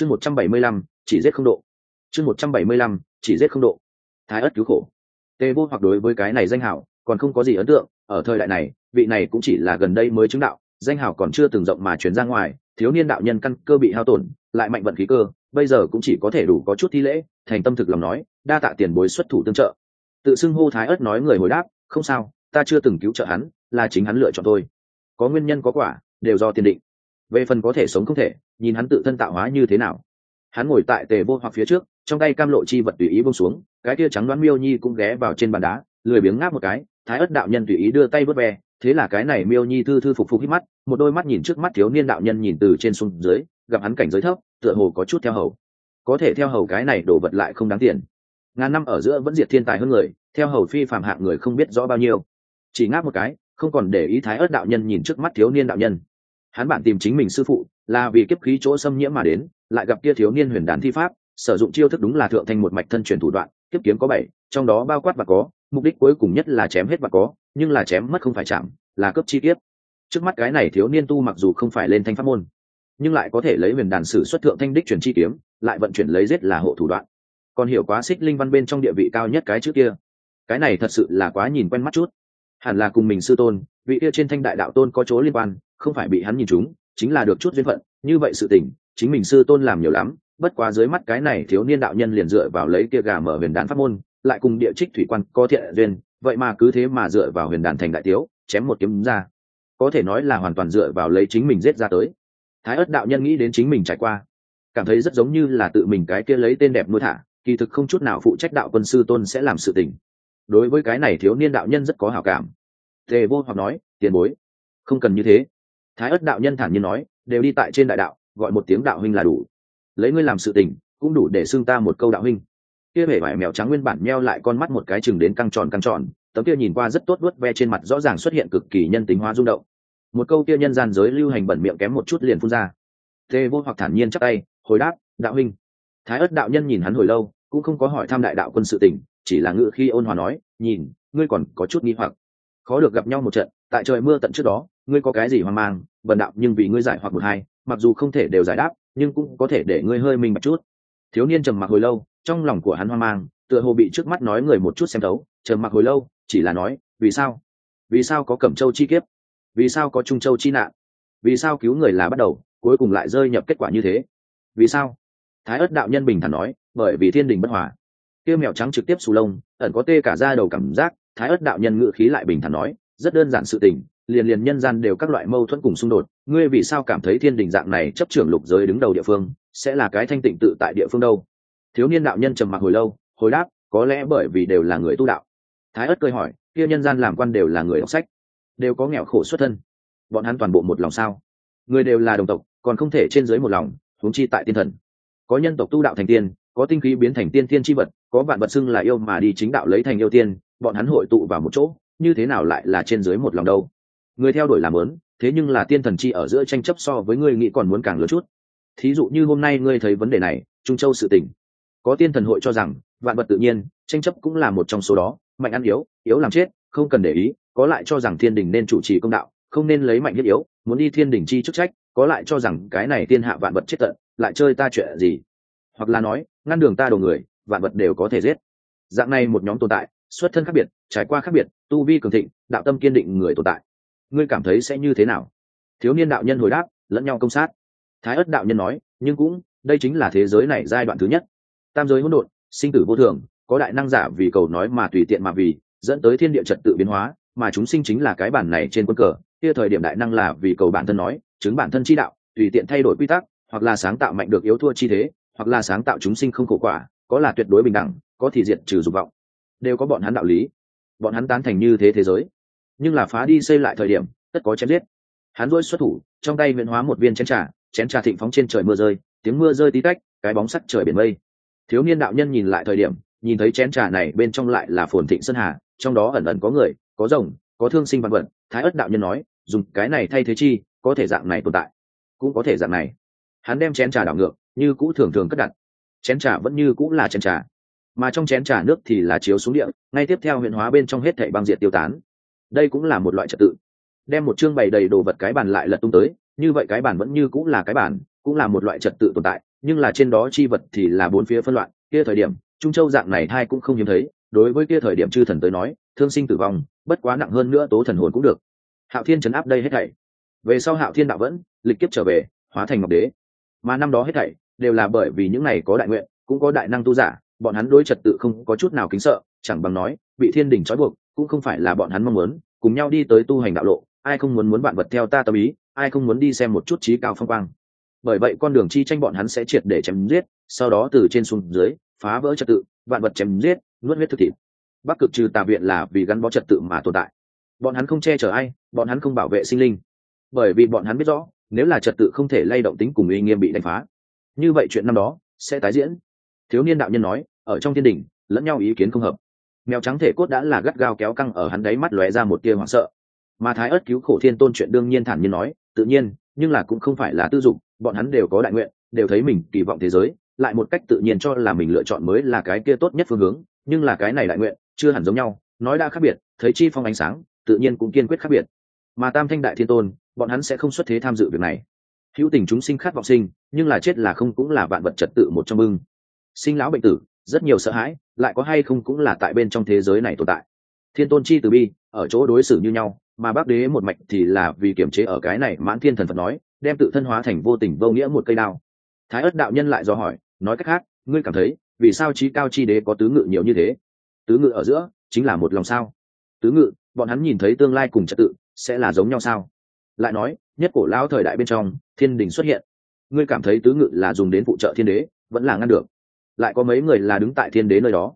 chương một trăm bảy mươi lăm, chỉ giết không độ. Chương một trăm bảy mươi lăm, chỉ giết không độ. Thái ất cứu khổ. Tề vô hoặc đối với cái này danh hảo, còn không có gì ấn tượng, ở thời đại này, vị này cũng chỉ là gần đây mới chứng đạo, danh hảo còn chưa từng rộng mà chuyển ra ngoài, thiếu niên đạo nhân căn cơ bị hao tổn, lại mạnh vận khí cơ, bây giờ cũng chỉ có thể đủ có chút thi lễ, thành tâm thực lòng nói, đa tạ tiền bối xuất thủ tương trợ. Tự xưng hô thái ất nói người hồi đáp, không sao, ta chưa từng cứu trợ hắn, là chính hắn lựa chọn tôi có nguyên nhân có quả, đều do tiền định về phần có thể sống không thể, nhìn hắn tự thân tạo hóa như thế nào. Hắn ngồi tại tề vô hoặc phía trước, trong tay cam lộ chi vật tùy ý bông xuống, cái kia trắng đoán miêu nhi cũng ghé vào trên bàn đá, lười biếng ngáp một cái, thái ất đạo nhân tùy ý đưa tay vớt ve, thế là cái này miêu nhi thư thư phục phục hít mắt, một đôi mắt nhìn trước mắt thiếu niên đạo nhân nhìn từ trên xuống dưới, gặp hắn cảnh giới thấp, tựa hồ có chút theo hầu. Có thể theo hầu cái này đổ vật lại không đáng tiền. Ngàn năm ở giữa vẫn diệt thiên tài hơn người, theo hầu phi phàm hạng người không biết rõ bao nhiêu. Chỉ ngáp một cái, không còn để ý thái ớt đạo nhân nhìn trước mắt thiếu niên đạo nhân hắn bản tìm chính mình sư phụ, là vì kiếp khí chỗ xâm nhiễm mà đến, lại gặp kia thiếu niên huyền đán thi pháp, sử dụng chiêu thức đúng là thượng thành một mạch thân truyền thủ đoạn, kiếp kiếm có bảy, trong đó bao quát và có, mục đích cuối cùng nhất là chém hết và có, nhưng là chém mất không phải chạm, là cấp chi kiếp. Trước mắt cái này thiếu niên tu mặc dù không phải lên thanh pháp môn, nhưng lại có thể lấy huyền đàn sử xuất thượng thanh đích truyền chi kiếm, lại vận chuyển lấy giết là hộ thủ đoạn. Còn hiểu quá xích linh văn bên trong địa vị cao nhất cái trước kia. Cái này thật sự là quá nhìn quen mắt chút. Hẳn là cùng mình sư tôn, vị kia trên thanh đại đạo tôn có chỗ liên quan không phải bị hắn nhìn chúng chính là được chút duyên phận, như vậy sự tình, chính mình sư tôn làm nhiều lắm, bất quá dưới mắt cái này thiếu niên đạo nhân liền dựa vào lấy kia gà mở huyền đàn pháp môn, lại cùng địa trích thủy quan có thiện duyên, vậy mà cứ thế mà dựa vào huyền đàn thành đại tiếu, chém một kiếm ra. Có thể nói là hoàn toàn dựa vào lấy chính mình giết ra tới. Thái ất đạo nhân nghĩ đến chính mình trải qua, cảm thấy rất giống như là tự mình cái kia lấy tên đẹp nuôi thả, kỳ thực không chút nào phụ trách đạo quân sư tôn sẽ làm sự tình. Đối với cái này thiếu niên đạo nhân rất có hảo cảm. Tề vô hoặc nói, tiền bối, không cần như thế thái ất đạo nhân thản nhiên nói, đều đi tại trên đại đạo, gọi một tiếng đạo huynh là đủ. Lấy ngươi làm sự tình, cũng đủ để xưng ta một câu đạo huynh. Kia vẻ vải mèo trắng nguyên bản meo lại con mắt một cái chừng đến căng tròn căng tròn, tấm kia nhìn qua rất tốt vớt ve trên mặt rõ ràng xuất hiện cực kỳ nhân tính hóa rung động. Một câu kia nhân gian giới lưu hành bẩn miệng kém một chút liền phun ra. Tề vô hoặc thản nhiên chắc tay, hồi đáp, đạo huynh. Thái ất đạo nhân nhìn hắn hồi lâu, cũng không có hỏi thăm đại đạo quân sự tình, chỉ là ngự khi ôn hòa nói, nhìn, ngươi còn có chút nghi hoặc. Khó được gặp nhau một trận, tại trời mưa tận trước đó ngươi có cái gì hoang mang, bần đạo, nhưng vì ngươi giải hoặc một hai, mặc dù không thể đều giải đáp, nhưng cũng có thể để ngươi hơi mình một chút. Thiếu niên trầm mặc hồi lâu, trong lòng của hắn hoang mang, tựa hồ bị trước mắt nói người một chút xem thấu, trầm mặc hồi lâu, chỉ là nói, vì sao? Vì sao có cẩm châu chi kiếp? Vì sao có trung châu chi nạn? Vì sao cứu người là bắt đầu, cuối cùng lại rơi nhập kết quả như thế? Vì sao? Thái ất đạo nhân bình thản nói, bởi vì thiên đình bất hòa. Tiêu mèo trắng trực tiếp sù lông, ẩn có tê cả ra đầu cảm giác, thái ất đạo nhân ngự khí lại bình thản nói, rất đơn giản sự tình liền liền nhân gian đều các loại mâu thuẫn cùng xung đột, ngươi vì sao cảm thấy thiên đình dạng này chấp trưởng lục giới đứng đầu địa phương, sẽ là cái thanh tịnh tự tại địa phương đâu? Thiếu niên đạo nhân trầm mặc hồi lâu, hồi đáp, có lẽ bởi vì đều là người tu đạo. Thái ất cười hỏi, kia nhân gian làm quan đều là người đọc sách, đều có nghèo khổ xuất thân. Bọn hắn toàn bộ một lòng sao? Người đều là đồng tộc, còn không thể trên dưới một lòng, huống chi tại tiên thần. Có nhân tộc tu đạo thành tiên, có tinh khí biến thành tiên tiên chi vật, có vạn vật xưng là yêu mà đi chính đạo lấy thành yêu tiên, bọn hắn hội tụ vào một chỗ, như thế nào lại là trên dưới một lòng đâu? Người theo đuổi làm lớn, thế nhưng là tiên thần chi ở giữa tranh chấp so với người nghĩ còn muốn càng lớn chút. Thí dụ như hôm nay ngươi thấy vấn đề này, trung châu sự tình. Có tiên thần hội cho rằng, vạn vật tự nhiên, tranh chấp cũng là một trong số đó, mạnh ăn yếu yếu làm chết, không cần để ý, có lại cho rằng thiên đình nên chủ trì công đạo, không nên lấy mạnh nhất yếu, muốn đi thiên đình chi chức trách, có lại cho rằng cái này thiên hạ vạn vật chết tận, lại chơi ta chuyện gì? Hoặc là nói, ngăn đường ta đồ người, vạn vật đều có thể giết. Dạng này một nhóm tồn tại, xuất thân khác biệt, trải qua khác biệt, tu vi cường thịnh, đạo tâm kiên định người tồn tại ngươi cảm thấy sẽ như thế nào? Thiếu niên đạo nhân hồi đáp, lẫn nhau công sát. Thái ất đạo nhân nói, nhưng cũng, đây chính là thế giới này giai đoạn thứ nhất. Tam giới hỗn độn, sinh tử vô thường, có đại năng giả vì cầu nói mà tùy tiện mà vì, dẫn tới thiên địa trật tự biến hóa, mà chúng sinh chính là cái bản này trên quân cờ. Kia thời điểm đại năng là vì cầu bản thân nói, chứng bản thân chi đạo, tùy tiện thay đổi quy tắc, hoặc là sáng tạo mạnh được yếu thua chi thế, hoặc là sáng tạo chúng sinh không khổ quả, có là tuyệt đối bình đẳng, có thì diệt trừ dục vọng. Đều có bọn hắn đạo lý. Bọn hắn tán thành như thế thế giới nhưng là phá đi xây lại thời điểm, tất có chém giết. Hắn rỗi xuất thủ, trong tay huyện hóa một viên chén trà chén trà thịnh phóng trên trời mưa rơi, tiếng mưa rơi tí tách, cái bóng sắt trời biển mây. Thiếu niên đạo nhân nhìn lại thời điểm, nhìn thấy chén trà này bên trong lại là phồn thịnh sơn hà, trong đó ẩn ẩn có người, có rồng, có thương sinh văn vận thái ất đạo nhân nói, dùng cái này thay thế chi, có thể dạng này tồn tại. Cũng có thể dạng này. Hắn đem chén trà đảo ngược, như cũ thường thường cất đặt. Chén trà vẫn như cũ là chén trà, mà trong chén trà nước thì là chiếu xuống địa, ngay tiếp theo huyện hóa bên trong hết thảy băng diệt tiêu tán đây cũng là một loại trật tự. Đem một chương bày đầy đồ vật cái bàn lại lật tung tới, như vậy cái bàn vẫn như cũng là cái bàn, cũng là một loại trật tự tồn tại, nhưng là trên đó chi vật thì là bốn phía phân loạn kia thời điểm, trung châu dạng này thai cũng không hiếm thấy, đối với kia thời điểm chư thần tới nói, thương sinh tử vong, bất quá nặng hơn nữa tố thần hồn cũng được. Hạo thiên chấn áp đây hết thảy. Về sau hạo thiên đạo vẫn, lịch kiếp trở về, hóa thành ngọc đế. Mà năm đó hết thảy, đều là bởi vì những này có đại nguyện, cũng có đại năng tu giả, bọn hắn đối trật tự không có chút nào kính sợ, chẳng bằng nói, bị thiên đình trói buộc cũng không phải là bọn hắn mong muốn, cùng nhau đi tới tu hành đạo lộ, ai không muốn muốn bạn vật theo ta tâm ý, ai không muốn đi xem một chút trí cao phong quang. Bởi vậy con đường chi tranh bọn hắn sẽ triệt để chém giết, sau đó từ trên xuống dưới, phá vỡ trật tự, vạn vật chém giết, nuốt huyết thực thịt. Bắc cực trừ tà viện là vì gắn bó trật tự mà tồn tại. Bọn hắn không che chở ai, bọn hắn không bảo vệ sinh linh. Bởi vì bọn hắn biết rõ, nếu là trật tự không thể lay động tính cùng uy nghiêm bị đánh phá, như vậy chuyện năm đó sẽ tái diễn. Thiếu niên đạo nhân nói, ở trong thiên đình, lẫn nhau ý kiến không hợp mèo trắng thể cốt đã là gắt gao kéo căng ở hắn đáy mắt lóe ra một tia hoảng sợ. Mà thái ớt cứu khổ thiên tôn chuyện đương nhiên thản nhiên nói, tự nhiên, nhưng là cũng không phải là tư dụng bọn hắn đều có đại nguyện, đều thấy mình kỳ vọng thế giới, lại một cách tự nhiên cho là mình lựa chọn mới là cái kia tốt nhất phương hướng, nhưng là cái này đại nguyện, chưa hẳn giống nhau, nói đã khác biệt, thấy chi phong ánh sáng, tự nhiên cũng kiên quyết khác biệt. Mà tam thanh đại thiên tôn, bọn hắn sẽ không xuất thế tham dự việc này. Hữu tình chúng sinh khát vọng sinh, nhưng là chết là không cũng là vạn vật trật tự một trong bưng sinh lão bệnh tử, rất nhiều sợ hãi lại có hay không cũng là tại bên trong thế giới này tồn tại. Thiên tôn chi từ bi, ở chỗ đối xử như nhau, mà bác đế một mạch thì là vì kiểm chế ở cái này mãn thiên thần phật nói, đem tự thân hóa thành vô tình vô nghĩa một cây đao. Thái ất đạo nhân lại do hỏi, nói cách khác, ngươi cảm thấy, vì sao trí cao chi đế có tứ ngự nhiều như thế? Tứ ngự ở giữa, chính là một lòng sao? Tứ ngự, bọn hắn nhìn thấy tương lai cùng trật tự, sẽ là giống nhau sao? Lại nói, nhất cổ lão thời đại bên trong, thiên đình xuất hiện. Ngươi cảm thấy tứ ngự là dùng đến phụ trợ thiên đế, vẫn là ngăn được? Lại có mấy người là đứng tại thiên đế nơi đó.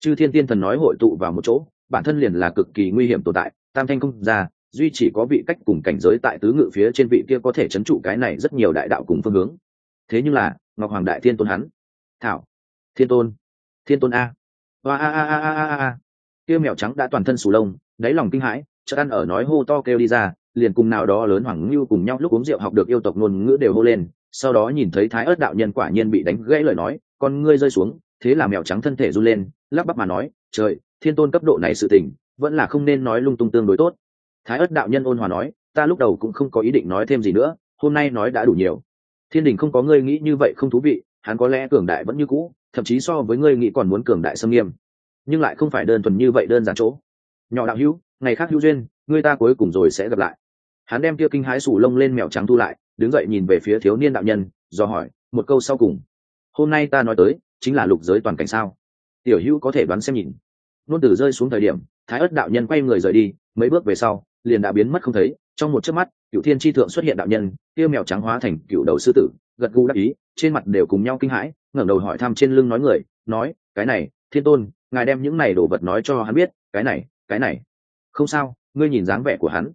Chư thiên tiên thần nói hội tụ vào một chỗ, bản thân liền là cực kỳ nguy hiểm tồn tại, tam thanh không ra, duy chỉ có vị cách cùng cảnh giới tại tứ ngự phía trên vị kia có thể c h ấ n trụ cái này rất nhiều đại đạo cùng phương hướng. Thế nhưng là, ngọc hoàng đại thiên tôn hắn. Thảo. Thiên tôn. Thiên tôn a. A a a a a a kia mèo trắng đã toàn thân sù lông, đáy lòng kinh hãi chất ăn ở nói hô to kêu đi ra, liền cùng nào đó lớn hoàng ngưu cùng nhau lúc uống rượu học được yêu tộc ngôn ngữ đều hô lên, sau đó nhìn thấy thái ớt đạo nhân quả nhiên bị đánh gãy lời nói con ngươi rơi xuống, thế là mèo trắng thân thể run lên, lắp bắp mà nói, trời, thiên tôn cấp độ này sự tình, vẫn là không nên nói lung tung tương đối tốt. Thái ớt đạo nhân ôn hòa nói, ta lúc đầu cũng không có ý định nói thêm gì nữa, hôm nay nói đã đủ nhiều. Thiên đình không có ngươi nghĩ như vậy không thú vị, hắn có lẽ cường đại vẫn như cũ, thậm chí so với ngươi nghĩ còn muốn cường đại xâm nghiêm. Nhưng lại không phải đơn thuần như vậy đơn giản chỗ. Nhỏ đạo hữu, ngày khác hữu duyên, ngươi ta cuối cùng rồi sẽ gặp lại. Hắn đem kia kinh hái sủ lông lên mèo trắng thu lại, đứng dậy nhìn về phía thiếu niên đạo nhân, do hỏi, một câu sau cùng hôm nay ta nói tới, chính là lục giới toàn cảnh sao? Tiểu hữu có thể đoán xem nhìn. Nôn từ rơi xuống thời điểm, thái ất đạo nhân quay người rời đi, mấy bước về sau, liền đã biến mất không thấy, trong một chớp mắt cựu thiên tri thượng xuất hiện đạo nhân tiêu mèo trắng hóa thành cựu đầu sư tử, gật gù đắc ý, trên mặt đều cùng nhau kinh hãi, ngẩng đầu hỏi thăm trên lưng nói người, nói, cái này, thiên tôn, ngài đem những này đồ vật nói cho hắn biết, cái này cái này. Không sao, ngươi nhìn dáng vẻ của hắn.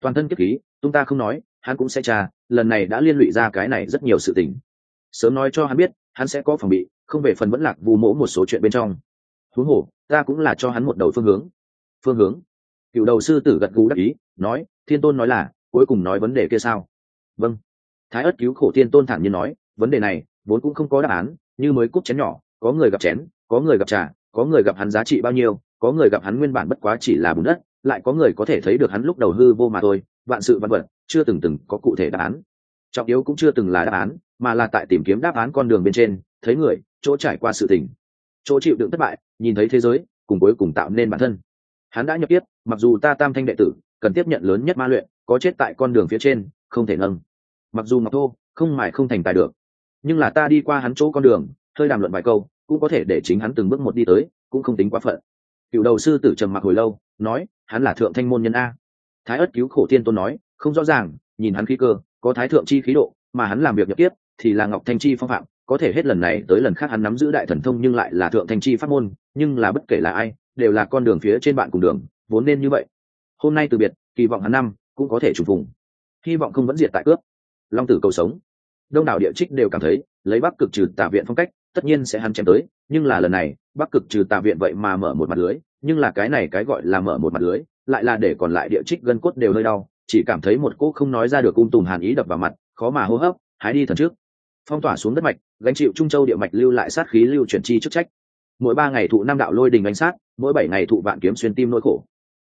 Toàn thân kiếp khí, tung ta không nói, hắn cũng sẽ tra, lần này đã liên lụy ra cái này rất nhiều sự tình. Sớm nói cho hắn biết hắn sẽ có phòng bị, không về phần vẫn lạc vu mỗ một số chuyện bên trong. Huống hồ, ta cũng là cho hắn một đầu phương hướng. Phương hướng? Cựu đầu sư tử gật gù đắc ý, nói, thiên tôn nói là, cuối cùng nói vấn đề kia sao? Vâng. Thái ất cứu khổ thiên tôn thản nhiên nói, vấn đề này, vốn cũng không có đáp án, như mới cúp chén nhỏ, có người gặp chén, có người gặp trà, có người gặp hắn giá trị bao nhiêu, có người gặp hắn nguyên bản bất quá chỉ là bùn đất, lại có người có thể thấy được hắn lúc đầu hư vô mà thôi, vạn sự văn vật, chưa từng từng có cụ thể đáp án. Trọng yếu cũng chưa từng là đáp án mà là tại tìm kiếm đáp án con đường bên trên, thấy người, chỗ trải qua sự tình. Chỗ chịu đựng thất bại, nhìn thấy thế giới, cùng cuối cùng tạo nên bản thân. Hắn đã nhập tiếp mặc dù ta tam thanh đệ tử, cần tiếp nhận lớn nhất ma luyện, có chết tại con đường phía trên, không thể nâng. Mặc dù ngọc thô, không mải không thành tài được, nhưng là ta đi qua hắn chỗ con đường, hơi đàm luận vài câu, cũng có thể để chính hắn từng bước một đi tới, cũng không tính quá phận. Cựu đầu sư tử trầm mặc hồi lâu, nói, hắn là thượng thanh môn nhân a. Thái ất cứu khổ tiên tôn nói, không rõ ràng, nhìn hắn khí cơ, có thái thượng chi khí độ, mà hắn làm việc nhập tiếp thì là ngọc thanh chi phong phạm, có thể hết lần này tới lần khác hắn nắm giữ đại thần thông nhưng lại là thượng thanh chi pháp môn, nhưng là bất kể là ai, đều là con đường phía trên bạn cùng đường, vốn nên như vậy. Hôm nay từ biệt, kỳ vọng hắn năm cũng có thể trùng vùng. Hy vọng không vẫn diệt tại cướp long tử cầu sống. Đông đảo địa trích đều cảm thấy, lấy bắc cực trừ tà viện phong cách, tất nhiên sẽ hắn chém tới, nhưng là lần này, bắc cực trừ tà viện vậy mà mở một mặt lưới, nhưng là cái này cái gọi là mở một mặt lưới, lại là để còn lại địa trích gân cốt đều hơi đau, chỉ cảm thấy một cô không nói ra được ung tùm hàn ý đập vào mặt, khó mà hô hấp, hái đi thần trước phong tỏa xuống đất mạch, gánh chịu trung châu địa mạch lưu lại sát khí lưu chuyển chi chức trách. Mỗi ba ngày thụ năm đạo lôi đình đánh sát, mỗi bảy ngày thụ vạn kiếm xuyên tim nỗi khổ.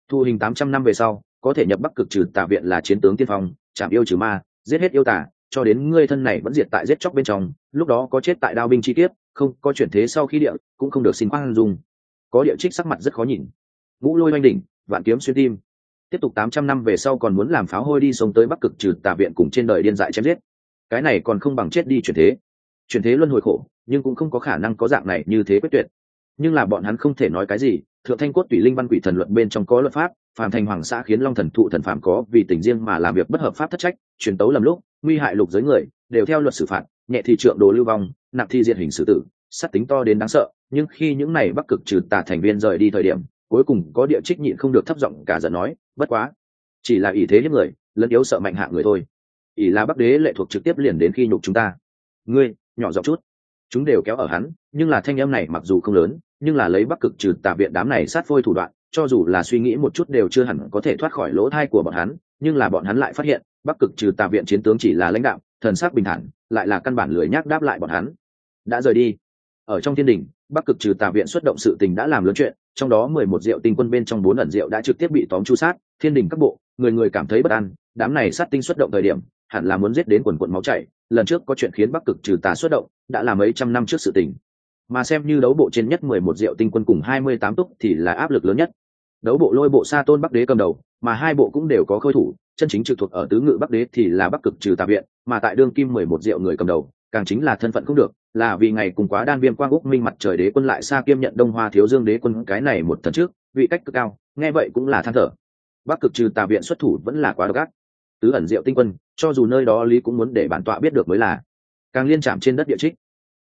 Thu hình tám trăm năm về sau, có thể nhập bắc cực trừ tà viện là chiến tướng tiên phong, chạm yêu trừ ma, giết hết yêu tả cho đến ngươi thân này vẫn diệt tại giết chóc bên trong, lúc đó có chết tại đao binh chi tiết không, có chuyển thế sau khi địa, cũng không được xin khoan dung. Có địa trích sắc mặt rất khó nhìn. Ngũ lôi oanh đỉnh, vạn kiếm xuyên tim. Tiếp tục tám trăm năm về sau còn muốn làm pháo hôi đi sống tới bắc cực trừ tà viện cùng trên đời điên dại chém giết cái này còn không bằng chết đi chuyển thế. Chuyển thế luân hồi khổ, nhưng cũng không có khả năng có dạng này như thế quyết tuyệt. Nhưng là bọn hắn không thể nói cái gì, thượng thanh cốt tùy linh văn quỷ thần luận bên trong có luật pháp, phàm thành hoàng xã khiến long thần thụ thần phạm có vì tình riêng mà làm việc bất hợp pháp thất trách, truyền tấu lầm lúc, nguy hại lục giới người, đều theo luật xử phạt, nhẹ thì trượng đồ lưu vong, nặng thi diện hình xử tử, sát tính to đến đáng sợ, nhưng khi những này bắc cực trừ tà thành viên rời đi thời điểm, cuối cùng có địa trích nhịn không được thấp giọng cả giận nói, bất quá, chỉ là ý thế hiếp người, lẫn yếu sợ mạnh hạ người thôi ỷ là bắc đế lệ thuộc trực tiếp liền đến khi nhục chúng ta. Ngươi, nhỏ giọng chút. Chúng đều kéo ở hắn, nhưng là thanh em này mặc dù không lớn, nhưng là lấy bắc cực trừ tà viện đám này sát phôi thủ đoạn, cho dù là suy nghĩ một chút đều chưa hẳn có thể thoát khỏi lỗ thai của bọn hắn, nhưng là bọn hắn lại phát hiện, bắc cực trừ tà viện chiến tướng chỉ là lãnh đạo, thần sắc bình thản, lại là căn bản lười nhác đáp lại bọn hắn. Đã rời đi. Ở trong thiên đình, bắc cực trừ tà viện xuất động sự tình đã làm lớn chuyện, trong đó mười một diệu tinh quân bên trong bốn ẩn diệu đã trực tiếp bị tóm chu sát, thiên đình các bộ, người người cảm thấy bất an, đám này sát tinh xuất động thời điểm hẳn là muốn giết đến quần quận máu chảy, lần trước có chuyện khiến bắc cực trừ tà xuất động, đã là mấy trăm năm trước sự tình. Mà xem như đấu bộ trên nhất mười một diệu tinh quân cùng hai mươi tám túc thì là áp lực lớn nhất. Đấu bộ lôi bộ sa tôn bắc đế cầm đầu, mà hai bộ cũng đều có khôi thủ, chân chính trực thuộc ở tứ ngự bắc đế thì là bắc cực trừ tà viện, mà tại đương kim mười một diệu người cầm đầu, càng chính là thân phận không được, là vì ngày cùng quá đan viêm quang úc minh mặt trời đế quân lại xa kiêm nhận đông hoa thiếu dương đế quân cái này một thần trước, vị cách cực cao, nghe vậy cũng là than thở. Bắc cực trừ tà viện xuất thủ vẫn là quá độc ác tứ ẩn diệu tinh quân, cho dù nơi đó lý cũng muốn để bản tọa biết được mới là. Càng liên chạm trên đất địa trích,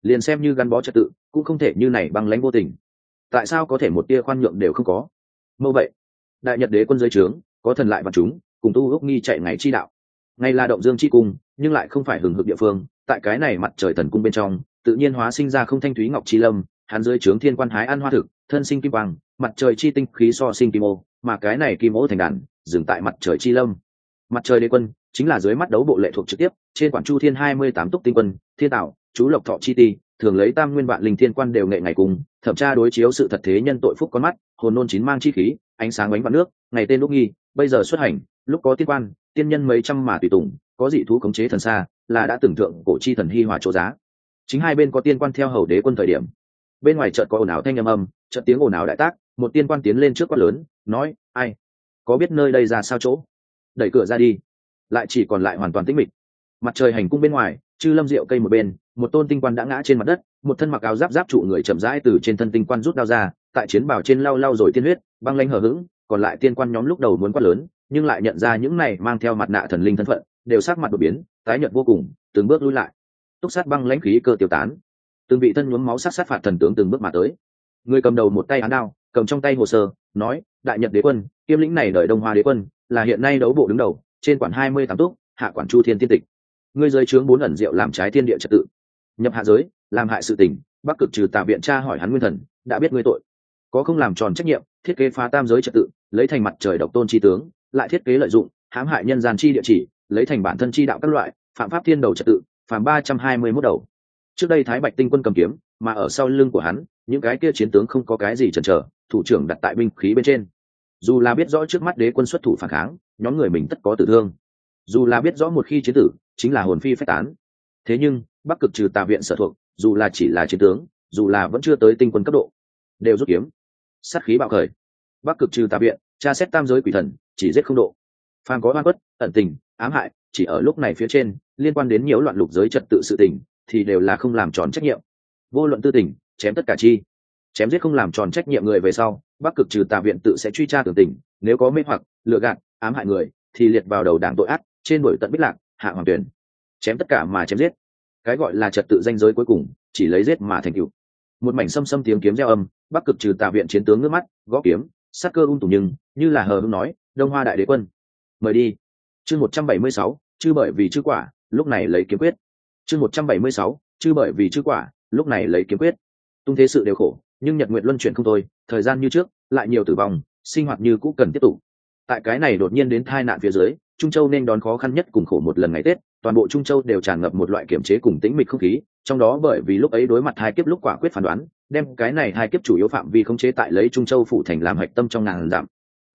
liền xem như gắn bó trật tự, cũng không thể như này băng lãnh vô tình. Tại sao có thể một tia khoan nhượng đều không có? Mâu vậy, đại nhật đế quân giới trướng, có thần lại và chúng, cùng tu ước nghi chạy ngày chi đạo. Ngay là động dương chi cung, nhưng lại không phải hừng hực địa phương, tại cái này mặt trời thần cung bên trong, tự nhiên hóa sinh ra không thanh thúy ngọc chi lâm, hắn dưới trướng thiên quan hái ăn hoa thực, thân sinh kim quang, mặt trời chi tinh khí so sinh kim ô, mà cái này kim ô thành đàn, dừng tại mặt trời chi lâm mặt trời đế quân chính là dưới mắt đấu bộ lệ thuộc trực tiếp, trên quản chu thiên hai mươi tám túc tinh quân, thiên tạo, chú lộc thọ chi ti, thường lấy tam nguyên vạn linh thiên quan đều nghệ ngày cùng thẩm tra đối chiếu sự thật thế nhân tội phúc con mắt, hồn nôn chín mang chi khí, ánh sáng bánh vạn nước, ngày tên lúc nghi, bây giờ xuất hành, lúc có tiên quan, tiên nhân mấy trăm mà tùy tùng, có dị thú khống chế thần xa, là đã tưởng tượng cổ chi thần hi hòa chỗ giá. Chính hai bên có tiên quan theo hầu đế quân thời điểm. Bên ngoài chợt có ồn ào thanh âm âm, chợt tiếng ồn ào đại tác, một tiên quan tiến lên trước quát lớn, nói, ai? Có biết nơi đây ra sao chỗ? Đẩy cửa ra đi. Lại chỉ còn lại hoàn toàn tĩnh mịch. Mặt trời hành cung bên ngoài, chư lâm rượu cây một bên, một tôn tinh quan đã ngã trên mặt đất, một thân mặc áo giáp giáp trụ người chậm rãi từ trên thân tinh quan rút đao ra, tại chiến bào trên lau lau rồi tiên huyết, băng lanh hờ hững, còn lại tiên quan nhóm lúc đầu muốn quát lớn, nhưng lại nhận ra những này mang theo mặt nạ thần linh thân phận, đều sắc mặt đột biến, tái nhợt vô cùng, từng bước lui lại. Túc sát băng lãnh khí cơ tiêu tán. Từng vị thân nhuốm máu sát sát phạt thần tướng từng bước mà tới. Người cầm đầu một tay án đao, cầm trong tay hồ sơ, nói, đại nhật đế quân, kiêm lĩnh này đợi đông hoa đế quân là hiện nay đấu bộ đứng đầu, trên quản hai mươi tám túc, hạ quản chu thiên tiên tịch. Ngươi giới trướng bốn ẩn diệu làm trái thiên địa trật tự. Nhập hạ giới, làm hại sự tình, bắc cực trừ tạ viện tra hỏi hắn nguyên thần, đã biết ngươi tội. Có không làm tròn trách nhiệm, thiết kế phá tam giới trật tự, lấy thành mặt trời độc tôn chi tướng, lại thiết kế lợi dụng, hãm hại nhân gian chi địa chỉ, lấy thành bản thân chi đạo các loại, phạm pháp thiên đầu trật tự phạm ba trăm hai mươi mốt đầu. Trước đây thái bạch tinh quân cầm kiếm, mà ở sau lưng của hắn, những cái kia chiến tướng không có cái gì chần chờ, thủ trưởng đặt tại binh khí bên trên dù là biết rõ trước mắt đế quân xuất thủ phản kháng, nhóm người mình tất có tử thương. Dù là biết rõ một khi chiến tử, chính là hồn phi phách tán. Thế nhưng, bắc cực trừ tà viện sở thuộc, dù là chỉ là chiến tướng, dù là vẫn chưa tới tinh quân cấp độ, đều rút kiếm. Sát khí bạo khởi. Bắc cực trừ tà viện, tra xét tam giới quỷ thần, chỉ giết không độ. Phan có oan quất ẩn tình, ám hại, chỉ ở lúc này phía trên, liên quan đến nhiều loạn lục giới trật tự sự tình, thì đều là không làm tròn trách nhiệm. Vô luận tư tình, chém tất cả chi. Chém giết không làm tròn trách nhiệm người về sau bắc cực trừ tà viện tự sẽ truy tra tưởng tình, nếu có mê hoặc, lừa gạt, ám hại người, thì liệt vào đầu đảng tội ác, trên đổi tận bích lạc, hạ hoàng tuyển. Chém tất cả mà chém giết. Cái gọi là trật tự danh giới cuối cùng, chỉ lấy giết mà thành cựu một mảnh xâm xâm tiếng kiếm reo âm, bắc cực trừ tà viện chiến tướng ngước mắt, gõ kiếm, sát cơ ung tùng nhưng, như là hờ hưng nói, đông hoa đại đế quân, mời đi. Chương một trăm bảy mươi sáu, chư bởi vì chư quả, lúc này lấy kiếm quyết. Chương một trăm bảy mươi sáu, chư bởi vì chư quả, lúc này lấy kiếm quyết. Tung thế sự đều khổ nhưng nhật nguyện luân chuyển không thôi, thời gian như trước, lại nhiều tử vong, sinh hoạt như cũ cần tiếp tục. Tại cái này đột nhiên đến tai nạn phía dưới, trung châu nên đón khó khăn nhất cùng khổ một lần ngày tết, toàn bộ trung châu đều tràn ngập một loại kiểm chế cùng tĩnh mịch không khí, trong đó bởi vì lúc ấy đối mặt hai kiếp lúc quả quyết phán đoán, đem cái này hai kiếp chủ yếu phạm vi không chế tại lấy trung châu phủ thành làm hạch tâm trong ngàn giảm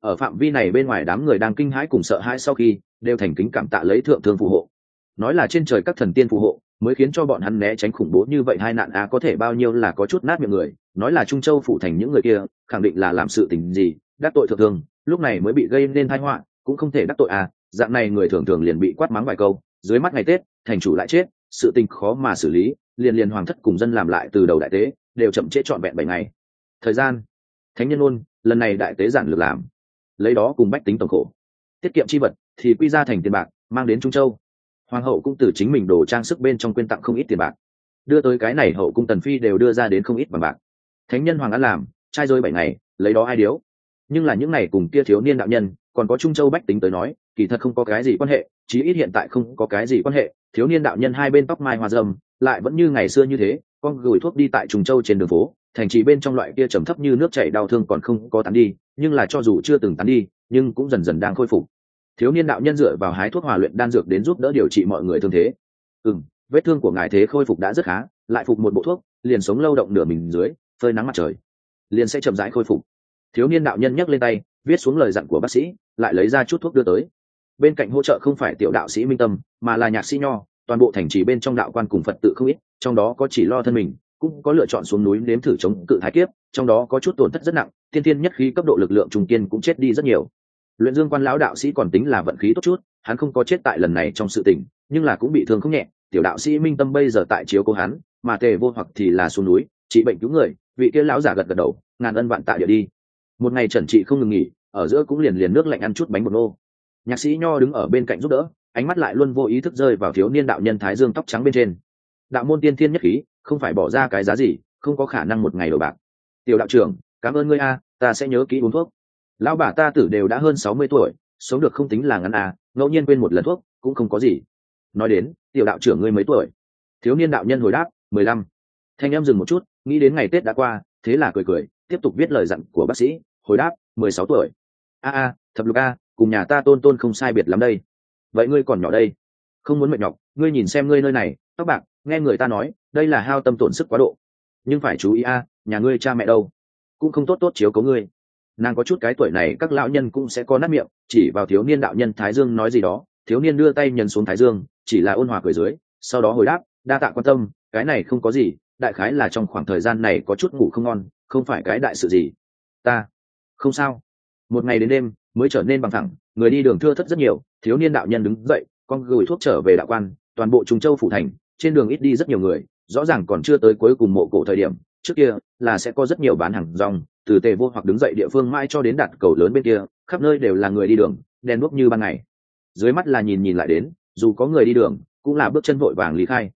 ở phạm vi này bên ngoài đám người đang kinh hãi cùng sợ hãi sau khi, đều thành kính cảm tạ lấy thượng thương phù hộ. Nói là trên trời các thần tiên phù hộ mới khiến cho bọn hắn né tránh khủng bố như vậy, hai nạn a có thể bao nhiêu là có chút nát miệng người, nói là trung châu phụ thành những người kia, khẳng định là làm sự tình gì, đắc tội thượng thường lúc này mới bị gây nên tai họa, cũng không thể đắc tội à dạng này người thường thường liền bị quát mắng vài câu, dưới mắt ngày tết, thành chủ lại chết, sự tình khó mà xử lý, liền liền hoàng thất cùng dân làm lại từ đầu đại tế, đều chậm trễ trọn vẹn bảy ngày. Thời gian, thánh nhân ôn, lần này đại tế giản lược làm, lấy đó cùng bách tính tổng khổ. Tiết kiệm chi vật thì quy ra thành tiền bạc, mang đến trung châu hoàng hậu cũng từ chính mình đồ trang sức bên trong quyên tặng không ít tiền bạc. Đưa tới cái này hậu cung tần phi đều đưa ra đến không ít bằng bạc. Thánh nhân hoàng ăn làm, trai rơi bảy ngày, lấy đó ai điếu? Nhưng là những này cùng kia thiếu niên đạo nhân, còn có trung châu bách tính tới nói, kỳ thật không có cái gì quan hệ, chí ít hiện tại không có cái gì quan hệ. Thiếu niên đạo nhân hai bên tóc mai hoa dâm lại vẫn như ngày xưa như thế, con gửi thuốc đi tại trung châu trên đường phố, thành trì bên trong loại kia trầm thấp như nước chảy đau thương còn không có tán đi, nhưng là cho dù chưa từng tán đi, nhưng cũng dần dần đang khôi phục thiếu niên đạo nhân dựa vào hái thuốc hòa luyện đan dược đến giúp đỡ điều trị mọi người thương thế. Ừ vết thương của ngài thế khôi phục đã rất khá, lại phục một bộ thuốc, liền sống lâu động nửa mình dưới, phơi nắng mặt trời. Liền sẽ chậm rãi khôi phục. Thiếu niên đạo nhân nhấc lên tay, viết xuống lời dặn của bác sĩ, lại lấy ra chút thuốc đưa tới. Bên cạnh hỗ trợ không phải tiểu đạo sĩ minh tâm, mà là nhạc sĩ nho, toàn bộ thành trì bên trong đạo quan cùng phật tự không ít, trong đó có chỉ lo thân mình, cũng có lựa chọn xuống núi nếm thử chống cự thái kiếp, trong đó có chút tổn thất rất nặng, tiên tiên nhất khí cấp độ lực lượng trung tiên cũng chết đi rất nhiều luyện dương quan lão đạo sĩ còn tính là vận khí tốt chút, hắn không có chết tại lần này trong sự tình, nhưng là cũng bị thương không nhẹ. Tiểu đạo sĩ minh tâm bây giờ tại chiếu cố hắn, mà tề vô hoặc thì là xuống núi, trị bệnh cứu người, vị kia lão giả gật gật đầu, ngàn ân vạn tạ địa đi. Một ngày trần trị không ngừng nghỉ, ở giữa cũng liền liền nước lạnh ăn chút bánh một nô. Nhạc sĩ nho đứng ở bên cạnh giúp đỡ, ánh mắt lại luôn vô ý thức rơi vào thiếu niên đạo nhân thái dương tóc trắng bên trên. Đạo môn tiên thiên nhất khí, không phải bỏ ra cái giá gì, không có khả năng một ngày đổi bạc. Tiểu đạo trưởng, cảm ơn ngươi a, ta sẽ nhớ kỹ uống thuốc lão bà ta tử đều đã hơn sáu mươi tuổi, sống được không tính là ngắn à ngẫu nhiên quên một lần thuốc, cũng không có gì. Nói đến, tiểu đạo trưởng ngươi mấy tuổi? Thiếu niên đạo nhân hồi đáp, mười lăm. Thanh em dừng một chút, nghĩ đến ngày tết đã qua, thế là cười cười, tiếp tục viết lời dặn của bác sĩ, hồi đáp, mười sáu tuổi. A a, thập lục a, cùng nhà ta tôn tôn không sai biệt lắm đây. Vậy ngươi còn nhỏ đây? Không muốn mệt nhọc, ngươi nhìn xem ngươi nơi này, tóc bạc, nghe người ta nói, đây là hao tâm tổn sức quá độ. Nhưng phải chú ý a, nhà ngươi cha mẹ đâu? Cũng không tốt tốt chiếu cố ngươi nàng có chút cái tuổi này, các lão nhân cũng sẽ có nát miệng, chỉ vào thiếu niên đạo nhân thái dương nói gì đó. Thiếu niên đưa tay nhân xuống thái dương, chỉ là ôn hòa cười dưới, sau đó hồi đáp, đa tạ quan tâm, cái này không có gì, đại khái là trong khoảng thời gian này có chút ngủ không ngon, không phải cái đại sự gì. Ta, không sao. Một ngày đến đêm, mới trở nên bằng thẳng, người đi đường thưa thất rất nhiều, thiếu niên đạo nhân đứng dậy, con gửi thuốc trở về đạo quan, toàn bộ trung châu phủ thành, trên đường ít đi rất nhiều người, rõ ràng còn chưa tới cuối cùng mộ cổ thời điểm, trước kia là sẽ có rất nhiều bán hàng rong từ tề vô hoặc đứng dậy địa phương mãi cho đến đặt cầu lớn bên kia khắp nơi đều là người đi đường đen đuốc như ban ngày. Dưới mắt là nhìn nhìn lại đến dù có người đi đường cũng là bước chân vội vàng lý khai.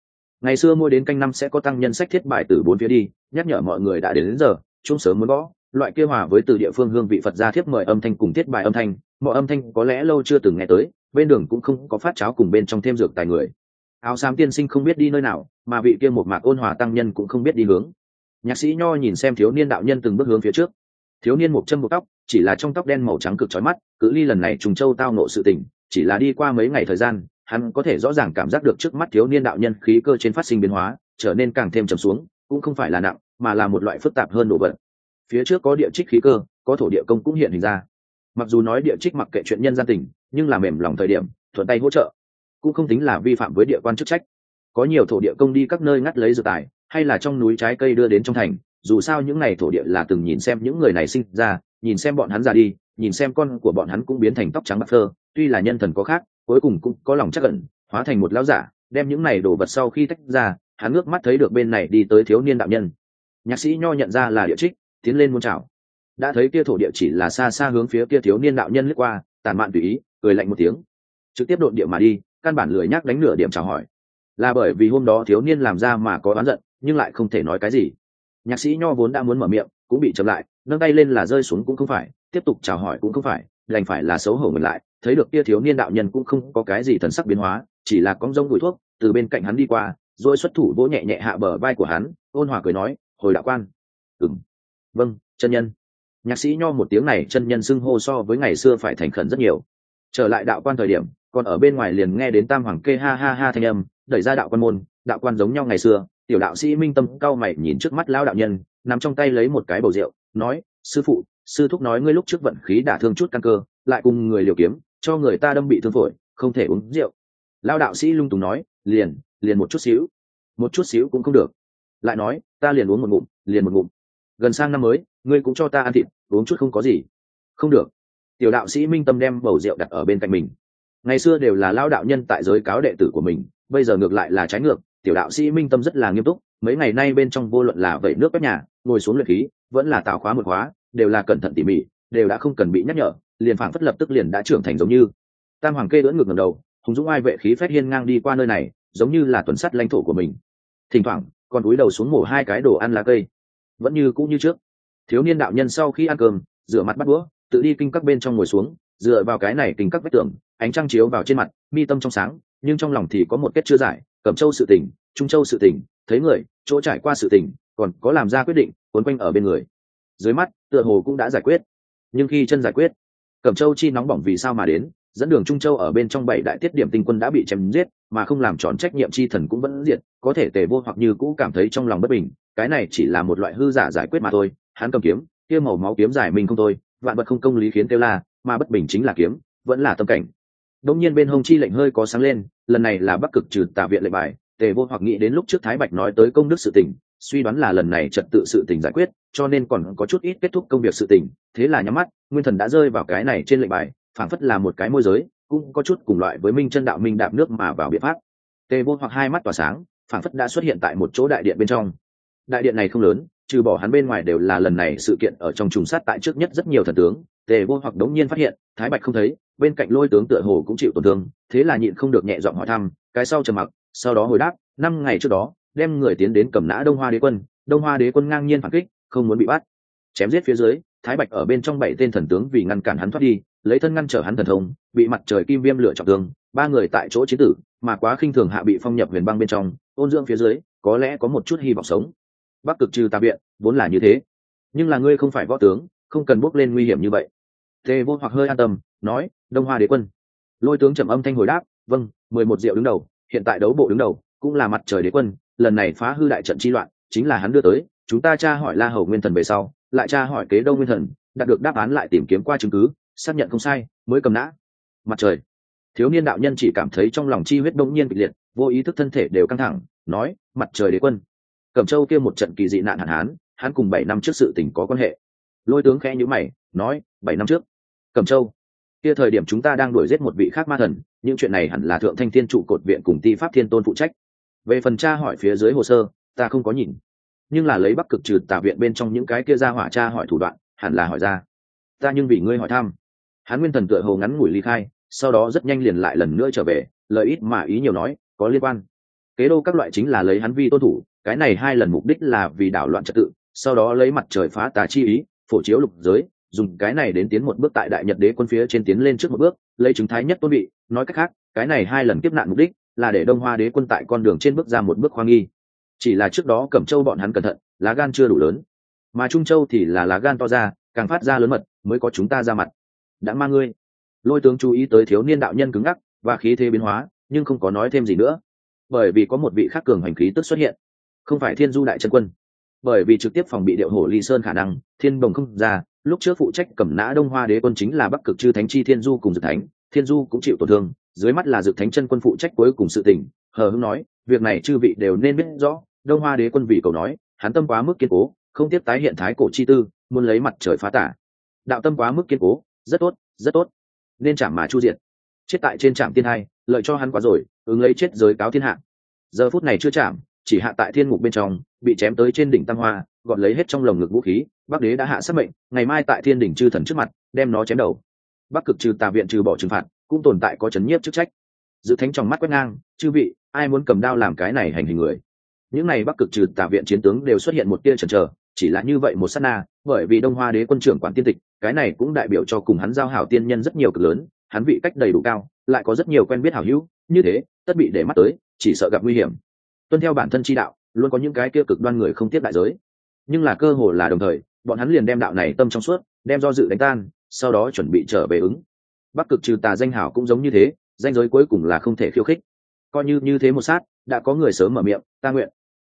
Ngày xưa mua đến canh năm sẽ có tăng nhân sách thiết bài từ bốn phía đi nhắc nhở mọi người đã đến, đến giờ chung sớm muốn gõ. Loại kia hòa với từ địa phương hương vị phật gia thiếp mời âm thanh cùng thiết bài âm thanh mọi âm thanh có lẽ lâu chưa từng nghe tới bên đường cũng không có phát cháo cùng bên trong thêm dược tài người. Áo xám tiên sinh không biết đi nơi nào mà vị kia một mạc ôn hòa tăng nhân cũng không biết đi hướng nhạc sĩ nho nhìn xem thiếu niên đạo nhân từng bước hướng phía trước. Thiếu niên một chân một tóc, chỉ là trong tóc đen màu trắng cực trói mắt, cự ly lần này trùng châu tao nộ sự tình, chỉ là đi qua mấy ngày thời gian, hắn có thể rõ ràng cảm giác được trước mắt thiếu niên đạo nhân khí cơ trên phát sinh biến hóa, trở nên càng thêm trầm xuống, cũng không phải là nặng, mà là một loại phức tạp hơn đồ vật. Phía trước có địa trích khí cơ, có thổ địa công cũng hiện hình ra. Mặc dù nói địa trích mặc kệ chuyện nhân gian tình, nhưng là mềm lòng thời điểm, thuận tay hỗ trợ. Cũng không tính là vi phạm với địa quan chức trách. Có nhiều thổ địa công đi các nơi ngắt lấy dược tài hay là trong núi trái cây đưa đến trong thành dù sao những ngày thổ địa là từng nhìn xem những người này sinh ra nhìn xem bọn hắn già đi nhìn xem con của bọn hắn cũng biến thành tóc trắng bạc phơ tuy là nhân thần có khác cuối cùng cũng có lòng chắc ẩn, hóa thành một lão giả đem những này đồ vật sau khi tách ra hắn ngước mắt thấy được bên này đi tới thiếu niên đạo nhân. Nhạc sĩ nho nhận ra là địa trích tiến lên muốn chào. Đã thấy kia thổ địa chỉ là xa xa hướng phía kia thiếu niên đạo nhân lướt qua tàn mạn tùy ý cười lạnh một tiếng. Trực tiếp đột địa mà đi căn bản lười nhắc đánh nửa điểm chào hỏi. Là bởi vì hôm đó thiếu niên làm ra mà có oán giận nhưng lại không thể nói cái gì. Nhạc sĩ nho vốn đã muốn mở miệng, cũng bị chậm lại, nâng tay lên là rơi xuống cũng không phải, tiếp tục chào hỏi cũng không phải, đành phải là xấu hổ ngược lại, thấy được kia thiếu niên đạo nhân cũng không có cái gì thần sắc biến hóa, chỉ là con rông bụi thuốc, từ bên cạnh hắn đi qua, rồi xuất thủ vỗ nhẹ nhẹ hạ bờ vai của hắn, ôn hòa cười nói, hồi đạo quan. Ừng vâng chân nhân. Nhạc sĩ nho một tiếng này chân nhân xưng hô so với ngày xưa phải thành khẩn rất nhiều. Trở lại đạo quan thời điểm, còn ở bên ngoài liền nghe đến tam hoàng kê ha ha ha thanh âm, đẩy ra đạo quan môn, đạo quan giống nhau ngày xưa tiểu đạo sĩ minh tâm cao mày nhìn trước mắt lão đạo nhân nằm trong tay lấy một cái bầu rượu, nói, sư phụ, sư thúc nói ngươi lúc trước vận khí đả thương chút căn cơ, lại cùng người liều kiếm, cho người ta đâm bị thương phổi, không thể uống rượu. Lao đạo sĩ lung tùng nói, liền liền một chút xíu. Một chút xíu cũng không được. Lại nói, ta liền uống một ngụm, liền một ngụm. Gần sang năm mới, ngươi cũng cho ta ăn thịt, uống chút không có gì. Không được. Tiểu đạo sĩ minh tâm đem bầu rượu đặt ở bên cạnh mình. Ngày xưa đều là lao đạo nhân tại giới cáo đệ tử của mình, bây giờ ngược lại là trái ngược tiểu đạo sĩ minh tâm rất là nghiêm túc, mấy ngày nay bên trong vô luận là vẩy nước các nhà, ngồi xuống luyện khí, vẫn là tạo khóa một khóa, đều là cẩn thận tỉ mỉ, đều đã không cần bị nhắc nhở, liền phảng phất lập tức liền đã trưởng thành giống như. Tam hoàng kê lưỡn ngược ngầm đầu, hùng dũng ai vệ khí phép hiên ngang đi qua nơi này, giống như là tuần sắt lãnh thổ của mình. Thỉnh thoảng, còn cúi đầu xuống mổ hai cái đồ ăn lá cây. Vẫn như cũ như trước. Thiếu niên đạo nhân sau khi ăn cơm, rửa mặt bắt đũa, tự đi kinh các bên trong ngồi xuống, dựa vào cái này kinh các vách tường, ánh trăng chiếu vào trên mặt, mi tâm trong sáng, nhưng trong lòng thì có một kết chưa giải cẩm châu sự tỉnh trung châu sự tỉnh thấy người, chỗ trải qua sự tỉnh còn có làm ra quyết định, quấn quanh ở bên người. Dưới mắt, tựa hồ cũng đã giải quyết. Nhưng khi chân giải quyết, cẩm châu chi nóng bỏng vì sao mà đến, dẫn đường trung châu ở bên trong bảy đại tiết điểm tinh quân đã bị chém giết, mà không làm tròn trách nhiệm chi thần cũng vẫn diệt, có thể tề vô hoặc như cũ cảm thấy trong lòng bất bình, cái này chỉ là một loại hư giả giải quyết mà thôi, hắn cầm kiếm, kia màu máu kiếm giải mình không thôi, vạn vật không công lý khiến kêu la, mà bất bình chính là kiếm, vẫn là tâm cảnh đông nhiên bên hông chi lệnh hơi có sáng lên, lần này là bắc cực trừ tà viện lệnh bài, tề vô hoặc nghĩ đến lúc trước thái bạch nói tới công đức sự tình, suy đoán là lần này trật tự sự tình giải quyết, cho nên còn có chút ít kết thúc công việc sự tình, thế là nhắm mắt, nguyên thần đã rơi vào cái này trên lệnh bài, phảng phất là một cái môi giới, cũng có chút cùng loại với minh chân đạo minh đạp nước mà vào biện pháp. Tề vô hoặc hai mắt tỏa sáng, phảng phất đã xuất hiện tại một chỗ đại điện bên trong. Đại điện này không lớn, trừ bỏ hắn bên ngoài đều là lần này sự kiện ở trong trùng sát tại trước nhất rất nhiều thần tướng, tề vô hoặc đống nhiên phát hiện, thái bạch không thấy bên cạnh lôi tướng tựa hồ cũng chịu tổn thương, thế là nhịn không được nhẹ giọng hỏi thăm, cái sau trầm mặc, sau đó hồi đáp, năm ngày trước đó, đem người tiến đến cầm nã đông hoa đế quân, đông hoa đế quân ngang nhiên phản kích, không muốn bị bắt. Chém giết phía dưới, thái bạch ở bên trong bảy tên thần tướng vì ngăn cản hắn thoát đi, lấy thân ngăn trở hắn thần thông, bị mặt trời kim viêm lửa trọng thương, ba người tại chỗ chiến tử, mà quá khinh thường hạ bị phong nhập huyền băng bên trong, ôn dưỡng phía dưới, có lẽ có một chút hy vọng sống. Bắc cực trừ tà viện, vốn là như thế. Nhưng là ngươi không phải võ tướng, không cần bước lên nguy hiểm như vậy. Tề vô hoặc hơi an tâm nói, đông hoa đế quân. Lôi tướng trầm âm thanh hồi đáp vâng mười một diệu đứng đầu, hiện tại đấu bộ đứng đầu, cũng là mặt trời đế quân, lần này phá hư đại trận chi loạn, chính là hắn đưa tới, chúng ta tra hỏi la hầu nguyên thần về sau, lại tra hỏi kế đông nguyên thần, đạt được đáp án lại tìm kiếm qua chứng cứ, xác nhận không sai, mới cầm nã. Mặt trời. Thiếu niên đạo nhân chỉ cảm thấy trong lòng chi huyết đông nhiên kịch liệt, vô ý thức thân thể đều căng thẳng, nói, mặt trời đế quân. Cẩm châu kia một trận kỳ dị nạn hạn hán, hắn cùng bảy năm trước sự tình có quan hệ. Lôi tướng khẽ nhữ mày, nói, bảy năm trước. Cẩm châu kia thời điểm chúng ta đang đuổi giết một vị khác ma thần, những chuyện này hẳn là thượng thanh thiên trụ cột viện cùng ti pháp thiên tôn phụ trách. Về phần tra hỏi phía dưới hồ sơ, ta không có nhìn. Nhưng là lấy bắc cực trừ tà viện bên trong những cái kia ra hỏa tra hỏi thủ đoạn, hẳn là hỏi ra. Ta nhưng vì ngươi hỏi thăm. Hắn nguyên thần tựa hồ ngắn ngủi ly khai, sau đó rất nhanh liền lại lần nữa trở về lợi ít mà ý nhiều nói, có liên quan. Kế đô các loại chính là lấy hắn vi tôn thủ, cái này hai lần mục đích là vì đảo loạn trật tự, sau đó lấy mặt trời phá tà chi ý, phổ chiếu lục giới dùng cái này đến tiến một bước tại đại nhật đế quân phía trên tiến lên trước một bước, lấy chứng thái nhất tôn bị nói cách khác, cái này hai lần kiếp nạn mục đích là để đông hoa đế quân tại con đường trên bước ra một bước khoa nghi. Chỉ là trước đó cẩm châu bọn hắn cẩn thận, lá gan chưa đủ lớn. Mà trung châu thì là lá gan to ra, càng phát ra lớn mật, mới có chúng ta ra mặt. Đã mang ngươi. Lôi tướng chú ý tới thiếu niên đạo nhân cứng ngắc và khí thế biến hóa, nhưng không có nói thêm gì nữa. Bởi vì có một vị khắc cường hành khí tức xuất hiện. Không phải thiên du đại chân quân bởi vì trực tiếp phòng bị điệu hổ ly sơn khả năng, thiên đồng không ra, lúc trước phụ trách cầm nã đông hoa đế quân chính là bắc cực chư thánh chi thiên du cùng dược thánh, thiên du cũng chịu tổn thương, dưới mắt là dược thánh chân quân phụ trách cuối cùng sự tình, hờ hưng nói, việc này chư vị đều nên biết rõ, đông hoa đế quân vì cầu nói, hắn tâm quá mức kiên cố, không tiếp tái hiện thái cổ chi tư, muốn lấy mặt trời phá tả. Đạo tâm quá mức kiên cố, rất tốt rất tốt. Nên chạm mà chu diệt. Chết tại trên trạm tiên hai, lợi cho hắn quá rồi, ứng lấy chết giới cáo thiên hạ. Giờ phút này chưa chạm chỉ hạ tại thiên ngục bên trong, bị chém tới trên đỉnh tam hoa gọn lấy hết trong lồng ngực vũ khí, bắc đế đã hạ sát mệnh, ngày mai tại thiên đỉnh chư thần trước mặt, đem nó chém đầu. Bắc cực trừ tà viện trừ bỏ trừng phạt, cũng tồn tại có chấn nhiếp chức trách. Dự thánh trong mắt quét ngang, chư vị, ai muốn cầm đao làm cái này hành hình người? Những này bắc cực trừ tà viện chiến tướng đều xuất hiện một tia chần chờ, chỉ là như vậy một sát na, bởi vì đông hoa đế quân trưởng quản tiên tịch, cái này cũng đại biểu cho cùng hắn giao hảo tiên nhân rất nhiều cực lớn, hắn vị cách đầy đủ cao, lại có rất nhiều quen biết hảo hữu, như thế, tất bị để mắt tới, chỉ sợ gặp nguy hiểm tuân theo bản thân chi đạo, luôn có những cái kia cực đoan người không tiếp đại giới. Nhưng là cơ hồ là đồng thời, bọn hắn liền đem đạo này tâm trong suốt, đem do dự đánh tan, sau đó chuẩn bị trở về ứng. Bắc cực trừ tà danh hảo cũng giống như thế, danh giới cuối cùng là không thể khiêu khích. Coi như như thế một sát, đã có người sớm mở miệng, ta nguyện.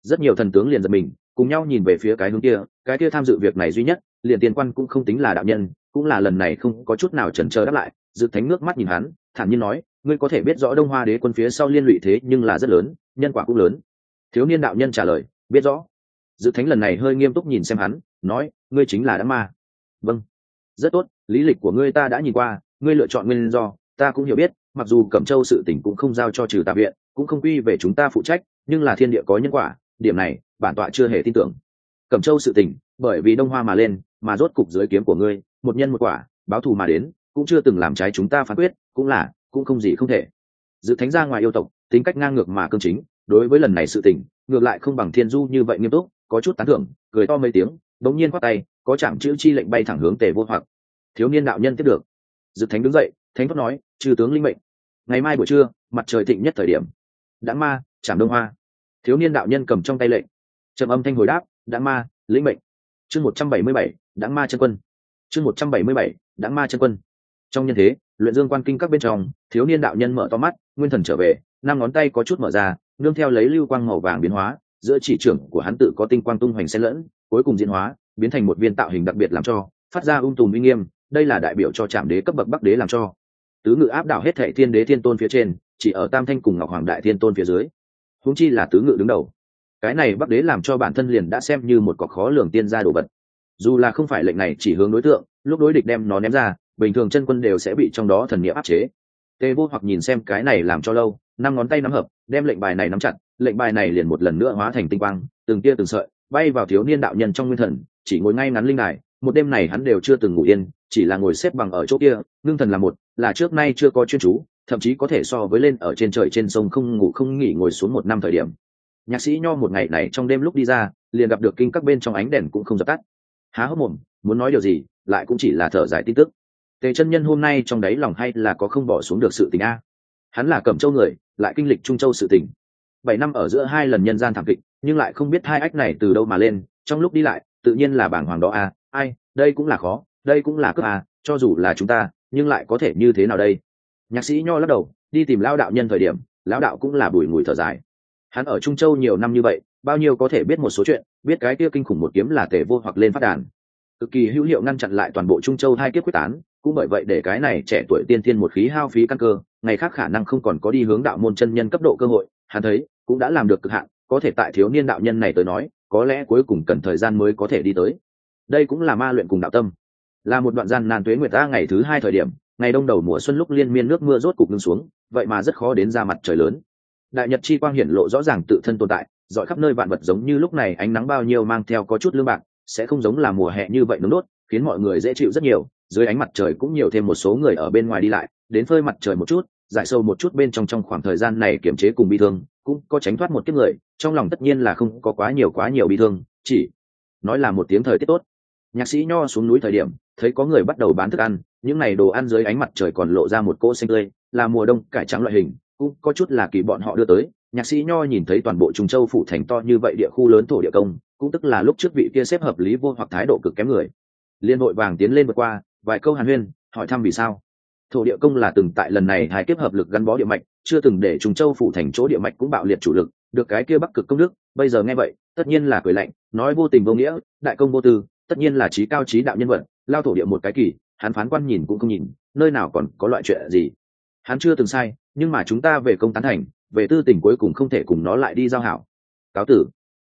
Rất nhiều thần tướng liền giật mình, cùng nhau nhìn về phía cái hướng kia, cái kia tham dự việc này duy nhất, liền tiền quan cũng không tính là đạo nhân, cũng là lần này không có chút nào chần chờ đáp lại dự thánh nước mắt nhìn hắn, thản nhiên nói, ngươi có thể biết rõ đông hoa đế quân phía sau liên lụy thế nhưng là rất lớn, nhân quả cũng lớn thiếu niên đạo nhân trả lời, biết rõ. Dự thánh lần này hơi nghiêm túc nhìn xem hắn, nói, ngươi chính là đám ma. Vâng. Rất tốt, lý lịch của ngươi ta đã nhìn qua, ngươi lựa chọn nguyên do, ta cũng hiểu biết, mặc dù cẩm châu sự tỉnh cũng không giao cho trừ tạ viện, cũng không quy về chúng ta phụ trách, nhưng là thiên địa có nhân quả, điểm này, bản tọa chưa hề tin tưởng. Cẩm châu sự tỉnh bởi vì đông hoa mà lên, mà rốt cục dưới kiếm của ngươi, một nhân một quả, báo thù mà đến, cũng chưa từng làm trái chúng ta phán quyết, cũng là, cũng không gì không thể. Dự thánh ra ngoài yêu tộc, tính cách ngang ngược mà cương chính đối với lần này sự tình, ngược lại không bằng thiên du như vậy nghiêm túc, có chút tán thưởng, cười to mấy tiếng, đống nhiên khoác tay, có chạm chữ chi lệnh bay thẳng hướng tề vô hoặc. Thiếu niên đạo nhân tiếp được. Dự thánh đứng dậy, thánh thoát nói trừ tướng linh mệnh, ngày mai buổi trưa, mặt trời thịnh nhất thời điểm. Đã ma chạm đông hoa. Thiếu niên đạo nhân cầm trong tay lệnh. Trầm âm thanh hồi đáp, đã ma lĩnh mệnh. Chương một trăm bảy mươi bảy, đã ma chân quân. Chương một trăm bảy mươi bảy, đã ma chân quân. Trong nhân thế, luyện dương quan kinh các bên trong, thiếu niên đạo nhân mở to mắt, nguyên thần trở về, năm ngón tay có chút mở ra nương theo lấy lưu quang màu vàng biến hóa, giữa chỉ trưởng của hắn tự có tinh quang tung hoành xen lẫn, cuối cùng diễn hóa, biến thành một viên tạo hình đặc biệt làm cho, phát ra ung tùm uy nghiêm, đây là đại biểu cho trạm đế cấp bậc bắc đế làm cho. Tứ ngự áp đảo hết thệ thiên đế thiên tôn phía trên, chỉ ở tam thanh cùng ngọc hoàng đại thiên tôn phía dưới. Húng chi là tứ ngự đứng đầu. Cái này bắc đế làm cho bản thân liền đã xem như một cọc khó lường tiên gia đồ vật. Dù là không phải lệnh này chỉ hướng đối tượng, lúc đối địch đem nó ném ra, bình thường chân quân đều sẽ bị trong đó thần nghĩa áp chế. Tê vô hoặc nhìn xem cái này làm cho lâu năm ngón tay nắm hợp, đem lệnh bài này nắm chặt, lệnh bài này liền một lần nữa hóa thành tinh quang, từng tia từng sợi, bay vào thiếu niên đạo nhân trong nguyên thần, chỉ ngồi ngay ngắn linh đài, một đêm này hắn đều chưa từng ngủ yên, chỉ là ngồi xếp bằng ở chỗ kia, ngưng thần là một, là trước nay chưa có chuyên chú, thậm chí có thể so với lên ở trên trời trên sông không ngủ không nghỉ ngồi xuống một năm thời điểm. Nhạc sĩ nho một ngày này trong đêm lúc đi ra, liền gặp được kinh các bên trong ánh đèn cũng không dập tắt. Há hốc mồm, muốn nói điều gì, lại cũng chỉ là thở dài tin tức. Tề chân nhân hôm nay trong đáy lòng hay là có không bỏ xuống được sự tình a? Hắn là cẩm châu người, lại kinh lịch trung châu sự tình bảy năm ở giữa hai lần nhân gian thảm kịch, nhưng lại không biết hai ách này từ đâu mà lên, trong lúc đi lại, tự nhiên là bảng hoàng đó à? ai, đây cũng là khó, đây cũng là cướp à? cho dù là chúng ta, nhưng lại có thể như thế nào đây nhạc sĩ nho lắc đầu, đi tìm lao đạo nhân thời điểm, lão đạo cũng là bùi ngùi thở dài hắn ở trung châu nhiều năm như vậy, bao nhiêu có thể biết một số chuyện, biết cái kia kinh khủng một kiếm là tề vô hoặc lên phát đàn cực kỳ hữu hiệu ngăn chặn lại toàn bộ trung châu hai kiếp quyết tán cũng bởi vậy để cái này trẻ tuổi tiên thiên một khí hao phí căn cơ, ngày khác khả năng không còn có đi hướng đạo môn chân nhân cấp độ cơ hội, hắn thấy, cũng đã làm được cực hạn, có thể tại thiếu niên đạo nhân này tới nói, có lẽ cuối cùng cần thời gian mới có thể đi tới. Đây cũng là ma luyện cùng đạo tâm. Là một đoạn gian nàn tuế nguyệt ta ngày thứ hai thời điểm, ngày đông đầu mùa xuân lúc liên miên nước mưa rốt cục ngưng xuống, vậy mà rất khó đến ra mặt trời lớn. Đại nhật chi quang hiển lộ rõ ràng tự thân tồn tại, dọi khắp nơi vạn vật giống như lúc này ánh nắng bao nhiêu mang theo có chút lương bạc, sẽ không giống là mùa hè như vậy nóng nốt khiến mọi người dễ chịu rất nhiều dưới ánh mặt trời cũng nhiều thêm một số người ở bên ngoài đi lại, đến phơi mặt trời một chút, giải sâu một chút bên trong trong khoảng thời gian này kiểm chế cùng bị thương, cũng có tránh thoát một kiếp người, trong lòng tất nhiên là không có quá nhiều quá nhiều bị thương, chỉ nói là một tiếng thời tiết tốt. Nhạc sĩ nho xuống núi thời điểm, thấy có người bắt đầu bán thức ăn, những này đồ ăn dưới ánh mặt trời còn lộ ra một cỗ xanh tươi, là mùa đông cải trắng loại hình, cũng có chút là kỳ bọn họ đưa tới. Nhạc sĩ nho nhìn thấy toàn bộ trung châu phủ thành to như vậy địa khu lớn thổ địa công, cũng tức là lúc trước vị kia xếp hợp lý vô hoặc thái độ cực kém người. Liên hội vàng tiến lên vượt qua vài câu hàn huyên, hỏi thăm vì sao. Thổ địa công là từng tại lần này hai kiếp hợp lực gắn bó địa mạch, chưa từng để trùng châu phủ thành chỗ địa mạch cũng bạo liệt chủ lực, được cái kia bắc cực công đức, bây giờ nghe vậy, tất nhiên là cười lạnh, nói vô tình vô nghĩa, đại công vô tư, tất nhiên là trí cao trí đạo nhân vật, lao thổ địa một cái kỳ, hắn phán quan nhìn cũng không nhìn, nơi nào còn có loại chuyện gì. Hắn chưa từng sai, nhưng mà chúng ta về công tán thành, về tư tình cuối cùng không thể cùng nó lại đi giao hảo. Cáo tử.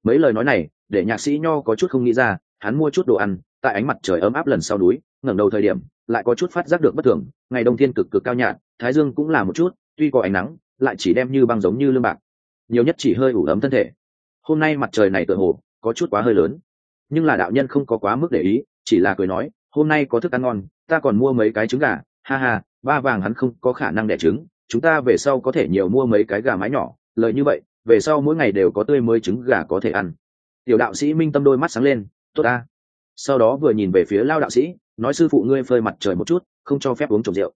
Mấy lời nói này, để nhạc sĩ nho có chút không nghĩ ra hắn mua chút đồ ăn, tại ánh mặt trời ấm áp lần sau núi, ngẩng đầu thời điểm, lại có chút phát giác được bất thường, ngày đông thiên cực cực cao nhạt, thái dương cũng là một chút, tuy có ánh nắng, lại chỉ đem như băng giống như lương bạc. Nhiều nhất chỉ hơi ủ ấm thân thể. Hôm nay mặt trời này tựa hồ, có chút quá hơi lớn. Nhưng là đạo nhân không có quá mức để ý, chỉ là cười nói, hôm nay có thức ăn ngon, ta còn mua mấy cái trứng gà. Ha ha, ba vàng hắn không có khả năng đẻ trứng, chúng ta về sau có thể nhiều mua mấy cái gà mái nhỏ, lợi như vậy, về sau mỗi ngày đều có tươi mới trứng gà có thể ăn. Tiểu đạo sĩ minh tâm đôi mắt sáng lên tốt ta. Sau đó vừa nhìn về phía lao đạo sĩ, nói sư phụ ngươi phơi mặt trời một chút, không cho phép uống trồng rượu.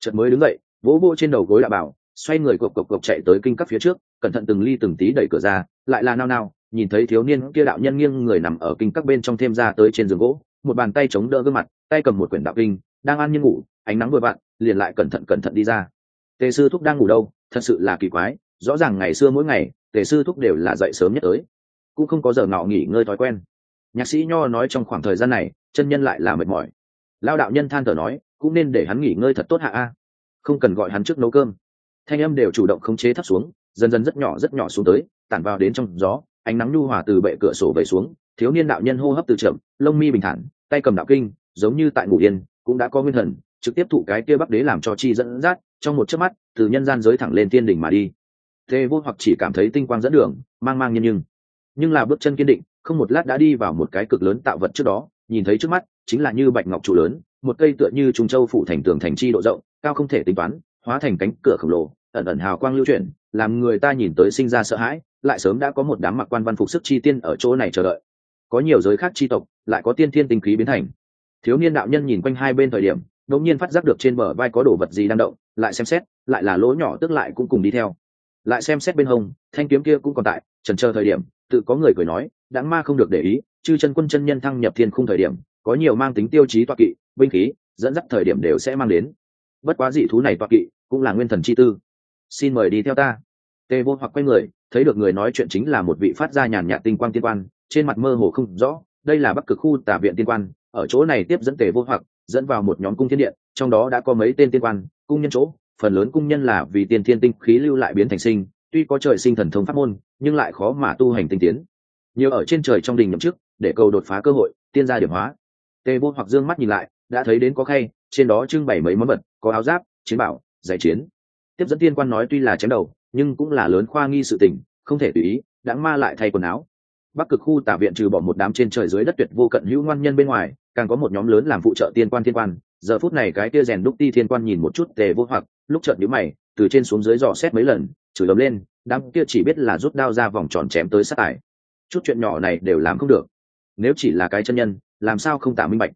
Chợt mới đứng dậy, vỗ vỗ trên đầu gối đạo bảo, xoay người cộc cộc cộc chạy tới kinh các phía trước, cẩn thận từng ly từng tí đẩy cửa ra, lại là nao nao, nhìn thấy thiếu niên kia đạo nhân nghiêng người nằm ở kinh các bên trong thêm ra tới trên giường gỗ, một bàn tay chống đỡ gương mặt, tay cầm một quyển đạo kinh, đang ăn như ngủ, ánh nắng vừa vặn, liền lại cẩn thận cẩn thận đi ra. Tề sư thúc đang ngủ đâu? Thật sự là kỳ quái, rõ ràng ngày xưa mỗi ngày, tề sư thúc đều là dậy sớm nhất tới. Cũng không có giờ ngọ nghỉ ngơi thói quen nhạc sĩ nho nói trong khoảng thời gian này, chân nhân lại là mệt mỏi. Lao đạo nhân than thở nói, cũng nên để hắn nghỉ ngơi thật tốt hạ a. Không cần gọi hắn trước nấu cơm. Thanh âm đều chủ động khống chế thấp xuống, dần dần rất nhỏ rất nhỏ xuống tới, tản vào đến trong gió, ánh nắng nhu hòa từ bệ cửa sổ về xuống, thiếu niên đạo nhân hô hấp từ chậm, lông mi bình thản, tay cầm đạo kinh, giống như tại ngủ yên, cũng đã có nguyên thần, trực tiếp thụ cái kia bắc đế làm cho chi dẫn dắt, trong một chớp mắt, từ nhân gian giới thẳng lên tiên đỉnh mà đi. Thế vô hoặc chỉ cảm thấy tinh quang dẫn đường, mang mang nhân nhưng. Nhưng là bước chân kiên định không một lát đã đi vào một cái cực lớn tạo vật trước đó, nhìn thấy trước mắt chính là như bạch ngọc trụ lớn, một cây tựa như trung châu phủ thành tường thành chi độ rộng, cao không thể tính toán, hóa thành cánh cửa khổng lồ, ẩn ẩn hào quang lưu chuyển, làm người ta nhìn tới sinh ra sợ hãi, lại sớm đã có một đám mặc quan văn phục sức chi tiên ở chỗ này chờ đợi. Có nhiều giới khác chi tộc, lại có tiên thiên tinh khí biến thành. Thiếu niên đạo nhân nhìn quanh hai bên thời điểm, đột nhiên phát giác được trên bờ vai có đồ vật gì đang động, lại xem xét, lại là lỗ nhỏ tức lại cũng cùng đi theo. Lại xem xét bên hông, thanh kiếm kia cũng còn tại trần chờ thời điểm, tự có người cười nói đãng ma không được để ý, chư chân quân chân nhân thăng nhập thiên khung thời điểm, có nhiều mang tính tiêu chí toa kỵ, binh khí, dẫn dắt thời điểm đều sẽ mang đến. Bất quá dị thú này toa kỵ cũng là nguyên thần chi tư. Xin mời đi theo ta. Tề vô hoặc quay người, thấy được người nói chuyện chính là một vị phát ra nhàn nhạt tinh quang tiên quan, trên mặt mơ hồ không rõ, đây là bắc cực khu tà viện tiên quan, ở chỗ này tiếp dẫn tề vô hoặc, dẫn vào một nhóm cung thiên điện, trong đó đã có mấy tên tiên quan, cung nhân chỗ, phần lớn cung nhân là vì tiên thiên tinh khí lưu lại biến thành sinh, tuy có trời sinh thần thông pháp môn, nhưng lại khó mà tu hành tinh tiến nhiều ở trên trời trong đình nhậm chức, để cầu đột phá cơ hội, tiên gia điểm hóa. Tề vô hoặc dương mắt nhìn lại, đã thấy đến có khay, trên đó trưng bày mấy món vật, có áo giáp, chiến bảo giải chiến. Tiếp dẫn tiên quan nói tuy là chém đầu, nhưng cũng là lớn khoa nghi sự tình, không thể tùy ý đãng ma lại thay quần áo. Bắc cực khu tả viện trừ bỏ một đám trên trời dưới đất tuyệt vô cận hữu ngoan nhân bên ngoài, càng có một nhóm lớn làm phụ trợ tiên quan thiên quan. Giờ phút này cái kia rèn đúc ti thiên quan nhìn một chút tề vô hoặc, lúc trợn nhíu mày, từ trên xuống dưới dò xét mấy lần, chửi ấm lên, đám kia chỉ biết là rút đao ra vòng tròn chém tới sát tải chút chuyện nhỏ này đều làm không được. Nếu chỉ là cái chân nhân, làm sao không tả minh bạch?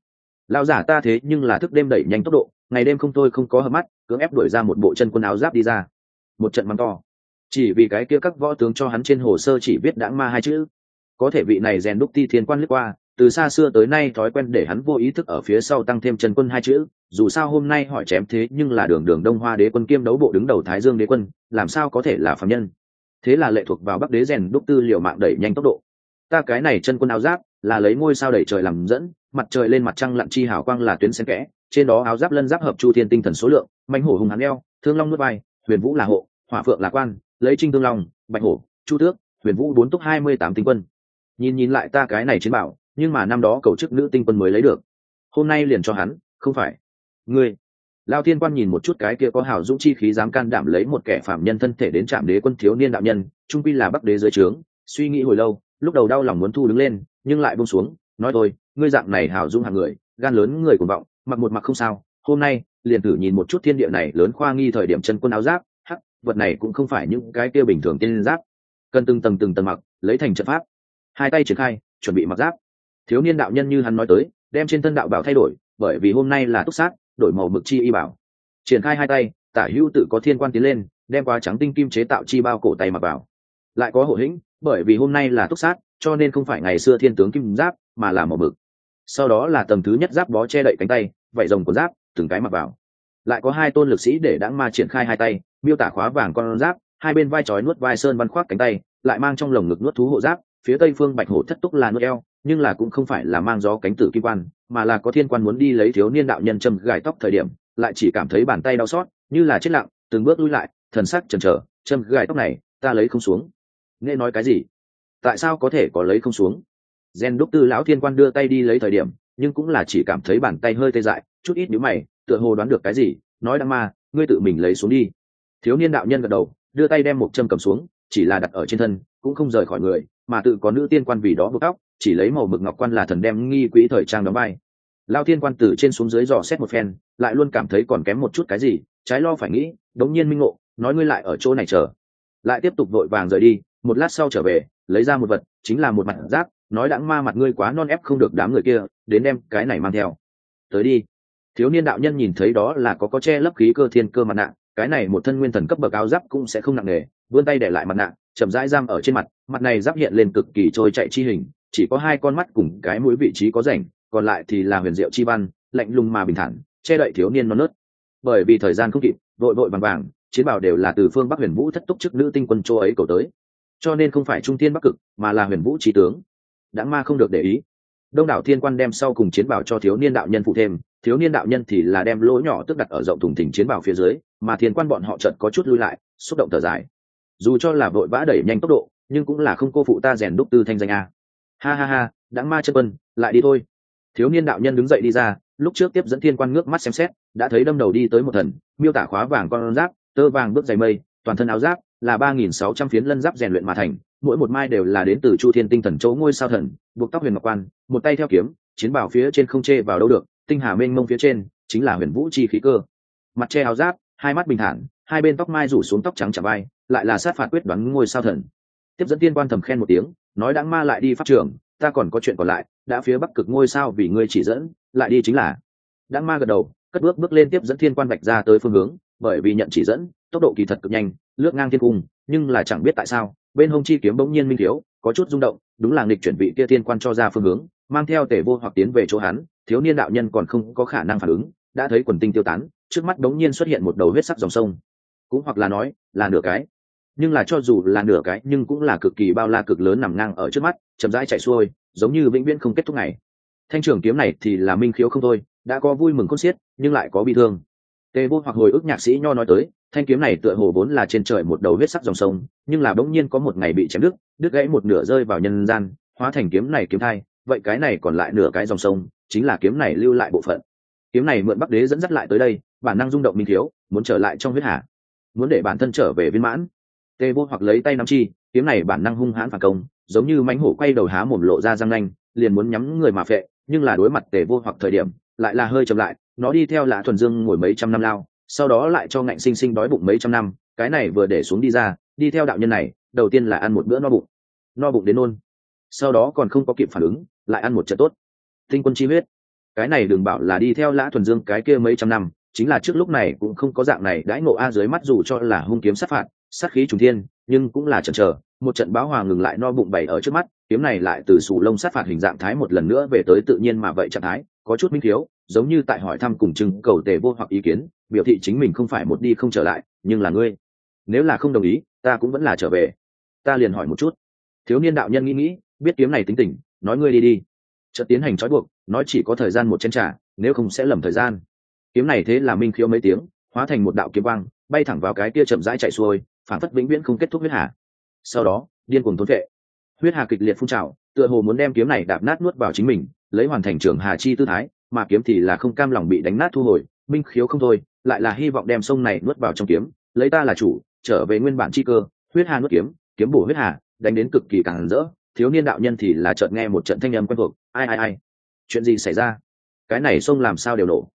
Lao giả ta thế nhưng là thức đêm đẩy nhanh tốc độ, ngày đêm không tôi không có hợp mắt, cưỡng ép đuổi ra một bộ chân quân áo giáp đi ra. Một trận mắng to. Chỉ vì cái kia các võ tướng cho hắn trên hồ sơ chỉ viết đãng ma hai chữ. Có thể vị này rèn đúc ti thiên quan lướt qua, từ xa xưa tới nay thói quen để hắn vô ý thức ở phía sau tăng thêm chân quân hai chữ, dù sao hôm nay hỏi chém thế nhưng là đường đường đông hoa đế quân kiêm đấu bộ đứng đầu thái dương đế quân, làm sao có thể là phạm nhân? Thế là lệ thuộc vào bắc đế rèn đúc tư liệu mạng đẩy nhanh tốc độ. Ta cái này chân quân áo giáp, là lấy ngôi sao đẩy trời làm dẫn, mặt trời lên mặt trăng lặn chi hào quang là tuyến xen kẽ, trên đó áo giáp lân giáp hợp chu thiên tinh thần số lượng mạnh hổ hùng hắn eo, thương long nuốt vai, huyền vũ là hộ, hỏa phượng là quan, lấy trinh thương long, bạch hổ, chu tước, huyền vũ bốn túc hai mươi tám tinh quân. Nhìn nhìn lại ta cái này chiến bảo, nhưng mà năm đó cầu chức nữ tinh quân mới lấy được. Hôm nay liền cho hắn, không phải. Ngươi lao thiên quan nhìn một chút cái kia có hào dũng chi khí dám can đảm lấy một kẻ phạm nhân thân thể đến trạm đế quân thiếu niên đạo nhân, trung quy là bắc đế dưới trướng, suy nghĩ hồi lâu, lúc đầu đau lòng muốn thu đứng lên, nhưng lại bông xuống, nói thôi, ngươi dạng này hào dũng hàng người, gan lớn người cuồng vọng, mặc một mặc không sao, hôm nay, liền thử nhìn một chút thiên địa này lớn khoa nghi thời điểm chân quân áo giáp, hắc, vật này cũng không phải những cái kia bình thường tiên giáp. Cần từng tầng từng tầng mặc, lấy thành trận pháp. Hai tay triển khai, chuẩn bị mặc giáp. Thiếu niên đạo nhân như hắn nói tới, đem trên thân đạo bảo thay đổi, bởi vì hôm nay là túc sát đổi màu mực chi y bảo. Triển khai hai tay, tả hữu tự có thiên quan tiến lên, đem qua trắng tinh kim chế tạo chi bao cổ tay mặc vào. Lại có hộ hĩnh, bởi vì hôm nay là túc sát, cho nên không phải ngày xưa thiên tướng kim giáp, mà là màu mực. Sau đó là tầng thứ nhất giáp bó che đậy cánh tay, vảy rồng của giáp, từng cái mặc vào. Lại có hai tôn lực sĩ để đáng ma triển khai hai tay, miêu tả khóa vàng con giáp, hai bên vai trói nuốt vai sơn văn khoác cánh tay, lại mang trong lồng ngực nuốt thú hộ giáp, phía tây phương bạch hổ thất túc là nuốt eo nhưng là cũng không phải là mang gió cánh tử kim quan, mà là có thiên quan muốn đi lấy thiếu niên đạo nhân châm gài tóc thời điểm, lại chỉ cảm thấy bàn tay đau xót, như là chết lặng, từng bước lui lại, thần sắc chần chờ, châm gài tóc này, ta lấy không xuống. Nghe nói cái gì? Tại sao có thể có lấy không xuống? Gen đúc tư lão thiên quan đưa tay đi lấy thời điểm, nhưng cũng là chỉ cảm thấy bàn tay hơi tê dại, chút ít nhíu mày, tựa hồ đoán được cái gì, nói đăng ma, ngươi tự mình lấy xuống đi. Thiếu niên đạo nhân gật đầu, đưa tay đem một châm cầm xuống, chỉ là đặt ở trên thân, cũng không rời khỏi người mà tự có nữ tiên quan vì đó buộc tóc, chỉ lấy màu mực ngọc quan là thần đem nghi quỹ thời trang đóng vai. Lao tiên quan từ trên xuống dưới dò xét một phen, lại luôn cảm thấy còn kém một chút cái gì, trái lo phải nghĩ, đống nhiên minh ngộ, nói ngươi lại ở chỗ này chờ. Lại tiếp tục vội vàng rời đi, một lát sau trở về, lấy ra một vật, chính là một mặt giáp nói đãng ma mặt ngươi quá non ép không được đám người kia, đến đem cái này mang theo. Tới đi. Thiếu niên đạo nhân nhìn thấy đó là có có che lấp khí cơ thiên cơ mặt nạ, cái này một thân nguyên thần cấp bậc áo giáp cũng sẽ không nặng nề vươn tay để lại mặt nạ, chậm rãi giam ở trên mặt mặt này giáp hiện lên cực kỳ trôi chạy chi hình, chỉ có hai con mắt cùng cái mũi vị trí có rảnh, còn lại thì là huyền diệu chi văn, lạnh lùng mà bình thản, che đậy thiếu niên non nớt. Bởi vì thời gian không kịp vội vội vàng vàng, chiến bảo đều là từ phương bắc huyền vũ thất túc chức nữ tinh quân châu ấy cầu tới. Cho nên không phải trung tiên bắc cực, mà là huyền vũ trí tướng. Đã ma không được để ý. Đông đảo thiên quan đem sau cùng chiến bảo cho thiếu niên đạo nhân phụ thêm, thiếu niên đạo nhân thì là đem lỗ nhỏ tức đặt ở rộng thùng thình chiến bảo phía dưới, mà thiên quan bọn họ chợt có chút lui lại, xúc động thở dài dù cho là vội vã đẩy nhanh tốc độ, nhưng cũng là không cô phụ ta rèn đúc tư thanh danh a. Ha ha ha đáng ma chân quân, lại đi thôi. Thiếu niên đạo nhân đứng dậy đi ra, lúc trước tiếp dẫn thiên quan ngước mắt xem xét, đã thấy đâm đầu đi tới một thần, miêu tả khóa vàng con giáp, tơ vàng bước dày mây, toàn thân áo giáp, là ba nghìn sáu trăm phiến lân giáp rèn luyện mà thành, mỗi một mai đều là đến từ chu thiên tinh thần chỗ ngôi sao thần, buộc tóc huyền ngọc quan, một tay theo kiếm, chiến bảo phía trên không chê vào đâu được, tinh hà mênh mông phía trên, chính là huyền vũ chi khí cơ. Mặt che áo giáp, hai mắt bình thản hai bên tóc mai rủ xuống tóc trắng chả vai, lại là sát phạt quyết đoán ngôi sao thần. Tiếp dẫn tiên quan thầm khen một tiếng, nói đáng ma lại đi pháp trường, ta còn có chuyện còn lại, đã phía bắc cực ngôi sao vì ngươi chỉ dẫn, lại đi chính là. Đáng ma gật đầu, cất bước bước lên tiếp dẫn thiên quan bạch ra tới phương hướng, bởi vì nhận chỉ dẫn, tốc độ kỳ thật cực nhanh, lướt ngang thiên cung, nhưng là chẳng biết tại sao, bên hông chi kiếm bỗng nhiên minh thiếu, có chút rung động, đúng là nghịch chuẩn bị kia thiên quan cho ra phương hướng, mang theo tể vô hoặc tiến về chỗ hắn, thiếu niên đạo nhân còn không có khả năng phản ứng, đã thấy quần tinh tiêu tán, trước mắt đống nhiên xuất hiện một đầu huyết sắc dòng sông cũng hoặc là nói, là nửa cái. Nhưng là cho dù là nửa cái, nhưng cũng là cực kỳ bao la cực lớn nằm ngang ở trước mắt, chậm rãi chạy xuôi, giống như vĩnh viễn không kết thúc ngày. Thanh trường kiếm này thì là minh khiếu không thôi, đã có vui mừng khôn xiết, nhưng lại có bi thương. Tề vô hoặc hồi ức nhạc sĩ nho nói tới, thanh kiếm này tựa hồ vốn là trên trời một đầu huyết sắc dòng sông, nhưng là bỗng nhiên có một ngày bị chém đứt đứt gãy một nửa rơi vào nhân gian, hóa thành kiếm này kiếm thai, vậy cái này còn lại nửa cái dòng sông, chính là kiếm này lưu lại bộ phận. Kiếm này mượn bắc đế dẫn dắt lại tới đây, bản năng rung động minh thiếu muốn trở lại trong huyết hạ muốn để bản thân trở về viên mãn. Tê vô hoặc lấy tay nắm chi, kiếm này bản năng hung hãn phản công, giống như mánh hổ quay đầu há mồm lộ ra răng nanh, liền muốn nhắm người mà phệ, nhưng là đối mặt tề vô hoặc thời điểm, lại là hơi chậm lại, nó đi theo lã thuần dương ngồi mấy trăm năm lao, sau đó lại cho ngạnh sinh sinh đói bụng mấy trăm năm, cái này vừa để xuống đi ra, đi theo đạo nhân này, đầu tiên là ăn một bữa no bụng. No bụng đến nôn. Sau đó còn không có kịp phản ứng, lại ăn một trận tốt. Tinh quân chi huyết. Cái này đừng bảo là đi theo lã thuần dương cái kia mấy trăm năm chính là trước lúc này cũng không có dạng này đãi ngộ a dưới mắt dù cho là hung kiếm sát phạt, sát khí trùng thiên, nhưng cũng là chần chờ, một trận báo hòa ngừng lại no bụng bày ở trước mắt, kiếm này lại từ sù lông sát phạt hình dạng thái một lần nữa về tới tự nhiên mà vậy trạng thái, có chút minh thiếu, giống như tại hỏi thăm cùng chừng cầu tề vô hoặc ý kiến, biểu thị chính mình không phải một đi không trở lại, nhưng là ngươi, nếu là không đồng ý, ta cũng vẫn là trở về. Ta liền hỏi một chút. Thiếu niên đạo nhân nghĩ nghĩ, biết kiếm này tính tình, nói ngươi đi đi. Chợt tiến hành trói buộc, nói chỉ có thời gian một chén trả nếu không sẽ lầm thời gian kiếm này thế là minh khiếu mấy tiếng, hóa thành một đạo kiếm băng bay thẳng vào cái kia chậm rãi chạy xuôi, phản phất vĩnh viễn không kết thúc huyết hà. Sau đó, điên cuồng thốn vệ. Huyết hà kịch liệt phun trào, tựa hồ muốn đem kiếm này đạp nát nuốt vào chính mình, lấy hoàn thành trường hà chi tư thái, mà kiếm thì là không cam lòng bị đánh nát thu hồi, minh khiếu không thôi, lại là hy vọng đem sông này nuốt vào trong kiếm, lấy ta là chủ, trở về nguyên bản chi cơ, huyết hà nuốt kiếm kiếm bổ huyết hà, đánh đến cực kỳ càng rỡ, thiếu niên đạo nhân thì là chợt nghe một trận thanh âm quen thuộc, ai ai ai? Chuyện gì xảy ra? Cái này sông làm sao đều nổ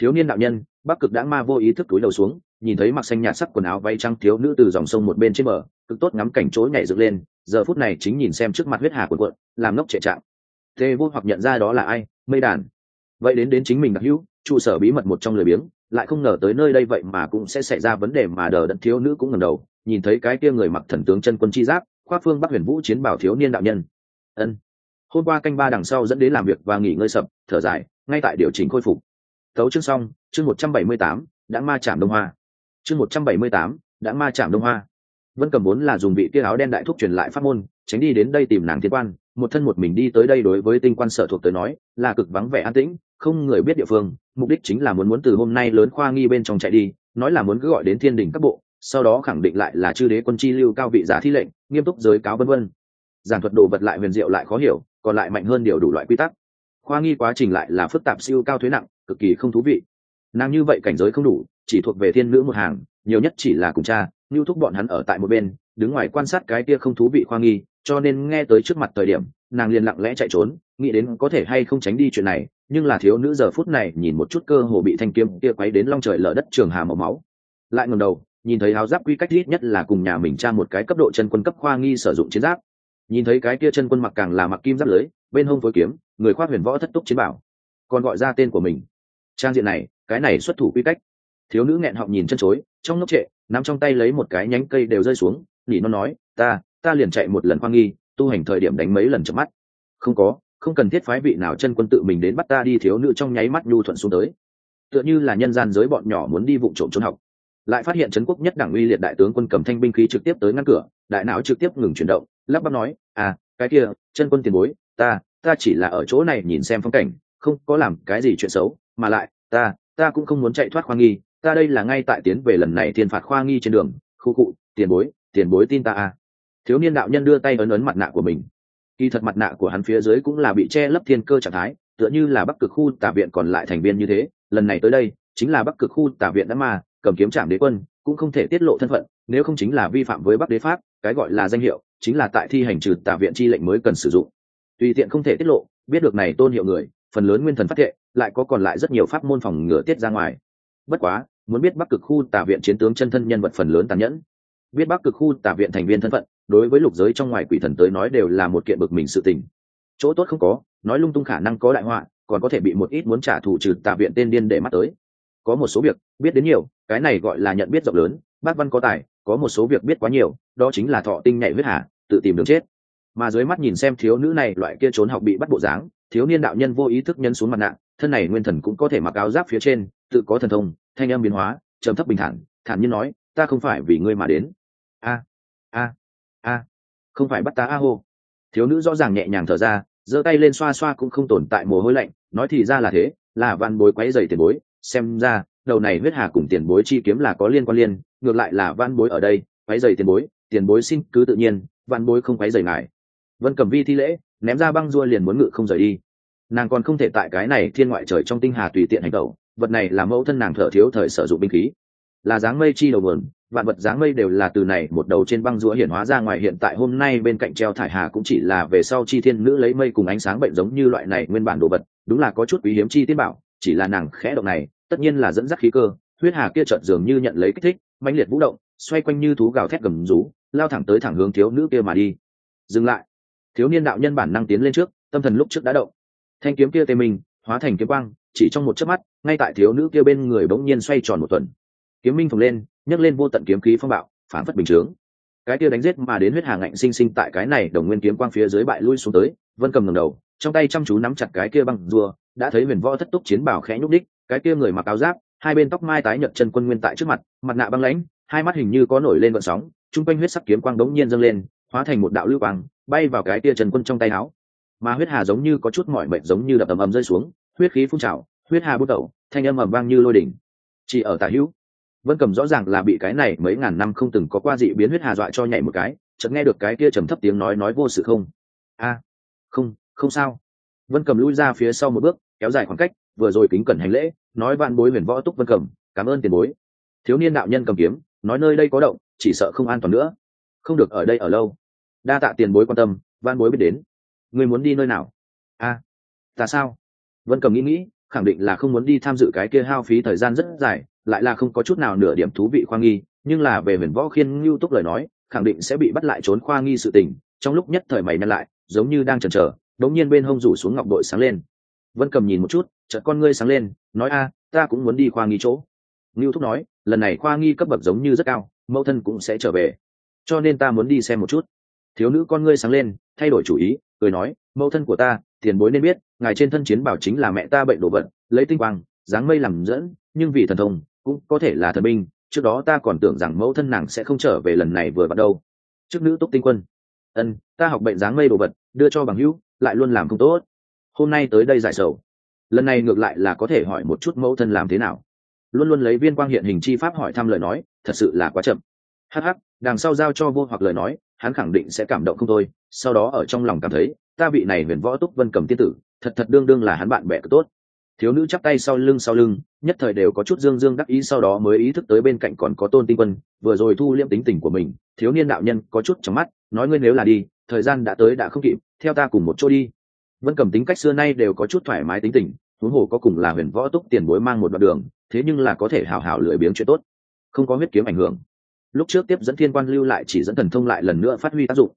thiếu niên đạo nhân, bắc cực đã ma vô ý thức túi đầu xuống, nhìn thấy mặc xanh nhạt sắc quần áo váy trắng thiếu nữ từ dòng sông một bên trên bờ, cực tốt ngắm cảnh chối nhảy dựng lên, giờ phút này chính nhìn xem trước mặt huyết hà cuộn cuộn, làm ngốc trệ trạng. Tê vô hoặc nhận ra đó là ai? Mây đàn. Vậy đến đến chính mình đặc hữu, trụ sở bí mật một trong lời biếng, lại không ngờ tới nơi đây vậy mà cũng sẽ xảy ra vấn đề mà đờ đẫn thiếu nữ cũng ngần đầu, nhìn thấy cái kia người mặc thần tướng chân quân chi giáp khoa phương bắc huyền vũ chiến bảo thiếu niên đạo nhân. Ân. Hôm qua canh ba đằng sau dẫn đến làm việc và nghỉ ngơi sập, thở dài, ngay tại điều chỉnh khôi phục tấu chương xong, chương một trăm bảy mươi tám, đã ma chạm đông hoa. Chương một trăm bảy mươi tám, đã ma chạm đông hoa. Vân cầm vốn là dùng vị kia áo đen đại thúc truyền lại pháp môn, tránh đi đến đây tìm nàng thiên quan, một thân một mình đi tới đây đối với tinh quan sở thuộc tới nói, là cực vắng vẻ an tĩnh, không người biết địa phương, mục đích chính là muốn muốn từ hôm nay lớn khoa nghi bên trong chạy đi, nói là muốn cứ gọi đến thiên đình các bộ, sau đó khẳng định lại là chư đế quân chi lưu cao vị giả thi lệnh, nghiêm túc giới cáo vân vân. Giảng thuật đồ vật lại huyền diệu lại khó hiểu, còn lại mạnh hơn điều đủ loại quy tắc khoa nghi quá trình lại là phức tạp siêu cao thuế nặng, cực kỳ không thú vị. Nàng như vậy cảnh giới không đủ, chỉ thuộc về thiên nữ một hàng, nhiều nhất chỉ là cùng cha như thúc bọn hắn ở tại một bên, đứng ngoài quan sát cái kia không thú vị khoa nghi, cho nên nghe tới trước mặt thời điểm, nàng liền lặng lẽ chạy trốn, nghĩ đến có thể hay không tránh đi chuyện này, nhưng là thiếu nữ giờ phút này nhìn một chút cơ hồ bị thanh kiếm kia quấy đến long trời lở đất trường hà màu máu. Lại ngầm đầu, nhìn thấy áo giáp quy cách ít nhất là cùng nhà mình tra một cái cấp độ chân quân cấp khoa nghi sử dụng chiến giáp nhìn thấy cái kia chân quân mặc càng là mặc kim giáp lưới, bên hông phối kiếm, người khoác huyền võ thất túc chiến bảo, còn gọi ra tên của mình. Trang diện này, cái này xuất thủ quy cách. Thiếu nữ nghẹn họng nhìn chân chối, trong ngốc trệ, nắm trong tay lấy một cái nhánh cây đều rơi xuống, nỉ nó nói, ta ta liền chạy một lần khoa nghi, tu hành thời điểm đánh mấy lần chậm mắt. Không có, không cần thiết phái vị nào chân quân tự mình đến bắt ta đi. Thiếu nữ trong nháy mắt nhu thuận xuống tới. Tựa như là nhân gian giới bọn nhỏ muốn đi vụ trộm trốn học. Lại phát hiện trấn quốc nhất đảng uy liệt đại tướng quân cầm thanh binh khí trực tiếp tới ngăn cửa, đại não trực tiếp ngừng chuyển động lắp bắp nói à cái kia chân quân tiền bối ta ta chỉ là ở chỗ này nhìn xem phong cảnh không có làm cái gì chuyện xấu mà lại ta ta cũng không muốn chạy thoát khoa nghi ta đây là ngay tại tiến về lần này thiên phạt khoa nghi trên đường. Khu cụ tiền bối tiền bối tin ta à. Thiếu niên đạo nhân đưa tay ấn ấn mặt nạ của mình. Kỳ thật mặt nạ của hắn phía dưới cũng là bị che lấp thiên cơ trạng thái tựa như là bắc cực khu tả viện còn lại thành viên như thế. Lần này tới đây chính là bắc cực khu tả viện đã mà, cầm kiếm trạm đế quân cũng không thể tiết lộ thân phận nếu không chính là vi phạm với bắc đế pháp cái gọi là danh hiệu chính là tại thi hành trừ tà viện chi lệnh mới cần sử dụng. Tùy tiện không thể tiết lộ, biết được này tôn hiệu người, phần lớn nguyên thần phát thệ, lại có còn lại rất nhiều pháp môn phòng ngừa tiết ra ngoài. Bất quá, muốn biết bắc cực khu tà viện chiến tướng chân thân nhân vật phần lớn tàn nhẫn. Biết bắc cực khu tà viện thành viên thân phận, đối với lục giới trong ngoài quỷ thần tới nói đều là một kiện bực mình sự tình. Chỗ tốt không có, nói lung tung khả năng có đại họa, còn có thể bị một ít muốn trả thù trừ tà viện tên điên để mắt tới. Có một số việc, biết đến nhiều, cái này gọi là nhận biết rộng lớn bác văn có tài có một số việc biết quá nhiều, đó chính là thọ tinh nhảy huyết hạ tự tìm đường chết. Mà dưới mắt nhìn xem thiếu nữ này, loại kia trốn học bị bắt bộ dáng, thiếu niên đạo nhân vô ý thức nhân xuống mặt nạ, thân này nguyên thần cũng có thể mặc áo giáp phía trên, tự có thần thông, thanh âm biến hóa, trầm thấp bình thản thản nhiên nói, ta không phải vì ngươi mà đến. A a a, không phải bắt ta a hô. Thiếu nữ rõ ràng nhẹ nhàng thở ra, giơ tay lên xoa xoa cũng không tồn tại mồ hôi lạnh, nói thì ra là thế, là văn bối quấy dày tiền bối, xem ra đầu này huyết hà cùng tiền bối chi kiếm là có liên quan liên, ngược lại là văn bối ở đây quái dày tiền bối tiền bối xin cứ tự nhiên văn bối không quái dày ngài. Vân cầm vi thi lễ, ném ra băng rua liền muốn ngự không rời đi. Nàng còn không thể tại cái này thiên ngoại trời trong tinh hà tùy tiện hành động, vật này là mẫu thân nàng thở thiếu thời sử dụng binh khí. Là dáng mây chi đầu vườn vạn vật dáng mây đều là từ này một đầu trên băng rũa hiển hóa ra ngoài hiện tại hôm nay bên cạnh treo thải hà cũng chỉ là về sau chi thiên nữ lấy mây cùng ánh sáng bệnh giống như loại này nguyên bản đồ vật, đúng là có chút quý hiếm chi tiết bảo, chỉ là nàng khẽ động này tất nhiên là dẫn dắt khí cơ, huyết hà kia chợt dường như nhận lấy kích thích, mãnh liệt vũ động, xoay quanh như thú gào thét gầm rú, lao thẳng tới thẳng hướng thiếu nữ kia mà đi. Dừng lại. Thiếu niên đạo nhân bản năng tiến lên trước, tâm thần lúc trước đã động. Thanh kiếm kia tê mình hóa thành kiếm quang, chỉ trong một chớp mắt, ngay tại thiếu nữ kia bên người bỗng nhiên xoay tròn một tuần. Kiếm minh phồng lên, nhấc lên vô tận kiếm khí phong bạo, phản phất bình chướng. Cái kia đánh giết mà đến huyết hà ngạnh sinh sinh tại cái này đồng nguyên kiếm quang phía dưới bại lui xuống tới, vân cầm ngầm đầu, trong tay chăm chú nắm chặt cái kia băng rùa, đã thấy huyền võ thất túc chiến bảo khẽ nhúc đích cái kia người mặc áo giáp, hai bên tóc mai tái nhợt chân quân nguyên tại trước mặt mặt nạ băng lãnh, hai mắt hình như có nổi lên vận sóng, chung quanh huyết sắc kiếm quang đống nhiên dâng lên, hóa thành một đạo lưu quang, bay vào cái kia trần quân trong tay áo. Mà huyết hà giống như có chút mỏi mệt giống như đập ầm ầm rơi xuống, huyết khí phun trào, huyết hà bút đầu, thanh âm ầm vang như lôi đỉnh. Chỉ ở tả hữu, vân cầm rõ ràng là bị cái này mấy ngàn năm không từng có qua dị biến huyết hà dọa cho nhảy một cái, chợt nghe được cái kia trầm thấp tiếng nói nói vô sự không. A, không không sao. Vân cầm lui ra phía sau một bước, kéo dài khoảng cách, vừa rồi kính cẩn hành lễ nói vạn bối huyền võ túc vân cầm cảm ơn tiền bối. Thiếu niên đạo nhân cầm kiếm nói nơi đây có động chỉ sợ không an toàn nữa. Không được ở đây ở lâu. Đa tạ tiền bối quan tâm van bối biết đến. Người muốn đi nơi nào? A à, ta sao? Vân cầm nghĩ nghĩ khẳng định là không muốn đi tham dự cái kia hao phí thời gian rất dài lại là không có chút nào nửa điểm thú vị khoa nghi nhưng là về huyền võ khiên ngưu túc lời nói khẳng định sẽ bị bắt lại trốn khoa nghi sự tình trong lúc nhất thời mày nhăn lại giống như đang chần chờ đống nhiên bên hông rủ xuống ngọc đội sáng lên. Vân cầm nhìn một chút chợt con ngươi sáng lên, nói, a, ta cũng muốn đi khoa nghi chỗ. Ngưu thúc nói, lần này khoa nghi cấp bậc giống như rất cao, mẫu thân cũng sẽ trở về. Cho nên ta muốn đi xem một chút. Thiếu nữ con ngươi sáng lên, thay đổi chủ ý, cười nói, mẫu thân của ta, tiền bối nên biết, ngài trên thân chiến bảo chính là mẹ ta bệnh đồ vật, lấy tinh quang, dáng mây làm dẫn, nhưng vì thần thông, cũng có thể là thần binh, trước đó ta còn tưởng rằng mẫu thân nàng sẽ không trở về lần này vừa bắt đầu. Trước nữ túc tinh quân, ân, ta học bệnh dáng mây đồ vật, đưa cho bằng hữu, lại luôn làm không tốt. Hôm nay tới đây giải sầu lần này ngược lại là có thể hỏi một chút mẫu thân làm thế nào. Luôn luôn lấy viên quang hiện hình chi pháp hỏi thăm lời nói, thật sự là quá chậm. Hh đằng sau giao cho vô hoặc lời nói, hắn khẳng định sẽ cảm động không thôi, sau đó ở trong lòng cảm thấy, ta vị này huyền võ túc vân cầm tiên tử, thật thật đương đương là hắn bạn bè tốt. Thiếu nữ chắp tay sau lưng sau lưng, nhất thời đều có chút dương dương đắc ý sau đó mới ý thức tới bên cạnh còn có tôn tinh quân, vừa rồi thu liễm tính tình của mình, thiếu niên đạo nhân có chút trong mắt, nói ngươi nếu là đi, thời gian đã tới đã không kịp, theo ta cùng một chỗ đi vân cầm tính cách xưa nay đều có chút thoải mái tính tình, huống hồ có cùng là huyền võ túc tiền bối mang một đoạn đường, thế nhưng là có thể hào hào lười biếng chuyện tốt, không có huyết kiếm ảnh hưởng. Lúc trước tiếp dẫn thiên quan lưu lại chỉ dẫn thần thông lại lần nữa phát huy tác dụng.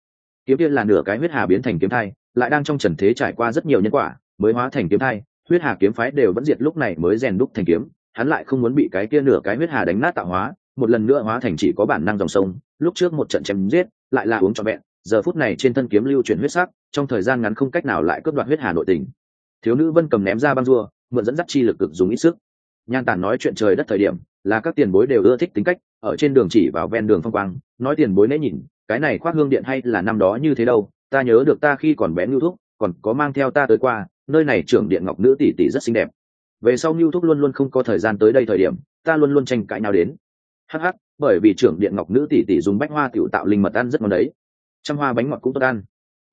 Kiếm tiên là nửa cái huyết hà biến thành kiếm thai, lại đang trong trần thế trải qua rất nhiều nhân quả, mới hóa thành kiếm thai, huyết hà kiếm phái đều vẫn diệt lúc này mới rèn đúc thành kiếm, hắn lại không muốn bị cái kia nửa cái huyết hà đánh nát tạo hóa, một lần nữa hóa thành chỉ có bản năng dòng sông, lúc trước một trận chém giết, lại là uống cho vẹn giờ phút này trên thân kiếm lưu chuyển huyết sắc, trong thời gian ngắn không cách nào lại cướp đoạt huyết hà nội tình. Thiếu nữ vân cầm ném ra băng rua, mượn dẫn dắt chi lực cực dùng ít sức. Nhan tản nói chuyện trời đất thời điểm, là các tiền bối đều ưa thích tính cách, ở trên đường chỉ vào ven đường phong quang, nói tiền bối nễ nhìn, cái này khoác hương điện hay là năm đó như thế đâu, ta nhớ được ta khi còn bé ngưu thúc, còn có mang theo ta tới qua, nơi này trưởng điện ngọc nữ tỷ tỷ rất xinh đẹp. Về sau ngưu thúc luôn luôn không có thời gian tới đây thời điểm, ta luôn luôn tranh cãi nhau đến. Hh bởi vì trưởng điện ngọc nữ tỷ tỷ dùng bách hoa tiểu tạo linh mật ăn rất ngon đấy trăm hoa bánh ngọt cũng tốt ăn.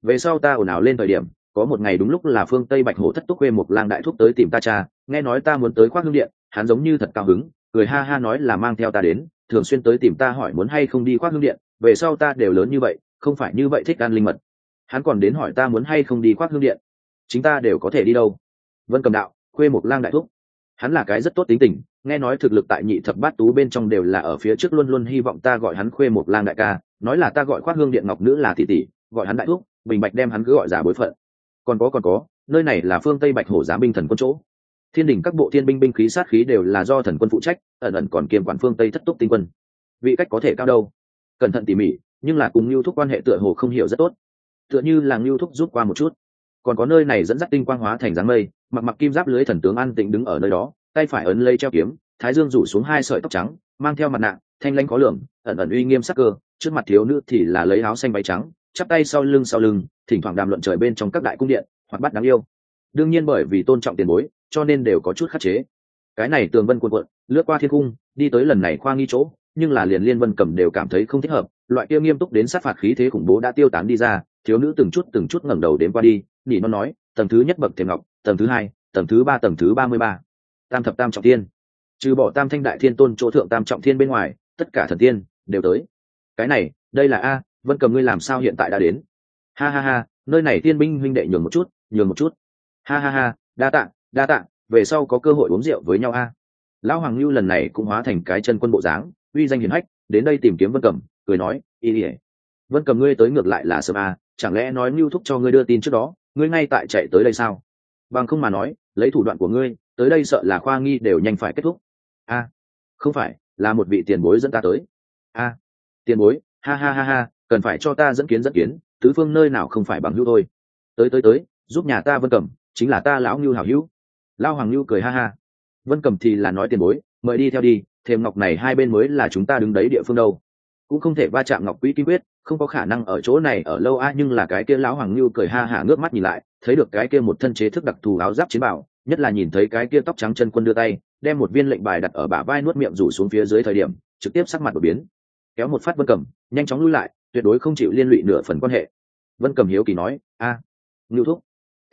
Về sau ta ồn ào lên thời điểm, có một ngày đúng lúc là phương tây bạch hổ thất túc quê một lang đại thúc tới tìm ta cha, nghe nói ta muốn tới khoác hương điện, hắn giống như thật cao hứng, cười ha ha nói là mang theo ta đến, thường xuyên tới tìm ta hỏi muốn hay không đi khoác hương điện, về sau ta đều lớn như vậy, không phải như vậy thích ăn linh mật. Hắn còn đến hỏi ta muốn hay không đi khoác hương điện. Chính ta đều có thể đi đâu. Vân cầm đạo, quê một lang đại thúc. Hắn là cái rất tốt tính tình nghe nói thực lực tại nhị thập bát tú bên trong đều là ở phía trước luôn luôn hy vọng ta gọi hắn khuê một lang đại ca, nói là ta gọi khoác hương điện ngọc nữ là tỷ tỷ, gọi hắn đại thúc, bình bạch đem hắn cứ gọi giả bối phận. Còn có còn có, nơi này là phương tây bạch hổ giá binh thần quân chỗ. Thiên đình các bộ thiên binh binh khí sát khí đều là do thần quân phụ trách, ẩn ẩn còn kiềm quản phương tây thất túc tinh quân. Vị cách có thể cao đâu? Cẩn thận tỉ mỉ, nhưng là cùng lưu thúc quan hệ tựa hồ không hiểu rất tốt. Tựa như là lưu thúc rút qua một chút. Còn có nơi này dẫn dắt tinh quang hóa thành dáng mây, mặc mặc kim giáp lưới thần tướng an tĩnh đứng ở nơi đó tay phải ấn lây treo kiếm, thái dương rủ xuống hai sợi tóc trắng, mang theo mặt nạ, thanh lãnh khó lường, ẩn ẩn uy nghiêm sắc cơ, trước mặt thiếu nữ thì là lấy áo xanh váy trắng, chắp tay sau lưng sau lưng, thỉnh thoảng đàm luận trời bên trong các đại cung điện, hoặc bắt đáng yêu. Đương nhiên bởi vì tôn trọng tiền bối, cho nên đều có chút khắc chế. Cái này tường vân cuộn cuộn, lướt qua thiên cung, đi tới lần này khoa nghi chỗ, nhưng là liền liên vân cầm đều cảm thấy không thích hợp, loại kia nghiêm túc đến sát phạt khí thế khủng bố đã tiêu tán đi ra, thiếu nữ từng chút từng chút ngẩng đầu đến qua đi, nỉ nó nói, tầng thứ nhất bậc thềm ngọc, tầng thứ hai, tầng thứ ba, tầng thứ ba mươi ba tam thập tam trọng thiên. Trừ bỏ tam thanh đại thiên tôn chỗ thượng tam trọng thiên bên ngoài, tất cả thần tiên đều tới. Cái này, đây là a, vân cầm ngươi làm sao hiện tại đã đến? Ha ha ha, nơi này tiên binh huynh đệ nhường một chút, nhường một chút. Ha ha ha, đa tạ đa tạ, về sau có cơ hội uống rượu với nhau a. Lão hoàng lưu lần này cũng hóa thành cái chân quân bộ dáng, uy danh hiền hách, đến đây tìm kiếm vân cầm, cười nói, y ỉa vân cầm ngươi tới ngược lại là sớm a, chẳng lẽ nói lưu thúc cho ngươi đưa tin trước đó, ngươi ngay tại chạy tới đây sao? Bằng không mà nói, lấy thủ đoạn của ngươi tới đây sợ là khoa nghi đều nhanh phải kết thúc. A, không phải, là một vị tiền bối dẫn ta tới. A, tiền bối, ha ha ha ha, cần phải cho ta dẫn kiến dẫn kiến, tứ phương nơi nào không phải bằng hữu thôi. Tới tới tới, giúp nhà ta vân cầm chính là ta lão ngưu hảo hữu. Lao hoàng ngưu cười ha ha. Vân cầm thì là nói tiền bối, mời đi theo đi thềm ngọc này hai bên mới là chúng ta đứng đấy địa phương đâu. Cũng không thể va chạm ngọc quỹ kim quyết, không có khả năng ở chỗ này ở lâu a, nhưng là cái kia lão hoàng ngưu cười ha hả ngước mắt nhìn lại, thấy được cái kia một thân chế thức đặc thù áo giáp chiến bảo nhất là nhìn thấy cái kia tóc trắng chân quân đưa tay, đem một viên lệnh bài đặt ở bả vai nuốt miệng rủ xuống phía dưới thời điểm, trực tiếp sắc mặt đột biến. Kéo một phát vân cầm, nhanh chóng lui lại, tuyệt đối không chịu liên lụy nửa phần quan hệ. Vân cầm hiếu kỳ nói, a, ngưu thúc,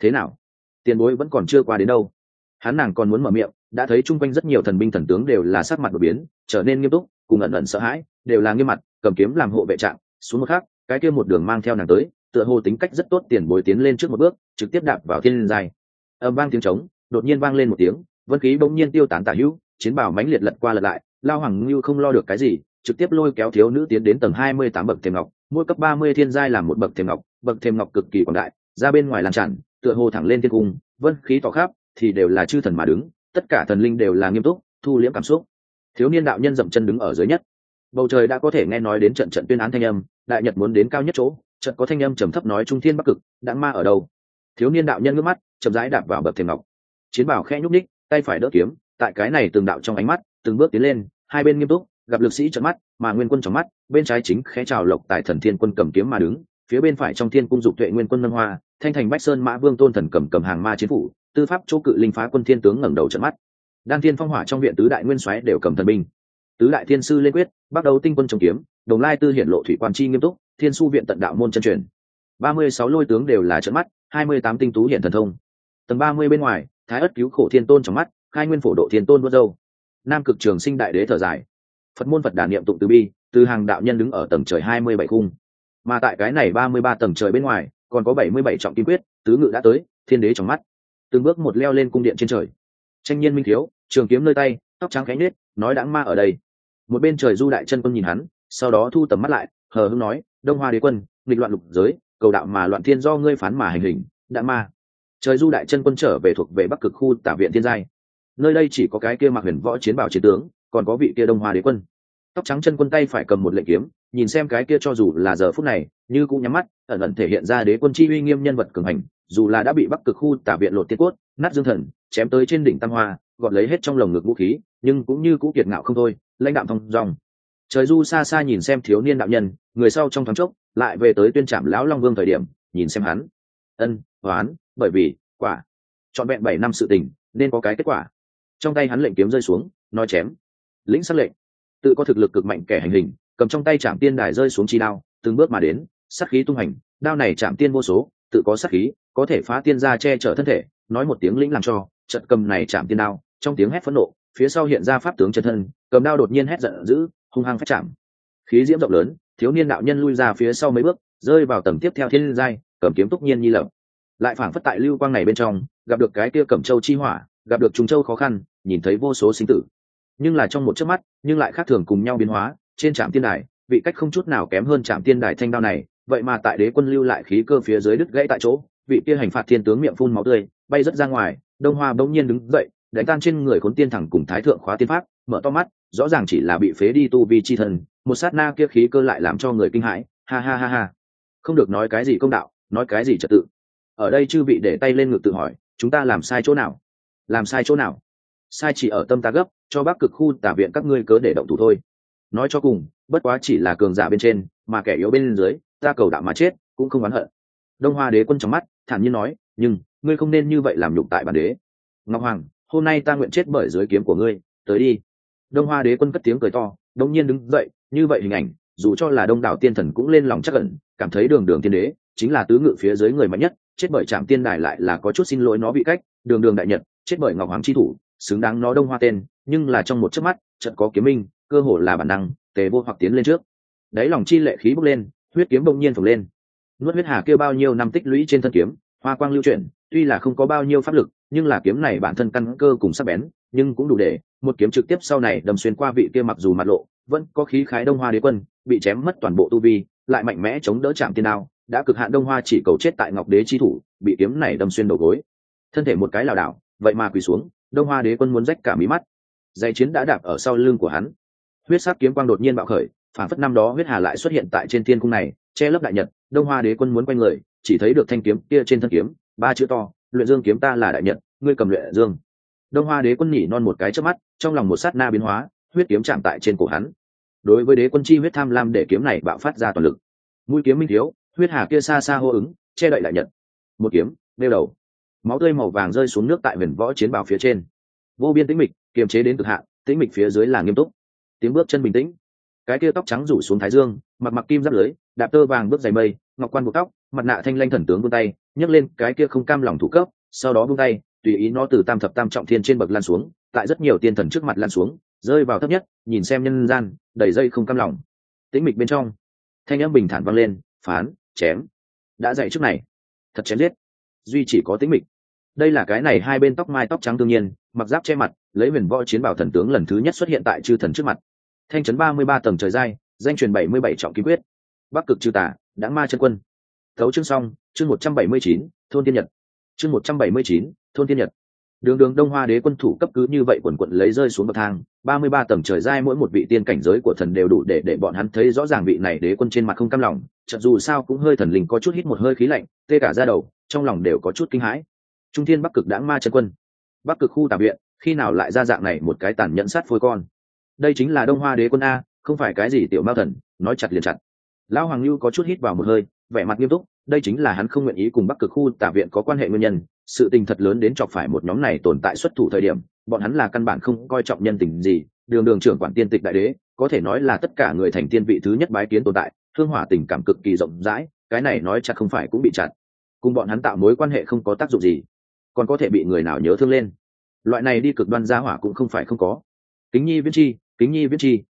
thế nào? Tiền bối vẫn còn chưa qua đến đâu. Hắn nàng còn muốn mở miệng, đã thấy chung quanh rất nhiều thần binh thần tướng đều là sắc mặt đột biến, trở nên nghiêm túc, cùng ẩn ẩn sợ hãi, đều là nghiêm mặt, cầm kiếm làm hộ vệ trạng, xuống một khác cái kia một đường mang theo nàng tới, tựa hồ tính cách rất tốt, tiền bối tiến lên trước một bước, trực tiếp đạp vào thiên liên dài âm vang tiếng trống đột nhiên vang lên một tiếng, vân khí bỗng nhiên tiêu tán tả hữu, chiến bảo mãnh liệt lật qua lật lại, lao hoàng như không lo được cái gì, trực tiếp lôi kéo thiếu nữ tiến đến tầng hai mươi tám bậc thềm ngọc, mỗi cấp ba mươi thiên giai làm một bậc thềm ngọc, bậc thềm ngọc cực kỳ quảng đại, ra bên ngoài làm tràn, tựa hồ thẳng lên thiên cung, vân khí tỏ khắp, thì đều là chư thần mà đứng, tất cả thần linh đều là nghiêm túc, thu liễm cảm xúc. Thiếu niên đạo nhân dậm chân đứng ở dưới nhất. Bầu trời đã có thể nghe nói đến trận trận tuyên án thanh âm, đại nhật muốn đến cao nhất chỗ, trận có thanh âm trầm thấp nói trung thiên bắc cực đã ma ở đâu? Thiếu niên đạo nhân ngước mắt, chậm rãi đạp vào bậc thềm ngọc chiến bảo khẽ nhúc ních tay phải đỡ kiếm, tại cái này từng đạo trong ánh mắt, từng bước tiến lên, hai bên nghiêm túc, gặp lực sĩ trợn mắt, mà nguyên quân trong mắt, bên trái chính khẽ chào lộc tại thần thiên quân cầm kiếm mà đứng, phía bên phải trong thiên cung dục tuệ nguyên quân nâng hoa, thanh thành bách sơn mã vương tôn thần cầm cầm hàng ma chiến phủ, tư pháp chỗ cự linh phá quân thiên tướng ngẩng đầu trợn mắt. Đan thiên phong hỏa trong viện tứ đại nguyên soái đều cầm thần binh. Tứ đại thiên sư lên quyết, bắt đầu tinh quân trồng kiếm, đồng lai tư hiển lộ thủy quan chi nghiêm túc, thiên su viện tận đạo môn chân truyền. Ba mươi sáu lôi tướng đều là trợn mắt, hai mươi tám tinh tú hiện thần thông. Tầng ba mươi bên ngoài thái ất cứu khổ thiên tôn trong mắt, khai nguyên phổ độ thiên tôn vớt dâu nam cực trường sinh đại đế thở dài. Phật môn phật đà niệm tụng từ bi, từ hàng đạo nhân đứng ở tầng trời hai mươi bảy khung. Mà tại cái này ba mươi ba tầng trời bên ngoài, còn có bảy mươi bảy trọng kim quyết, tứ ngự đã tới, thiên đế trong mắt. Từng bước một leo lên cung điện trên trời. Tranh nhiên minh thiếu, trường kiếm nơi tay, tóc trắng cánh nết nói đáng ma ở đây. Một bên trời du đại chân quân nhìn hắn, sau đó thu tầm mắt lại, hờ hưng nói, đông hoa đế quân, nghịch loạn lục giới, cầu đạo mà loạn thiên do ngươi phán mà hành hình đã ma trời du đại chân quân trở về thuộc về bắc cực khu tả viện thiên giai. Nơi đây chỉ có cái kia mặc huyền võ chiến bảo chiến tướng, còn có vị kia đông hoa đế quân. Tóc trắng chân quân tay phải cầm một lệnh kiếm, nhìn xem cái kia cho dù là giờ phút này, như cũng nhắm mắt, ẩn ẩn thể hiện ra đế quân chi uy nghiêm nhân vật cường hành, dù là đã bị bắc cực khu tả viện lột tiết cốt, nát dương thần, chém tới trên đỉnh tam hoa, gọt lấy hết trong lồng ngực vũ khí, nhưng cũng như cũ kiệt ngạo không thôi, lãnh đạm thông dòng trời du xa xa nhìn xem thiếu niên đạo nhân, người sau trong thoáng chốc, lại về tới tuyên trạm lão long vương thời điểm, nhìn xem hắn ân, hoán, bởi vì, quả. Trọn vẹn bảy năm sự tình, nên có cái kết quả. Trong tay hắn lệnh kiếm rơi xuống, nói chém. Lĩnh sắc lệnh. Tự có thực lực cực mạnh kẻ hành hình, cầm trong tay chạm tiên đài rơi xuống chi đao, từng bước mà đến, sát khí tung hành, đao này chạm tiên vô số, tự có sát khí, có thể phá tiên ra che chở thân thể, nói một tiếng lĩnh làm cho trận cầm này chạm tiên đao, trong tiếng hét phẫn nộ, phía sau hiện ra pháp tướng chân thân, cầm đao đột nhiên hét giận dữ, hung hăng phát chạm khí diễm rộng lớn, thiếu niên đạo nhân lui ra phía sau mấy bước, rơi vào tầng tiếp theo thiên giai cầm kiếm túc nhiên nhi lập. Lại phảng phất tại lưu quang này bên trong, gặp được cái kia cẩm châu chi hỏa, gặp được trùng châu khó khăn, nhìn thấy vô số sinh tử. Nhưng là trong một chớp mắt, nhưng lại khác thường cùng nhau biến hóa, trên trạm tiên đài, vị cách không chút nào kém hơn trạm tiên đài thanh đao này, vậy mà tại đế quân lưu lại khí cơ phía dưới đứt gãy tại chỗ, vị kia hành phạt thiên tướng miệng phun máu tươi, bay rất ra ngoài, đông hoa bỗng nhiên đứng dậy, đánh tan trên người khốn tiên thẳng cùng thái thượng khóa tiên pháp, mở to mắt, rõ ràng chỉ là bị phế đi tu vi chi thần, một sát na kia khí cơ lại làm cho người kinh hãi, ha ha ha ha. Không được nói cái gì công đạo nói cái gì trật tự? Ở đây chư vị để tay lên ngực tự hỏi, chúng ta làm sai chỗ nào? Làm sai chỗ nào? Sai chỉ ở tâm ta gấp, cho bác cực khu tả viện các ngươi cớ để động thủ thôi. Nói cho cùng, bất quá chỉ là cường giả bên trên, mà kẻ yếu bên dưới, ta cầu đạo mà chết, cũng không oán hận. Đông hoa đế quân trong mắt, thản nhiên nói, nhưng, ngươi không nên như vậy làm nhục tại bản đế. Ngọc hoàng, hôm nay ta nguyện chết bởi dưới kiếm của ngươi, tới đi. Đông hoa đế quân cất tiếng cười to đông nhiên đứng dậy, như vậy hình ảnh, dù cho là đông đảo tiên thần cũng lên lòng chắc ẩn, cảm thấy đường đường tiên đế chính là tứ ngự phía dưới người mạnh nhất, chết bởi trạm tiên đài lại là có chút xin lỗi nó bị cách, đường đường đại nhật, chết bởi ngọc hoàng chi thủ, xứng đáng nó đông hoa tên, nhưng là trong một chớp mắt trận có kiếm minh, cơ hồ là bản năng, tề vô hoặc tiến lên trước. Đáy lòng chi lệ khí bốc lên, huyết kiếm bỗng nhiên phồng lên. Nuốt huyết hà kêu bao nhiêu năm tích lũy trên thân kiếm, hoa quang lưu chuyển, tuy là không có bao nhiêu pháp lực, nhưng là kiếm này bản thân căn cơ cùng sắc bén, nhưng cũng đủ để một kiếm trực tiếp sau này đâm xuyên qua vị kia mặc dù mặt lộ, vẫn có khí khái đông hoa đế quân, bị chém mất toàn bộ tu vi, lại mạnh mẽ chống đỡ chạm tiên đao đã cực hạn đông hoa chỉ cầu chết tại ngọc đế chi thủ, bị kiếm này đâm xuyên đầu gối. Thân thể một cái lảo đảo, vậy mà quỳ xuống, đông hoa đế quân muốn rách cả mí mắt. Dây chiến đã đạp ở sau lưng của hắn. Huyết sắc kiếm quang đột nhiên bạo khởi phản phất năm đó huyết hà lại xuất hiện tại trên thiên cung này, che lấp đại nhật, đông hoa đế quân muốn quay người, chỉ thấy được thanh kiếm kia trên thân kiếm, ba chữ to, luyện dương kiếm ta là đại nhật, ngươi cầm luyện dương. Đông hoa đế quân nhỉ non một cái trước mắt, trong lòng một sát na biến hóa, huyết kiếm chạm tại trên cổ hắn. Đối với đế quân chi huyết tham lam để kiếm này bạo phát ra toàn lực. Mũi kiếm minh thiếu huyết hà kia xa xa hô ứng, che đậy đại nhật. Một kiếm, đeo đầu. Máu tươi màu vàng rơi xuống nước tại huyền võ chiến bào phía trên. Vô biên tĩnh mịch, kiềm chế đến cực hạn, tĩnh mịch phía dưới là nghiêm túc. Tiếng bước chân bình tĩnh. Cái kia tóc trắng rủ xuống thái dương, mặc mặc kim giáp lưới, đạp tơ vàng bước dày mây, ngọc quan buộc tóc, mặt nạ thanh lanh thần tướng vung tay, nhấc lên cái kia không cam lòng thủ cấp, sau đó vung tay, tùy ý nó từ tam thập tam trọng thiên trên bậc lan xuống, tại rất nhiều tiên thần trước mặt lan xuống, rơi vào thấp nhất, nhìn xem nhân gian, đầy dây không cam lòng. Tĩnh mịch bên trong, thanh âm bình thản vang lên, phán chém. Đã dạy trước này. Thật chém giết. Duy chỉ có tính mịch. Đây là cái này hai bên tóc mai tóc trắng tương nhiên, mặc giáp che mặt, lấy huyền võ chiến bảo thần tướng lần thứ nhất xuất hiện tại chư thần trước mặt. Thanh trấn ba mươi ba tầng trời giai, danh truyền bảy mươi bảy trọng ký quyết. Bắc cực chư tả đã ma chân quân. Thấu chương xong, chương một trăm bảy mươi chín, thôn tiên nhật. Chương một trăm bảy mươi chín, thôn tiên nhật đường đường đông hoa đế quân thủ cấp cứ như vậy quần quận lấy rơi xuống bậc thang, ba mươi ba tầng trời giai mỗi một vị tiên cảnh giới của thần đều đủ để để bọn hắn thấy rõ ràng vị này đế quân trên mặt không cam lòng chật dù sao cũng hơi thần linh có chút hít một hơi khí lạnh, tê cả ra đầu, trong lòng đều có chút kinh hãi. Trung thiên bắc cực đãng ma chân quân. Bắc cực khu tà viện, khi nào lại ra dạng này một cái tàn nhẫn sát phôi con? Đây chính là đông hoa đế quân a, không phải cái gì tiểu mao thần, nói chặt liền chặt. Lão hoàng lưu có chút hít vào một hơi, vẻ mặt nghiêm túc đây chính là hắn không nguyện ý cùng bắc cực khu Tả viện có quan hệ nguyên nhân, sự tình thật lớn đến chọc phải một nhóm này tồn tại xuất thủ thời điểm, bọn hắn là căn bản không coi trọng nhân tình gì, đường đường trưởng quản tiên tịch đại đế, có thể nói là tất cả người thành tiên vị thứ nhất bái kiến tồn tại thương hỏa tình cảm cực kỳ rộng rãi, cái này nói chặt không phải cũng bị chặt cùng bọn hắn tạo mối quan hệ không có tác dụng gì, còn có thể bị người nào nhớ thương lên. Loại này đi cực đoan gia hỏa cũng không phải không có. Kính nhi viết chi, kính nhi viết chi.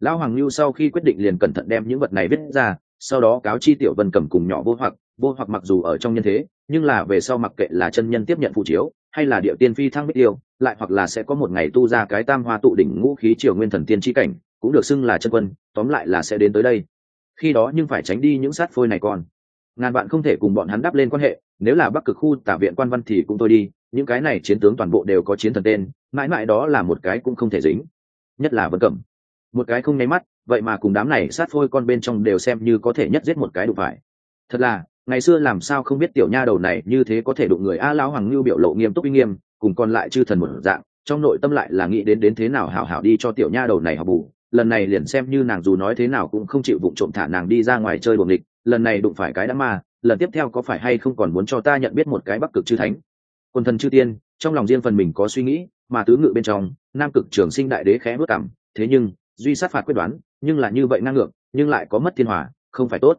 Lão hoàng lưu sau khi quyết định liền cẩn thận đem những vật này viết ra, sau đó cáo chi tiểu vân cầm cùng nhỏ vô hoặc vô hoặc mặc dù ở trong nhân thế, nhưng là về sau mặc kệ là chân nhân tiếp nhận phụ chiếu, hay là địa tiên phi thăng bích yêu, lại hoặc là sẽ có một ngày tu ra cái tam hoa tụ đỉnh ngũ khí triều nguyên thần tiên tri cảnh, cũng được xưng là chân quân, tóm lại là sẽ đến tới đây. Khi đó nhưng phải tránh đi những sát phôi này còn. Ngàn bạn không thể cùng bọn hắn đắp lên quan hệ, nếu là bắc cực khu tả viện quan văn thì cũng thôi đi, những cái này chiến tướng toàn bộ đều có chiến thần tên, mãi mãi đó là một cái cũng không thể dính. Nhất là vân cẩm. Một cái không nháy mắt, vậy mà cùng đám này sát phôi con bên trong đều xem như có thể nhất giết một cái đụng phải. Thật là ngày xưa làm sao không biết tiểu nha đầu này như thế có thể đụng người a lão hoàng lưu biểu lộ nghiêm túc uy nghiêm, cùng còn lại chư thần một dạng, trong nội tâm lại là nghĩ đến đến thế nào hảo hảo đi cho tiểu nha đầu này học bù. Lần này liền xem như nàng dù nói thế nào cũng không chịu vụng trộm thả nàng đi ra ngoài chơi buồng địch lần này đụng phải cái đã ma, lần tiếp theo có phải hay không còn muốn cho ta nhận biết một cái bắc cực chư thánh? Quân thần chư tiên, trong lòng riêng phần mình có suy nghĩ, mà tứ ngự bên trong, nam cực trường sinh đại đế khẽ bước cảm thế nhưng, duy sát phạt quyết đoán, nhưng là như vậy ngang ngược, nhưng lại có mất thiên hòa, không phải tốt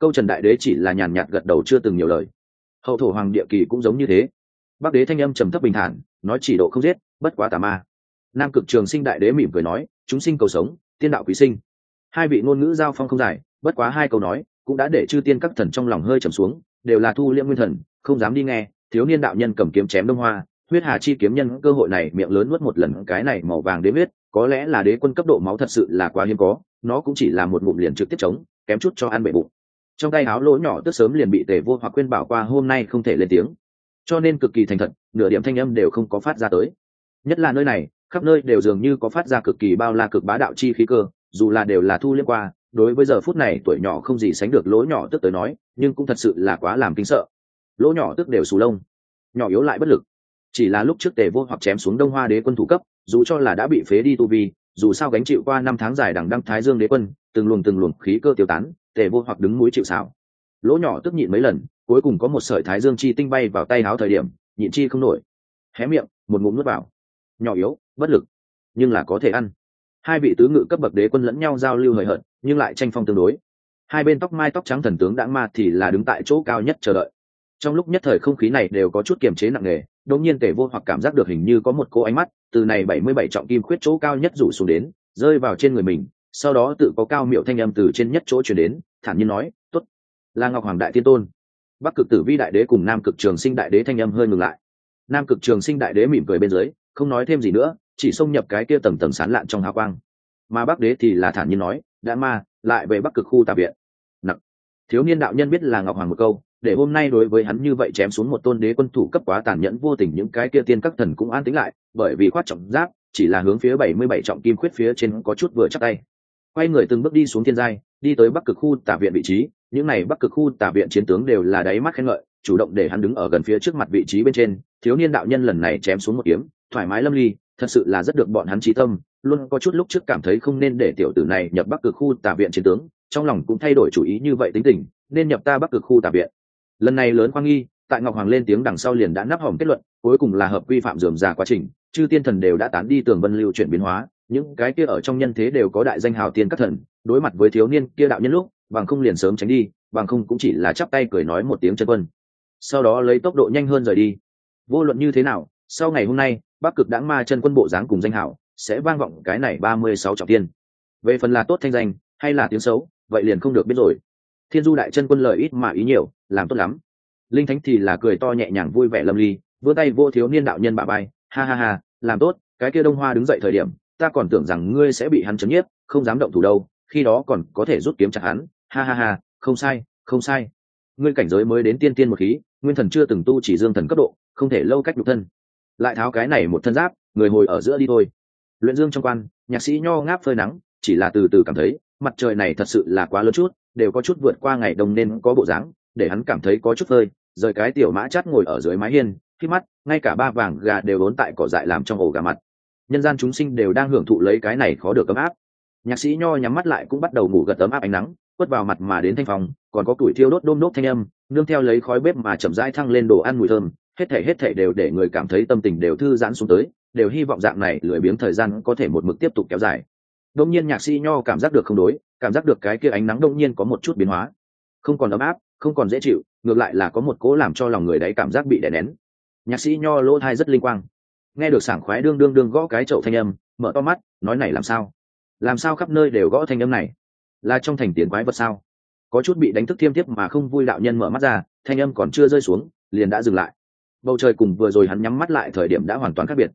câu trần đại đế chỉ là nhàn nhạt gật đầu chưa từng nhiều lời. Hậu thổ hoàng địa kỳ cũng giống như thế. Bắc đế thanh âm trầm thấp bình thản, nói chỉ độ không giết, bất quá tà ma. Nam cực trường sinh đại đế mỉm cười nói, chúng sinh cầu sống, tiên đạo quý sinh. Hai vị ngôn ngữ giao phong không dài, bất quá hai câu nói, cũng đã để chư tiên các thần trong lòng hơi trầm xuống, đều là thu liễm nguyên thần, không dám đi nghe, thiếu niên đạo nhân cầm kiếm chém đông hoa, huyết hà chi kiếm nhân, cơ hội này miệng lớn nuốt một lần, cái này màu vàng đế huyết, có lẽ là đế quân cấp độ máu thật sự là quá hiếm có, nó cũng chỉ là một ngụm liền trực tiếp chống, kém chút cho ăn bệ bụng trong tay áo lỗ nhỏ tức sớm liền bị tề vô hoặc quên bảo qua hôm nay không thể lên tiếng. Cho nên cực kỳ thành thật, nửa điểm thanh âm đều không có phát ra tới. Nhất là nơi này, khắp nơi đều dường như có phát ra cực kỳ bao la cực bá đạo chi khí cơ, dù là đều là thu liên qua, đối với giờ phút này tuổi nhỏ không gì sánh được lỗ nhỏ tức tới nói, nhưng cũng thật sự là quá làm kinh sợ. Lỗ nhỏ tức đều xù lông, nhỏ yếu lại bất lực. Chỉ là lúc trước tề vô hoặc chém xuống đông hoa đế quân thủ cấp, dù cho là đã bị phế đi tu vi, dù sao gánh chịu qua năm tháng dài đằng đăng thái dương đế quân, từng luồng từng luồng khí cơ tiêu tán tề vô hoặc đứng mũi chịu xảo lỗ nhỏ tức nhịn mấy lần, cuối cùng có một sợi thái dương chi tinh bay vào tay áo thời điểm, nhịn chi không nổi. Hé miệng, một ngụm nuốt vào. Nhỏ yếu, bất lực, nhưng là có thể ăn. Hai vị tứ ngự cấp bậc đế quân lẫn nhau giao lưu hời hợt, nhưng lại tranh phong tương đối. Hai bên tóc mai tóc trắng thần tướng đãng ma thì là đứng tại chỗ cao nhất chờ đợi. Trong lúc nhất thời không khí này đều có chút kiềm chế nặng nề, đột nhiên Tề vô hoặc cảm giác được hình như có một cô ánh mắt, từ này bảy mươi bảy trọng kim khuyết chỗ cao nhất rủ xuống đến, rơi vào trên người mình sau đó tự có cao miệu thanh âm từ trên nhất chỗ chuyển đến, thản nhiên nói t ố t là ngọc hoàng đại tiên tôn. Bắc cực tử vi đại đế cùng nam cực trường sinh đại đế thanh âm hơi ngừng lại. Nam cực trường sinh đại đế mỉm cười bên dưới, không nói thêm gì nữa, chỉ xông nhập cái kia tầng tầng sán lạn trong hào quang. Mà bắc đế thì là thản nhiên nói, đã ma, lại về bắc cực khu tà viện. Nặc. Thiếu niên đạo nhân biết là ngọc hoàng một câu, để hôm nay đối với hắn như vậy chém xuống một tôn đế quân thủ cấp quá tàn nhẫn vô tình những cái kia tiên các thần cũng an tính lại, bởi vì khoát trọng giáp, chỉ là hướng phía bảy mươi bảy trọng kim khuyết phía trên có chút vừa chắc tay quay người từng bước đi xuống thiên giai, đi tới bắc cực khu tả viện vị trí. Những này bắc cực khu tả viện chiến tướng đều là đáy mắt khen ngợi, chủ động để hắn đứng ở gần phía trước mặt vị trí bên trên. Thiếu niên đạo nhân lần này chém xuống một kiếm, thoải mái lâm ly, thật sự là rất được bọn hắn trí tâm, luôn có chút lúc trước cảm thấy không nên để tiểu tử này nhập bắc cực khu tả viện chiến tướng, trong lòng cũng thay đổi chủ ý như vậy tính tình, nên nhập ta bắc cực khu tả viện. Lần này lớn khoang nghi, tại ngọc hoàng lên tiếng đằng sau liền đã nắp hỏng kết luận, cuối cùng là hợp quy phạm dườm già quá trình, chư tiên thần đều đã tán đi tường vân lưu chuyển biến hóa những cái kia ở trong nhân thế đều có đại danh hào tiên các thần, đối mặt với thiếu niên kia đạo nhân lúc, bằng không liền sớm tránh đi, bằng không cũng chỉ là chắp tay cười nói một tiếng chân quân. Sau đó lấy tốc độ nhanh hơn rời đi. Vô luận như thế nào, sau ngày hôm nay, bắc cực đãng ma chân quân bộ dáng cùng danh hảo sẽ vang vọng cái này ba mươi sáu trọng tiên. Về phần là tốt thanh danh, hay là tiếng xấu, vậy liền không được biết rồi. Thiên du đại chân quân lời ít mà ý nhiều, làm tốt lắm. Linh thánh thì là cười to nhẹ nhàng vui vẻ lâm ly, vươn tay vô thiếu niên đạo nhân bà bay ha ha ha, làm tốt, cái kia đông hoa đứng dậy thời điểm ta còn tưởng rằng ngươi sẽ bị hắn chấn nhiếp, không dám động thủ đâu, khi đó còn có thể rút kiếm chặt hắn. Ha ha ha, không sai không sai. Ngươi cảnh giới mới đến tiên tiên một khí, nguyên thần chưa từng tu chỉ dương thần cấp độ, không thể lâu cách nhục thân. Lại tháo cái này một thân giáp, người hồi ở giữa đi thôi. Luyện dương trong quan, nhạc sĩ nho ngáp phơi nắng, chỉ là từ từ cảm thấy, mặt trời này thật sự là quá lớn chút, đều có chút vượt qua ngày đông nên có bộ dáng, để hắn cảm thấy có chút phơi. Rời cái tiểu mã chát ngồi ở dưới mái hiên, khi mắt, ngay cả ba vàng gà đều ốn tại cỏ dại làm trong ổ gà mặt nhân gian chúng sinh đều đang hưởng thụ lấy cái này khó được ấm áp. Nhạc sĩ nho nhắm mắt lại cũng bắt đầu ngủ gật ấm áp ánh nắng, quất vào mặt mà đến thanh phòng, còn có củi thiêu đốt đôm đốt thanh âm, nương theo lấy khói bếp mà chậm rãi thăng lên đồ ăn mùi thơm, hết thể hết thể đều để người cảm thấy tâm tình đều thư giãn xuống tới, đều hy vọng dạng này lười biếng thời gian có thể một mực tiếp tục kéo dài. Đông nhiên nhạc sĩ nho cảm giác được không đối, cảm giác được cái kia ánh nắng đông nhiên có một chút biến hóa. Không còn ấm áp, không còn dễ chịu, ngược lại là có một cố làm cho lòng người đấy cảm giác bị đè nén. Nhạc sĩ nho lỗ thai rất linh quang nghe được sảng khoái đương đương đương gõ cái chậu thanh âm, mở to mắt, nói này làm sao? Làm sao khắp nơi đều gõ thanh âm này? Là trong thành tiền quái vật sao? Có chút bị đánh thức thiêm tiếp mà không vui đạo nhân mở mắt ra, thanh âm còn chưa rơi xuống, liền đã dừng lại. Bầu trời cùng vừa rồi hắn nhắm mắt lại thời điểm đã hoàn toàn khác biệt.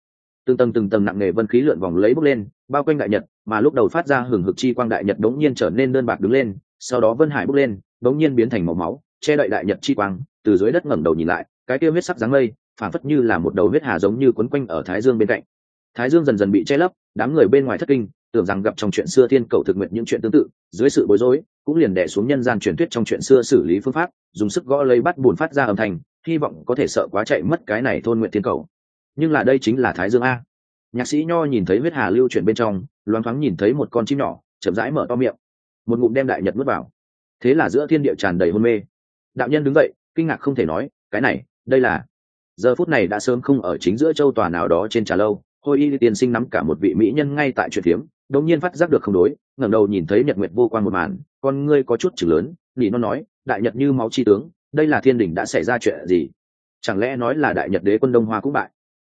Từng tầng từng tầng nặng nề vân khí lượn vòng lấy bốc lên, bao quanh đại nhật, mà lúc đầu phát ra hừng hực chi quang đại nhật đống nhiên trở nên đơn bạc đứng lên, sau đó vân hải bốc lên, đống nhiên biến thành màu máu, che đậy đại nhật chi quang, từ dưới đất ngẩng đầu nhìn lại, cái kia huyết sắc dáng mây phản phất như là một đầu huyết hà giống như quấn quanh ở thái dương bên cạnh. Thái dương dần dần bị che lấp, đám người bên ngoài thất kinh, tưởng rằng gặp trong chuyện xưa thiên cầu thực nguyện những chuyện tương tự, dưới sự bối rối, cũng liền đẻ xuống nhân gian truyền thuyết trong chuyện xưa xử lý phương pháp, dùng sức gõ lấy bắt bùn phát ra âm thanh, hy vọng có thể sợ quá chạy mất cái này thôn nguyện thiên cầu. Nhưng là đây chính là thái dương a. Nhạc sĩ nho nhìn thấy huyết hà lưu chuyển bên trong, loáng thoáng nhìn thấy một con chim nhỏ, chậm rãi mở to miệng. Một ngụm đem đại nhật nuốt vào. Thế là giữa thiên địa tràn đầy hôn mê. Đạo nhân đứng dậy, kinh ngạc không thể nói, cái này, đây là giờ phút này đã sớm không ở chính giữa châu tòa nào đó trên trà lâu, hôi y tiên sinh nắm cả một vị mỹ nhân ngay tại chuyện phiếm, đột nhiên phát giác được không đối, ngẩng đầu nhìn thấy nhật nguyệt vô quan một màn, con ngươi có chút chừng lớn, nỉ nó nói, đại nhật như máu chi tướng, đây là thiên đình đã xảy ra chuyện gì? Chẳng lẽ nói là đại nhật đế quân đông hoa cũng bại?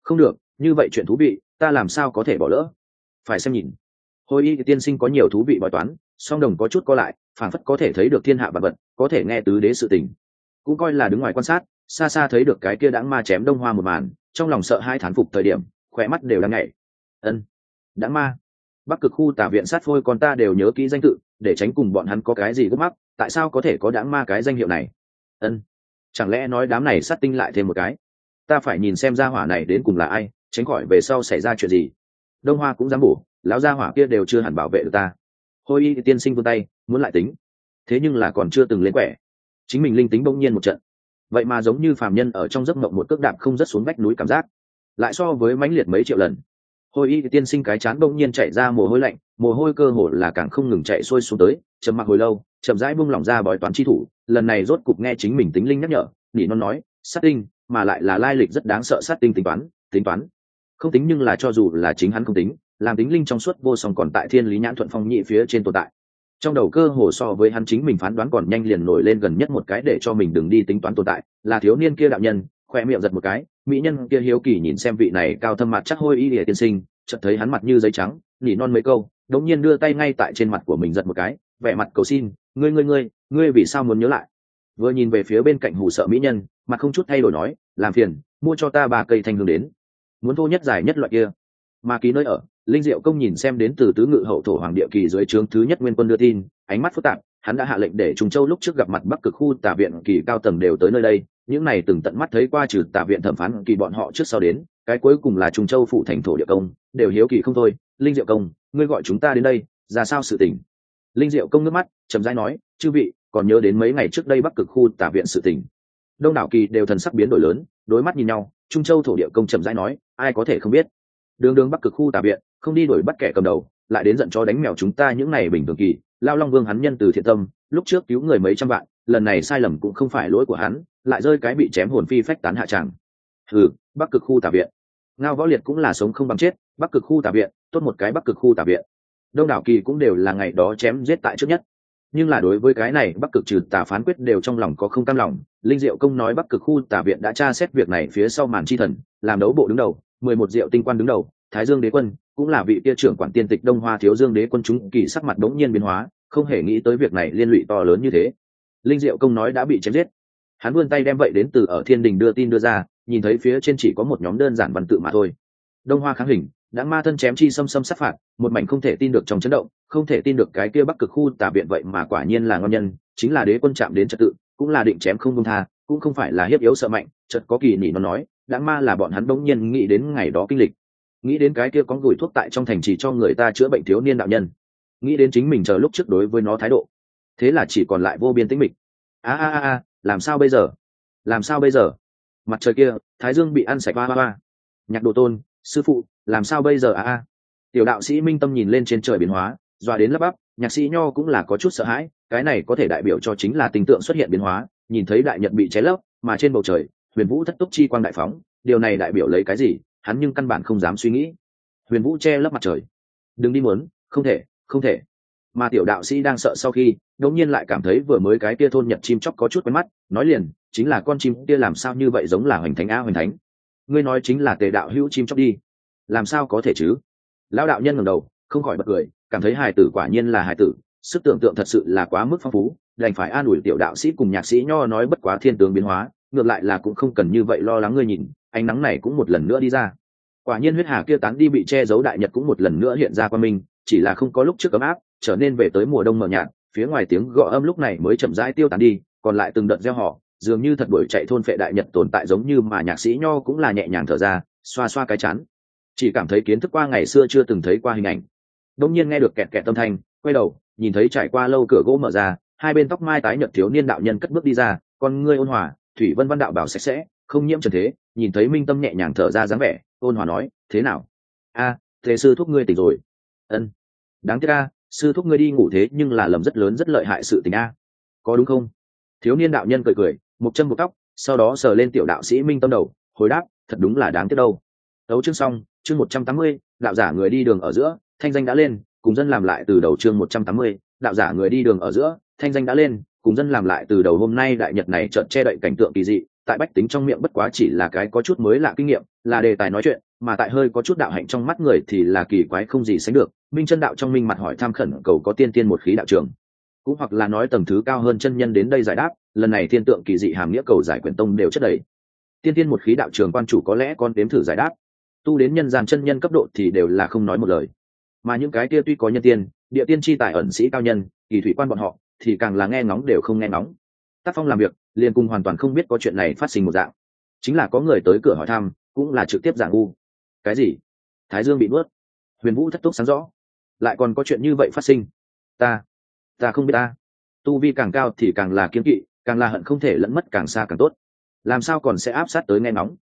Không được, như vậy chuyện thú vị, ta làm sao có thể bỏ lỡ? Phải xem nhìn. Hồi y tiên sinh có nhiều thú vị bói toán, song đồng có chút co lại phản phất có thể thấy được thiên hạ vật vật, có thể nghe tứ đế sự tình. Cũng coi là đứng ngoài quan sát xa xa thấy được cái kia đãng ma chém đông hoa một màn, trong lòng sợ hai thán phục thời điểm khỏe mắt đều đang nhảy. Ân đãng ma. Bắc cực khu tả viện sát phôi còn ta đều nhớ kỹ danh tự, để tránh cùng bọn hắn có cái gì gấp mắc, tại sao có thể có đãng ma cái danh hiệu này? Ân, chẳng lẽ nói đám này sát tinh lại thêm một cái? Ta phải nhìn xem gia hỏa này đến cùng là ai, tránh khỏi về sau xảy ra chuyện gì. Đông hoa cũng dám bổ, lão gia hỏa kia đều chưa hẳn bảo vệ được ta. Hôi y tiên sinh vươn tay, muốn lại tính. Thế nhưng là còn chưa từng lên quẻ. Chính mình linh tính bỗng nhiên một trận vậy mà giống như phàm nhân ở trong giấc mộng một cước đạp không rất xuống vách núi cảm giác. Lại so với mãnh liệt mấy triệu lần. Hồi y tiên sinh cái chán bỗng nhiên chạy ra mồ hôi lạnh, mồ hôi cơ hồ là càng không ngừng chạy sôi xuống tới chầm mặc hồi lâu, chậm rãi buông lỏng ra bói toán chi thủ, lần này rốt cục nghe chính mình tính linh nhắc nhở, nỉ non nói, sát tinh, mà lại là lai lịch rất đáng sợ, sát tinh tính toán tính toán. Không tính nhưng là cho dù là chính hắn không tính, làm tính linh trong suốt vô song còn tại thiên lý nhãn thuận phong nhị phía trên tồn tại trong đầu cơ hồ so với hắn chính mình phán đoán còn nhanh liền nổi lên gần nhất một cái để cho mình đừng đi tính toán tồn tại, là thiếu niên kia đạo nhân khoe miệng giật một cái, mỹ nhân kia hiếu kỳ nhìn xem vị này cao thâm mặt chắc hôi y lìa tiên sinh, chợt thấy hắn mặt như giấy trắng, nỉ non mấy câu, đống nhiên đưa tay ngay tại trên mặt của mình giật một cái, vẻ mặt cầu xin, ngươi ngươi ngươi ngươi vì sao muốn nhớ lại? Vừa nhìn về phía bên cạnh hù sợ mỹ nhân, mặt không chút thay đổi nói, làm phiền, mua cho ta ba cây thanh hương đến. Muốn thô nhất dài nhất loại kia, mà ký nơi ở linh diệu công nhìn xem đến từ tứ ngự hậu thổ hoàng địa kỳ dưới trướng thứ nhất nguyên quân đưa tin, ánh mắt phức tạp, hắn đã hạ lệnh để trung châu lúc trước gặp mặt bắc cực khu Tả viện kỳ cao tầng đều tới nơi đây, những này từng tận mắt thấy qua trừ Tả viện thẩm phán kỳ bọn họ trước sau đến, cái cuối cùng là trung châu phụ thành thổ địa công, đều hiếu kỳ không thôi. Linh diệu công, ngươi gọi chúng ta đến đây, ra sao sự tình? Linh diệu công nước mắt, chậm rãi nói, chư vị, còn nhớ đến mấy ngày trước đây bắc cực khu Tả viện sự tình? Đông đảo kỳ đều thần sắc biến đổi lớn, đối mắt nhìn nhau, trung châu thổ địa công chậm rãi nói, ai có thể không biết? Đường đường bắc cực khu Tả viện không đi đuổi bắt kẻ cầm đầu, lại đến giận cho đánh mèo chúng ta những này bình thường kỳ. Lao long vương hắn nhân từ thiện tâm, lúc trước cứu người mấy trăm vạn, lần này sai lầm cũng không phải lỗi của hắn, lại rơi cái bị chém hồn phi phách tán hạ tràng. Ừ bắc cực khu tà viện. Ngao võ liệt cũng là sống không bằng chết, bắc cực khu tà viện, tốt một cái bắc cực khu tà viện. Đông đảo kỳ cũng đều là ngày đó chém giết tại trước nhất. Nhưng là đối với cái này, bắc cực trừ tà phán quyết đều trong lòng có không cam lòng. Linh diệu công nói bắc cực khu tà viện đã tra xét việc này phía sau màn chi thần, làm đấu bộ đứng đầu, mười một diệu tinh quan đứng đầu thái dương đế quân, cũng là vị kia trưởng quản tiên tịch đông hoa thiếu dương đế quân chúng kỳ sắc mặt đống nhiên biến hóa, không hề nghĩ tới việc này liên lụy to lớn như thế. Linh diệu công nói đã bị chém giết. Hắn vươn tay đem vậy đến từ ở thiên đình đưa tin đưa ra, nhìn thấy phía trên chỉ có một nhóm đơn giản văn tự mà thôi. Đông hoa kháng hình, đã ma thân chém chi xâm xâm sát phạt, một mảnh không thể tin được trong chấn động, không thể tin được cái kia bắc cực khu tà viện vậy mà quả nhiên là ngon nhân, chính là đế quân chạm đến trật tự, cũng là định chém không công tha, cũng không phải là hiếp yếu sợ mạnh chật có kỳ nỉ nó nói, đã ma là bọn hắn bỗng nhiên nghĩ đến ngày đó kinh lịch nghĩ đến cái kia có gửi thuốc tại trong thành trì cho người ta chữa bệnh thiếu niên đạo nhân. Nghĩ đến chính mình chờ lúc trước đối với nó thái độ. Thế là chỉ còn lại vô biên tĩnh mịch. A a a làm sao bây giờ? Làm sao bây giờ? Mặt trời kia, thái dương bị ăn sạch, ba ba ba. Nhạc đồ tôn, sư phụ, làm sao bây giờ, a a? Tiểu đạo sĩ minh tâm nhìn lên trên trời biến hóa, dọa đến lấp bắp, nhạc sĩ nho cũng là có chút sợ hãi, cái này có thể đại biểu cho chính là tình tượng xuất hiện biến hóa, nhìn thấy đại nhật bị cháy lấp, mà trên bầu trời, huyền vũ thất túc chi quang đại phóng, điều này đại biểu lấy cái gì? Hắn nhưng căn bản không dám suy nghĩ. Huyền vũ che lấp mặt trời. Đừng đi muốn, không thể không thể. Mà tiểu đạo sĩ đang sợ sau khi, đột nhiên lại cảm thấy vừa mới cái kia thôn nhật chim chóc có chút quen mắt, nói liền, chính là con chim kia làm sao như vậy giống là hoành thánh a hoành thánh? Ngươi nói chính là tề đạo hữu chim chóc đi. Làm sao có thể chứ? Lão đạo nhân ngẩng đầu, không khỏi bật cười, cảm thấy hài tử quả nhiên là hài tử, sức tưởng tượng thật sự là quá mức phong phú, đành phải an ủi tiểu đạo sĩ cùng nhạc sĩ nho nói bất quá thiên tướng biến hóa, ngược lại là cũng không cần như vậy lo lắng ngươi nhìn ánh nắng này cũng một lần nữa đi ra. Quả nhiên huyết hà kia tán đi bị che giấu đại nhật cũng một lần nữa hiện ra qua mình, chỉ là không có lúc trước ấm áp, trở nên về tới mùa đông mờ nhạt, phía ngoài tiếng gõ âm lúc này mới chậm rãi tiêu tán đi, còn lại từng đợt gieo họ, dường như thật đuổi chạy thôn phệ đại nhật tồn tại giống như mà nhạc sĩ nho cũng là nhẹ nhàng thở ra, xoa xoa cái chán. Chỉ cảm thấy kiến thức qua ngày xưa chưa từng thấy qua hình ảnh. Đông nhiên nghe được kẹt kẹt tâm thanh, quay đầu, nhìn thấy trải qua lâu cửa gỗ mở ra, hai bên tóc mai tái nhợt thiếu niên đạo nhân cất bước đi ra, con ngươi ôn hòa, thủy vân văn đạo bảo sạch sẽ, không nhiễm trần thế nhìn thấy minh tâm nhẹ nhàng thở ra dáng vẻ, ôn hòa nói, thế nào? A, thế sư thúc ngươi tỉnh rồi. Ân, đáng tiếc a, sư thúc ngươi đi ngủ thế nhưng là lầm rất lớn rất lợi hại sự tình a. Có đúng không? Thiếu niên đạo nhân cười cười, một chân một tóc, sau đó sờ lên tiểu đạo sĩ minh tâm đầu, hồi đáp, thật đúng là đáng tiếc đâu. Tấu chương xong, chương một trăm tám mươi, đạo giả người đi đường ở giữa, thanh danh đã lên, cùng dân làm lại từ đầu chương một trăm tám mươi, đạo giả người đi đường ở giữa, thanh danh đã lên, cùng dân làm lại từ đầu hôm nay đại nhật này trợn che đậy cảnh tượng kỳ dị tại bách tính trong miệng bất quá chỉ là cái có chút mới lạ kinh nghiệm, là đề tài nói chuyện, mà tại hơi có chút đạo hạnh trong mắt người thì là kỳ quái không gì sánh được. Minh chân đạo trong minh mặt hỏi tham khẩn cầu có tiên tiên một khí đạo trường. Cũng hoặc là nói tầng thứ cao hơn chân nhân đến đây giải đáp, lần này thiên tượng kỳ dị hàm nghĩa cầu giải quyền tông đều chất đầy. Tiên tiên một khí đạo trường quan chủ có lẽ con đếm thử giải đáp. Tu đến nhân gian chân nhân cấp độ thì đều là không nói một lời. Mà những cái kia tuy có nhân tiên, địa tiên tri tài ẩn sĩ cao nhân, kỳ thủy quan bọn họ, thì càng là nghe ngóng đều không nghe ngóng tác phong làm việc, liền cùng hoàn toàn không biết có chuyện này phát sinh một dạng. Chính là có người tới cửa hỏi thăm, cũng là trực tiếp giảng u cái gì? Thái dương bị nuốt. Huyền vũ thất túc sáng rõ. Lại còn có chuyện như vậy phát sinh? Ta ta không biết ta. Tu vi càng cao thì càng là kiếm kỵ, càng là hận không thể lẫn mất càng xa càng tốt. Làm sao còn sẽ áp sát tới nghe nóng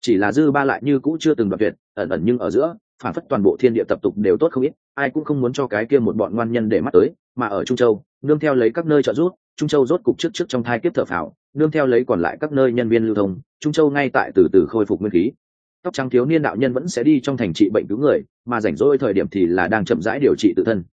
chỉ là dư ba lại như cũ chưa từng đoạt tuyệt, ẩn ẩn nhưng ở giữa, phản phất toàn bộ thiên địa tập tục đều tốt không ít, ai cũng không muốn cho cái kia một bọn ngoan nhân để mắt tới, mà ở trung châu, nương theo lấy các nơi trợ giúp trung châu rốt cục trước trước trong thai kiếp thở phào, nương theo lấy còn lại các nơi nhân viên lưu thông, trung châu ngay tại từ từ khôi phục nguyên khí. Tóc trắng thiếu niên đạo nhân vẫn sẽ đi trong thành trị bệnh cứu người, mà rảnh rỗi thời điểm thì là đang chậm rãi điều trị tự thân.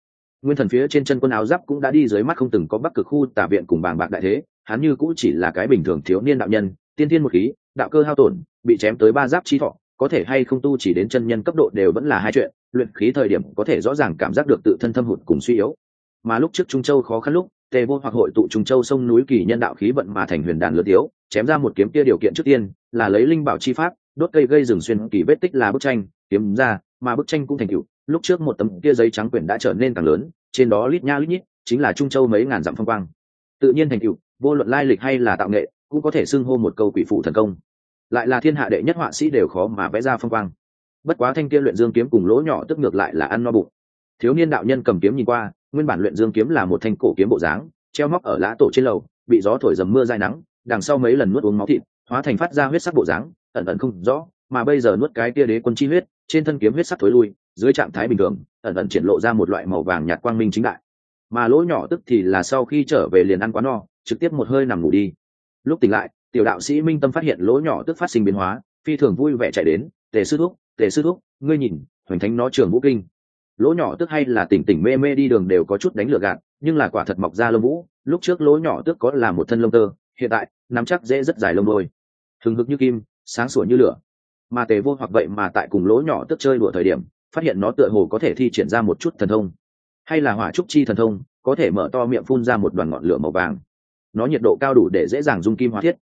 Nguyên thần phía trên chân quân áo giáp cũng đã đi dưới mắt không từng có bắc cực khu tả viện cùng bàng bạc đại thế, hắn như cũng chỉ là cái bình thường thiếu niên đạo nhân, tiên thiên một khí, đạo cơ hao tổn, bị chém tới ba giáp chi thọ, có thể hay không tu chỉ đến chân nhân cấp độ đều vẫn là hai chuyện, luyện khí thời điểm có thể rõ ràng cảm giác được tự thân thâm hụt cùng suy yếu. Mà lúc trước trung châu khó khăn lúc tề vô hoặc hội tụ trung châu sông núi kỳ nhân đạo khí vận mà thành huyền đàn lứa thiếu chém ra một kiếm kia điều kiện trước tiên là lấy linh bảo chi pháp, đốt cây gây rừng xuyên kỳ vết tích là bức tranh, kiếm ra, mà bức tranh cũng thành cựu lúc trước một tấm kia giấy trắng quyển đã trở nên càng lớn, trên đó lít nha lít nhít, chính là trung châu mấy ngàn dặm phong quang. Tự nhiên thành cựu vô luận lai lịch hay là tạo nghệ, cũng có thể xưng hô một câu quỷ phụ thần công. Lại là thiên hạ đệ nhất họa sĩ đều khó mà vẽ ra phong quang. Bất quá thanh kia luyện dương kiếm cùng lỗ nhỏ tức ngược lại là ăn no bụng. Thiếu niên đạo nhân cầm kiếm nhìn qua nguyên bản luyện dương kiếm là một thanh cổ kiếm bộ dáng, treo móc ở lã tổ trên lầu, bị gió thổi dầm mưa dai nắng, đằng sau mấy lần nuốt uống máu thịt, hóa thành phát ra huyết sắc bộ dáng, ẩn ẩn không rõ, mà bây giờ nuốt cái kia đế quân chi huyết, trên thân kiếm huyết sắc thối lui, dưới trạng thái bình thường, ẩn ẩn triển lộ ra một loại màu vàng nhạt quang minh chính đại. Mà lỗ nhỏ tức thì là sau khi trở về liền ăn quá no, trực tiếp một hơi nằm ngủ đi. Lúc tỉnh lại, tiểu đạo sĩ minh tâm phát hiện lỗ nhỏ tức phát sinh biến hóa, phi thường vui vẻ chạy đến, tề sư thúc, tề sư thúc, ngươi nhìn, hoành thánh nó trường vũ kinh lỗ nhỏ tức hay là tỉnh tỉnh mê mê đi đường đều có chút đánh lừa gạt, nhưng là quả thật mọc ra lông vũ, lúc trước lỗ nhỏ tức có là một thân lông tơ, hiện tại, nắm chắc dễ rất dài lông đôi. Hừng hực như kim, sáng sủa như lửa. Mà tề vô hoặc vậy mà tại cùng lỗ nhỏ tức chơi đùa thời điểm, phát hiện nó tựa hồ có thể thi triển ra một chút thần thông. Hay là hỏa trúc chi thần thông, có thể mở to miệng phun ra một đoàn ngọn lửa màu vàng. Nó nhiệt độ cao đủ để dễ dàng dung kim hóa thiết.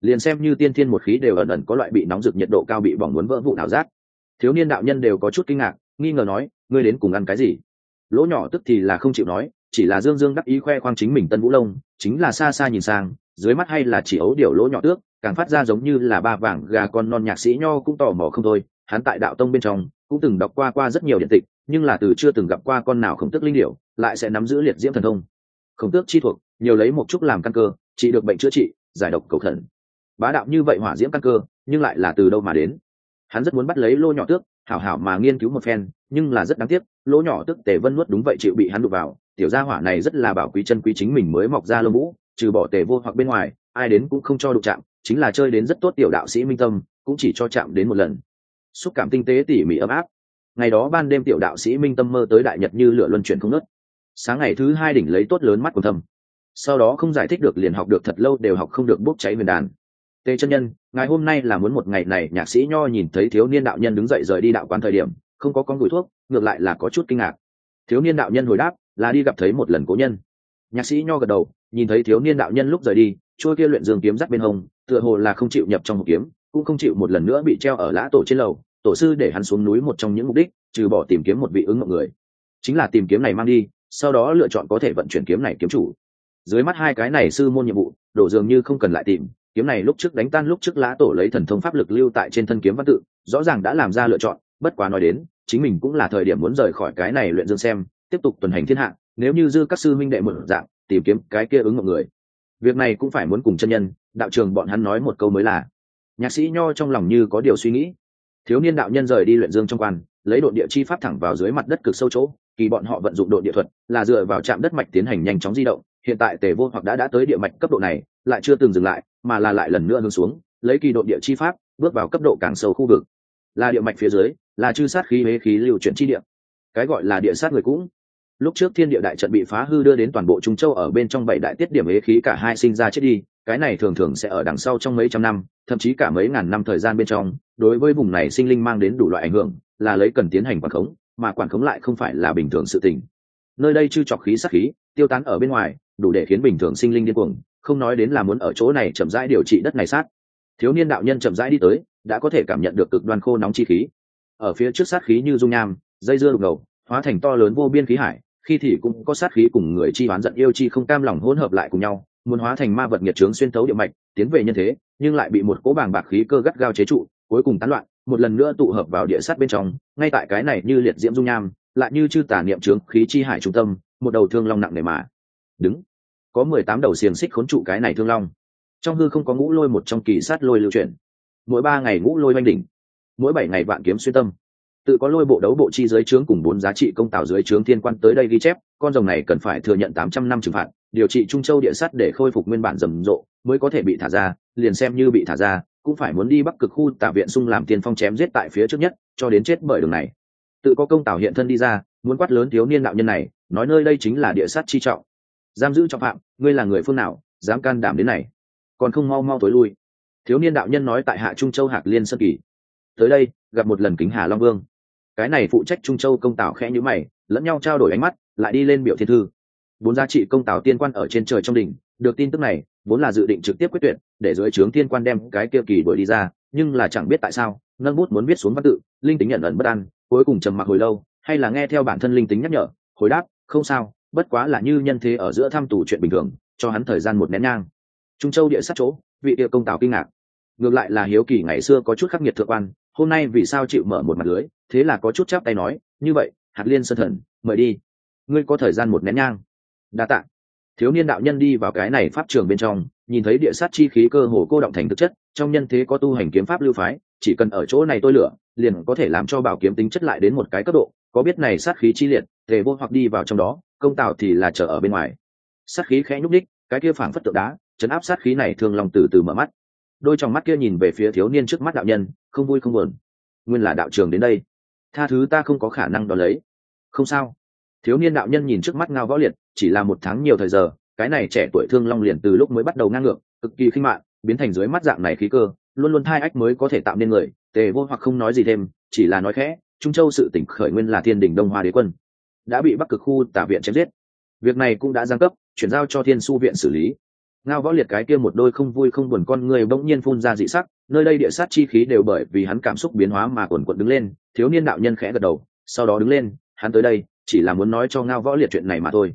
Liền xem như tiên thiên một khí đều ẩn ẩn có loại bị nóng rực nhiệt độ cao bị bỏng muốn vỡ vụ nào rát thiếu niên đạo nhân đều có chút kinh ngạc, nghi ngờ nói ngươi đến cùng ăn cái gì? Lỗ nhỏ tức thì là không chịu nói, chỉ là dương dương đắc ý khoe khoang chính mình tân vũ lông, chính là xa xa nhìn sang, dưới mắt hay là chỉ ấu điều lỗ nhỏ tước, càng phát ra giống như là ba vàng gà con non nhạc sĩ nho cũng tò mò không thôi, hắn tại đạo tông bên trong, cũng từng đọc qua qua rất nhiều điện tịch, nhưng là từ chưa từng gặp qua con nào khổng tước linh điệu lại sẽ nắm giữ liệt diễm thần thông. Khổng tước chi thuộc, nhiều lấy một chút làm căn cơ, chỉ được bệnh chữa trị, giải độc cầu thần. Bá đạo như vậy hỏa diễm căn cơ, nhưng lại là từ đâu mà đến? Hắn rất muốn bắt lấy lô nhỏ tước, hảo hảo mà nghiên cứu một phen, nhưng là rất đáng tiếc, lỗ nhỏ tước tề vân nuốt đúng vậy chịu bị hắn đục vào. Tiểu gia hỏa này rất là bảo quý chân quý chính mình mới mọc ra lông vũ, trừ bỏ tề vô hoặc bên ngoài, ai đến cũng không cho đụng chạm, chính là chơi đến rất tốt tiểu đạo sĩ minh tâm, cũng chỉ cho chạm đến một lần. Xúc cảm tinh tế tỉ mỉ ấm áp. Ngày đó ban đêm tiểu đạo sĩ minh tâm mơ tới đại nhật như lửa luân chuyển không nớt sáng ngày thứ hai đỉnh lấy tốt lớn mắt của thầm. Sau đó không giải thích được liền học được thật lâu đều học không được bốc cháy huyền đàn tề chân nhân ngày hôm nay là muốn một ngày này nhạc sĩ nho nhìn thấy thiếu niên đạo nhân đứng dậy rời đi đạo quán thời điểm, không có con gùi thuốc, ngược lại là có chút kinh ngạc. Thiếu niên đạo nhân hồi đáp, là đi gặp thấy một lần cố nhân. Nhạc sĩ nho gật đầu, nhìn thấy thiếu niên đạo nhân lúc rời đi trôi kia luyện dương kiếm dắt bên hông, tựa hồ là không chịu nhập trong một kiếm, cũng không chịu một lần nữa bị treo ở lã tổ trên lầu, tổ sư để hắn xuống núi một trong những mục đích, trừ bỏ tìm kiếm một vị ứng ngọc người. Chính là tìm kiếm này mang đi, sau đó lựa chọn có thể vận chuyển kiếm này kiếm chủ. Dưới mắt hai cái này sư môn nhiệm vụ, đổ dường như không cần lại tìm kiếm này lúc trước đánh tan lúc trước lã tổ lấy thần thông pháp lực lưu tại trên thân kiếm văn tự, rõ ràng đã làm ra lựa chọn, bất quá nói đến, chính mình cũng là thời điểm muốn rời khỏi cái này luyện dương xem, tiếp tục tuần hành thiên hạ, nếu như dư các sư minh đệ một dạng, tìm kiếm cái kia ứng mọi người. Việc này cũng phải muốn cùng chân nhân, đạo trường bọn hắn nói một câu mới là, nhạc sĩ nho trong lòng như có điều suy nghĩ. Thiếu niên đạo nhân rời đi luyện dương trong quan, lấy độ địa chi pháp thẳng vào dưới mặt đất cực sâu chỗ, kỳ bọn họ vận dụng độ địa thuật, là dựa vào trạm đất mạch tiến hành nhanh chóng di động, hiện tại tề vô hoặc đã đã tới địa mạch cấp độ này, lại chưa từng dừng lại mà là lại lần nữa hướng xuống, lấy kỳ độ địa chi pháp, bước vào cấp độ càng sâu khu vực. Là địa mạch phía dưới, là chư sát khí huế khí, lưu chuyển chi địa. Cái gọi là địa sát người cũng. Lúc trước thiên địa đại trận bị phá hư đưa đến toàn bộ trung châu ở bên trong bảy đại tiết điểm ế khí cả hai sinh ra chết đi, cái này thường thường sẽ ở đằng sau trong mấy trăm năm, thậm chí cả mấy ngàn năm thời gian bên trong, đối với vùng này sinh linh mang đến đủ loại ảnh hưởng, là lấy cần tiến hành quản khống, mà quản khống lại không phải là bình thường sự tình. Nơi đây chư trọc khí sát khí, tiêu tán ở bên ngoài, đủ để khiến bình thường sinh linh điên cuồng không nói đến là muốn ở chỗ này chậm rãi điều trị đất này sát. Thiếu niên đạo nhân chậm rãi đi tới, đã có thể cảm nhận được cực đoan khô nóng chi khí. Ở phía trước sát khí như dung nham, dây dưa đục ngầu, hóa thành to lớn vô biên khí hải, khi thì cũng có sát khí cùng người chi oán giận yêu chi không cam lòng hỗn hợp lại cùng nhau, muốn hóa thành ma vật nghiệt trướng xuyên thấu địa mạch, tiến về nhân thế, nhưng lại bị một cỗ bàng bạc khí cơ gắt gao chế trụ, cuối cùng tán loạn, một lần nữa tụ hợp vào địa sát bên trong, ngay tại cái này như liệt diễm dung nham, lại như chư tả niệm trướng khí chi hải trung tâm, một đầu thương long nặng nề mà. Đứng có mười tám đầu xiềng xích khốn trụ cái này thương long. Trong hư không có ngũ lôi một trong kỳ sát lôi lưu chuyển. Mỗi ba ngày ngũ lôi oanh đỉnh. Mỗi bảy ngày vạn kiếm xuyên tâm. Tự có lôi bộ đấu bộ chi dưới trướng cùng bốn giá trị công tạo dưới trướng thiên quan tới đây ghi chép, con rồng này cần phải thừa nhận tám trăm năm trừng phạt, điều trị trung châu địa sắt để khôi phục nguyên bản rầm rộ, mới có thể bị thả ra, liền xem như bị thả ra, cũng phải muốn đi bắc cực khu tả viện sung làm tiền phong chém giết tại phía trước nhất, cho đến chết bởi đường này. Tự có công tảo hiện thân đi ra, muốn quát lớn thiếu niên đạo nhân này, nói nơi đây chính là địa sát chi trọng giam giữ trọng phạm, ngươi là người phương nào, dám can đảm đến này? Còn không mau mau tối lui. Thiếu niên đạo nhân nói tại hạ trung châu hạc liên sơn kỳ. Tới đây, gặp một lần kính hà long vương. Cái này phụ trách trung châu công tảo khẽ nhữ mày, lẫn nhau trao đổi ánh mắt, lại đi lên biểu thiên thư. Bốn giá trị công tảo tiên quan ở trên trời trong đỉnh, được tin tức này, vốn là dự định trực tiếp quyết tuyệt, để dưới trướng tiên quan đem cái kia kỳ đuổi đi ra, nhưng là chẳng biết tại sao, nâng bút muốn viết xuống văn tự, linh tính nhận ẩn bất an, cuối cùng trầm mặc hồi lâu, hay là nghe theo bản thân linh tính nhắc nhở, hồi đáp, không sao bất quá là như nhân thế ở giữa thăm tù chuyện bình thường, cho hắn thời gian một nén nhang. Trung châu địa sát chỗ, vị địa công tào kinh ngạc. Ngược lại là hiếu kỳ ngày xưa có chút khắc nghiệt thượng quan, hôm nay vì sao chịu mở một mặt lưới, thế là có chút chắp tay nói, như vậy hạt liên sơn thần, mời đi. Ngươi có thời gian một nén nhang. Đa tạ. Thiếu niên đạo nhân đi vào cái này pháp trường bên trong, nhìn thấy địa sát chi khí cơ hồ cô động thành thực chất, trong nhân thế có tu hành kiếm pháp lưu phái, chỉ cần ở chỗ này tôi lửa, liền có thể làm cho bảo kiếm tính chất lại đến một cái cấp độ, có biết này sát khí chi liệt thể vô hoặc đi vào trong đó công tào thì là chờ ở bên ngoài. Sát khí khẽ nhúc đích cái kia phảng phất tượng đá, chấn áp sát khí này thường lòng từ từ mở mắt. Đôi trong mắt kia nhìn về phía thiếu niên trước mắt đạo nhân, không vui không buồn. Nguyên là đạo trường đến đây. Tha thứ ta không có khả năng đón lấy. Không sao. Thiếu niên đạo nhân nhìn trước mắt ngao võ liệt, chỉ là một tháng nhiều thời giờ, cái này trẻ tuổi thương long liền từ lúc mới bắt đầu ngang ngược, cực kỳ khinh mạng, biến thành dưới mắt dạng này khí cơ, luôn luôn thai ách mới có thể tạo nên người, tề vô hoặc không nói gì thêm, chỉ là nói khẽ, trung châu sự tỉnh khởi nguyên là thiên đình đông hoa đế quân đã bị bắc cực khu tả viện chém giết. Việc này cũng đã giáng cấp, chuyển giao cho thiên su viện xử lý. Ngao võ liệt cái kia một đôi không vui không buồn con người bỗng nhiên phun ra dị sắc, nơi đây địa sát chi khí đều bởi vì hắn cảm xúc biến hóa mà quần quận đứng lên, thiếu niên đạo nhân khẽ gật đầu, sau đó đứng lên, hắn tới đây, chỉ là muốn nói cho ngao võ liệt chuyện này mà thôi.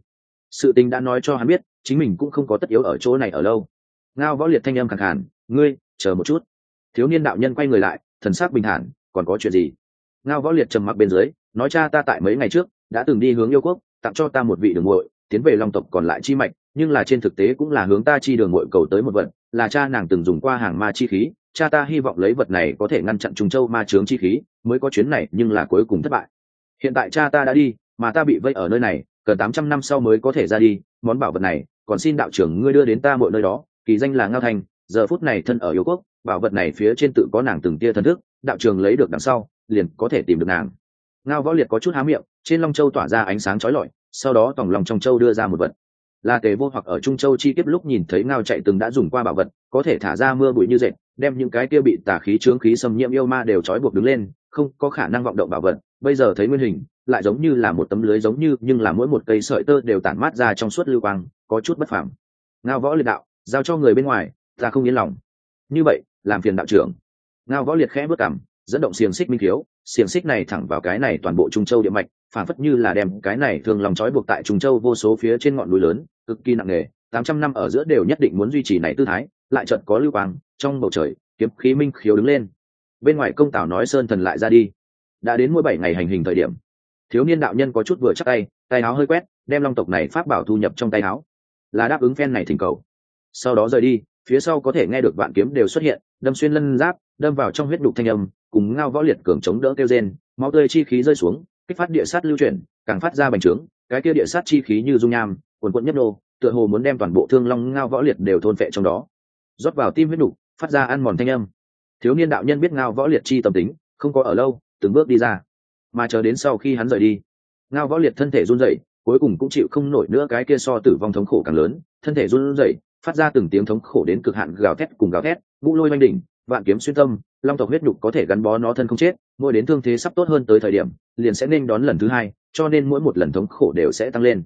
Sự tình đã nói cho hắn biết, chính mình cũng không có tất yếu ở chỗ này ở lâu. Ngao võ liệt thanh âm khẳng hẳn ngươi, chờ một chút. Thiếu niên đạo nhân quay người lại, thần sắc bình thản, còn có chuyện gì? Ngao võ liệt trầm mặc bên dưới, nói cha ta tại mấy ngày trước đã từng đi hướng yêu quốc, tặng cho ta một vị đường muội, tiến về long tộc còn lại chi mạch, nhưng là trên thực tế cũng là hướng ta chi đường muội cầu tới một vật, là cha nàng từng dùng qua hàng ma chi khí, cha ta hy vọng lấy vật này có thể ngăn chặn trùng châu ma trướng chi khí, mới có chuyến này, nhưng là cuối cùng thất bại. Hiện tại cha ta đã đi, mà ta bị vây ở nơi này, cần tám trăm năm sau mới có thể ra đi, món bảo vật này, còn xin đạo trưởng ngươi đưa đến ta mọi nơi đó, kỳ danh là ngao thành, giờ phút này thân ở yêu quốc, bảo vật này phía trên tự có nàng từng tia thần thức, đạo trường lấy được đằng sau, liền có thể tìm được nàng ngao võ liệt có chút há miệng, trên long châu tỏa ra ánh sáng chói lọi, sau đó tòng lòng trong châu đưa ra một vật. Là tề vô hoặc ở trung châu chi kiếp lúc nhìn thấy ngao chạy từng đã dùng qua bảo vật, có thể thả ra mưa bụi như dệt, đem những cái kia bị tà khí trướng khí xâm nhiễm yêu ma đều trói buộc đứng lên, không có khả năng vọng động bảo vật, bây giờ thấy nguyên hình, lại giống như là một tấm lưới giống như, nhưng là mỗi một cây sợi tơ đều tản mát ra trong suốt lưu quang, có chút bất phẳng ngao võ liệt đạo, giao cho người bên ngoài, ta không yên lòng. Như vậy, làm phiền đạo trưởng. Ngao võ liệt khẽ bước cảm dẫn động xiềng xích minh thiếu xiềng xích này thẳng vào cái này toàn bộ trung châu địa mạch phản phất như là đem cái này thường lòng trói buộc tại trung châu vô số phía trên ngọn núi lớn, cực kỳ nặng nề, tám trăm năm ở giữa đều nhất định muốn duy trì này tư thái, lại chợt có lưu quang, trong bầu trời, kiếm khí minh khiếu đứng lên. Bên ngoài công tảo nói sơn thần lại ra đi. Đã đến mỗi bảy ngày hành hình thời điểm, thiếu niên đạo nhân có chút vừa chắc tay tay áo hơi quét, đem long tộc này pháp bảo thu nhập trong tay áo là đáp ứng phen này thỉnh cầu. Sau đó rời đi, phía sau có thể nghe được vạn kiếm đều xuất hiện, đâm xuyên lân giáp, đâm vào trong huyết đục thanh âm cùng ngao võ liệt cường chống đỡ kêu rên, máu tươi chi khí rơi xuống, kích phát địa sát lưu chuyển, càng phát ra bành trướng, cái kia địa sát chi khí như dung nham quần quận nhấp nô, tựa hồ muốn đem toàn bộ thương long ngao võ liệt đều thôn phệ trong đó. Rót vào tim huyết đủ phát ra ăn mòn thanh âm. Thiếu niên đạo nhân biết ngao võ liệt chi tâm tính, không có ở lâu, từng bước đi ra. Mà chờ đến sau khi hắn rời đi, ngao võ liệt thân thể run rẩy, cuối cùng cũng chịu không nổi nữa cái kia so tử vong thống khổ càng lớn, thân thể run rẩy, phát ra từng tiếng thống khổ đến cực hạn gào thét cùng gào thét, ngũ lôi oanh đỉnh, vạn kiếm xuyên tâm long tộc huyết nhục có thể gắn bó nó thân không chết, mỗi đến thương thế sắp tốt hơn tới thời điểm, liền sẽ nên đón lần thứ hai, cho nên mỗi một lần thống khổ đều sẽ tăng lên.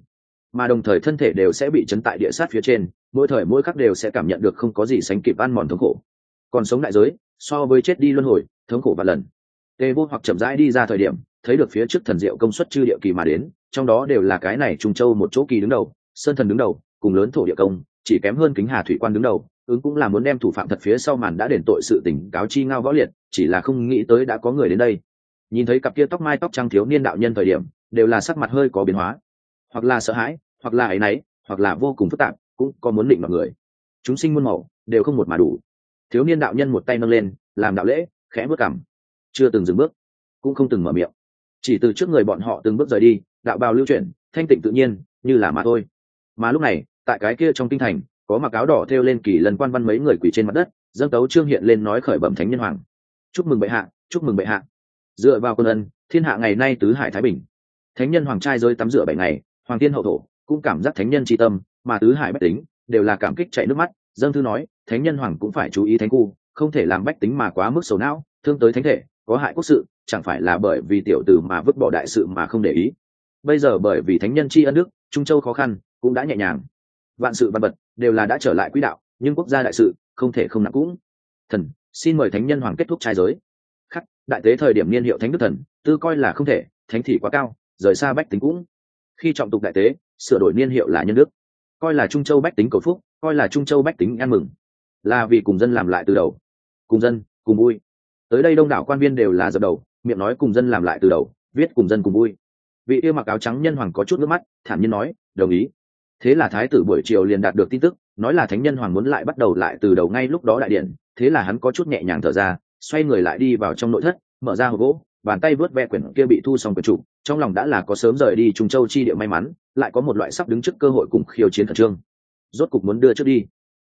Mà đồng thời thân thể đều sẽ bị chấn tại địa sát phía trên, mỗi thời mỗi khắc đều sẽ cảm nhận được không có gì sánh kịp ăn mòn thống khổ. Còn sống đại giới, so với chết đi luân hồi, thống khổ và lần. Tề vô hoặc chậm rãi đi ra thời điểm, thấy được phía trước thần diệu công suất chư địa kỳ mà đến, trong đó đều là cái này trung châu một chỗ kỳ đứng đầu, sơn thần đứng đầu, cùng lớn thổ địa công, chỉ kém hơn kính hà thủy quan đứng đầu ứng cũng là muốn đem thủ phạm thật phía sau màn đã đền tội sự tỉnh cáo chi ngao võ liệt, chỉ là không nghĩ tới đã có người đến đây. Nhìn thấy cặp kia tóc mai tóc trăng thiếu niên đạo nhân thời điểm, đều là sắc mặt hơi có biến hóa. Hoặc là sợ hãi, hoặc là áy náy, hoặc là vô cùng phức tạp, cũng có muốn định mọi người. Chúng sinh muôn màu, đều không một mà đủ. Thiếu niên đạo nhân một tay nâng lên, làm đạo lễ, khẽ bước cằm. Chưa từng dừng bước, cũng không từng mở miệng. Chỉ từ trước người bọn họ từng bước rời đi, đạo bào lưu chuyển, thanh tịnh tự nhiên, như là mà thôi. Mà lúc này, tại cái kia trong kinh thành có mặc áo đỏ thêu lên kỳ lần quan văn mấy người quỳ trên mặt đất, dâng tấu trương hiện lên nói khởi bẩm thánh nhân hoàng. Chúc mừng bệ hạ, chúc mừng bệ hạ. Dựa vào quân ân, thiên hạ ngày nay tứ hải thái bình. Thánh nhân hoàng trai rơi tắm rửa bảy ngày, hoàng thiên hậu thổ, cũng cảm giác thánh nhân tri tâm, mà tứ hải bách tính, đều là cảm kích chạy nước mắt. Dâng thư nói, thánh nhân hoàng cũng phải chú ý thánh cu không thể làm bách tính mà quá mức sầu não, thương tới thánh thể, có hại quốc sự, chẳng phải là bởi vì tiểu tử mà vứt bỏ đại sự mà không để ý. Bây giờ bởi vì thánh nhân tri ân đức, trung châu khó khăn, cũng đã nhẹ nhàng. Vạn sự văn bật đều là đã trở lại quỹ đạo, nhưng quốc gia đại sự không thể không nặng cũng. Thần, xin mời thánh nhân hoàng kết thúc trai giới. Khắc, đại tế thời điểm niên hiệu thánh đức thần, tư coi là không thể, thánh thị quá cao, rời xa bách tính cũng. Khi trọng tục đại tế, sửa đổi niên hiệu là nhân đức. Coi là trung châu bách tính cầu phúc, coi là trung châu bách tính ăn mừng. Là vì cùng dân làm lại từ đầu. Cùng dân, cùng vui. Tới đây đông đảo quan viên đều là dập đầu, miệng nói cùng dân làm lại từ đầu, viết cùng dân cùng vui. Vị yêu mặc áo trắng nhân hoàng có chút nước mắt, thản nhiên nói, đồng ý thế là thái tử buổi chiều liền đạt được tin tức, nói là thánh nhân hoàng muốn lại bắt đầu lại từ đầu ngay lúc đó đại điện, thế là hắn có chút nhẹ nhàng thở ra, xoay người lại đi vào trong nội thất, mở ra hộp gỗ, bàn tay vớt ve quyển kia bị thu xong quyển trụ, trong lòng đã là có sớm rời đi trung châu chi địa may mắn, lại có một loại sắp đứng trước cơ hội cùng khiêu chiến khẩn trương. Rốt cục muốn đưa trước đi.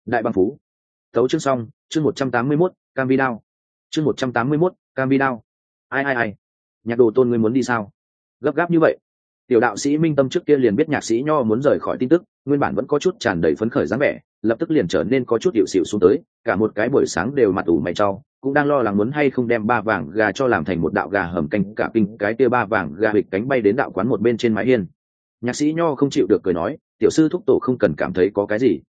Đại băng phú. Tấu chương xong, chương một trăm tám mươi mốt, cam vi đao. Chương một trăm tám mươi mốt, cam vi đao. Ai ai ai? Nhạc đồ tôn ngươi muốn đi sao? Gấp gáp như vậy tiểu đạo sĩ minh tâm trước kia liền biết nhạc sĩ nho muốn rời khỏi tin tức, nguyên bản vẫn có chút tràn đầy phấn khởi dáng vẻ, lập tức liền trở nên có chút hiệu xịu xuống tới, cả một cái buổi sáng đều mặt ủ mày trau cũng đang lo lắng muốn hay không đem ba vàng gà cho làm thành một đạo gà hầm canh, cả kinh cái tia ba vàng gà hịch cánh bay đến đạo quán một bên trên mái hiên. Nhạc sĩ nho không chịu được cười nói, tiểu sư thúc tổ không cần cảm thấy có cái gì.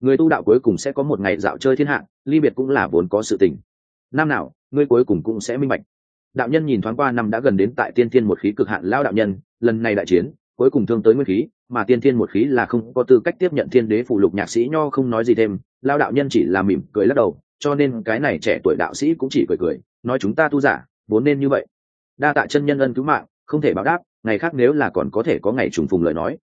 Người tu đạo cuối cùng sẽ có một ngày dạo chơi thiên hạ, ly biệt cũng là vốn có sự tình. Năm nào, ngươi cuối cùng cũng sẽ minh bạch đạo nhân nhìn thoáng qua năm đã gần đến tại tiên thiên một khí cực hạn lao đạo nhân, lần này đại chiến, cuối cùng thương tới nguyên khí, mà tiên thiên một khí là không có tư cách tiếp nhận thiên đế phụ lục nhạc sĩ nho không nói gì thêm, lao đạo nhân chỉ là mỉm cười lắc đầu, cho nên cái này trẻ tuổi đạo sĩ cũng chỉ cười cười, nói chúng ta tu giả, vốn nên như vậy. Đa tạ chân nhân ân cứu mạng, không thể báo đáp, ngày khác nếu là còn có thể có ngày trùng phùng lời nói.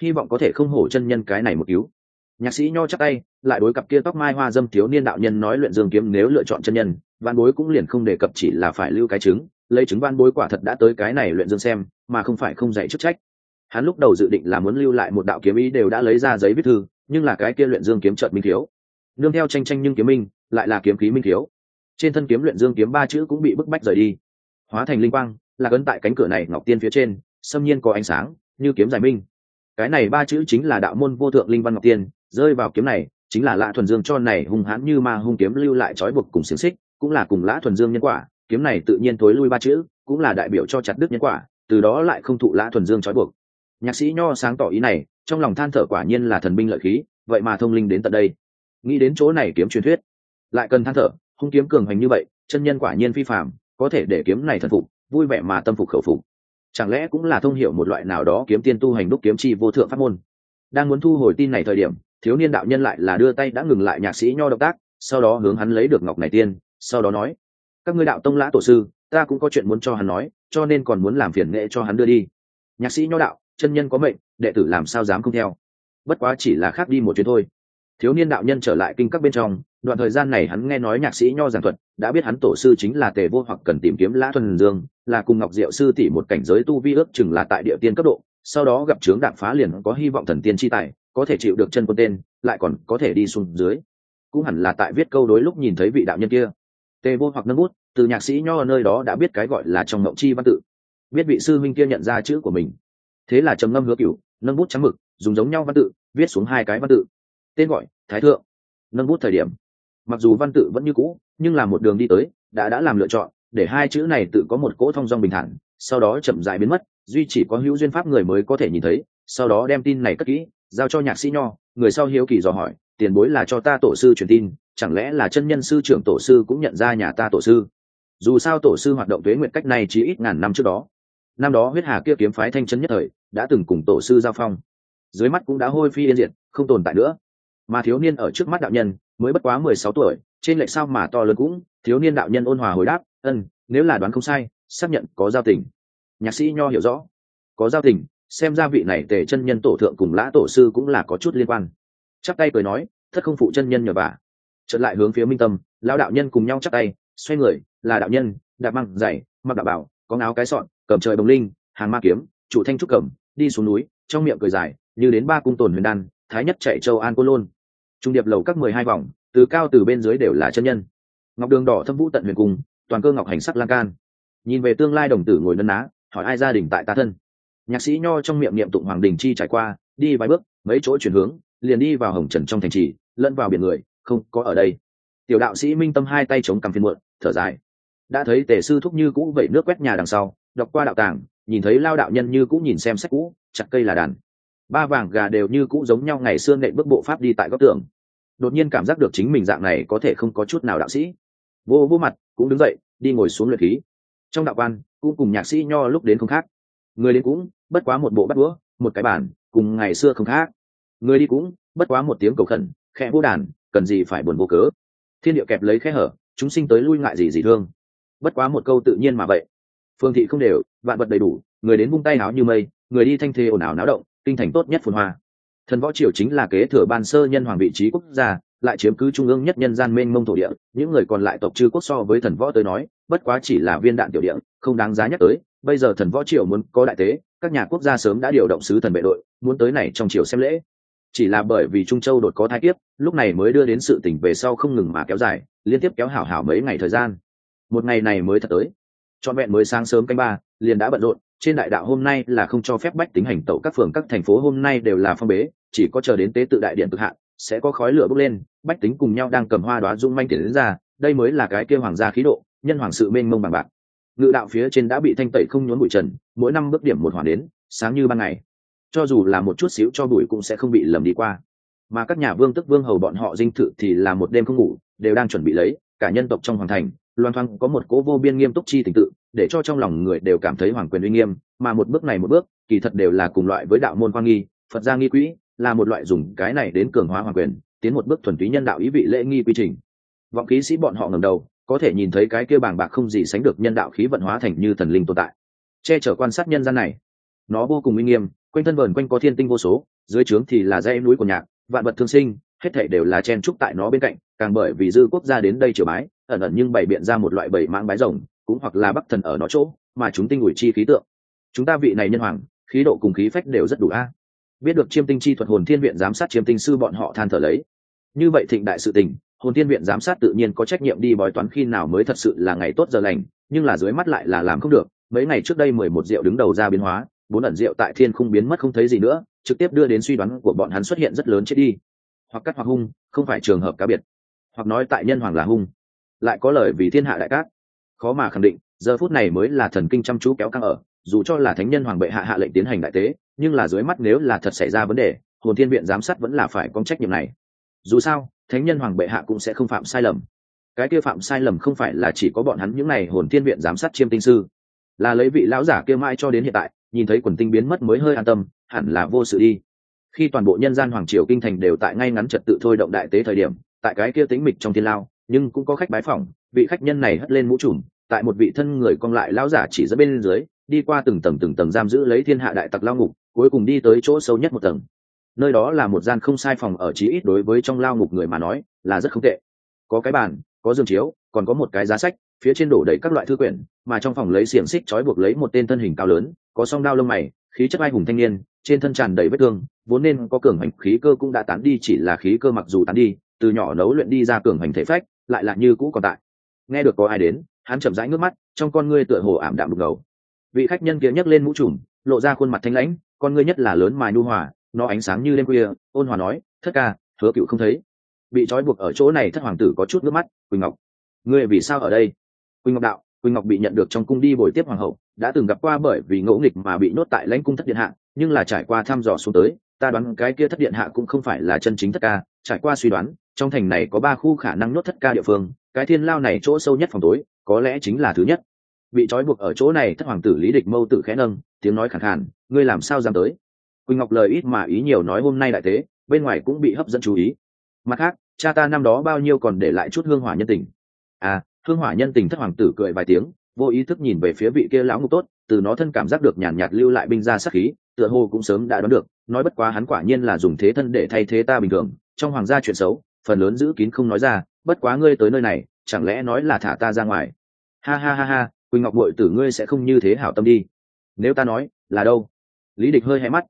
Hy vọng có thể không hổ chân nhân cái này một cứu. Nhạc sĩ nho chắc tay, lại đối cặp kia tóc mai hoa dâm thiếu niên đạo nhân nói luyện dương kiếm nếu lựa chọn chân nhân văn bối cũng liền không đề cập chỉ là phải lưu cái chứng, lấy chứng văn bối quả thật đã tới cái này luyện dương xem, mà không phải không dạy chức trách. Hắn lúc đầu dự định là muốn lưu lại một đạo kiếm ý đều đã lấy ra giấy viết thư, nhưng là cái kia luyện dương kiếm trợt minh thiếu. Nương theo tranh tranh nhưng kiếm minh, lại là kiếm khí minh thiếu. Trên thân kiếm luyện dương kiếm ba chữ cũng bị bức bách rời đi. Hóa thành linh quang, là cấn tại cánh cửa này ngọc tiên phía trên, xâm nhiên có ánh sáng, như kiếm giải minh. Cái này ba chữ chính là đạo môn vô thượng linh văn ngọc tiên, rơi vào kiếm này, chính là lạ thuần dương cho này hung hãn như ma hung kiếm lưu lại trói buộc cùng xiềng xích cũng là cùng lã thuần dương nhân quả, kiếm này tự nhiên tối lui ba chữ, cũng là đại biểu cho chặt đứt nhân quả, từ đó lại không thụ lã thuần dương trói buộc. Nhạc sĩ nho sáng tỏ ý này, trong lòng than thở quả nhiên là thần binh lợi khí, vậy mà thông linh đến tận đây. Nghĩ đến chỗ này kiếm truyền thuyết, lại cần than thở, hung kiếm cường hành như vậy, chân nhân quả nhiên phi phạm có thể để kiếm này thần phục, vui vẻ mà tâm phục khẩu phục. Chẳng lẽ cũng là thông hiểu một loại nào đó kiếm tiên tu hành đúc kiếm chi vô thượng pháp môn? Đang muốn thu hồi tin này thời điểm, thiếu niên đạo nhân lại là đưa tay đã ngừng lại nhạc sĩ nho động tác, sau đó hướng hắn lấy được ngọc này tiên sau đó nói, các ngươi đạo tông lã tổ sư, ta cũng có chuyện muốn cho hắn nói, cho nên còn muốn làm phiền nghệ cho hắn đưa đi. Nhạc sĩ nho đạo, chân nhân có mệnh, đệ tử làm sao dám không theo? Bất quá chỉ là khác đi một chuyến thôi. Thiếu niên đạo nhân trở lại kinh các bên trong, đoạn thời gian này hắn nghe nói nhạc sĩ nho giảng thuật, đã biết hắn tổ sư chính là tề vô hoặc cần tìm kiếm lã thuần dương, là cùng ngọc diệu sư tỷ một cảnh giới tu vi ước chừng là tại địa tiên cấp độ, sau đó gặp trướng đạn phá liền có hy vọng thần tiên chi tài, có thể chịu được chân quân tên, lại còn có thể đi xuống dưới. Cũng hẳn là tại viết câu đối lúc nhìn thấy vị đạo nhân kia tề vô hoặc nâng bút, từ nhạc sĩ nho nơi đó đã biết cái gọi là trong mộng chi văn tự. Biết vị sư minh kia nhận ra chữ của mình. Thế là trầm ngâm hứa cửu, nâng bút trắng mực, dùng giống nhau văn tự, viết xuống hai cái văn tự. Tên gọi, thái thượng. Nâng bút thời điểm, mặc dù văn tự vẫn như cũ, nhưng là một đường đi tới, đã đã làm lựa chọn, để hai chữ này tự có một cỗ thông dong bình thản, sau đó chậm dại biến mất, duy chỉ có hữu duyên pháp người mới có thể nhìn thấy, sau đó đem tin này cất kỹ, giao cho nhạc sĩ nho, người sau hiếu kỳ dò hỏi, tiền bối là cho ta tổ sư truyền tin chẳng lẽ là chân nhân sư trưởng tổ sư cũng nhận ra nhà ta tổ sư? Dù sao tổ sư hoạt động tuế nguyện cách này chỉ ít ngàn năm trước đó. Năm đó huyết hà kia kiếm phái thanh chân nhất thời, đã từng cùng tổ sư giao phong. Dưới mắt cũng đã hôi phi yên diệt, không tồn tại nữa. Mà thiếu niên ở trước mắt đạo nhân, mới bất quá mười sáu tuổi, trên lệch sao mà to lớn cũng, thiếu niên đạo nhân ôn hòa hồi đáp ân nếu là đoán không sai, xác nhận có giao tình. Nhạc sĩ nho hiểu rõ. Có giao tình, xem ra vị này tề chân nhân tổ thượng cùng lã tổ sư cũng là có chút liên quan. Chắc tay cười nói, thất không phụ chân nhân nhờ vả trở lại hướng phía minh tâm, lão đạo nhân cùng nhau chắc tay, xoay người, là đạo nhân, đạp măng dày, mặc đạo bảo, có áo cái sọn, cầm trời bồng linh, hàng ma kiếm trụ thanh trúc cầm, đi xuống núi, trong miệng cười dài, như đến ba cung tồn huyền đan, thái nhất chạy châu an cô lôn. Trung điệp lầu các mười hai vòng, từ cao từ bên dưới đều là chân nhân. Ngọc đường đỏ thâm vũ tận huyền cung, toàn cơ ngọc hành sắc lan can. Nhìn về tương lai đồng tử ngồi nân ná, hỏi ai gia đình tại ta thân. Nhạc sĩ nho trong miệng niệm tụng hoàng đình chi trải qua, đi vài bước, mấy chỗ chuyển hướng, liền đi vào hồng trần trong thành trì, lẫn vào biển người không có ở đây. Tiểu đạo sĩ minh tâm hai tay chống cằm phiên muộn, thở dài. Đã thấy tề sư thúc như cũ vẩy nước quét nhà đằng sau, đọc qua đạo tàng, nhìn thấy lao đạo nhân như cũ nhìn xem sách cũ, chặt cây là đàn. Ba vàng gà đều như cũ giống nhau ngày xưa nệ bước bộ pháp đi tại góc tường. Đột nhiên cảm giác được chính mình dạng này có thể không có chút nào đạo sĩ. Vô vô mặt, cũng đứng dậy, đi ngồi xuống luyện khí. Trong đạo quan, cũng cùng nhạc sĩ nho lúc đến không khác. Người đến cũng, bất quá một bộ bắt đũa, một cái bàn, cùng ngày xưa không khác. Người đi cũng, bất quá một tiếng cầu khẩn, khẽ vô đàn cần gì phải buồn vô cớ. Thiên địa kẹp lấy khe hở, chúng sinh tới lui ngại gì gì thương. Bất quá một câu tự nhiên mà vậy. Phương thị không đều, vạn vật đầy đủ, người đến vung tay áo như mây, người đi thanh thê ồn ào náo động, kinh thành tốt nhất phồn hoa. Thần võ triều chính là kế thừa ban sơ nhân hoàng vị trí quốc gia, lại chiếm cứ trung ương nhất nhân gian mênh mông thổ địa, những người còn lại tộc chư quốc so với thần võ tới nói, bất quá chỉ là viên đạn tiểu địa, không đáng giá nhắc tới. Bây giờ thần võ triều muốn có đại tế, các nhà quốc gia sớm đã điều động sứ thần vệ đội, muốn tới này trong triều xem lễ chỉ là bởi vì trung châu đột có thai kiếp, lúc này mới đưa đến sự tỉnh về sau không ngừng mà kéo dài, liên tiếp kéo hảo hảo mấy ngày thời gian. Một ngày này mới thật tới. Trọn vẹn mới sáng sớm canh ba, liền đã bận rộn, trên đại đạo hôm nay là không cho phép bách tính hành tẩu, các phường, các thành phố hôm nay đều là phong bế, chỉ có chờ đến tế tự đại điện cực hạn, sẽ có khói lửa bốc lên, bách tính cùng nhau đang cầm hoa đoá dung manh tiền đến ra, đây mới là cái kêu hoàng gia khí độ, nhân hoàng sự mênh mông bằng bạc. Ngự đạo phía trên đã bị thanh tẩy không nhốn bụi trần, mỗi năm bước điểm một hoàn đến, sáng như ban ngày cho dù là một chút xíu cho bụi cũng sẽ không bị lầm đi qua. Mà các nhà vương tức vương hầu bọn họ dinh thự thì là một đêm không ngủ, đều đang chuẩn bị lấy, cả nhân tộc trong hoàng thành, loan thoang có một cố vô biên nghiêm túc chi tình tự, để cho trong lòng người đều cảm thấy hoàng quyền uy nghiêm, mà một bước này một bước, kỳ thật đều là cùng loại với đạo môn quan nghi, phật gia nghi quỹ, là một loại dùng cái này đến cường hóa hoàng quyền, tiến một bước thuần túy nhân đạo ý vị lễ nghi quy trình. Vọng khí sĩ bọn họ ngầm đầu, có thể nhìn thấy cái kia bàng bạc không gì sánh được nhân đạo khí vận hóa thành như thần linh tồn tại. Che chở quan sát nhân gian này, nó vô cùng uy nghiêm quanh thân vờn quanh có thiên tinh vô số, dưới trướng thì là dãy núi của nhạc, vạn vật thương sinh, hết thể đều là chen trúc tại nó bên cạnh, càng bởi vì dư quốc gia đến đây triều bái, ẩn ẩn nhưng bày biện ra một loại bầy mãng bái rồng, cũng hoặc là bắc thần ở nó chỗ, mà chúng tinh ủi chi khí tượng. Chúng ta vị này nhân hoàng, khí độ cùng khí phách đều rất đủ a. Biết được chiêm tinh chi thuật hồn thiên viện giám sát chiêm tinh sư bọn họ than thở lấy. Như vậy thịnh đại sự tình, hồn thiên viện giám sát tự nhiên có trách nhiệm đi bói toán khi nào mới thật sự là ngày tốt giờ lành, nhưng là dưới mắt lại là làm không được. Mấy ngày trước đây mười một rượu đứng đầu ra biến hóa bốn ẩn rượu tại thiên không biến mất không thấy gì nữa, trực tiếp đưa đến suy đoán của bọn hắn xuất hiện rất lớn chết đi. Hoặc cắt hoặc hung, không phải trường hợp cá biệt. Hoặc nói tại nhân hoàng là hung. Lại có lời vì thiên hạ đại cát. Khó mà khẳng định, giờ phút này mới là thần kinh chăm chú kéo căng ở, dù cho là thánh nhân hoàng bệ hạ hạ lệnh tiến hành đại tế, nhưng là dưới mắt nếu là thật xảy ra vấn đề, hồn thiên viện giám sát vẫn là phải có trách nhiệm này. Dù sao, thánh nhân hoàng bệ hạ cũng sẽ không phạm sai lầm. Cái kia phạm sai lầm không phải là chỉ có bọn hắn những n à y hồn thiên viện giám sát chiêm tinh sư. Là lấy vị lão giả kia mãi cho đến hiện tại nhìn thấy quần tinh biến mất mới hơi an tâm, hẳn là vô sự đi. Khi toàn bộ nhân gian hoàng triều kinh thành đều tại ngay ngắn trật tự thôi động đại tế thời điểm, tại cái kia tính mịch trong thiên lao, nhưng cũng có khách bái phỏng, vị khách nhân này hất lên mũ trùm, tại một vị thân người cong lại lão giả chỉ dẫn bên dưới, đi qua từng tầng từng tầng giam giữ lấy thiên hạ đại tặc lao ngục, cuối cùng đi tới chỗ sâu nhất một tầng. Nơi đó là một gian không sai phòng ở chí ít đối với trong lao ngục người mà nói, là rất không tệ. Có cái bàn, có giường chiếu, còn có một cái giá sách, phía trên đổ đầy các loại thư quyển, mà trong phòng lấy xiềng xích trói buộc lấy một tên thân hình cao lớn có song đao lông mày, khí chất ai hùng thanh niên, trên thân tràn đầy vết thương, vốn nên có cường hành khí cơ cũng đã tán đi, chỉ là khí cơ mặc dù tán đi, từ nhỏ nấu luyện đi ra cường hành thể phách, lại là như cũ còn tại. Nghe được có ai đến, hắn chậm rãi ngước mắt, trong con ngươi tựa hồ ảm đạm đục ngầu. Vị khách nhân kia nhấc lên mũ trùm, lộ ra khuôn mặt thanh lãnh, con ngươi nhất là lớn mài nu hòa, nó ánh sáng như đêm khuya, ôn hòa nói, thất ca, hứa cựu không thấy. Bị trói buộc ở chỗ này thất hoàng tử có chút nước mắt. Quỳnh ngọc, ngươi vì sao ở đây? Quỳnh ngọc đạo, quỳnh ngọc bị nhận được trong cung đi bồi tiếp hoàng hậu đã từng gặp qua bởi vì ngỗ nghịch mà bị nhốt tại lãnh cung thất điện hạ, nhưng là trải qua thăm dò xuống tới, ta đoán cái kia thất điện hạ cũng không phải là chân chính thất ca. Trải qua suy đoán, trong thành này có ba khu khả năng nhốt thất ca địa phương, cái thiên lao này chỗ sâu nhất phòng tối, có lẽ chính là thứ nhất. Bị trói buộc ở chỗ này, thất hoàng tử lý địch mâu tử khẽ nâng, tiếng nói khẳng khàn, ngươi làm sao dám tới? Quỳnh ngọc lời ít mà ý nhiều nói hôm nay đại tế, bên ngoài cũng bị hấp dẫn chú ý. Mặt khác, cha ta năm đó bao nhiêu còn để lại chút hương hỏa nhân tình. À hương hỏa nhân tình, thất hoàng tử cười vài tiếng vô ý thức nhìn về phía vị kia lão ngục tốt từ nó thân cảm giác được nhàn nhạt, lưu lại binh ra sắc khí tựa hồ cũng sớm đã đoán được nói bất quá hắn quả nhiên là dùng thế thân để thay thế ta bình thường trong hoàng gia chuyện xấu phần lớn giữ kín không nói ra bất quá ngươi tới nơi này chẳng lẽ nói là thả ta ra ngoài? Ha ha ha ha quỳnh ngọc bội tử ngươi sẽ không như thế hảo tâm đi. Nếu ta nói là đâu? Lý địch hơi hé mắt.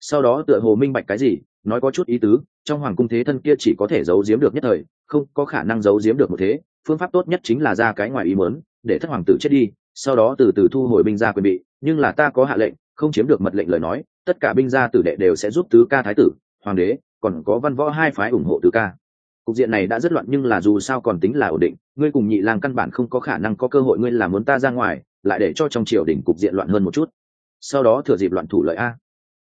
Sau đó tựa hồ minh bạch cái gì nói có chút ý tứ, trong hoàng cung thế thân kia chỉ có thể giấu giếm được nhất thời, không có khả năng giấu giếm được một thế, phương pháp tốt nhất chính là ra cái ngoài ý mớn để thất hoàng tử chết đi, sau đó từ từ thu hồi binh ra quyền bị, nhưng là ta có hạ lệnh, không chiếm được mật lệnh lời nói, tất cả binh gia tử đệ đều sẽ giúp tứ ca thái tử, hoàng đế, còn có văn võ hai phái ủng hộ tứ ca. Cục diện này đã rất loạn nhưng là dù sao còn tính là ổn định, ngươi cùng nhị lang căn bản không có khả năng có cơ hội ngươi làm muốn ta ra ngoài, lại để cho trong triều đình cục diện loạn hơn một chút. Sau đó thừa dịp loạn thủ lợi a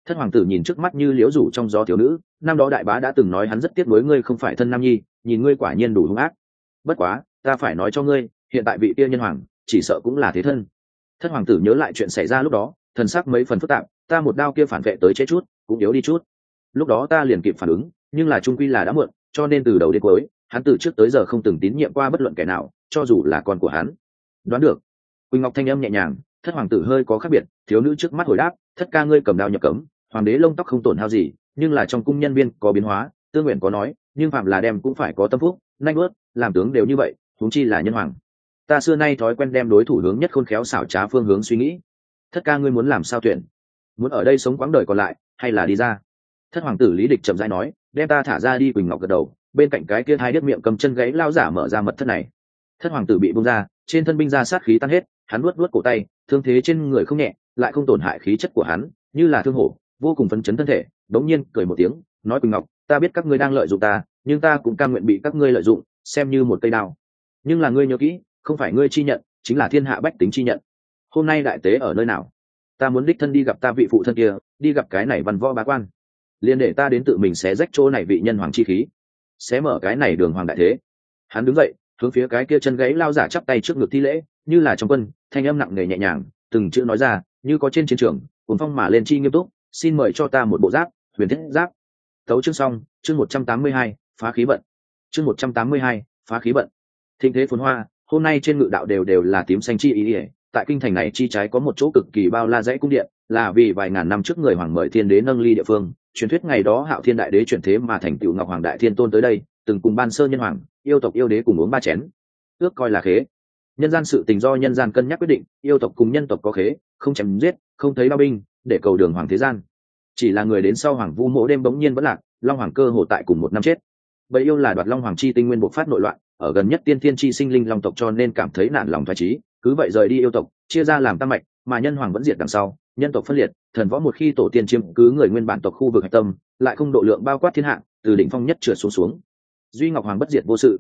thất hoàng tử nhìn trước mắt như liễu rủ trong gió thiếu nữ, năm đó đại bá đã từng nói hắn rất tiếc nuối ngươi không phải thân nam nhi, nhìn ngươi quả nhiên đủ hung ác. Bất quá, ta phải nói cho ngươi, hiện tại vị tia nhân hoàng, chỉ sợ cũng là thế thân. Thất hoàng tử nhớ lại chuyện xảy ra lúc đó, thần sắc mấy phần phức tạp, ta một đao kia phản vệ tới chết chút, cũng yếu đi chút. Lúc đó ta liền kịp phản ứng, nhưng là trung quy là đã muộn, cho nên từ đầu đến cuối, hắn từ trước tới giờ không từng tín nhiệm qua bất luận kẻ nào, cho dù là con của hắn. Đoán được. Quỳnh ngọc thanh âm nhẹ nhàng, thất hoàng tử hơi có khác biệt, thiếu nữ trước mắt hồi đáp, thất ca ngươi cầm đao nhập cấm hoàng đế lông tóc không tổn hao gì, nhưng là trong cung nhân viên có biến hóa, tương nguyện có nói, nhưng phạm là đem cũng phải có tâm phúc nanh ướt, làm tướng đều như vậy, huống chi là nhân hoàng. Ta xưa nay thói quen đem đối thủ hướng nhất khôn khéo xảo trá phương hướng suy nghĩ. Thất ca ngươi muốn làm sao tuyển? Muốn ở đây sống quãng đời còn lại, hay là đi ra? Thất hoàng tử lý địch chậm rãi nói, đem ta thả ra đi quỳnh ngọc gật đầu, bên cạnh cái kia hai đứt miệng cầm chân gãy lao giả mở ra mật thất này. Thất hoàng tử bị bung ra, trên thân binh ra sát khí tan hết, hắn nuốt nuốt cổ tay, thương thế trên người không nhẹ, lại không tổn hại khí chất của hắn, như là thương hổ vô cùng phấn chấn thân thể đống nhiên cười một tiếng, nói quỳnh ngọc, ta biết các ngươi đang lợi dụng ta, nhưng ta cũng cam nguyện bị các ngươi lợi dụng, xem như một cây đao. Nhưng là ngươi nhớ kỹ, không phải ngươi chi nhận, chính là thiên hạ bách tính chi nhận. Hôm nay đại tế ở nơi nào? Ta muốn đích thân đi gặp ta vị phụ thân kia, đi gặp cái này văn võ bá quan. Liền để ta đến tự mình xé rách chỗ này vị nhân hoàng chi khí. Xé mở cái này đường hoàng đại thế. Hắn đứng dậy, hướng phía cái kia chân gãy lao giả chắp tay trước ngực thi lễ, như là trong quân, thanh âm nặng nề nhẹ nhàng, từng chữ nói ra, như có trên chiến trường cuốn phong mà lên chi nghiêm túc xin mời cho ta một bộ giáp, huyền thiết giáp. Tấu chương xong, chương một trăm tám mươi hai, phá khí vận. chương một trăm tám mươi hai, phá khí vận. thịnh thế phồn hoa, hôm nay trên ngự đạo đều đều là tím xanh chi ý ỉa tại kinh thành này chi trái có một chỗ cực kỳ bao la dãy cung điện, là vì vài ngàn năm trước người hoàng mời thiên đế nâng ly địa phương. Truyền thuyết ngày đó hạo thiên đại đế chuyển thế mà thành tựu ngọc hoàng đại thiên tôn tới đây, từng cùng ban sơ nhân hoàng, yêu tộc yêu đế cùng uống ba chén. Ước coi là khế. Nhân gian sự tình do nhân gian cân nhắc quyết định, yêu tộc cùng nhân tộc có khế không chém giết, không thấy bao binh, để cầu đường hoàng thế gian. Chỉ là người đến sau hoàng vu mỗ đêm bỗng nhiên vẫn lạc, long hoàng cơ hồ tại cùng một năm chết. Bầy yêu là đoạt long hoàng chi tinh nguyên bộc phát nội loạn, ở gần nhất tiên thiên chi sinh linh long tộc cho nên cảm thấy nản lòng thoải trí, cứ vậy rời đi yêu tộc, chia ra làm tam mạch, mà nhân hoàng vẫn diệt đằng sau, nhân tộc phân liệt, thần võ một khi tổ tiên chiếm cứ người nguyên bản tộc khu vực hạch tâm, lại không độ lượng bao quát thiên hạ, từ đỉnh phong nhất trượt xuống xuống. Duy ngọc hoàng bất diệt vô sự.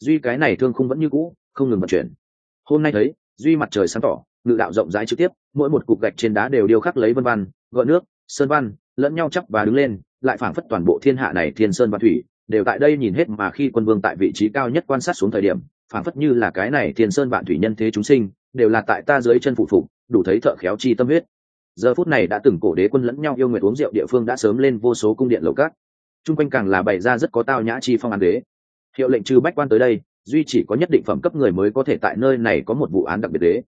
Duy cái này thương không vẫn như cũ, không ngừng vận chuyển. Hôm nay thấy, duy mặt trời sáng tỏ ngự đạo rộng rãi trực tiếp, mỗi một cục gạch trên đá đều điêu khắc lấy vân văn gợn nước, sơn văn, lẫn nhau chắp và đứng lên, lại phảng phất toàn bộ thiên hạ này thiên sơn và thủy, đều tại đây nhìn hết mà khi quân vương tại vị trí cao nhất quan sát xuống thời điểm, phảng phất như là cái này thiên sơn vạn thủy nhân thế chúng sinh, đều là tại ta dưới chân phụ phục, đủ thấy thợ khéo chi tâm huyết. Giờ phút này đã từng cổ đế quân lẫn nhau yêu nguyện uống rượu địa phương đã sớm lên vô số cung điện lầu cát. Chung quanh càng là bày ra rất có tao nhã chi phong an đế. Hiệu lệnh trừ bách quan tới đây, duy chỉ có nhất định phẩm cấp người mới có thể tại nơi này có một vụ án đặc biệt đế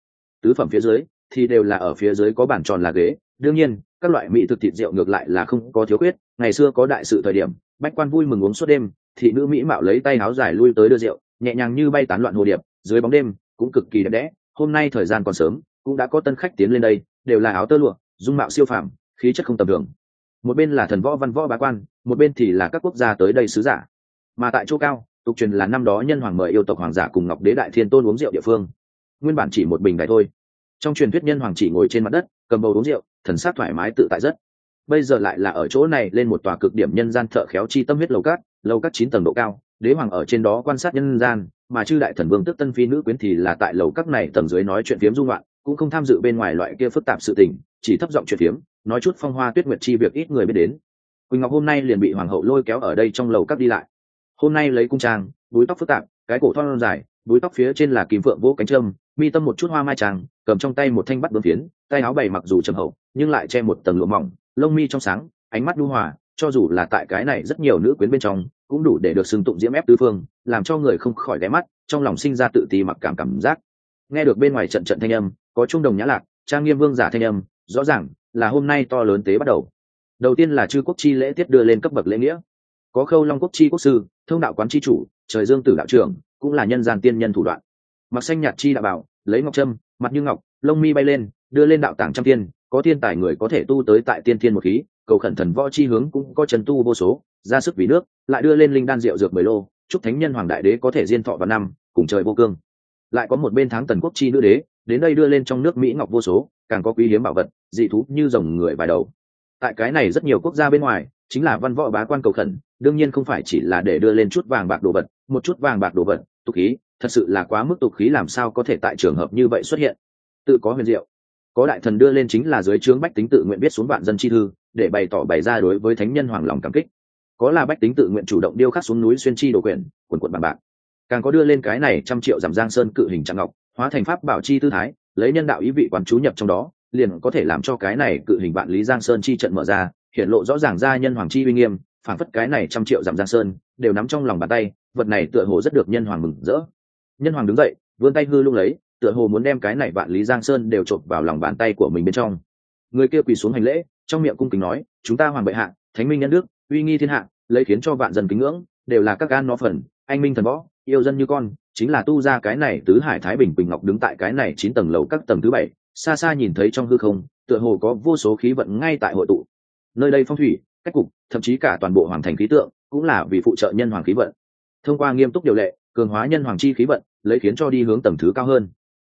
tứ phẩm phía dưới, thì đều là ở phía dưới có bản tròn là ghế. Đương nhiên, các loại mỹ thực thịt rượu ngược lại là không có thiếu khuyết. Ngày xưa có đại sự thời điểm, bách quan vui mừng uống suốt đêm, thị nữ mỹ mạo lấy tay áo dài lui tới đưa rượu, nhẹ nhàng như bay tán loạn hồ điệp, dưới bóng đêm, cũng cực kỳ đẹp đẽ. Hôm nay thời gian còn sớm, cũng đã có tân khách tiến lên đây, đều là áo tơ lụa, dung mạo siêu phàm, khí chất không tầm thường. Một bên là thần võ văn võ bá quan, một bên thì là các quốc gia tới đây sứ giả. Mà tại chỗ cao, tục truyền là năm đó nhân hoàng mời yêu tộc hoàng giả cùng ngọc đế đại thiên tôn uống rượu địa phương nguyên bản chỉ một bình đại thôi. Trong truyền thuyết nhân hoàng chỉ ngồi trên mặt đất, cầm bầu uống rượu, thần sát thoải mái tự tại rất. Bây giờ lại là ở chỗ này lên một tòa cực điểm nhân gian thợ khéo chi tâm huyết lầu cát lầu cát chín tầng độ cao, đế hoàng ở trên đó quan sát nhân gian, mà chư đại thần vương tức tân phi nữ quyến thì là tại lầu các này tầng dưới nói chuyện phiếm dung loạn cũng không tham dự bên ngoài loại kia phức tạp sự tình, chỉ thấp giọng chuyện phiếm, nói chút phong hoa tuyết nguyệt chi việc ít người biết đến. Quỳnh ngọc hôm nay liền bị hoàng hậu lôi kéo ở đây trong lầu các đi lại. Hôm nay lấy cung trang, búi tóc phức tạp, cái cổ thon dài búi tóc phía trên là kim phượng vỗ cánh trâm, mi tâm một chút hoa mai tràng, cầm trong tay một thanh bắt bướm phiến, tay áo bày mặc dù trầm hậu, nhưng lại che một tầng lụa mỏng, lông mi trong sáng, ánh mắt đu hòa, cho dù là tại cái này rất nhiều nữ quyến bên trong, cũng đủ để được xưng tụng diễm ép tư phương, làm cho người không khỏi ghé mắt, trong lòng sinh ra tự ti mặc cảm cảm giác. Nghe được bên ngoài trận trận thanh âm, có trung đồng nhã lạc, trang nghiêm vương giả thanh âm, rõ ràng là hôm nay to lớn tế bắt đầu. Đầu tiên là chư quốc chi lễ tiết đưa lên cấp bậc lễ nghĩa. Có khâu long quốc chi quốc sư, thông đạo quán chi chủ, trời dương tử đạo trưởng cũng là nhân gian tiên nhân thủ đoạn. Mặc xanh nhạt chi đã bảo, lấy ngọc trâm mặt như ngọc, lông mi bay lên, đưa lên đạo tàng trăm tiên, có thiên tài người có thể tu tới tại tiên thiên một khí, cầu khẩn thần võ chi hướng cũng có trần tu vô số, ra sức vì nước, lại đưa lên linh đan rượu dược mười lô, chúc thánh nhân hoàng đại đế có thể diên thọ vào năm, cùng trời vô cương. Lại có một bên tháng tần quốc chi nữ đế, đến đây đưa lên trong nước mỹ ngọc vô số, càng có quý hiếm bảo vật, dị thú như rồng người vài đầu. Tại cái này rất nhiều quốc gia bên ngoài, chính là văn võ bá quan cầu khẩn, đương nhiên không phải chỉ là để đưa lên chút vàng bạc đồ vật, một chút vàng bạc đồ vật tục khí, thật sự là quá mức tục khí làm sao có thể tại trường hợp như vậy xuất hiện. Tự có huyền diệu. Có đại thần đưa lên chính là dưới trướng bách tính tự nguyện viết xuống vạn dân chi thư, để bày tỏ bày ra đối với thánh nhân hoàng lòng cảm kích. Có là bách tính tự nguyện chủ động điêu khắc xuống núi xuyên chi đồ quyển quần quận bằng bạc. Càng có đưa lên cái này trăm triệu giảm giang sơn cự hình trạng ngọc, hóa thành pháp bảo chi tư thái, lấy nhân đạo ý vị quán chú nhập trong đó, liền có thể làm cho cái này cự hình vạn lý giang sơn chi trận mở ra, hiện lộ rõ ràng ra nhân hoàng chi uy nghiêm phản phất cái này trăm triệu giảm giang sơn, đều nắm trong lòng bàn tay vật này tựa hồ rất được nhân hoàng mừng rỡ. Nhân hoàng đứng dậy, vươn tay hư lung lấy, tựa hồ muốn đem cái này vạn lý giang sơn đều chộp vào lòng bàn tay của mình bên trong. Người kia quỳ xuống hành lễ, trong miệng cung kính nói, chúng ta hoàng bệ hạ, thánh minh nhân đức, uy nghi thiên hạ, lấy khiến cho vạn dân kính ngưỡng, đều là các gan nó phần, anh minh thần võ, yêu dân như con, chính là tu ra cái này tứ hải thái bình bình ngọc đứng tại cái này chín tầng lầu các tầng thứ bảy, xa xa nhìn thấy trong hư không, tựa hồ có vô số khí vận ngay tại hội tụ. Nơi đây phong thủy, cách cục, thậm chí cả toàn bộ hoàng thành khí tượng, cũng là vì phụ trợ nhân hoàng khí vận thông qua nghiêm túc điều lệ, cường hóa nhân hoàng chi khí vận, lấy khiến cho đi hướng tầng thứ cao hơn.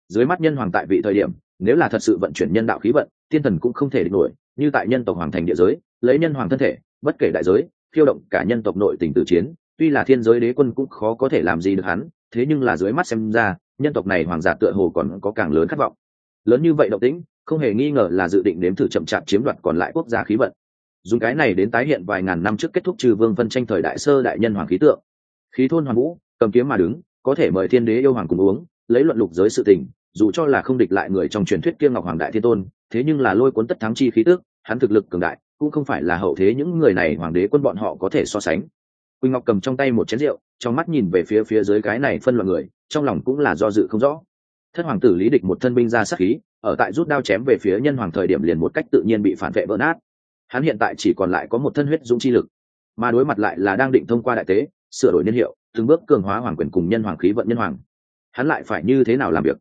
Dưới mắt nhân hoàng tại vị thời điểm, nếu là thật sự vận chuyển nhân đạo khí vận, tiên thần cũng không thể địch nổi, như tại nhân tộc hoàng thành địa giới, lấy nhân hoàng thân thể, bất kể đại giới khiêu động cả nhân tộc nội tình tử chiến, tuy là thiên giới đế quân cũng khó có thể làm gì được hắn, thế nhưng là dưới mắt xem ra, nhân tộc này hoàng giả tựa hồ còn có càng lớn khát vọng. Lớn như vậy động tĩnh, không hề nghi ngờ là dự định đếm thử chậm chạp chiếm đoạt còn lại quốc gia khí vận. Dùng cái này đến tái hiện vài ngàn năm trước kết thúc trừ vương phân tranh thời đại sơ đại nhân hoàng khí tượng khí thôn hoàng vũ, cầm kiếm mà đứng, có thể mời thiên đế yêu hoàng cùng uống, lấy luận lục giới sự tình, dù cho là không địch lại người trong truyền thuyết kiêng ngọc hoàng đại thiên tôn, thế nhưng là lôi cuốn tất thắng chi khí tước hắn thực lực cường đại, cũng không phải là hậu thế những người này hoàng đế quân bọn họ có thể so sánh. Quỳnh ngọc cầm trong tay một chén rượu, trong mắt nhìn về phía phía dưới cái này phân loại người, trong lòng cũng là do dự không rõ. Thất hoàng tử lý địch một thân binh ra sắc khí, ở tại rút đao chém về phía nhân hoàng thời điểm liền một cách tự nhiên bị phản vệ vỡ nát. Hắn hiện tại chỉ còn lại có một thân huyết dũng chi lực, mà đối mặt lại là đang định thông qua đại tế sửa đổi niên hiệu, từng bước cường hóa hoàng quyền cùng nhân hoàng khí vận nhân hoàng. Hắn lại phải như thế nào làm việc?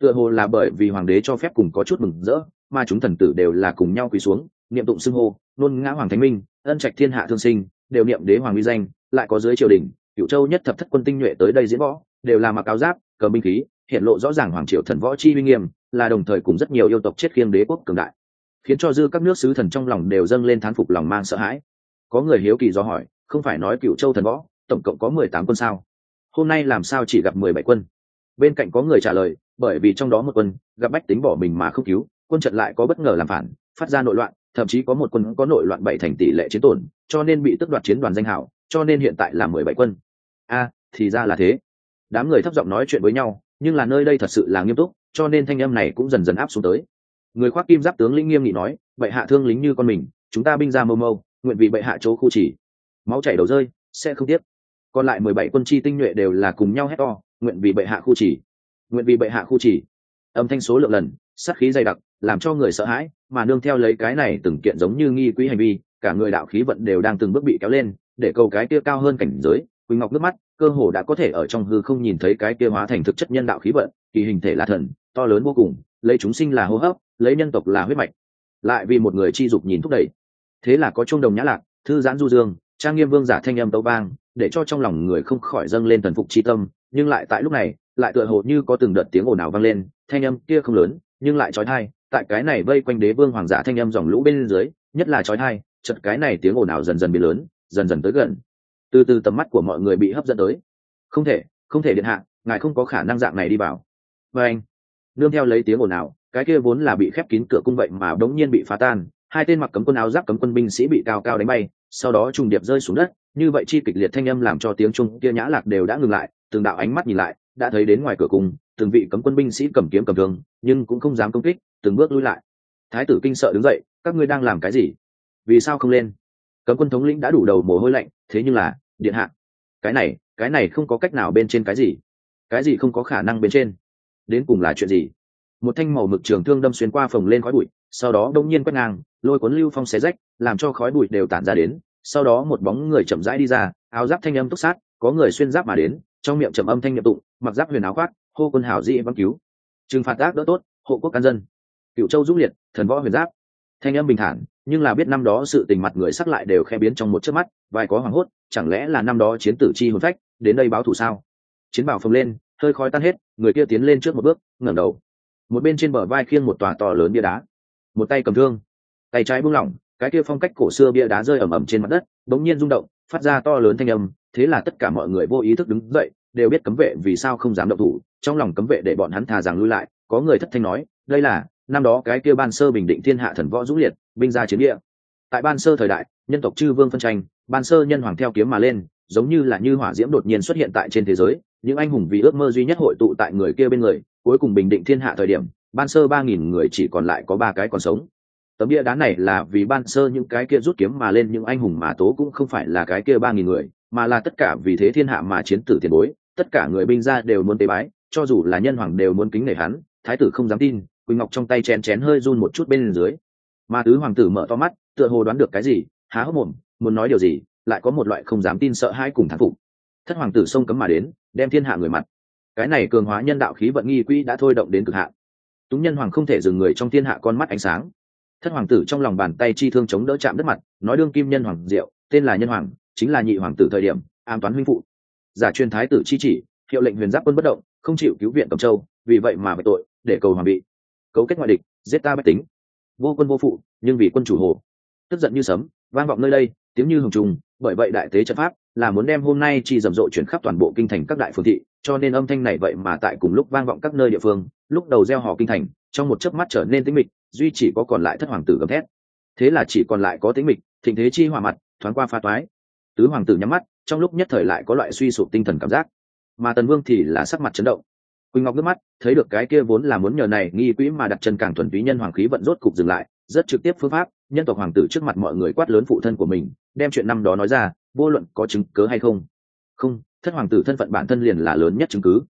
Tựa hồ là bởi vì hoàng đế cho phép cùng có chút mừng rỡ, mà chúng thần tử đều là cùng nhau quỳ xuống, niệm tụng xưng hô, nôn ngã hoàng thánh minh, ân trạch thiên hạ thương sinh, đều niệm đế hoàng uy danh, lại có dưới triều đình cựu châu nhất thập thất quân tinh nhuệ tới đây diễn võ, đều là mặc áo giáp cờ binh khí, hiện lộ rõ ràng hoàng triều thần võ chi uy nghiêm, là đồng thời cùng rất nhiều yêu tộc chết khiêng đế quốc cường đại. Khiến cho dư các nước sứ thần trong lòng đều dâng lên thán phục lòng mang sợ hãi. Có người hiếu kỳ do hỏi, không phải nói cựu châu thần võ tổng cộng có mười tám quân sao. Hôm nay làm sao chỉ gặp mười bảy quân? Bên cạnh có người trả lời, bởi vì trong đó một quân, gặp bách tính bỏ mình mà không cứu, quân trận lại có bất ngờ làm phản, phát ra nội loạn, thậm chí có một quân có nội loạn bảy thành tỷ lệ chiến tổn, cho nên bị tước đoạt chiến đoàn danh hảo, cho nên hiện tại là mười bảy quân. A, thì ra là thế. Đám người thấp giọng nói chuyện với nhau, nhưng là nơi đây thật sự là nghiêm túc, cho nên thanh âm này cũng dần dần áp xuống tới. Người khoác kim giáp tướng lĩnh nghiêm nghị nói, bệ hạ thương lính như con mình, chúng ta binh ra mâu mâu nguyện vì bệ hạ chỗ khu chỉ máu chảy đầu rơi, sẽ không tiếp còn lại mười bảy quân chi tinh nhuệ đều là cùng nhau hét to, nguyện vì bệ hạ khu chỉ nguyện vì bệ hạ khu chỉ âm thanh số lượng lần, sát khí dày đặc, làm cho người sợ hãi, mà nương theo lấy cái này từng kiện giống như nghi quỹ hành vi, cả người đạo khí vận đều đang từng bước bị kéo lên, để cầu cái kia cao hơn cảnh giới, quỳnh ngọc nước mắt, cơ hồ đã có thể ở trong hư không nhìn thấy cái kia hóa thành thực chất nhân đạo khí vận, kỳ hình thể là thần, to lớn vô cùng, lấy chúng sinh là hô hấp, lấy nhân tộc là huyết mạch. Lại vì một người chi dục nhìn thúc đẩy. Thế là có trung đồng nhã lạc, thư giãn du dương, trang nghiêm vương giả thanh âm tấu vang để cho trong lòng người không khỏi dâng lên thần phục chi tâm, nhưng lại tại lúc này, lại tựa hồ như có từng đợt tiếng ồn ào vang lên, thanh âm kia không lớn, nhưng lại trói thai tại cái này vây quanh đế vương hoàng giả thanh âm dòng lũ bên dưới, nhất là trói thai chật cái này tiếng ồn ào dần dần biến lớn, dần dần tới gần. Từ từ tầm mắt của mọi người bị hấp dẫn tới. Không thể không thể điện hạ, ngài không có khả năng dạng này đi vào. Và anh, nương theo lấy tiếng ồn ào, cái kia vốn là bị khép kín cửa cung vậy mà đống nhiên bị phá tan, hai tên mặc cấm quân áo giáp cấm quân binh sĩ bị cao cao đánh bay sau đó trùng điệp rơi xuống đất, như vậy chi kịch liệt thanh âm làm cho tiếng trung kia nhã lạc đều đã ngừng lại, từng đạo ánh mắt nhìn lại, đã thấy đến ngoài cửa cung từng vị cấm quân binh sĩ cầm kiếm cầm thương, nhưng cũng không dám công kích, từng bước lui lại. Thái tử kinh sợ đứng dậy, các ngươi đang làm cái gì? Vì sao không lên? Cấm quân thống lĩnh đã đủ đầu mồ hôi lạnh, thế nhưng là, điện hạ, cái này cái này không có cách nào bên trên cái gì. Cái gì không có khả năng bên trên? Đến cùng là chuyện gì? Một thanh màu mực trường thương đâm xuyên qua phồng lên khói bụi sau đó đông nhiên quét ngang, lôi cuốn lưu phong xé rách, làm cho khói bụi đều tản ra đến, sau đó một bóng người chậm rãi đi ra, áo giáp thanh âm túc sát, có người xuyên giáp mà đến, trong miệng trầm âm thanh nhậm tụng, mặc giáp huyền áo khoác, hô quân hảo dị văn cứu. Trừng phạt ác đỡ tốt, hộ quốc can dân. Cựu châu dũng liệt, thần võ huyền giáp. Thanh âm bình thản, nhưng là biết năm đó sự tình mặt người sắc lại đều khe biến trong một chớp mắt vài có hoảng hốt, chẳng lẽ là năm đó chiến tử chi hồn phách, đến đây báo thù sao? Chiến bảo phồng lên, hơi khói tan hết, người kia tiến lên trước một bước, ngẩng đầu. Một bên trên bờ vai khiêng một tòa to lớn bia đá một tay cầm thương. Tay trái buông lỏng, cái kia phong cách cổ xưa bia đá rơi ẩm ẩm trên mặt đất, bỗng nhiên rung động, phát ra to lớn thanh âm, thế là tất cả mọi người vô ý thức đứng dậy, đều biết cấm vệ vì sao không dám động thủ, trong lòng cấm vệ để bọn hắn thà rằng lui lại, có người thất thanh nói, đây là, năm đó cái kia ban sơ bình định thiên hạ thần võ dũng liệt, binh ra chiến địa. Tại ban sơ thời đại, nhân tộc chư vương phân tranh, ban sơ nhân hoàng theo kiếm mà lên, giống như là như hỏa diễm đột nhiên xuất hiện tại trên thế giới, những anh hùng vì ước mơ duy nhất hội tụ tại người kia bên người, cuối cùng bình định thiên hạ thời điểm ban sơ ba nghìn người chỉ còn lại có ba cái còn sống. Tấm bia đá này là vì ban sơ những cái kia rút kiếm mà lên, những anh hùng mà tố cũng không phải là cái kia ba nghìn người, mà là tất cả vì thế thiên hạ mà chiến tử tiền bối. Tất cả người binh ra đều muốn tế bái, cho dù là nhân hoàng đều muốn kính nể hắn, thái tử không dám tin quỳnh ngọc trong tay chén chén hơi run một chút bên dưới. Mà tứ hoàng tử mở to mắt, tựa hồ đoán được cái gì, há hốc mồm, muốn nói điều gì, lại có một loại không dám tin sợ hãi cùng thán phục. Thất hoàng tử xông cấm mà đến, đem thiên hạ người mặt. Cái này cường hóa nhân đạo khí vận nghi quỹ đã thôi động đến cực hạn túng nhân hoàng không thể dừng người trong thiên hạ con mắt ánh sáng. Thất hoàng tử trong lòng bàn tay chi thương chống đỡ chạm đất mặt, nói đương kim nhân hoàng diệu, tên là nhân hoàng, chính là nhị hoàng tử thời điểm an toán huynh phụ. Giả truyền thái tử chi chỉ, hiệu lệnh huyền giáp quân bất động, không chịu cứu viện cầm châu, vì vậy mà bị tội, để cầu hoàng bị. Cấu kết ngoại địch, giết ta bách tính. Vô quân vô phụ, nhưng vì quân chủ hồ. Tức giận như sấm, vang vọng nơi đây, tiếng như hùng trùng, bởi vậy đại tế trận pháp là muốn đem hôm nay chi rầm rộ chuyển khắp toàn bộ kinh thành các đại phương thị, cho nên âm thanh này vậy mà tại cùng lúc vang vọng các nơi địa phương lúc đầu gieo họ kinh thành, trong một chớp mắt trở nên tĩnh mịch, duy chỉ có còn lại thất hoàng tử gầm thét. Thế là chỉ còn lại có tĩnh mịch, thịnh thế chi hòa mặt, thoáng qua pha toái. Tứ hoàng tử nhắm mắt, trong lúc nhất thời lại có loại suy sụp tinh thần cảm giác. Mà tần vương thì là sắc mặt chấn động. Quỳnh ngọc nước mắt, thấy được cái kia vốn là muốn nhờ này nghi quỹ mà đặt chân càng thuần túy nhân hoàng khí vận rốt cục dừng lại, rất trực tiếp phương pháp, nhân tộc hoàng tử trước mặt mọi người quát lớn phụ thân của mình, đem chuyện năm đó nói ra, vô luận có chứng cớ hay không. Không, thất hoàng tử thân phận bản thân liền là lớn nhất chứng cứ.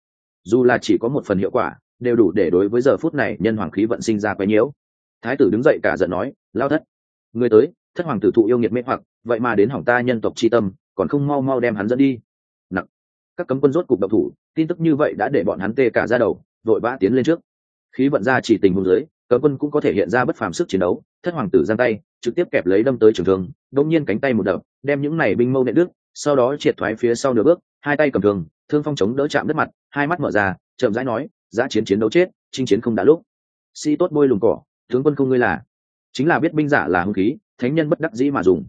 Dù là chỉ có một phần hiệu quả đều đủ để đối với giờ phút này nhân hoàng khí vận sinh ra quấy nhiễu. Thái tử đứng dậy cả giận nói lao thất, người tới, thất hoàng tử thụ yêu nghiệt mê hoặc, vậy mà đến hỏng ta nhân tộc c tâm, còn không mau mau đem hắn dẫn đi. Nặng các cấm quân rốt cục độc thủ, tin tức như vậy đã để bọn hắn tê cả ra đầu, vội vã tiến lên trước. Khí vận ra chỉ tình huống dưới, cấm quân cũng có thể hiện ra bất phàm sức chiến đấu, thất hoàng tử giang tay, trực tiếp kẹp lấy đâm tới trường thương đông nhiên cánh tay một đập, đem những này binh mâu nện đức sau đó triệt thoái phía sau nửa bước, hai tay cầm thương thương phong chống đỡ chạm đất mặt, hai mắt mở ra, chậm rãi nói giã chiến chiến đấu chết chinh chiến không đã lúc. Si tốt bôi lùng cỏ tướng quân không ngươi là. Chính là biết binh giả là hung khí thánh nhân bất đắc dĩ mà dùng.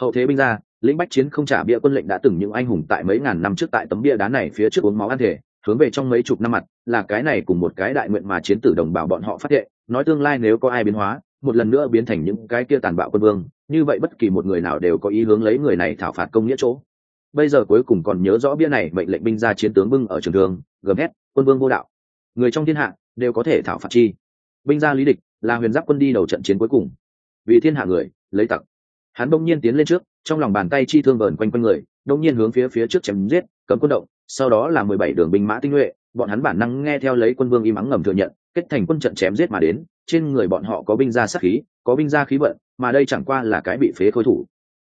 Hậu thế binh gia, lĩnh bách chiến không trả bia quân lệnh đã từng những anh hùng tại mấy ngàn năm trước tại tấm bia đá này phía trước uống máu ăn thể hướng về trong mấy chục năm mặt là cái này cùng một cái đại nguyện mà chiến tử đồng bào bọn họ phát hiện nói tương lai nếu có ai biến hóa một lần nữa biến thành những cái kia tàn bạo quân vương như vậy bất kỳ một người nào đều có ý hướng lấy người này thảo phạt công nghĩa chỗ. Bây giờ cuối cùng còn nhớ rõ bia này mệnh lệnh binh ra chiến tướng bưng ở trường đường gầm hét quân vương vô đạo người trong thiên hạ đều có thể thảo phạt chi. Binh gia lý địch là huyền giáp quân đi đầu trận chiến cuối cùng. Vì thiên hạ người, lấy tặc. Hắn đông nhiên tiến lên trước, trong lòng bàn tay chi thương vờn quanh quanh người đông nhiên hướng phía phía trước chém giết, cấm quân động, sau đó là mười bảy đường binh mã tinh nhuệ, bọn hắn bản năng nghe theo lấy quân vương im ắng ngầm thừa nhận, kết thành quân trận chém giết mà đến, trên người bọn họ có binh gia sát khí, có binh gia khí vận, mà đây chẳng qua là cái bị phế khôi thủ.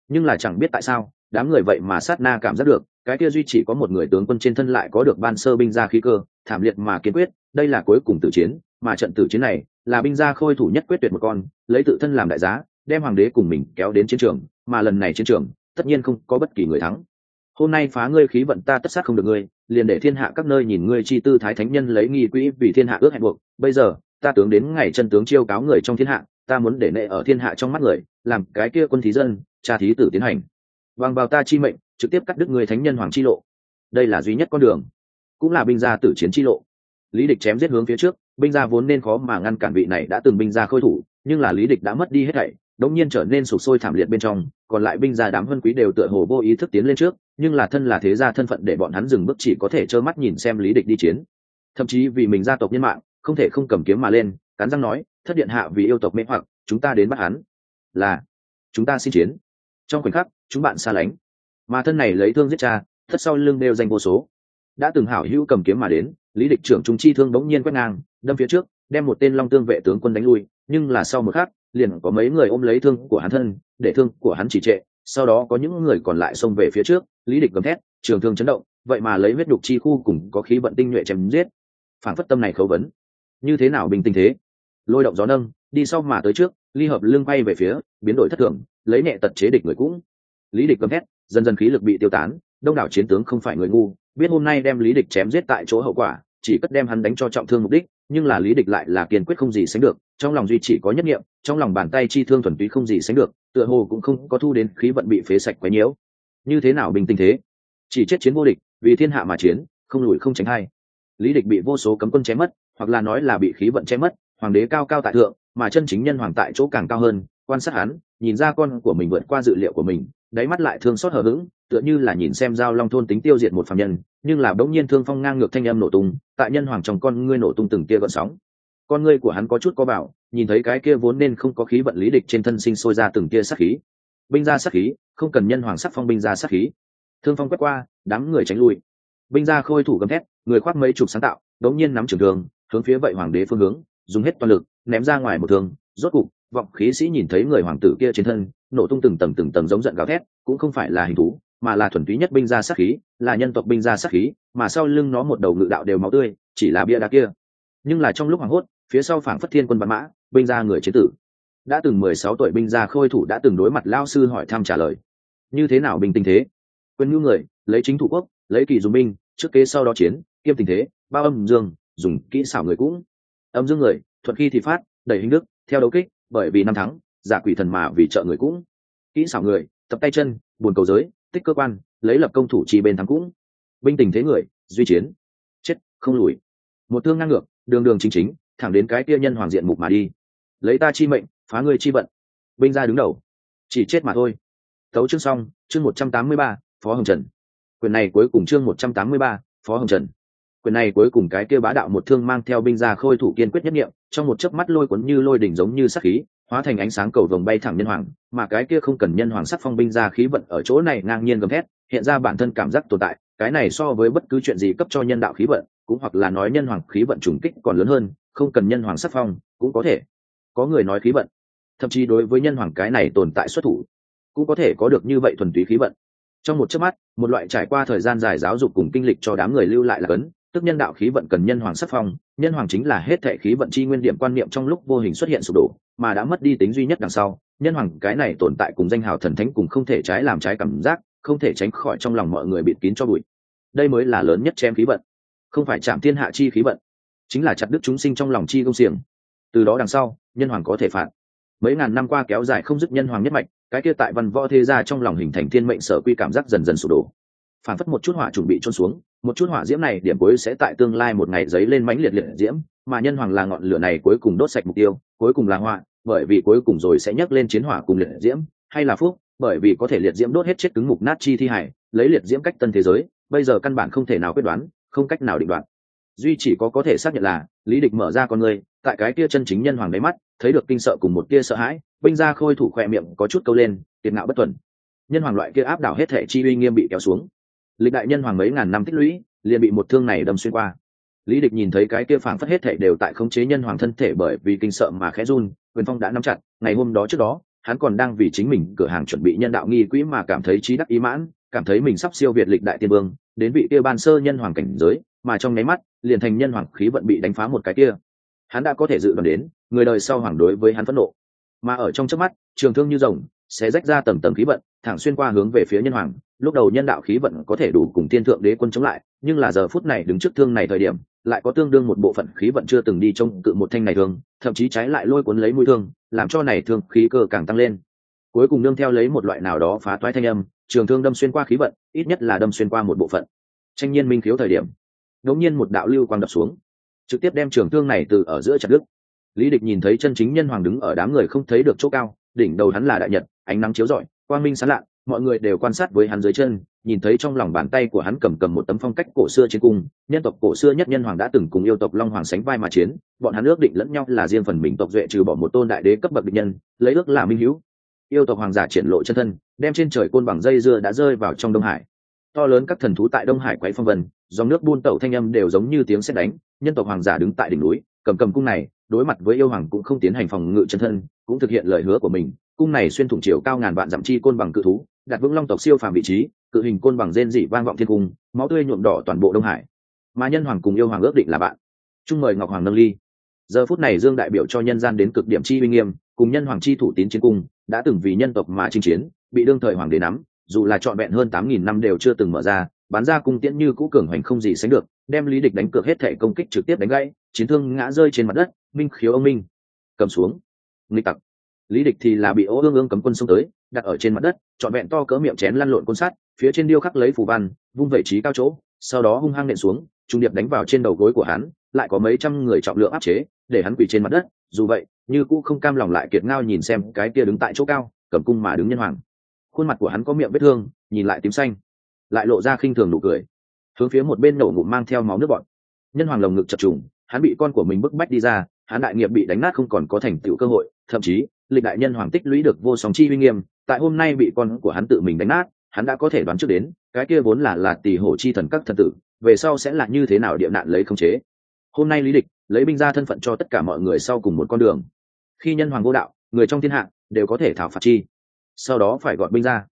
Nhưng là chẳng biết tại sao, đám người vậy mà sát na cảm giác được cái kia duy chỉ có một người tướng quân trên thân lại có được ban sơ binh gia khí cơ, thảm liệt mà kiên quyết, đây là cuối cùng tử chiến, mà trận tử chiến này là binh gia khôi thủ nhất quyết tuyệt một con, lấy tự thân làm đại giá, đem hoàng đế cùng mình kéo đến chiến trường, mà lần này chiến trường, tất nhiên không có bất kỳ người thắng. Hôm nay phá ngươi khí vận ta tất sát không được ngươi, liền để thiên hạ các nơi nhìn ngươi chi tư thái thánh nhân lấy nghi quỹ vì thiên hạ ước hẹn buộc, bây giờ, ta tướng đến ngày chân tướng chiêu cáo người trong thiên hạ, ta muốn để nệ ở thiên hạ trong mắt người, làm cái kia quân thí dân, cha thí tử tiến hành. Bằng vào ta chi mệnh trực tiếp cắt đứt người thánh nhân hoàng chi lộ. Đây là duy nhất con đường, cũng là binh gia tử chiến chi lộ. Lý địch chém giết hướng phía trước, binh gia vốn nên khó mà ngăn cản vị này đã từng binh gia khôi thủ, nhưng là lý địch đã mất đi hết thảy, đống nhiên trở nên sụp sôi thảm liệt bên trong, còn lại binh gia đám vân quý đều tựa hồ vô ý thức tiến lên trước, nhưng là thân là thế gia thân phận để bọn hắn dừng bước chỉ có thể trơ mắt nhìn xem lý địch đi chiến. Thậm chí vì mình gia tộc nhân mạng, không thể không cầm kiếm mà lên, cắn răng nói, thất điện hạ, vì yêu tộc mê hoặc, chúng ta đến bắt hắn. Là, chúng ta xin chiến. Trong khoảnh khắc, chúng bạn xa lánh mà thân này lấy thương giết cha, thất sau lưng đều danh vô số. Đã từng hảo hữu cầm kiếm mà đến, lý địch trưởng trung chi thương bỗng nhiên quét ngang, đâm phía trước, đem một tên long tương vệ tướng quân đánh lui, nhưng là sau một khắc, liền có mấy người ôm lấy thương của hắn thân, để thương của hắn chỉ trệ, sau đó có những người còn lại xông về phía trước, lý địch gầm thét, trường thương chấn động, vậy mà lấy huyết đục chi khu cùng có khí vận tinh nhuệ chém giết. Phản phất tâm này khấu vấn. Như thế nào bình tình thế? Lôi động gió nâng, đi sau mà tới trước ly hợp lưng bay về phía, biến đổi thất thường, lấy nhẹ tật chế địch người cũng. Lý địch gầm thét dần dần khí lực bị tiêu tán, đông đảo chiến tướng không phải người ngu, biết hôm nay đem lý địch chém giết tại chỗ hậu quả, chỉ cất đem hắn đánh cho trọng thương mục đích, nhưng là lý địch lại là kiên quyết không gì sánh được, trong lòng duy chỉ có nhất nghiệm, trong lòng bàn tay chi thương thuần túy không gì sánh được, tựa hồ cũng không có thu đến khí vận bị phế sạch quấy nhiễu như thế nào bình tình thế? Chỉ chết chiến vô địch, vì thiên hạ mà chiến, không lùi không tránh hay lý địch bị vô số cấm quân chém mất, hoặc là nói là bị khí vận chém mất, hoàng đế cao cao tại thượng, mà chân chính nhân hoàng tại chỗ càng cao hơn, quan sát hắn, nhìn ra con của mình vượt qua dự liệu của mình đáy mắt lại thương xót hờ hững, tựa như là nhìn xem giao long thôn tính tiêu diệt một phạm nhân, nhưng là bỗng nhiên thương phong ngang ngược thanh âm nổ tung, tại nhân hoàng trong con ngươi nổ tung từng tia gợn sóng. Con ngươi của hắn có chút có bảo nhìn thấy cái kia vốn nên không có khí vận lý địch trên thân sinh sôi ra từng tia sát khí. Binh ra sát khí, không cần nhân hoàng sắc phong binh ra sát khí. Thương phong quét qua, đám người tránh lui. Binh ra khôi thủ gầm thét, người khoác mấy chục sáng tạo, đống nhiên nắm trường thường hướng phía vậy hoàng đế phương hướng, dùng hết toàn lực, ném ra ngoài một thương rốt cục, vọng khí sĩ nhìn thấy người hoàng tử kia trên thân nổ tung từng tầng từng tầng giống giận gào thét, cũng không phải là hình thú, mà là thuần túy nhất binh gia sát khí, là nhân tộc binh gia sát khí, mà sau lưng nó một đầu ngự đạo đều máu tươi, chỉ là bia đá kia. Nhưng là trong lúc hoảng hốt, phía sau phảng phất thiên quân văn mã, binh gia người chế tử. Đã từng mười sáu tuổi binh gia khôi thủ đã từng đối mặt lao sư hỏi thăm trả lời. Như thế nào bình tình thế? Quân nhu người, lấy chính thủ quốc, lấy kỳ dùng binh, trước kế sau đó chiến, kiêm tình thế, bao âm dương, dùng kỹ xảo người cũng. Âm dương người, thuận khi thì phát, đẩy hình đức, theo đấu kích, bởi vì năm thắng giả quỷ thần mà vì trợ người cũng. Kỹ xảo người, tập tay chân, buồn cầu giới, tích cơ quan, lấy lập công thủ chi bên thắng cũng. Binh tình thế người, duy chiến. Chết, không lùi. Một thương ngang ngược, đường đường chính chính, thẳng đến cái kia nhân hoàng diện mục mà đi. Lấy ta chi mệnh, phá người chi vận. Binh ra đứng đầu. Chỉ chết mà thôi. Tấu chương xong, chương một trăm tám mươi ba, phó hồng trần. Quyền này cuối cùng chương một trăm tám mươi ba, phó hồng trần. Quyền này cuối cùng cái kia bá đạo một thương mang theo binh ra khôi thủ kiên quyết nhất nghiệm, trong một chớp mắt lôi cuốn như lôi đỉnh giống như sắc khí hóa thành ánh sáng cầu vồng bay thẳng nhân hoàng, mà cái kia không cần nhân hoàng sắc phong binh ra khí vận ở chỗ này ngang nhiên gầm thét, hiện ra bản thân cảm giác tồn tại, cái này so với bất cứ chuyện gì cấp cho nhân đạo khí vận, cũng hoặc là nói nhân hoàng khí vận trùng kích còn lớn hơn, không cần nhân hoàng sắc phong, cũng có thể có người nói khí vận. Thậm chí đối với nhân hoàng cái này tồn tại xuất thủ, cũng có thể có được như vậy thuần túy khí vận. Trong một chớp mắt, một loại trải qua thời gian dài giáo dục cùng kinh lịch cho đám người lưu lại là cấn, tức nhân đạo khí vận cần nhân hoàng sắc phong, nhân hoàng chính là hết thể khí vận chi nguyên điểm quan niệm trong lúc vô hình xuất hiện sụp đổ mà đã mất đi tính duy nhất đằng sau. Nhân hoàng, cái này tồn tại cùng danh hào thần thánh cùng không thể trái làm trái cảm giác, không thể tránh khỏi trong lòng mọi người bịt kín cho bụi. Đây mới là lớn nhất chém khí vận, không phải chạm thiên hạ chi khí vận, chính là chặt đứt chúng sinh trong lòng chi công xiềng. Từ đó đằng sau, nhân hoàng có thể phạt. Mấy ngàn năm qua kéo dài không dứt nhân hoàng nhất mạch, cái kia tại văn võ thế gia trong lòng hình thành thiên mệnh sở quy cảm giác dần dần sụp đổ phản phất một chút hỏa chuẩn bị trôn xuống, một chút hỏa diễm này điểm cuối sẽ tại tương lai một ngày giấy lên mãnh liệt liệt diễm, mà nhân hoàng là ngọn lửa này cuối cùng đốt sạch mục tiêu, cuối cùng là hỏa bởi vì cuối cùng rồi sẽ nhấc lên chiến hỏa cùng liệt diễm, hay là phúc, bởi vì có thể liệt diễm đốt hết chết cứng mục nát chi thi hải, lấy liệt diễm cách tân thế giới, bây giờ căn bản không thể nào quyết đoán, không cách nào định đoạt duy chỉ có có thể xác nhận là, lý địch mở ra con người, tại cái kia chân chính nhân hoàng đáy mắt, thấy được kinh sợ cùng một tia sợ hãi, binh ra khôi thủ khỏe miệng có chút câu lên tiền ngạo bất tuần nhân hoàng loại kia áp đảo hết thể chi uy nghiêm bị kéo xuống lịch đại nhân hoàng mấy ngàn năm tích lũy, liền bị một thương này đâm xuyên qua. Lý địch nhìn thấy cái kia phảng phất hết thể đều tại khống chế nhân hoàng thân thể bởi vì kinh sợ mà khẽ run, quyền phong đã nắm chặt, ngày hôm đó trước đó, hắn còn đang vì chính mình cửa hàng chuẩn bị nhân đạo nghi quỹ mà cảm thấy trí đắc ý mãn, cảm thấy mình sắp siêu việt lịch đại tiên vương, đến vị kia ban sơ nhân hoàng cảnh giới, mà trong nháy mắt, liền thành nhân hoàng khí vận bị đánh phá một cái kia. Hắn đã có thể dự đoán đến, người đời sau hoàng đối với hắn phẫn nộ. Mà ở trong trước mắt, trường thương như rồng sẽ rách ra tầng tầng khí vận, thẳng xuyên qua hướng về phía nhân hoàng lúc đầu nhân đạo khí vận có thể đủ cùng thiên thượng đế quân chống lại, nhưng là giờ phút này đứng trước thương này thời điểm, lại có tương đương một bộ phận khí vận chưa từng đi trông cự một thanh này thương thậm chí trái lại lôi cuốn lấy mũi thương, làm cho này thương khí cơ càng tăng lên. Cuối cùng nương theo lấy một loại nào đó phá toái thanh âm, trường thương đâm xuyên qua khí vận, ít nhất là đâm xuyên qua một bộ phận. Tranh nhiên minh khiếu thời điểm ngẫu nhiên một đạo lưu quang đập xuống, trực tiếp đem trường thương này từ ở giữa chặt đứt. Lý địch nhìn thấy chân chính nhân hoàng đứng ở đám người không thấy được chỗ cao, đỉnh đầu hắn là đại nhật, ánh nắng chiếu rọi, quang minh sáng lạ mọi người đều quan sát với hắn dưới chân, nhìn thấy trong lòng bàn tay của hắn cầm cầm một tấm phong cách cổ xưa trên cung, nhân tộc cổ xưa nhất nhân hoàng đã từng cùng yêu tộc long hoàng sánh vai mà chiến, bọn hắn ước định lẫn nhau là riêng phần mình tộc duệ trừ bỏ một tôn đại đế cấp bậc định nhân, lấy ước là minh hữu. Yêu tộc hoàng giả triển lộ chân thân, đem trên trời côn bằng dây dưa đã rơi vào trong đông hải. To lớn các thần thú tại đông hải quấy phong vân, dòng nước buôn tẩu thanh âm đều giống như tiếng sét đánh, nhân tộc hoàng giả đứng tại đỉnh núi, cầm cầm cung này, đối mặt với yêu hoàng cũng không tiến hành phòng ngự chân thân, cũng thực hiện lời hứa của mình cung này xuyên thủng chiều cao ngàn vạn dặm chi côn bằng cự thú, đặt vững long tộc siêu phàm vị trí, cự hình côn bằng rên dị vang vọng thiên cung, máu tươi nhuộm đỏ toàn bộ đông hải. Mà nhân hoàng cùng yêu hoàng ước định là bạn. Chung mời ngọc hoàng nâng ly. Giờ phút này dương đại biểu cho nhân gian đến cực điểm chi uy nghiêm, cùng nhân hoàng chi thủ tín chiến cung, đã từng vì nhân tộc mà chinh chiến, bị đương thời hoàng đế nắm, dù là trọn vẹn hơn tám nghìn năm đều chưa từng mở ra, bán ra cung tiễn như cũ cường hoành không gì sánh được, đem lý địch đánh cược hết thể công kích trực tiếp đánh gãy, chiến thương ngã rơi trên mặt đất, minh khiếu ông minh. Cầm xuống. Nghịch tặc lý địch thì là bị ô ương ương cấm quân xông tới, đặt ở trên mặt đất, trọn vẹn to cỡ miệng chén lăn lộn côn sắt, phía trên điêu khắc lấy phù văn, vung vẩy trí cao chỗ, sau đó hung hăng nện xuống, trung điệp đánh vào trên đầu gối của hắn, lại có mấy trăm người trọng lượng áp chế, để hắn quỳ trên mặt đất, dù vậy, như cũ không cam lòng lại kiệt ngao nhìn xem cái kia đứng tại chỗ cao, cầm cung mà đứng nhân hoàng. Khuôn mặt của hắn có miệng vết thương, nhìn lại tím xanh, lại lộ ra khinh thường nụ cười. Hướng phía một bên nổ ngụm mang theo máu nước bọn. Nhân hoàng lồng ngực chập trùng, hắn bị con của mình bức bách đi ra, hắn đại nghiệp bị đánh nát không còn có thành tựu cơ hội, thậm chí lịch đại nhân hoàng tích lũy được vô song chi uy nghiêm, tại hôm nay bị con của hắn tự mình đánh nát, hắn đã có thể đoán trước đến, cái kia vốn là là tỷ hổ chi thần các thần tử, về sau sẽ là như thế nào địa nạn lấy không chế. Hôm nay lý địch, lấy binh ra thân phận cho tất cả mọi người sau cùng một con đường. Khi nhân hoàng vô đạo, người trong thiên hạ đều có thể thảo phạt chi. Sau đó phải gọi binh ra.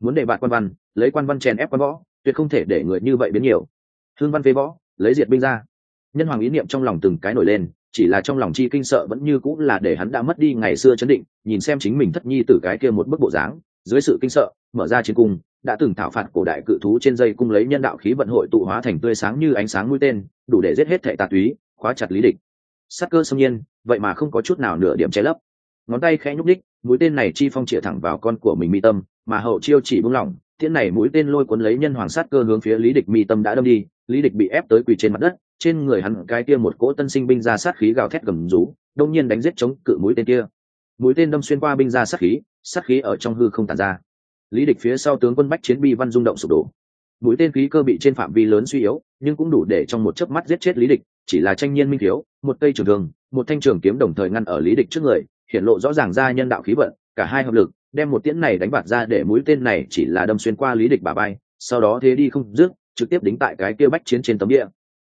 Muốn để bạn quan văn, lấy quan văn chèn ép quan võ, tuyệt không thể để người như vậy biến nhiều. Thương văn phế võ, lấy diệt binh ra. Nhân hoàng ý niệm trong lòng từng cái nổi lên chỉ là trong lòng chi kinh sợ vẫn như cũng là để hắn đã mất đi ngày xưa chấn định, nhìn xem chính mình thất nhi từ cái kia một bức bộ dáng, dưới sự kinh sợ, mở ra chiến cung, đã từng thảo phạt cổ đại cự thú trên dây cung lấy nhân đạo khí vận hội tụ hóa thành tươi sáng như ánh sáng mũi tên, đủ để giết hết thệ tà túy, khóa chặt lý địch. Sắc cơ xâm nhiên, vậy mà không có chút nào nửa điểm che lấp. Ngón tay khẽ nhúc đích mũi tên này chi phong chĩa thẳng vào con của mình mi tâm, mà hậu chiêu chỉ buông lỏng thiên này mũi tên lôi cuốn lấy nhân hoàng sát cơ hướng phía lý địch mi tâm đã đâm đi, lý địch bị ép tới quỳ trên mặt đất trên người hắn cái kia một cỗ tân sinh binh ra sát khí gào thét gầm rú đông nhiên đánh giết chống cự mũi tên kia. Mũi tên đâm xuyên qua binh ra sát khí sát khí ở trong hư không tàn ra. Lý địch phía sau tướng quân bách chiến bi văn rung động sụp đổ. Mũi tên khí cơ bị trên phạm vi lớn suy yếu, nhưng cũng đủ để trong một chớp mắt giết chết lý địch, chỉ là tranh nhiên minh thiếu, một cây trường thường một thanh trường kiếm đồng thời ngăn ở lý địch trước người, hiện lộ rõ ràng ra nhân đạo khí vận, cả hai hợp lực, đem một tiễn này đánh bạt ra để mũi tên này chỉ là đâm xuyên qua lý địch bà bay sau đó thế đi không dứt, trực tiếp đính tại cái kia bách chiến trên tấm địa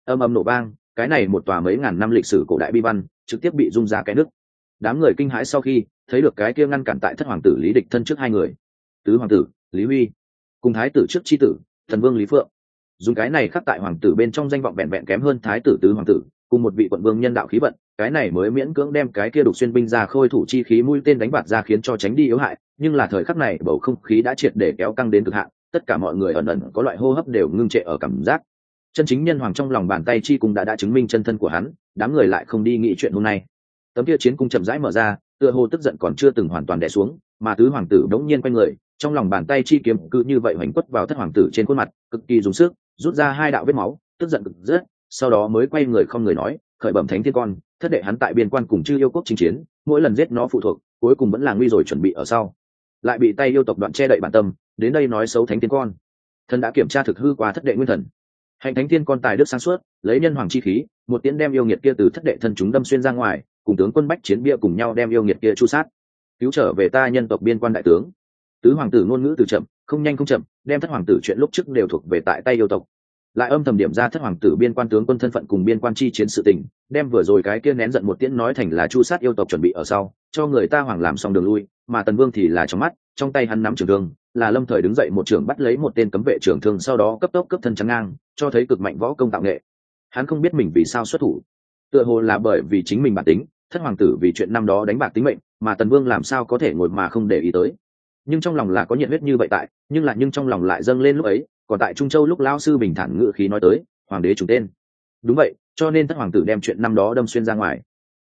âm âm nổ vang, cái này một tòa mấy ngàn năm lịch sử cổ đại bi văn, trực tiếp bị rung ra cái nước đám người kinh hãi sau khi, thấy được cái kia ngăn cản tại thất hoàng tử lý địch thân trước hai người. Tứ hoàng tử, lý huy, cùng thái tử trước tri tử, thần vương lý phượng. Dùng cái này khắc tại hoàng tử bên trong danh vọng vẹn vẹn kém hơn thái tử tứ hoàng tử, cùng một vị quận vương nhân đạo khí vận, cái này mới miễn cưỡng đem cái kia đục xuyên binh ra khôi thủ chi khí mũi tên đánh bạt ra khiến cho tránh đi yếu hại, nhưng là thời khắc này bầu không khí đã triệt để kéo căng đến cực hạn, tất cả mọi người ẩn ẩn có loại hô hấp đều ngưng trệ ở cảm giác chân chính nhân hoàng trong lòng bàn tay chi cung đã đã chứng minh chân thân của hắn, đám người lại không đi nghĩ chuyện hôm nay. Tấm kia chiến cung chậm rãi mở ra, tựa hồ tức giận còn chưa từng hoàn toàn đẻ xuống, mà tứ hoàng tử đống nhiên quanh người, trong lòng bàn tay chi kiếm cứ như vậy hoành quất vào thất hoàng tử trên khuôn mặt, cực kỳ dùng sức, rút ra hai đạo vết máu, tức giận cực rất sau đó mới quay người không người nói, khởi bẩm thánh thiên con, thất đệ hắn tại biên quan cùng chư yêu quốc chinh chiến, mỗi lần giết nó phụ thuộc, cuối cùng vẫn là nguy rồi chuẩn bị ở sau. Lại bị tay yêu tộc đoạn che đậy bản tâm, đến đây nói xấu thánh thiên con. Thần đã kiểm tra thực hư qua thất đệ nguyên thần hành thánh thiên con tài đức sáng suốt, lấy nhân hoàng chi khí, một tiễn đem yêu nghiệt kia từ thất đệ thân chúng đâm xuyên ra ngoài, cùng tướng quân bách chiến bia cùng nhau đem yêu nghiệt kia chu sát. Cứu trở về ta nhân tộc biên quan đại tướng. Tứ hoàng tử ngôn ngữ từ chậm, không nhanh không chậm, đem thất hoàng tử chuyện lúc trước đều thuộc về tại tay yêu tộc. Lại âm thầm điểm ra thất hoàng tử biên quan tướng quân thân phận cùng biên quan chi chiến sự tình, đem vừa rồi cái kia nén giận một tiễn nói thành là chu sát yêu tộc chuẩn bị ở sau, cho người ta hoàng làm xong đường lui, mà tần vương thì là trong mắt trong tay hắn nắm trường thương, là lâm thời đứng dậy một trưởng bắt lấy một tên cấm vệ trưởng thương sau đó cấp tốc cấp thân trắng ngang, cho thấy cực mạnh võ công tạo nghệ. Hắn không biết mình vì sao xuất thủ. Tựa hồ là bởi vì chính mình bản tính, thất hoàng tử vì chuyện năm đó đánh bạc tính mệnh, mà tần vương làm sao có thể ngồi mà không để ý tới. Nhưng trong lòng là có nhiệt huyết như vậy tại, nhưng là nhưng trong lòng lại dâng lên lúc ấy, còn tại trung châu lúc lao sư bình thản ngự khí nói tới, hoàng đế chúng tên. Đúng vậy, cho nên thất hoàng tử đem chuyện năm đó đâm xuyên ra ngoài.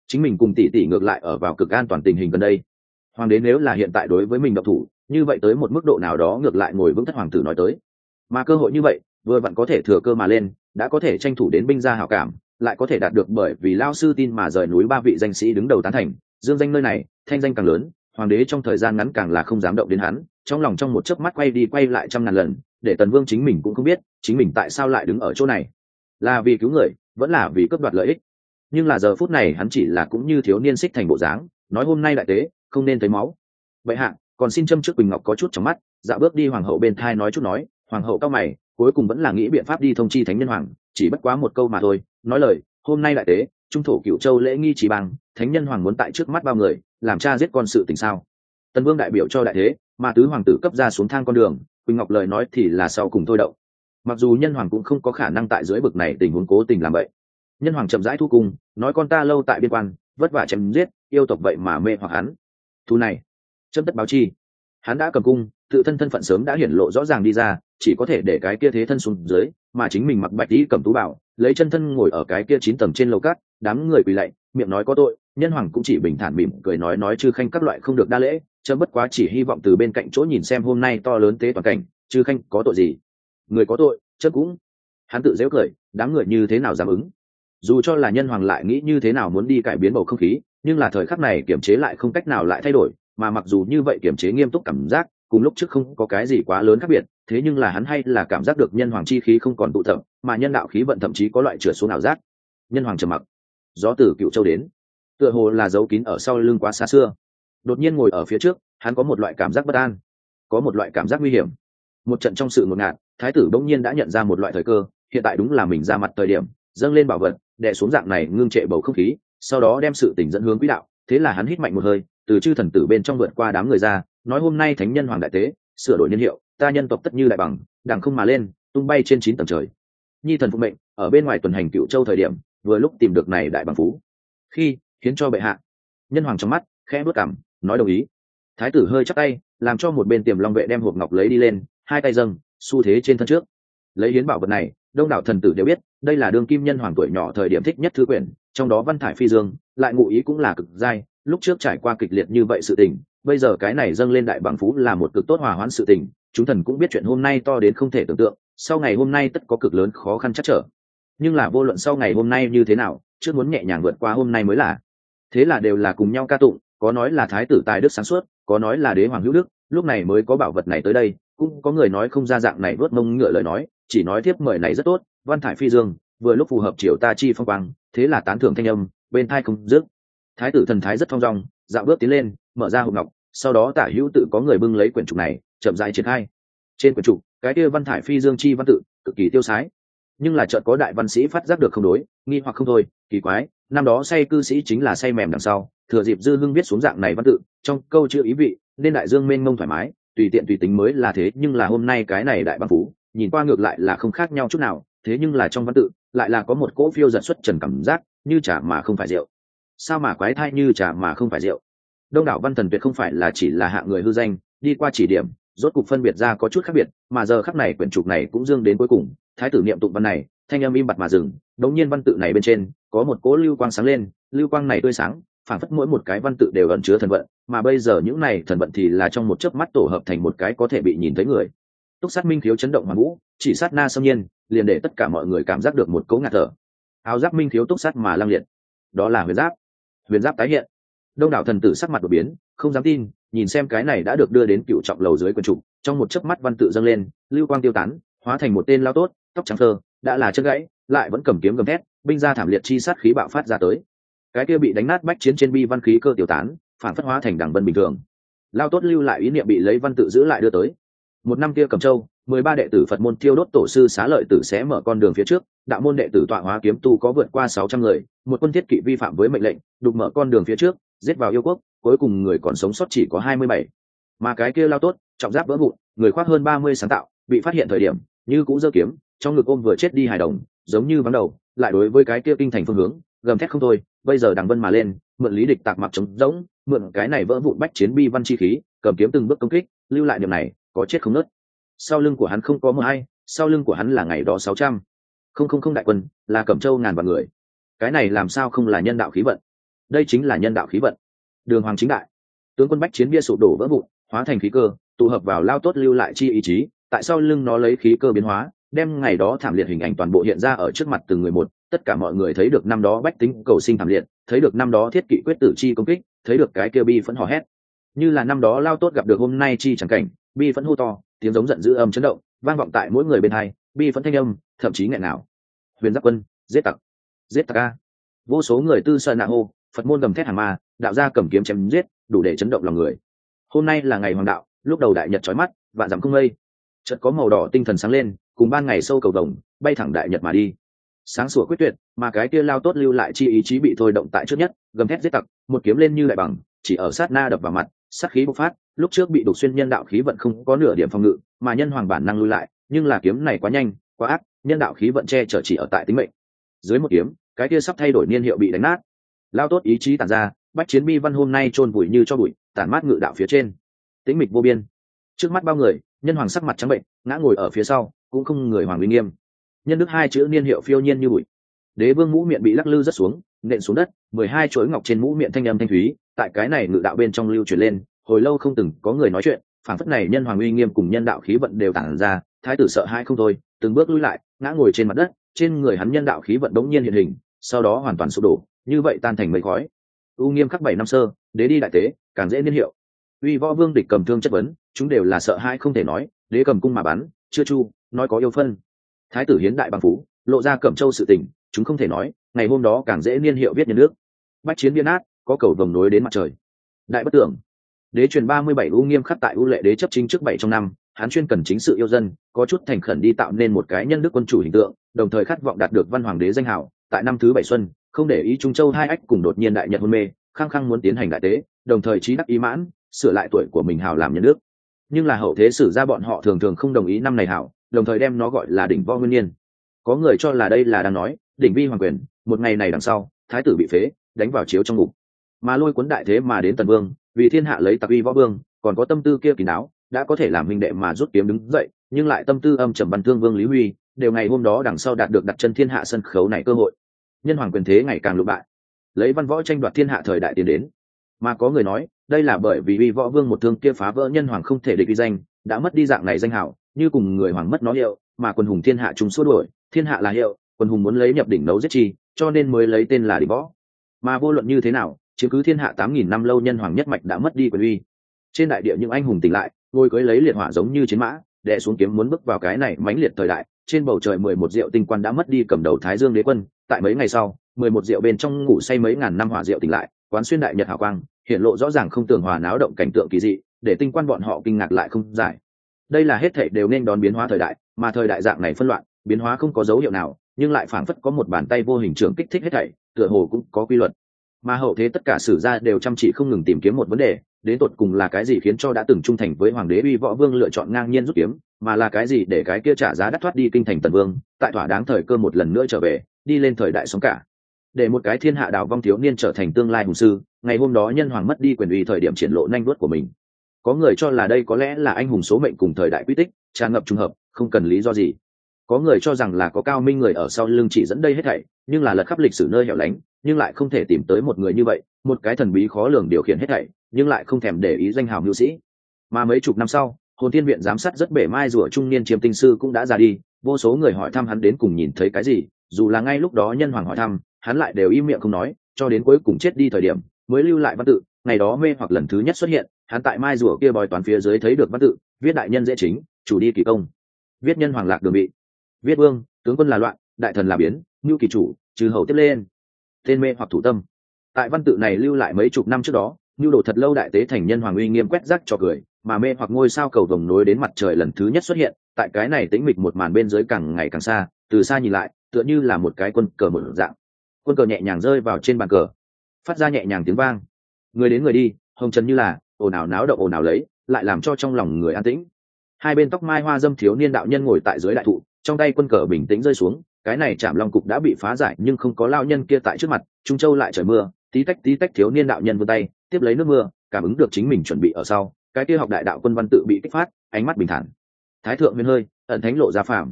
Chính mình cùng tỷ tỷ ngược lại ở vào cực an toàn tình hình gần đây hoàng đế nếu là hiện tại đối với mình độc thủ, như vậy tới một mức độ nào đó ngược lại ngồi vững thất hoàng tử nói tới. Mà cơ hội như vậy, vừa vặn có thể thừa cơ mà lên, đã có thể tranh thủ đến binh gia hảo cảm, lại có thể đạt được bởi vì lao sư tin mà rời núi ba vị danh sĩ đứng đầu tán thành. Dương danh nơi này, thanh danh càng lớn, hoàng đế trong thời gian ngắn càng là không dám động đến hắn, trong lòng trong một chớp mắt quay đi quay lại trăm ngàn lần, để tần vương chính mình cũng không biết, chính mình tại sao lại đứng ở chỗ này. Là vì cứu người, vẫn là vì cướp đoạt lợi ích. Nhưng là giờ phút này hắn chỉ là cũng như thiếu niên xích thành bộ dáng, nói hôm nay đại tế không nên thấy máu. Vậy hạ, còn xin châm trước quỳnh ngọc có chút trong mắt dạ bước đi hoàng hậu bên thai nói chút nói, hoàng hậu cao mày, cuối cùng vẫn là nghĩ biện pháp đi thông chi thánh nhân hoàng, chỉ bất quá một câu mà thôi, nói lời, hôm nay đại tế, trung thổ cựu châu lễ nghi chỉ bằng, thánh nhân hoàng muốn tại trước mắt bao người, làm cha giết con sự tình sao? Tần vương đại biểu cho đại thế, mà tứ hoàng tử cấp ra xuống thang con đường, quỳnh ngọc lời nói thì là sau cùng thôi đậu mặc dù nhân hoàng cũng không có khả năng tại dưới bực này tình huống cố tình làm vậy. Nhân hoàng chậm rãi thu cung, nói con ta lâu tại biên quan, vất vả chém giết, yêu tộc vậy mà mê hoặc hắn thu này. Chấm tất báo chi. Hắn đã cầm cung, tự thân thân phận sớm đã hiển lộ rõ ràng đi ra, chỉ có thể để cái kia thế thân xuống dưới, mà chính mình mặc bạch đi cầm tú bảo, lấy chân thân ngồi ở cái kia chín tầng trên lầu cát, đám người quỳ lạy, miệng nói có tội, nhân hoàng cũng chỉ bình thản mỉm cười nói nói chư khanh các loại không được đa lễ, chấm bất quá chỉ hy vọng từ bên cạnh chỗ nhìn xem hôm nay to lớn tế toàn cảnh, chư khanh có tội gì? Người có tội, chấm cũng. Hắn tự dễu cười, đám người như thế nào dám ứng? Dù cho là nhân hoàng lại nghĩ như thế nào muốn đi cải biến bầu không khí nhưng là thời khắc này kiểm chế lại không cách nào lại thay đổi, mà mặc dù như vậy kiểm chế nghiêm túc cảm giác, cùng lúc trước không có cái gì quá lớn khác biệt, thế nhưng là hắn hay là cảm giác được nhân hoàng chi khí không còn tụ tập, mà nhân đạo khí vận thậm chí có loại trượt xuống ảo giác. Nhân hoàng trầm mặc. Gió từ cựu châu đến. Tựa hồ là dấu kín ở sau lưng quá xa xưa. Đột nhiên ngồi ở phía trước, hắn có một loại cảm giác bất an, có một loại cảm giác nguy hiểm. Một trận trong sự ngột ngạt, thái tử bỗng nhiên đã nhận ra một loại thời cơ, hiện tại đúng là mình ra mặt thời điểm, dâng lên bảo vật, đè xuống dạng này ngưng trệ bầu không khí sau đó đem sự tỉnh dẫn hướng quỹ đạo, thế là hắn hít mạnh một hơi, từ chư thần tử bên trong vượt qua đám người ra, nói hôm nay thánh nhân hoàng đại tế, sửa đổi niên hiệu, ta nhân tộc tất như đại bằng, đằng không mà lên, tung bay trên chín tầng trời. Nhi thần phụng mệnh, ở bên ngoài tuần hành cựu châu thời điểm, vừa lúc tìm được này đại bằng phú. Khi khiến cho bệ hạ. Nhân hoàng trong mắt, khẽ bước cảm, nói đồng ý. Thái tử hơi chắc tay, làm cho một bên tiềm long vệ đem hộp ngọc lấy đi lên, hai tay dâng, xu thế trên thân trước. Lấy hiến bảo vật này, đông đảo thần tử đều biết, đây là đương kim nhân hoàng tuổi nhỏ thời điểm thích nhất thư quyển trong đó văn thải phi dương, lại ngụ ý cũng là cực dai, lúc trước trải qua kịch liệt như vậy sự tình, bây giờ cái này dâng lên đại bằng phú là một cực tốt hòa hoãn sự tình, chúng thần cũng biết chuyện hôm nay to đến không thể tưởng tượng, sau ngày hôm nay tất có cực lớn khó khăn chắc trở. Nhưng là vô luận sau ngày hôm nay như thế nào, trước muốn nhẹ nhàng vượt qua hôm nay mới là. Thế là đều là cùng nhau ca tụng, có nói là thái tử tài đức sáng suốt, có nói là đế hoàng hữu đức, lúc này mới có bảo vật này tới đây, cũng có người nói không ra dạng này vớt mông ngựa lời nói, chỉ nói tiếp mời này rất tốt, văn thải phi dương, vừa lúc phù hợp triều ta chi phong quang thế là tán thưởng thanh âm, bên thai không dứt. Thái tử thần thái rất thong dong, dạo bước tiến lên, mở ra hộp ngọc, sau đó tả hữu tự có người bưng lấy quyển trục này, chậm rãi triển khai. Trên quyển trục, cái kia văn thải phi dương chi văn tự, cực kỳ tiêu sái. Nhưng là chợt có đại văn sĩ phát giác được không đối, nghi hoặc không thôi, kỳ quái, năm đó say cư sĩ chính là say mềm đằng sau, thừa dịp dư hưng viết xuống dạng này văn tự, trong câu chữ ý vị, nên đại dương mênh mông thoải mái, tùy tiện tùy tính mới là thế, nhưng là hôm nay cái này đại băng phú, nhìn qua ngược lại là không khác nhau chút nào, thế nhưng là trong văn tự lại là có một cỗ phiêu giật xuất trần cảm giác, như trà mà không phải rượu. Sao mà quái thai như trà mà không phải rượu? Đông đảo văn thần tuyệt không phải là chỉ là hạ người hư danh, đi qua chỉ điểm, rốt cục phân biệt ra có chút khác biệt, mà giờ khắc này quyển trục này cũng dương đến cuối cùng, thái tử niệm tụng văn này, thanh âm im bặt mà dừng, đống nhiên văn tự này bên trên, có một cỗ lưu quang sáng lên, lưu quang này tươi sáng phản phất mỗi một cái văn tự đều ẩn chứa thần vận, mà bây giờ những này thần vận thì là trong một chớp mắt tổ hợp thành một cái có thể bị nhìn thấy người. Túc sát minh thiếu chấn động hoàng vũ chỉ sát na xâm nhiên, liền để tất cả mọi người cảm giác được một cấu ngạt thở. Áo giáp minh thiếu túc sát mà lăng liệt. Đó là huyền giáp. Huyền giáp tái hiện. Đông đảo thần tử sắc mặt đột biến, không dám tin, nhìn xem cái này đã được đưa đến cựu trọng lầu dưới quần trục trong một chớp mắt văn tự dâng lên, lưu quang tiêu tán, hóa thành một tên lao tốt, tóc trắng thơ, đã là chân gãy, lại vẫn cầm kiếm gầm thét, binh ra thảm liệt chi sát khí bạo phát ra tới. Cái kia bị đánh nát bách chiến trên bi văn khí cơ tiêu tán, phản phất hóa thành đằng vân bình thường. Lao tốt lưu lại ý niệm bị lấy văn tự giữ lại đưa tới một năm kia cầm châu, mười ba đệ tử phật môn tiêu đốt tổ sư xá lợi tử sẽ mở con đường phía trước, đạo môn đệ tử tọa hóa kiếm tu có vượt qua sáu trăm người, một quân thiết kỵ vi phạm với mệnh lệnh, đục mở con đường phía trước, giết vào yêu quốc, cuối cùng người còn sống sót chỉ có hai mươi bảy. Mà cái kia lao tốt, trọng giáp vỡ vụn, người khoác hơn ba mươi sáng tạo, bị phát hiện thời điểm, như cũng dơ kiếm, trong ngực ôm vừa chết đi hài đồng, giống như vắng đầu, lại đối với cái kia kinh thành phương hướng, gầm thét không thôi, bây giờ đằng vân mà lên, mượn lý địch tạc mặc trống rỗng, mượn cái này vỡ vụn bách chiến bi văn chi khí, cầm kiếm từng bước công kích, lưu lại điểm này có chết không nớt. Sau lưng của hắn không có mờ hay sau lưng của hắn là ngày đó sáu trăm. Không không không đại quân, là cẩm châu ngàn vạn người. Cái này làm sao không là nhân đạo khí vận? Đây chính là nhân đạo khí vận. Đường hoàng chính đại. Tướng quân bách chiến bia sụp đổ vỡ vụn, hóa thành khí cơ, tụ hợp vào lao tốt lưu lại chi ý chí, tại sao lưng nó lấy khí cơ biến hóa, đem ngày đó thảm liệt hình ảnh toàn bộ hiện ra ở trước mặt từng người một. Tất cả mọi người thấy được năm đó bách tính cầu sinh thảm liệt, thấy được năm đó thiết kỵ quyết tử chi công kích, thấy được cái kia bi phẫn hò hét. Như là năm đó lao tốt gặp được hôm nay chi chẳng cảnh bi phẫn hô to, tiếng giống giận dữ âm chấn động, vang vọng tại mỗi người bên hai, bi phẫn thanh âm, thậm chí nghẹn nào. Huyền giáp quân, giết tặc giết tặc a. Vô số người tư sợ nạ hô, phật môn gầm thét hàng ma, đạo gia cầm kiếm chém giết, đủ để chấn động lòng người. Hôm nay là ngày hoàng đạo, lúc đầu đại nhật trói mắt, vạn dặm không mây. Chợt có màu đỏ tinh thần sáng lên, cùng ban ngày sâu cầu vồng, bay thẳng đại nhật mà đi. Sáng sủa quyết tuyệt, mà cái kia lao tốt lưu lại chi ý chí bị thôi động tại trước nhất, gầm thét giết tặc, một kiếm lên như đại bằng, chỉ ở sát na đập vào mặt sát khí bộc phát, lúc trước bị đục xuyên nhân đạo khí vận không có nửa điểm phòng ngự, mà nhân hoàng bản năng lui lại, nhưng là kiếm này quá nhanh, quá ác, nhân đạo khí vận che chở chỉ ở tại tính mệnh. Dưới một kiếm, cái kia sắp thay đổi niên hiệu bị đánh nát. Lao tốt ý chí tản ra, bách chiến bi văn hôm nay chôn bụi như cho bụi, tản mát ngự đạo phía trên. Tĩnh mịch vô biên. Trước mắt bao người, nhân hoàng sắc mặt trắng bệnh, ngã ngồi ở phía sau, cũng không người hoàng uy nghiêm. Nhân đức hai chữ niên hiệu phiêu nhiên như bụi. Đế vương mũ miệng bị lắc lư rất xuống, nện xuống đất, mười hai chuỗi ngọc trên mũ miệng thanh âm thanh thúy tại cái này ngự đạo bên trong lưu truyền lên, hồi lâu không từng có người nói chuyện phản phất này nhân hoàng uy nghiêm cùng nhân đạo khí vận đều tản ra, thái tử sợ hai không thôi, từng bước lui lại, ngã ngồi trên mặt đất, trên người hắn nhân đạo khí vận đống nhiên hiện hình, sau đó hoàn toàn sụp đổ, như vậy tan thành mây khói. U nghiêm khắc bảy năm sơ, đế đi đại tế, càng dễ niên hiệu. Uy võ vương địch cầm thương chất vấn, chúng đều là sợ hai không thể nói, đế cầm cung mà bắn, chưa chu, nói có yêu phân. Thái tử hiến đại bằng phú, lộ ra cẩm châu sự tình, chúng không thể nói, ngày hôm đó càng dễ niên hiệu viết nhân nước. Bách chiến biên át có cầu vồng nối đến mặt trời. Đại bất tưởng. Đế truyền ba mươi bảy u nghiêm khắc tại u lệ đế chấp chính trước bảy trong năm hán chuyên cần chính sự yêu dân, có chút thành khẩn đi tạo nên một cái nhân đức quân chủ hình tượng, đồng thời khát vọng đạt được văn hoàng đế danh hảo tại năm thứ bảy xuân, không để ý trung châu hai ách cùng đột nhiên đại nhật hôn mê, khăng khăng muốn tiến hành đại tế, đồng thời trí đắc ý mãn, sửa lại tuổi của mình hảo làm nhân đức. nhưng là hậu thế sử ra bọn họ thường thường không đồng ý năm này hảo, đồng thời đem nó gọi là đỉnh võ nguyên niên. Có người cho là đây là đang nói, đỉnh vi hoàng quyền, một ngày này đằng sau, thái tử bị phế, đánh vào chiếu trong ngục mà lôi cuốn đại thế mà đến tần vương, vì thiên hạ lấy tặc uy võ vương, còn có tâm tư kia kỳ đáo, đã có thể làm minh đệ mà rút kiếm đứng dậy, nhưng lại tâm tư âm trầm văn thương vương lý huy, đều ngày hôm đó đằng sau đạt được đặt chân thiên hạ sân khấu này cơ hội. Nhân hoàng quyền thế ngày càng lụ bại. Lấy văn võ tranh đoạt thiên hạ thời đại tiến đến. Mà có người nói, đây là bởi vì uy võ vương một thương kia phá vỡ nhân hoàng không thể địch uy danh, đã mất đi dạng này danh hảo như cùng người hoàng mất nó hiệu, mà quần hùng thiên hạ chúng xua đuổi, thiên hạ là hiệu, quần hùng muốn lấy nhập đỉnh nấu giết chi, cho nên mới lấy tên là đỉnh võ. Mà vô luận như thế nào chiếm cứ thiên hạ tám nghìn năm lâu nhân hoàng nhất mạch đã mất đi quyền uy. Trên đại địa những anh hùng tỉnh lại, ngồi cưới lấy liệt hỏa giống như chiến mã đệ xuống kiếm muốn bước vào cái này mãnh liệt thời đại. Trên bầu trời mười một diệu tinh quan đã mất đi cầm đầu thái dương đế quân. Tại mấy ngày sau, mười một diệu bên trong ngủ say mấy ngàn năm hỏa diệu tỉnh lại, quán xuyên đại nhật hào quang, hiện lộ rõ ràng không tưởng hòa náo động cảnh tượng kỳ dị, để tinh quan bọn họ kinh ngạc lại không giải. Đây là hết thảy đều nên đón biến hóa thời đại, mà thời đại dạng này phân loạn, biến hóa không có dấu hiệu nào, nhưng lại phảng phất có một bàn tay vô hình trường kích thích hết thảy, tựa hồ cũng có quy luật mà hậu thế tất cả sử gia đều chăm chỉ không ngừng tìm kiếm một vấn đề, đến tột cùng là cái gì khiến cho đã từng trung thành với hoàng đế uy võ vương lựa chọn ngang nhiên rút kiếm, mà là cái gì để cái kia trả giá đắt thoát đi kinh thành tần vương, tại thỏa đáng thời cơ một lần nữa trở về, đi lên thời đại sống cả. Để một cái thiên hạ đào vong thiếu niên trở thành tương lai hùng sư, ngày hôm đó nhân hoàng mất đi quyền uy thời điểm triển lộ nhanh đuốt của mình. Có người cho là đây có lẽ là anh hùng số mệnh cùng thời đại quy tích, tràn ngập trùng hợp, không cần lý do gì có người cho rằng là có cao minh người ở sau lưng chỉ dẫn đây hết thảy, nhưng là lật khắp lịch sử nơi hẻo lánh, nhưng lại không thể tìm tới một người như vậy, một cái thần bí khó lường điều khiển hết thảy, nhưng lại không thèm để ý danh hào mưu sĩ. Mà mấy chục năm sau, hồn thiên viện giám sát rất bể mai rủa trung niên chiêm tinh sư cũng đã ra đi, vô số người hỏi thăm hắn đến cùng nhìn thấy cái gì, dù là ngay lúc đó nhân hoàng hỏi thăm, hắn lại đều im miệng không nói, cho đến cuối cùng chết đi thời điểm, mới lưu lại văn tự, ngày đó mê hoặc lần thứ nhất xuất hiện, hắn tại mai rùa kia bòi toàn phía dưới thấy được văn tự, viết đại nhân dễ chính, chủ đi kỳ công. Viết nhân hoàng lạc đường bị viết vương, tướng quân là loạn, đại thần là biến, ngưu kỳ chủ, trừ hầu tiếp lên. Tên mê hoặc thủ tâm. Tại văn tự này lưu lại mấy chục năm trước đó, ngưu đồ thật lâu đại tế thành nhân hoàng uy nghiêm quét rác cho cười, mà mê hoặc ngôi sao cầu vồng nối đến mặt trời lần thứ nhất xuất hiện, tại cái này tĩnh mịch một màn bên dưới càng ngày càng xa, từ xa nhìn lại, tựa như là một cái quân cờ một dạng. Quân cờ nhẹ nhàng rơi vào trên bàn cờ. Phát ra nhẹ nhàng tiếng vang. Người đến người đi, hồng trần như là, ồn ào náo động ồn ào lấy, lại làm cho trong lòng người an tĩnh. Hai bên tóc mai hoa dâm thiếu niên đạo nhân ngồi tại dưới đại thụ trong tay quân cờ bình tĩnh rơi xuống, cái này chạm long cục đã bị phá giải nhưng không có lao nhân kia tại trước mặt, trung châu lại trời mưa, tí tách tí tách thiếu niên đạo nhân vươn tay, tiếp lấy nước mưa, cảm ứng được chính mình chuẩn bị ở sau, cái kia học đại đạo quân văn tự bị kích phát, ánh mắt bình thản. Thái thượng huyền hơi, ẩn thánh lộ ra phàm.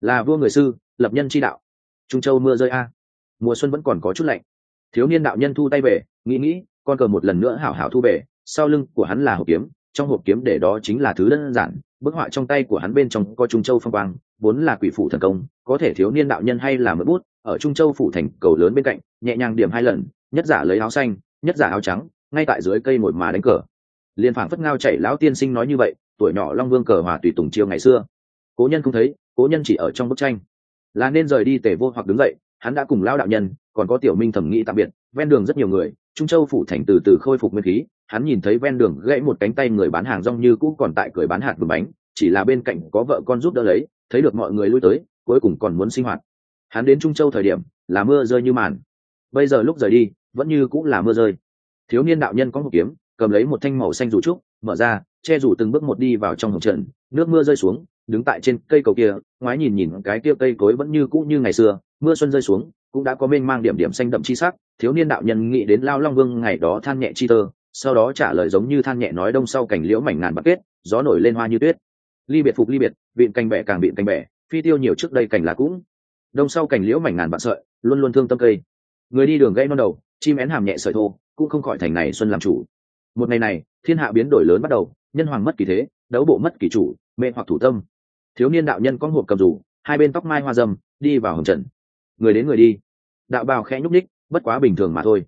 Là vua người sư, lập nhân chi đạo. Trung châu mưa rơi a. Mùa xuân vẫn còn có chút lạnh. Thiếu niên đạo nhân thu tay về, nghĩ nghĩ, con cờ một lần nữa hảo hảo thu về, sau lưng của hắn là hộp kiếm, trong hộp kiếm để đó chính là thứ đơn giản, bức họa trong tay của hắn bên trong có trung châu phong quang vốn là quỷ phủ thần công, có thể thiếu niên đạo nhân hay là mất bút, ở trung châu phủ thành cầu lớn bên cạnh, nhẹ nhàng điểm hai lần, nhất giả lấy áo xanh, nhất giả áo trắng, ngay tại dưới cây ngồi mà đánh cờ. Liền phảng phất ngao chạy lão tiên sinh nói như vậy, tuổi nhỏ long vương cờ hòa tùy tùng chiêu ngày xưa. Cố nhân không thấy, cố nhân chỉ ở trong bức tranh. Là nên rời đi tề vô hoặc đứng dậy, hắn đã cùng lao đạo nhân, còn có tiểu minh thẩm nghĩ tạm biệt, ven đường rất nhiều người, trung châu phủ thành từ từ khôi phục nguyên khí, hắn nhìn thấy ven đường gãy một cánh tay người bán hàng rong như cũ còn tại cười bán hạt vườn bánh, chỉ là bên cạnh có vợ con giúp đỡ lấy thấy được mọi người lui tới, cuối cùng còn muốn sinh hoạt. Hắn đến trung châu thời điểm, là mưa rơi như màn. Bây giờ lúc rời đi, vẫn như cũng là mưa rơi. Thiếu niên đạo nhân có một kiếm, cầm lấy một thanh màu xanh rủ trúc, mở ra, che rủ từng bước một đi vào trong hồng trận. Nước mưa rơi xuống, đứng tại trên cây cầu kia, ngoái nhìn nhìn cái kia cây cối vẫn như cũ như ngày xưa. Mưa xuân rơi xuống, cũng đã có mênh mang điểm điểm xanh đậm chi sắc. Thiếu niên đạo nhân nghĩ đến lao long vương ngày đó than nhẹ chi tơ sau đó trả lời giống như than nhẹ nói đông sau cảnh liễu mảnh ngàn bạc kết, gió nổi lên hoa như tuyết ly biệt phục ly biệt, vịn cành bẻ càng vịn cành bẻ, phi tiêu nhiều trước đây cảnh là cũng. Đông sau cảnh liễu mảnh ngàn bạn sợi, luôn luôn thương tâm cây. Người đi đường gây non đầu, chim én hàm nhẹ sợi thô, cũng không khỏi thành này xuân làm chủ. Một ngày này, thiên hạ biến đổi lớn bắt đầu, nhân hoàng mất kỳ thế, đấu bộ mất kỳ chủ, mê hoặc thủ tâm. Thiếu niên đạo nhân có hộp cầm rủ, hai bên tóc mai hoa dâm, đi vào hồng trần. Người đến người đi. Đạo bào khẽ nhúc ních bất quá bình thường mà thôi.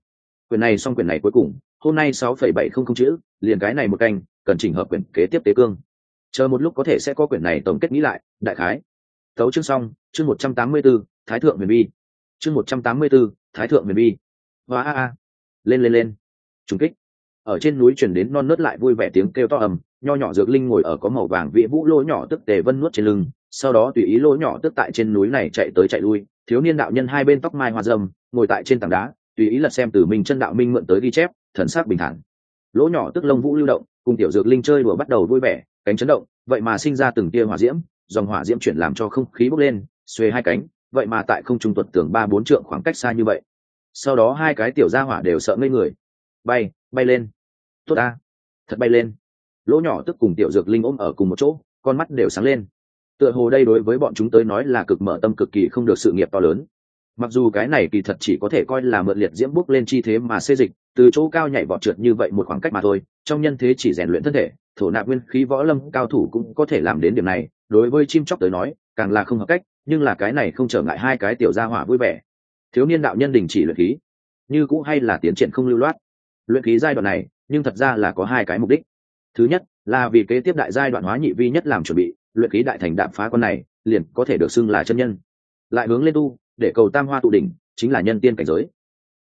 Quyển này xong quyển này cuối cùng, hôm nay sáu phẩy bảy không không chữ, liền cái này một canh, cần chỉnh hợp quyển kế tiếp tế cương chờ một lúc có thể sẽ có quyển này tổng kết nghĩ lại, đại khái. Thấu chương xong, chương một trăm tám mươi b ố thái thượng huyền bi. Chương một trăm tám mươi b ố thái thượng huyền bi. Và a a. Lên lên lên. Trùng kích. Ở trên núi chuyển đến non nớt lại vui vẻ tiếng kêu to ầm, nho nhỏ dược linh ngồi ở có màu vàng vĩ vũ lỗ nhỏ tức tề vân nuốt trên lưng, sau đó tùy ý lỗ nhỏ tức tại trên núi này chạy tới chạy lui, thiếu niên đạo nhân hai bên tóc mai hoa dâm ngồi tại trên tảng đá, tùy ý lật xem từ mình chân đạo minh mượn tới ghi chép, thần sắc bình thản. Lỗ nhỏ tức lông vũ lưu động, cùng tiểu dược linh chơi đùa bắt đầu vui vẻ cánh chấn động, vậy mà sinh ra từng tia hỏa diễm, dòng hỏa diễm chuyển làm cho không khí bốc lên, xuê hai cánh, vậy mà tại không trung tuật tường ba bốn trượng khoảng cách xa như vậy. Sau đó hai cái tiểu gia hỏa đều sợ ngây người. Bay bay lên. Tốt a thật bay lên. Lỗ nhỏ tức cùng tiểu dược linh ôm ở cùng một chỗ, con mắt đều sáng lên. Tựa hồ đây đối với bọn chúng tới nói là cực mở tâm cực kỳ không được sự nghiệp to lớn. Mặc dù cái này kỳ thật chỉ có thể coi là mượn liệt diễm bốc lên chi thế mà xê dịch, từ chỗ cao nhảy vọt trượt như vậy một khoảng cách mà thôi, trong nhân thế chỉ rèn luyện thân thể thổ nạp nguyên khí võ lâm cao thủ cũng có thể làm đến điểm này. Đối với chim chóc tới nói, càng là không hợp cách, nhưng là cái này không trở ngại hai cái tiểu gia hỏa vui vẻ. Thiếu niên đạo nhân đình chỉ luyện khí, như cũng hay là tiến triển không lưu loát. Luyện khí giai đoạn này, nhưng thật ra là có hai cái mục đích. Thứ nhất, là vì kế tiếp đại giai đoạn hóa nhị vi nhất làm chuẩn bị, luyện khí đại thành đạm phá con này, liền có thể được xưng là chân nhân. Lại hướng lên tu, để cầu tam hoa tụ đỉnh, chính là nhân tiên cảnh giới.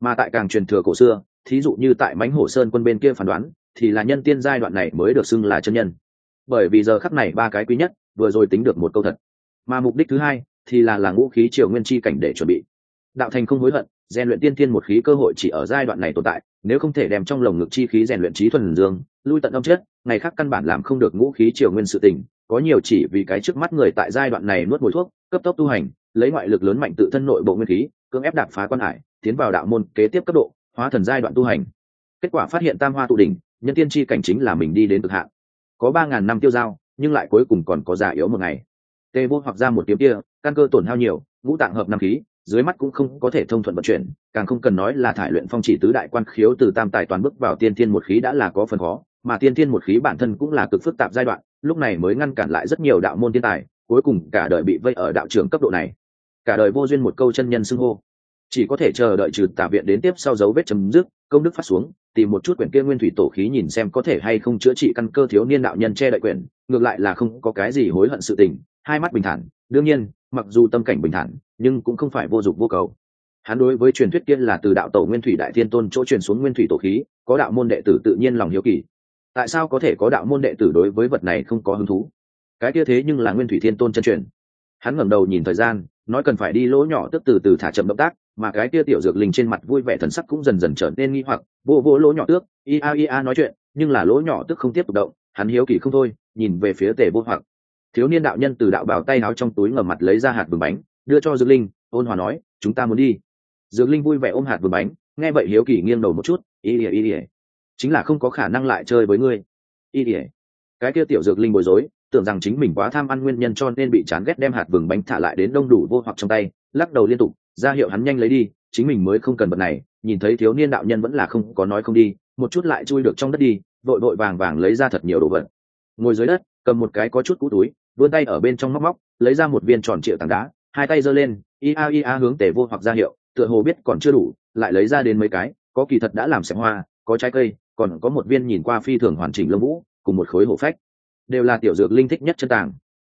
Mà tại càng truyền thừa cổ xưa, thí dụ như tại mãnh hổ sơn quân bên kia phán đoán thì là nhân tiên giai đoạn này mới được xưng là chân nhân. Bởi vì giờ khắc này ba cái quý nhất vừa rồi tính được một câu thật. Mà mục đích thứ hai thì là là ngũ khí triều nguyên chi cảnh để chuẩn bị. Đạo thành không hối hận, rèn luyện tiên tiên một khí cơ hội chỉ ở giai đoạn này tồn tại, nếu không thể đem trong lồng ngực chi khí rèn luyện trí thuần dương, lui tận âm chết ngày khác căn bản làm không được ngũ khí triều nguyên sự tình, có nhiều chỉ vì cái trước mắt người tại giai đoạn này nuốt mùi thuốc, cấp tốc tu hành, lấy ngoại lực lớn mạnh tự thân nội bộ nguyên khí, cưỡng ép đạp phá quan hải, tiến vào đạo môn kế tiếp cấp độ, hóa thần giai đoạn tu hành kết quả phát hiện tam hoa tụ đỉnh, nhân tiên tri cảnh chính là mình đi đến cực hạn. Có ba ngàn năm tiêu dao, nhưng lại cuối cùng còn có giả yếu một ngày. Tê vô hoặc ra một kiếm kia, căn cơ tổn hao nhiều, ngũ tạng hợp năm khí, dưới mắt cũng không có thể thông thuận vận chuyển, càng không cần nói là thải luyện phong chỉ tứ đại quan khiếu từ tam tài toàn bước vào tiên thiên một khí đã là có phần khó, mà tiên thiên một khí bản thân cũng là cực phức tạp giai đoạn, lúc này mới ngăn cản lại rất nhiều đạo môn thiên tài, cuối cùng cả đời bị vây ở đạo trường cấp độ này. Cả đời vô duyên một câu chân nhân xưng hô chỉ có thể chờ đợi trừ tả viện đến tiếp sau dấu vết chấm dứt, công đức phát xuống, tìm một chút quyển kia nguyên thủy tổ khí nhìn xem có thể hay không chữa trị căn cơ thiếu niên đạo nhân che đại quyển, ngược lại là không có cái gì hối hận sự tình, hai mắt bình thản. Đương nhiên, mặc dù tâm cảnh bình thản, nhưng cũng không phải vô dụng vô cầu. Hắn đối với truyền thuyết kia là từ đạo tổ nguyên thủy đại thiên tôn chỗ truyền xuống nguyên thủy tổ khí, có đạo môn đệ tử tự nhiên lòng hiếu kỳ. Tại sao có thể có đạo môn đệ tử đối với vật này không có hứng thú? Cái kia thế nhưng là nguyên thủy thiên tôn chân truyền. Hắn ngẩng đầu nhìn thời gian, nói cần phải đi lỗ nhỏ tức từ từ thả chậm động tác mà cái kia tiểu dược linh trên mặt vui vẻ thần sắc cũng dần dần trở nên nghi hoặc, vô vô lỗ nhỏ tước, ia ia nói chuyện, nhưng là lỗ nhỏ tước không tiếp tục động, hắn hiếu kỳ không thôi, nhìn về phía tề vô hoặc. Thiếu niên đạo nhân từ đạo bảo tay áo trong túi ngầm mặt lấy ra hạt vườn bánh, đưa cho dược linh, ôn hòa nói, chúng ta muốn đi. Dược linh vui vẻ ôm hạt vườn bánh, nghe vậy hiếu kỳ nghiêng đầu một chút, ý ỉa ý ỉa chính là không có khả năng lại chơi với ngươi. Y ỉa cái kia tiểu dược linh bối rối, tưởng rằng chính mình quá tham ăn nguyên nhân cho nên bị chán ghét đem hạt vừng bánh thả lại đến đông đủ vô hoặc trong tay, lắc đầu liên tục ra hiệu hắn nhanh lấy đi, chính mình mới không cần bật này, nhìn thấy thiếu niên đạo nhân vẫn là không có nói không đi, một chút lại chui được trong đất đi, vội vội vàng vàng lấy ra thật nhiều đồ vật. Ngồi dưới đất, cầm một cái có chút cũ túi, vươn tay ở bên trong móc móc, lấy ra một viên tròn triệu tảng đá, hai tay giơ lên, ia ia hướng tề vô hoặc ra hiệu, tựa hồ biết còn chưa đủ, lại lấy ra đến mấy cái, có kỳ thật đã làm xẻ hoa, có trái cây, còn có một viên nhìn qua phi thường hoàn chỉnh lông vũ, cùng một khối hổ phách. Đều là tiểu dược linh thích nhất chân tàng.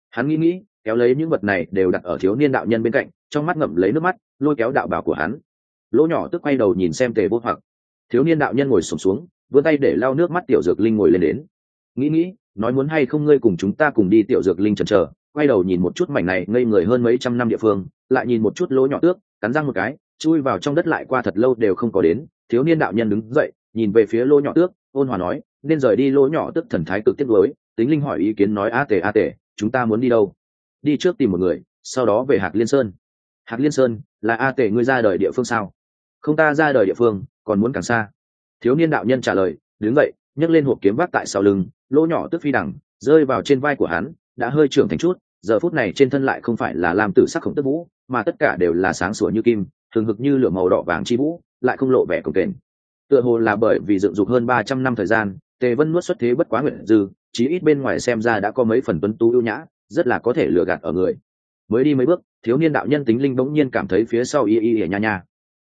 Hắn nghĩ nghĩ kéo lấy những vật này đều đặt ở thiếu niên đạo nhân bên cạnh trong mắt ngậm lấy nước mắt lôi kéo đạo bảo của hắn. Lỗ nhỏ tức quay đầu nhìn xem tề vô hoặc. Thiếu niên đạo nhân ngồi sùng xuống, xuống vươn tay để lau nước mắt tiểu dược linh ngồi lên đến. Nghĩ nghĩ nói muốn hay không ngươi cùng chúng ta cùng đi tiểu dược linh chần chờ. Quay đầu nhìn một chút mảnh này ngây người hơn mấy trăm năm địa phương lại nhìn một chút lỗ nhỏ tước cắn răng một cái chui vào trong đất lại qua thật lâu đều không có đến. Thiếu niên đạo nhân đứng dậy nhìn về phía lỗ nhỏ tước ôn hòa nói nên rời đi lỗ nhỏ tước thần thái cực tiết lối tính linh hỏi ý kiến nói a tề a tề chúng ta muốn đi đâu? Đi trước tìm một người sau đó về hạt liên sơn. Hạt liên sơn là a tể ngươi ra đời địa phương sao? Không ta ra đời địa phương còn muốn càng xa. Thiếu niên đạo nhân trả lời đứng vậy, nhấc lên hộp kiếm vác tại sau lưng lỗ nhỏ tức phi đẳng rơi vào trên vai của hắn đã hơi trưởng thành chút giờ phút này trên thân lại không phải là làm tử sắc khổng tức vũ mà tất cả đều là sáng sủa như kim thường hực như lửa màu đỏ vàng chi vũ lại không lộ vẻ cồng kềnh. Tựa hồ là bởi vì dựng dục hơn ba trăm năm thời gian tề vân nuốt xuất thế bất quá nguyện dư chí ít bên ngoài xem ra đã có mấy phần tuấn tú ưu nhã rất là có thể lừa gạt ở người. Mới đi mấy bước, thiếu niên đạo nhân tính linh bỗng nhiên cảm thấy phía sau y y ỉa nha nha.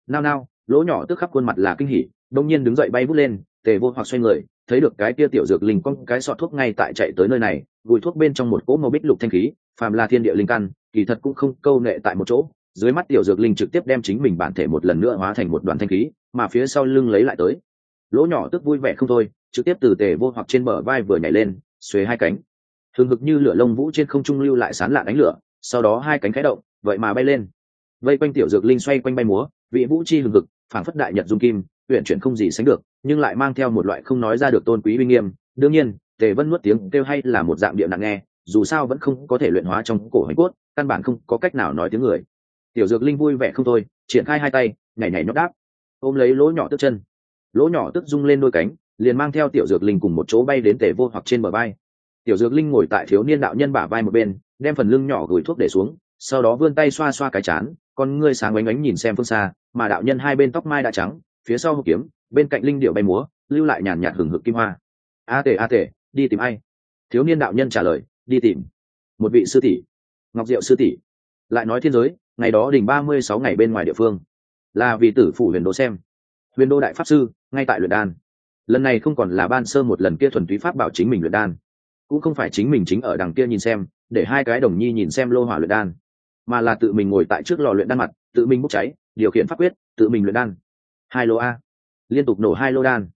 Nao nao, lỗ nhỏ tức khắp khuôn mặt là kinh hỉ, bỗng nhiên đứng dậy bay vút lên, tề vô hoặc xoay người, thấy được cái kia tiểu dược linh con cái sọt thuốc ngay tại chạy tới nơi này, gùi thuốc bên trong một cỗ màu bích lục thanh khí, phàm là thiên địa linh căn, kỳ thật cũng không câu nệ tại một chỗ, dưới mắt tiểu dược linh trực tiếp đem chính mình bản thể một lần nữa hóa thành một đoàn thanh khí, mà phía sau lưng lấy lại tới. Lỗ nhỏ tức vui vẻ không thôi, trực tiếp từ tề vô hoặc trên bờ vai vừa nhảy lên xuế hai cánh thường hực như lửa lông vũ trên không trung lưu lại sán lạ đánh lửa, sau đó hai cánh khẽ động, vậy mà bay lên. Vây quanh tiểu dược linh xoay quanh bay múa, vị vũ chi hừng hực, phảng phất đại nhật dung kim huyện chuyển không gì sánh được, nhưng lại mang theo một loại không nói ra được tôn quý uy nghiêm. Đương nhiên, tề vân nuốt tiếng kêu hay là một dạng điệu nặng nghe, dù sao vẫn không có thể luyện hóa trong cổ hành cốt, căn bản không có cách nào nói tiếng người. Tiểu dược linh vui vẻ không thôi, triển khai hai tay, nhảy nhảy nhót đáp. Ôm lấy lỗ nhỏ tức chân. Lỗ nhỏ tức rung lên đôi cánh, liền mang theo tiểu dược linh cùng một chỗ bay đến tề vô hoặc trên bờ bay tiểu dược linh ngồi tại thiếu niên đạo nhân bả vai một bên, đem phần lưng nhỏ gửi thuốc để xuống, sau đó vươn tay xoa xoa cái chán, con ngươi sáng oánh oánh nhìn xem phương xa, mà đạo nhân hai bên tóc mai đã trắng, phía sau hộp kiếm, bên cạnh linh điệu bay múa, lưu lại nhàn nhạt hừng hực kim hoa. A tề a tề, đi tìm ai? Thiếu niên đạo nhân trả lời, đi tìm một vị sư tỷ. Ngọc diệu sư tỷ. Lại nói thiên giới, ngày đó đỉnh ba mươi sáu ngày bên ngoài địa phương. Là vì tử phủ huyền đô xem. Huyền đô đại pháp sư, ngay tại luyện đan. Lần này không còn là ban sơ một lần kia thuần túy pháp bảo chính mình luyện đan cũng không phải chính mình chính ở đằng kia nhìn xem, để hai cái đồng nhi nhìn xem lô hỏa luyện đan, mà là tự mình ngồi tại trước lò luyện đan mặt, tự mình bốc cháy, điều khiển pháp quyết, tự mình luyện đan. Hai lô a. Liên tục nổ hai lô đan.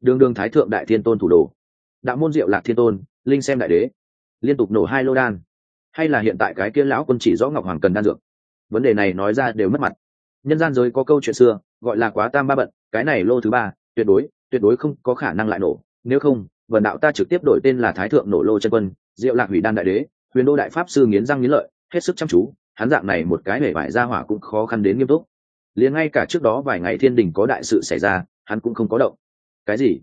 Đường đường thái thượng đại thiên tôn thủ đồ. Đạo môn diệu lạc thiên tôn, linh xem đại đế. Liên tục nổ hai lô đan. Hay là hiện tại cái kia lão quân chỉ rõ ngọc hoàng cần đan dược. Vấn đề này nói ra đều mất mặt. Nhân gian giới có câu chuyện xưa, gọi là quá tam ba bận, cái này lô thứ ba, tuyệt đối tuyệt đối không có khả năng lại nổ. Nếu không vần đạo ta trực tiếp đổi tên là thái thượng nổ lô chân quân, diệu lạc hủy đan đại đế, huyền đô đại pháp sư nghiến răng nghiến lợi, hết sức chăm chú, hắn dạng này một cái hể vải ra hỏa cũng khó khăn đến nghiêm túc. Liền ngay cả trước đó vài ngày thiên đình có đại sự xảy ra, hắn cũng không có động. Cái gì?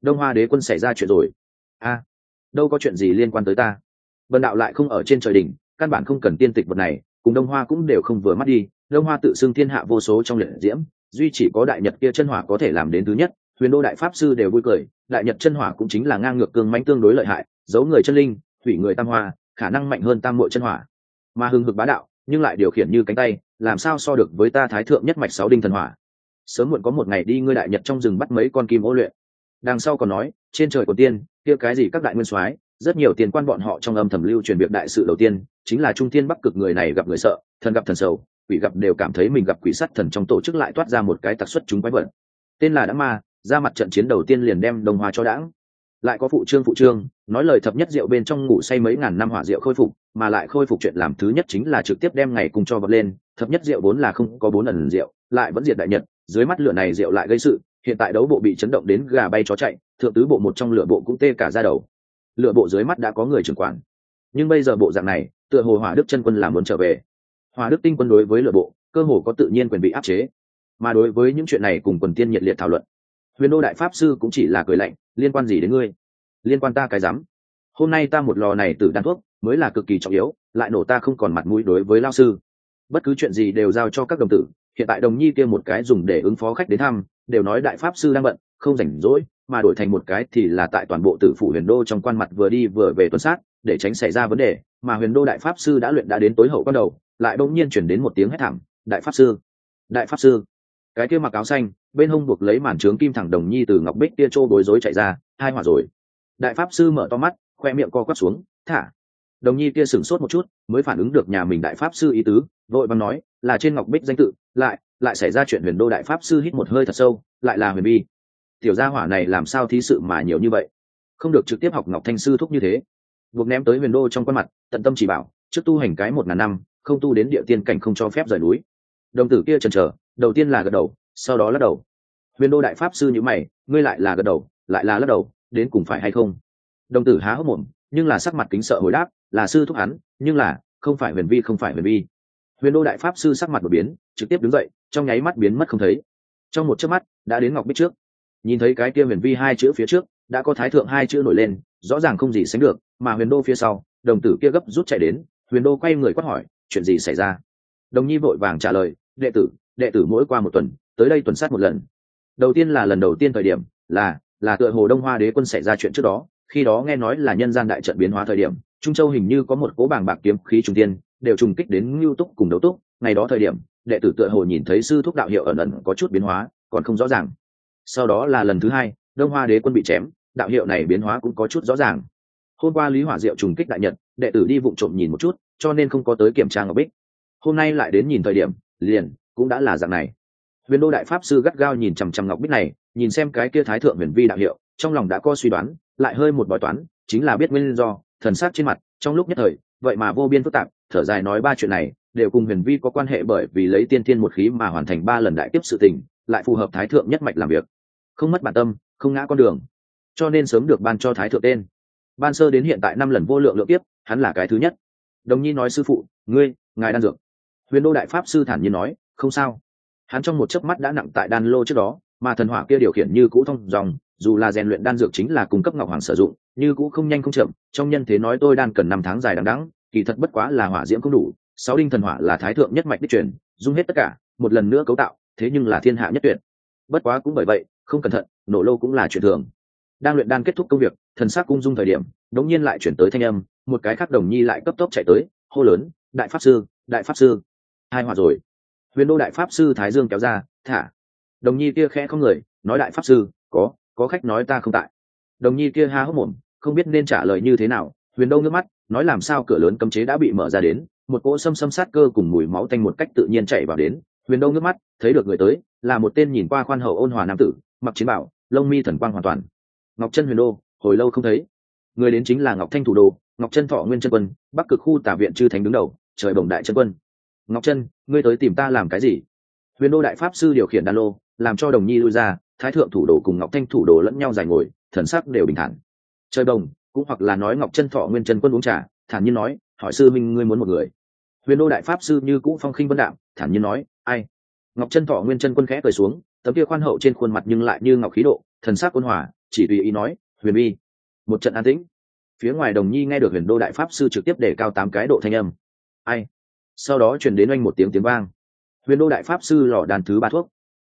Đông hoa đế quân xảy ra chuyện rồi. A, đâu có chuyện gì liên quan tới ta. Vần đạo lại không ở trên trời đỉnh, căn bản không cần tiên tịch vật này, cùng đông hoa cũng đều không vừa mắt đi. Đông hoa tự xưng thiên hạ vô số trong liệt diễm, duy chỉ có đại nhật kia chân hỏa có thể làm đến thứ nhất huyền đô đại pháp sư đều vui cười, đại nhật chân hỏa cũng chính là ngang ngược cương mánh tương đối lợi hại, giấu người chân linh, thủy người tam hoa, khả năng mạnh hơn tam mội chân hỏa. Mà hưng hực bá đạo, nhưng lại điều khiển như cánh tay, làm sao so được với ta thái thượng nhất mạch sáu đinh thần hỏa? Sớm muộn có một ngày đi ngươi đại nhật trong rừng bắt mấy con kim ô luyện. Đằng sau còn nói, trên trời của tiên, kia cái gì các đại nguyên soái, rất nhiều tiền quan bọn họ trong âm thầm lưu truyền việc đại sự đầu tiên, chính là trung thiên bắc cực người này gặp người sợ, thần gặp thần sầu, quỷ gặp đều cảm thấy mình gặp quỷ sắt thần trong tổ chức lại toát ra một cái tặc xuất chúng quái vật. Tên là đã ma ra mặt trận chiến đầu tiên liền đem đồng hòa cho đãng. Lại có phụ trương phụ trương, nói lời thập nhất rượu bên trong ngủ say mấy ngàn năm hỏa rượu khôi phục, mà lại khôi phục chuyện làm thứ nhất chính là trực tiếp đem ngày cùng cho vật lên, thập nhất rượu vốn là không có bốn ẩn rượu, lại vẫn diệt đại nhật, dưới mắt lửa này rượu lại gây sự, hiện tại đấu bộ bị chấn động đến gà bay chó chạy, thượng tứ bộ một trong lửa bộ cũng tê cả ra đầu. Lửa bộ dưới mắt đã có người trưởng quản. Nhưng bây giờ bộ dạng này, tựa hồ hỏa đức chân quân làm muốn trở về. Hỏa đức tinh quân đối với lửa bộ, cơ hồ có tự nhiên quyền bị áp chế. Mà đối với những chuyện này cùng quần tiên nhiệt liệt thảo luận huyền đô đại pháp sư cũng chỉ là cười lạnh, liên quan gì đến ngươi? Liên quan ta cái rắm? Hôm nay ta một lò này tử đan thuốc, mới là cực kỳ trọng yếu, lại nổ ta không còn mặt mũi đối với lao sư. Bất cứ chuyện gì đều giao cho các đồng tử, hiện tại đồng nhi kia một cái dùng để ứng phó khách đến thăm, đều nói đại pháp sư đang bận, không rảnh rỗi, mà đổi thành một cái thì là tại toàn bộ tử phủ huyền đô trong quan mặt vừa đi vừa về tuần sát, để tránh xảy ra vấn đề, mà huyền đô đại pháp sư đã luyện đã đến tối hậu ban đầu, lại bỗng nhiên chuyển đến một tiếng hét thảm, đại pháp sư! Đại pháp sư! Cái kia mặc áo xanh bên hông buộc lấy màn trướng kim thẳng đồng nhi từ ngọc bích tia trô bối rối chạy ra, hai hỏa rồi. Đại pháp sư mở to mắt, khoe miệng co quắp xuống, thả. Đồng nhi kia sửng sốt một chút, mới phản ứng được nhà mình đại pháp sư ý tứ, vội bằng nói, là trên ngọc bích danh tự, lại lại xảy ra chuyện huyền đô đại pháp sư hít một hơi thật sâu, lại là huyền bi. Tiểu gia hỏa này làm sao thí sự mà nhiều như vậy? Không được trực tiếp học ngọc thanh sư thúc như thế. Buộc ném tới huyền đô trong quan mặt, tận tâm chỉ bảo, trước tu hành cái một ngàn năm, không tu đến địa tiên cảnh không cho phép rời núi. Đồng tử kia chần chờ, đầu tiên là gật đầu sau đó lắc đầu. Huyền đô đại pháp sư như mày, ngươi lại là gật đầu, lại là lắc đầu, đến cùng phải hay không? Đồng tử há hốc mồm, nhưng là sắc mặt kính sợ hồi đáp, là sư thúc hắn, nhưng là, không phải huyền vi, không phải huyền vi. Huyền đô đại pháp sư sắc mặt đột biến, trực tiếp đứng dậy, trong nháy mắt biến mất không thấy. Trong một chớp mắt, đã đến ngọc bích trước. Nhìn thấy cái kia huyền vi hai chữ phía trước, đã có thái thượng hai chữ nổi lên, rõ ràng không gì sánh được, mà huyền đô phía sau, đồng tử kia gấp rút chạy đến, huyền đô quay người quát hỏi, chuyện gì xảy ra? Đồng nhi vội vàng trả lời, đệ tử đệ tử mỗi qua một tuần tới đây tuần sát một lần. Đầu tiên là lần đầu tiên thời điểm, là là tựa hồ đông hoa đế quân xảy ra chuyện trước đó, khi đó nghe nói là nhân gian đại trận biến hóa thời điểm, trung châu hình như có một cố bảng bạc kiếm khí trung tiên, đều trùng kích đến ngưu túc cùng đấu túc. Ngày đó thời điểm, đệ tử tựa hồ nhìn thấy sư thúc đạo hiệu ẩn ẩn có chút biến hóa, còn không rõ ràng. Sau đó là lần thứ hai, đông hoa đế quân bị chém, đạo hiệu này biến hóa cũng có chút rõ ràng. Hôm qua lý hỏa diệu trùng kích đại nhật, đệ tử đi vụng trộm nhìn một chút, cho nên không có tới kiểm tra ngọc bích. Hôm nay lại đến nhìn thời điểm, liền, cũng đã là dạng này huyền đô đại pháp sư gắt gao nhìn chằm chằm ngọc bích này, nhìn xem cái kia thái thượng huyền vi đạo hiệu, trong lòng đã có suy đoán, lại hơi một bói toán, chính là biết nguyên do, thần sát trên mặt, trong lúc nhất thời, vậy mà vô biên phức tạp, thở dài nói ba chuyện này, đều cùng huyền vi có quan hệ bởi vì lấy tiên thiên một khí mà hoàn thành ba lần đại tiếp sự tình, lại phù hợp thái thượng nhất mạch làm việc. Không mất bản tâm, không ngã con đường. Cho nên sớm được ban cho thái thượng tên. Ban sơ đến hiện tại năm lần vô lượng lượng tiếp hắn là cái thứ nhất. Đồng nhi nói sư phụ, ngươi, ngài đan dược. Huyền đô đại pháp sư thản nhiên nói, không sao hắn trong một chớp mắt đã nặng tại đan lô trước đó, mà thần hỏa kia điều khiển như cũ thông dòng, dù là rèn luyện đan dược chính là cung cấp ngọc hoàng sử dụng, như cũ không nhanh không chậm, trong nhân thế nói tôi đan cần năm tháng dài đằng đẵng, kỳ thật bất quá là hỏa diễm không đủ, sáu đinh thần hỏa là thái thượng nhất mạch đích truyền dung hết tất cả, một lần nữa cấu tạo, thế nhưng là thiên hạ nhất tuyệt. Bất quá cũng bởi vậy, không cẩn thận, nổ lô cũng là chuyện thường. Đang luyện đan kết thúc công việc, thần sắc cung dung thời điểm, đống nhiên lại chuyển tới thanh âm, một cái khác đồng nhi lại cấp tốc chạy tới, hô lớn, đại pháp sư, đại pháp sư, hai hỏa rồi huyền đô đại pháp sư thái dương kéo ra, thả. Đồng nhi kia khẽ không người, nói, đại pháp sư, có có khách nói ta không tại. Đồng nhi kia ha hốc mồm, không biết nên trả lời như thế nào, huyền đô nước mắt, nói, làm sao cửa lớn cấm chế đã bị mở ra đến, một cỗ xâm xâm sát cơ cùng mùi máu tanh một cách tự nhiên chạy vào đến. Huyền đô nước mắt, thấy được người tới, là một tên nhìn qua khoan hậu ôn hòa nam tử, mặc chiến bảo lông mi thần quang hoàn toàn. Ngọc chân huyền đô, hồi lâu không thấy. Người đến chính là ngọc thanh thủ đô, ngọc chân thọ nguyên chân quân, bắc cực khu tả viện chư thánh đứng đầu, trời bồng đại chân quân ngọc chân ngươi tới tìm ta làm cái gì? Huyền đô đại pháp sư điều khiển đan lô, làm cho đồng nhi lui ra, thái thượng thủ đồ cùng ngọc thanh thủ đồ lẫn nhau dài ngồi, thần sắc đều bình thản. Trời bồng, cũng hoặc là nói ngọc chân thọ nguyên chân quân uống trà, thản nhiên nói, hỏi sư minh, ngươi muốn một người. Huyền đô đại pháp sư như cũ phong khinh vân đạm, thản nhiên nói, ai? Ngọc chân thọ nguyên chân quân khẽ cười xuống, tấm kia khoan hậu trên khuôn mặt nhưng lại như ngọc khí độ, thần sắc ôn hòa, chỉ tùy ý nói, huyền bi một trận an tĩnh. Phía ngoài đồng nhi nghe được huyền đô đại pháp sư trực tiếp để cao tám cái độ thanh âm. Ai? Sau đó truyền đến oanh một tiếng tiếng vang. Huyền đô đại pháp sư lò đàn thứ ba thuốc.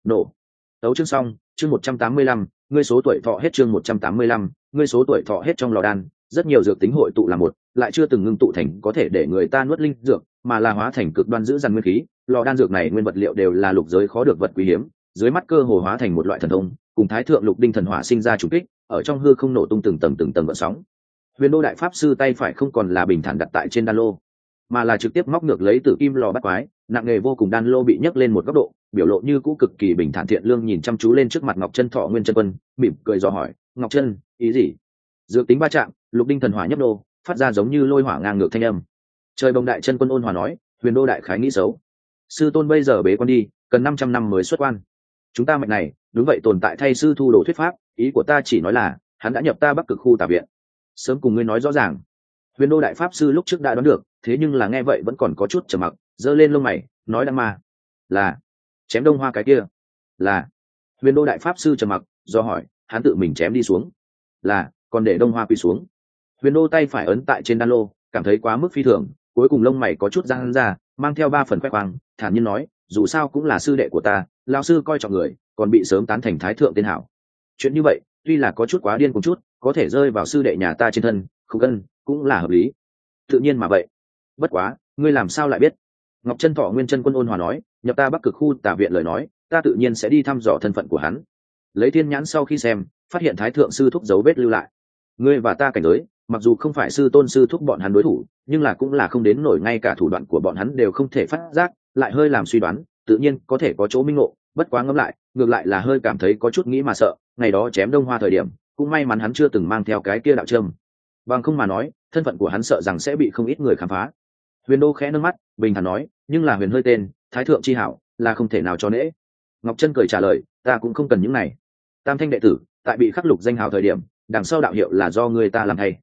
Nổ. Tấu chương xong, chương một trăm tám mươi lăm, ngươi số tuổi thọ hết chương một trăm tám mươi lăm, ngươi số tuổi thọ hết trong lò đan, rất nhiều dược tính hội tụ là một, lại chưa từng ngưng tụ thành có thể để người ta nuốt linh dược, mà là hóa thành cực đoan giữ dằn nguyên khí. Lò đan dược này nguyên vật liệu đều là lục giới khó được vật quý hiếm, dưới mắt cơ hồ hóa thành một loại thần thông, cùng thái thượng lục đinh thần hỏa sinh ra trùng kích, ở trong hư không nổ tung từng tầng từng tầng vận sóng. Huyền đô đại pháp sư tay phải không còn là bình thản đặt tại trên đan lô mà là trực tiếp móc ngược lấy từ kim lò bắt quái, nặng nghề vô cùng đan lô bị nhấc lên một góc độ, biểu lộ như cũ cực kỳ bình thản thiện lương nhìn chăm chú lên trước mặt ngọc chân thọ nguyên chân quân, mỉm cười dò hỏi, ngọc chân, ý gì? Dược tính ba chạm lục đinh thần hỏa nhấp đô phát ra giống như lôi hỏa ngang ngược thanh âm. Trời bồng đại chân quân ôn hòa nói, huyền đô đại khái nghĩ xấu. Sư tôn bây giờ bế con đi, cần năm trăm năm mới xuất quan. Chúng ta mệnh này, đúng vậy tồn tại thay sư thu đồ thuyết pháp, ý của ta chỉ nói là, hắn đã nhập ta bắc cực khu tà viện. Sớm cùng ngươi nói rõ ràng. Huyền đô đại pháp sư lúc trước đã đoán được thế nhưng là nghe vậy vẫn còn có chút trầm mặc, giơ lên lông mày, nói đăng ma, là, chém đông hoa cái kia, là, huyền đô đại pháp sư trầm mặc, do hỏi, hắn tự mình chém đi xuống, là, còn để đông hoa quỳ xuống. Huyền đô tay phải ấn tại trên đan lô, cảm thấy quá mức phi thường, cuối cùng lông mày có chút răng ra, mang theo ba phần khoe khoang, thản nhiên nói, dù sao cũng là sư đệ của ta lao sư coi trọng người, còn bị sớm tán thành thái thượng tên hảo. Chuyện như vậy, tuy là có chút quá điên cùng chút, có thể rơi vào sư đệ nhà ta trên thân, không cân cũng là hợp lý. Tự nhiên mà vậy bất quá, ngươi làm sao lại biết? Ngọc chân thọ nguyên chân quân ôn hòa nói, nhập ta bắc cực khu tả viện lời nói, ta tự nhiên sẽ đi thăm dò thân phận của hắn. Lấy thiên nhãn sau khi xem, phát hiện thái thượng sư thúc dấu vết lưu lại. Ngươi và ta cảnh giới, mặc dù không phải sư tôn sư thúc bọn hắn đối thủ, nhưng là cũng là không đến nổi ngay cả thủ đoạn của bọn hắn đều không thể phát giác, lại hơi làm suy đoán, tự nhiên có thể có chỗ minh ngộ, bất quá ngẫm lại, ngược lại là hơi cảm thấy có chút nghĩ mà sợ, ngày đó chém đông hoa thời điểm, cũng may mắn hắn chưa từng mang theo cái kia đạo trâm. Bằng không mà nói, thân phận của hắn sợ rằng sẽ bị không ít người khám phá huyền đô khẽ nâng mắt, bình thản nói, nhưng là huyền hơi tên, thái thượng chi hảo, là không thể nào cho nễ. Ngọc trân cười trả lời, ta cũng không cần những này. Tam thanh đệ tử, tại bị khắc lục danh hào thời điểm, đằng sau đạo hiệu là do người ta làm thay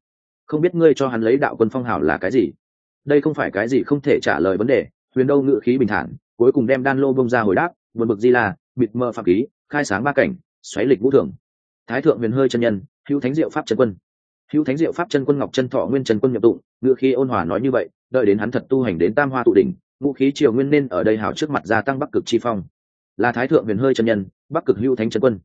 không biết ngươi cho hắn lấy đạo quân phong hào là cái gì? Đây không phải cái gì không thể trả lời vấn đề, huyền đâu ngự khí bình thản, cuối cùng đem đan lô bông ra hồi đáp vượt bực di la, bịt mờ phạm ký, khai sáng ba cảnh, xoáy lịch vũ thường thái thượng huyền hơi chân nhân, hữu thánh diệu pháp chân quân. Hữu thánh diệu pháp chân quân ngọc chân thọ nguyên trần quân nhập tụng ngự khí ôn hòa nói như vậy đợi đến hắn thật tu hành đến tam hoa tụ đỉnh vũ khí triều nguyên nên ở đây hào trước mặt gia tăng bắc cực chi phong. Là thái thượng huyền hơi chân nhân, bắc cực hữu thánh chân quân.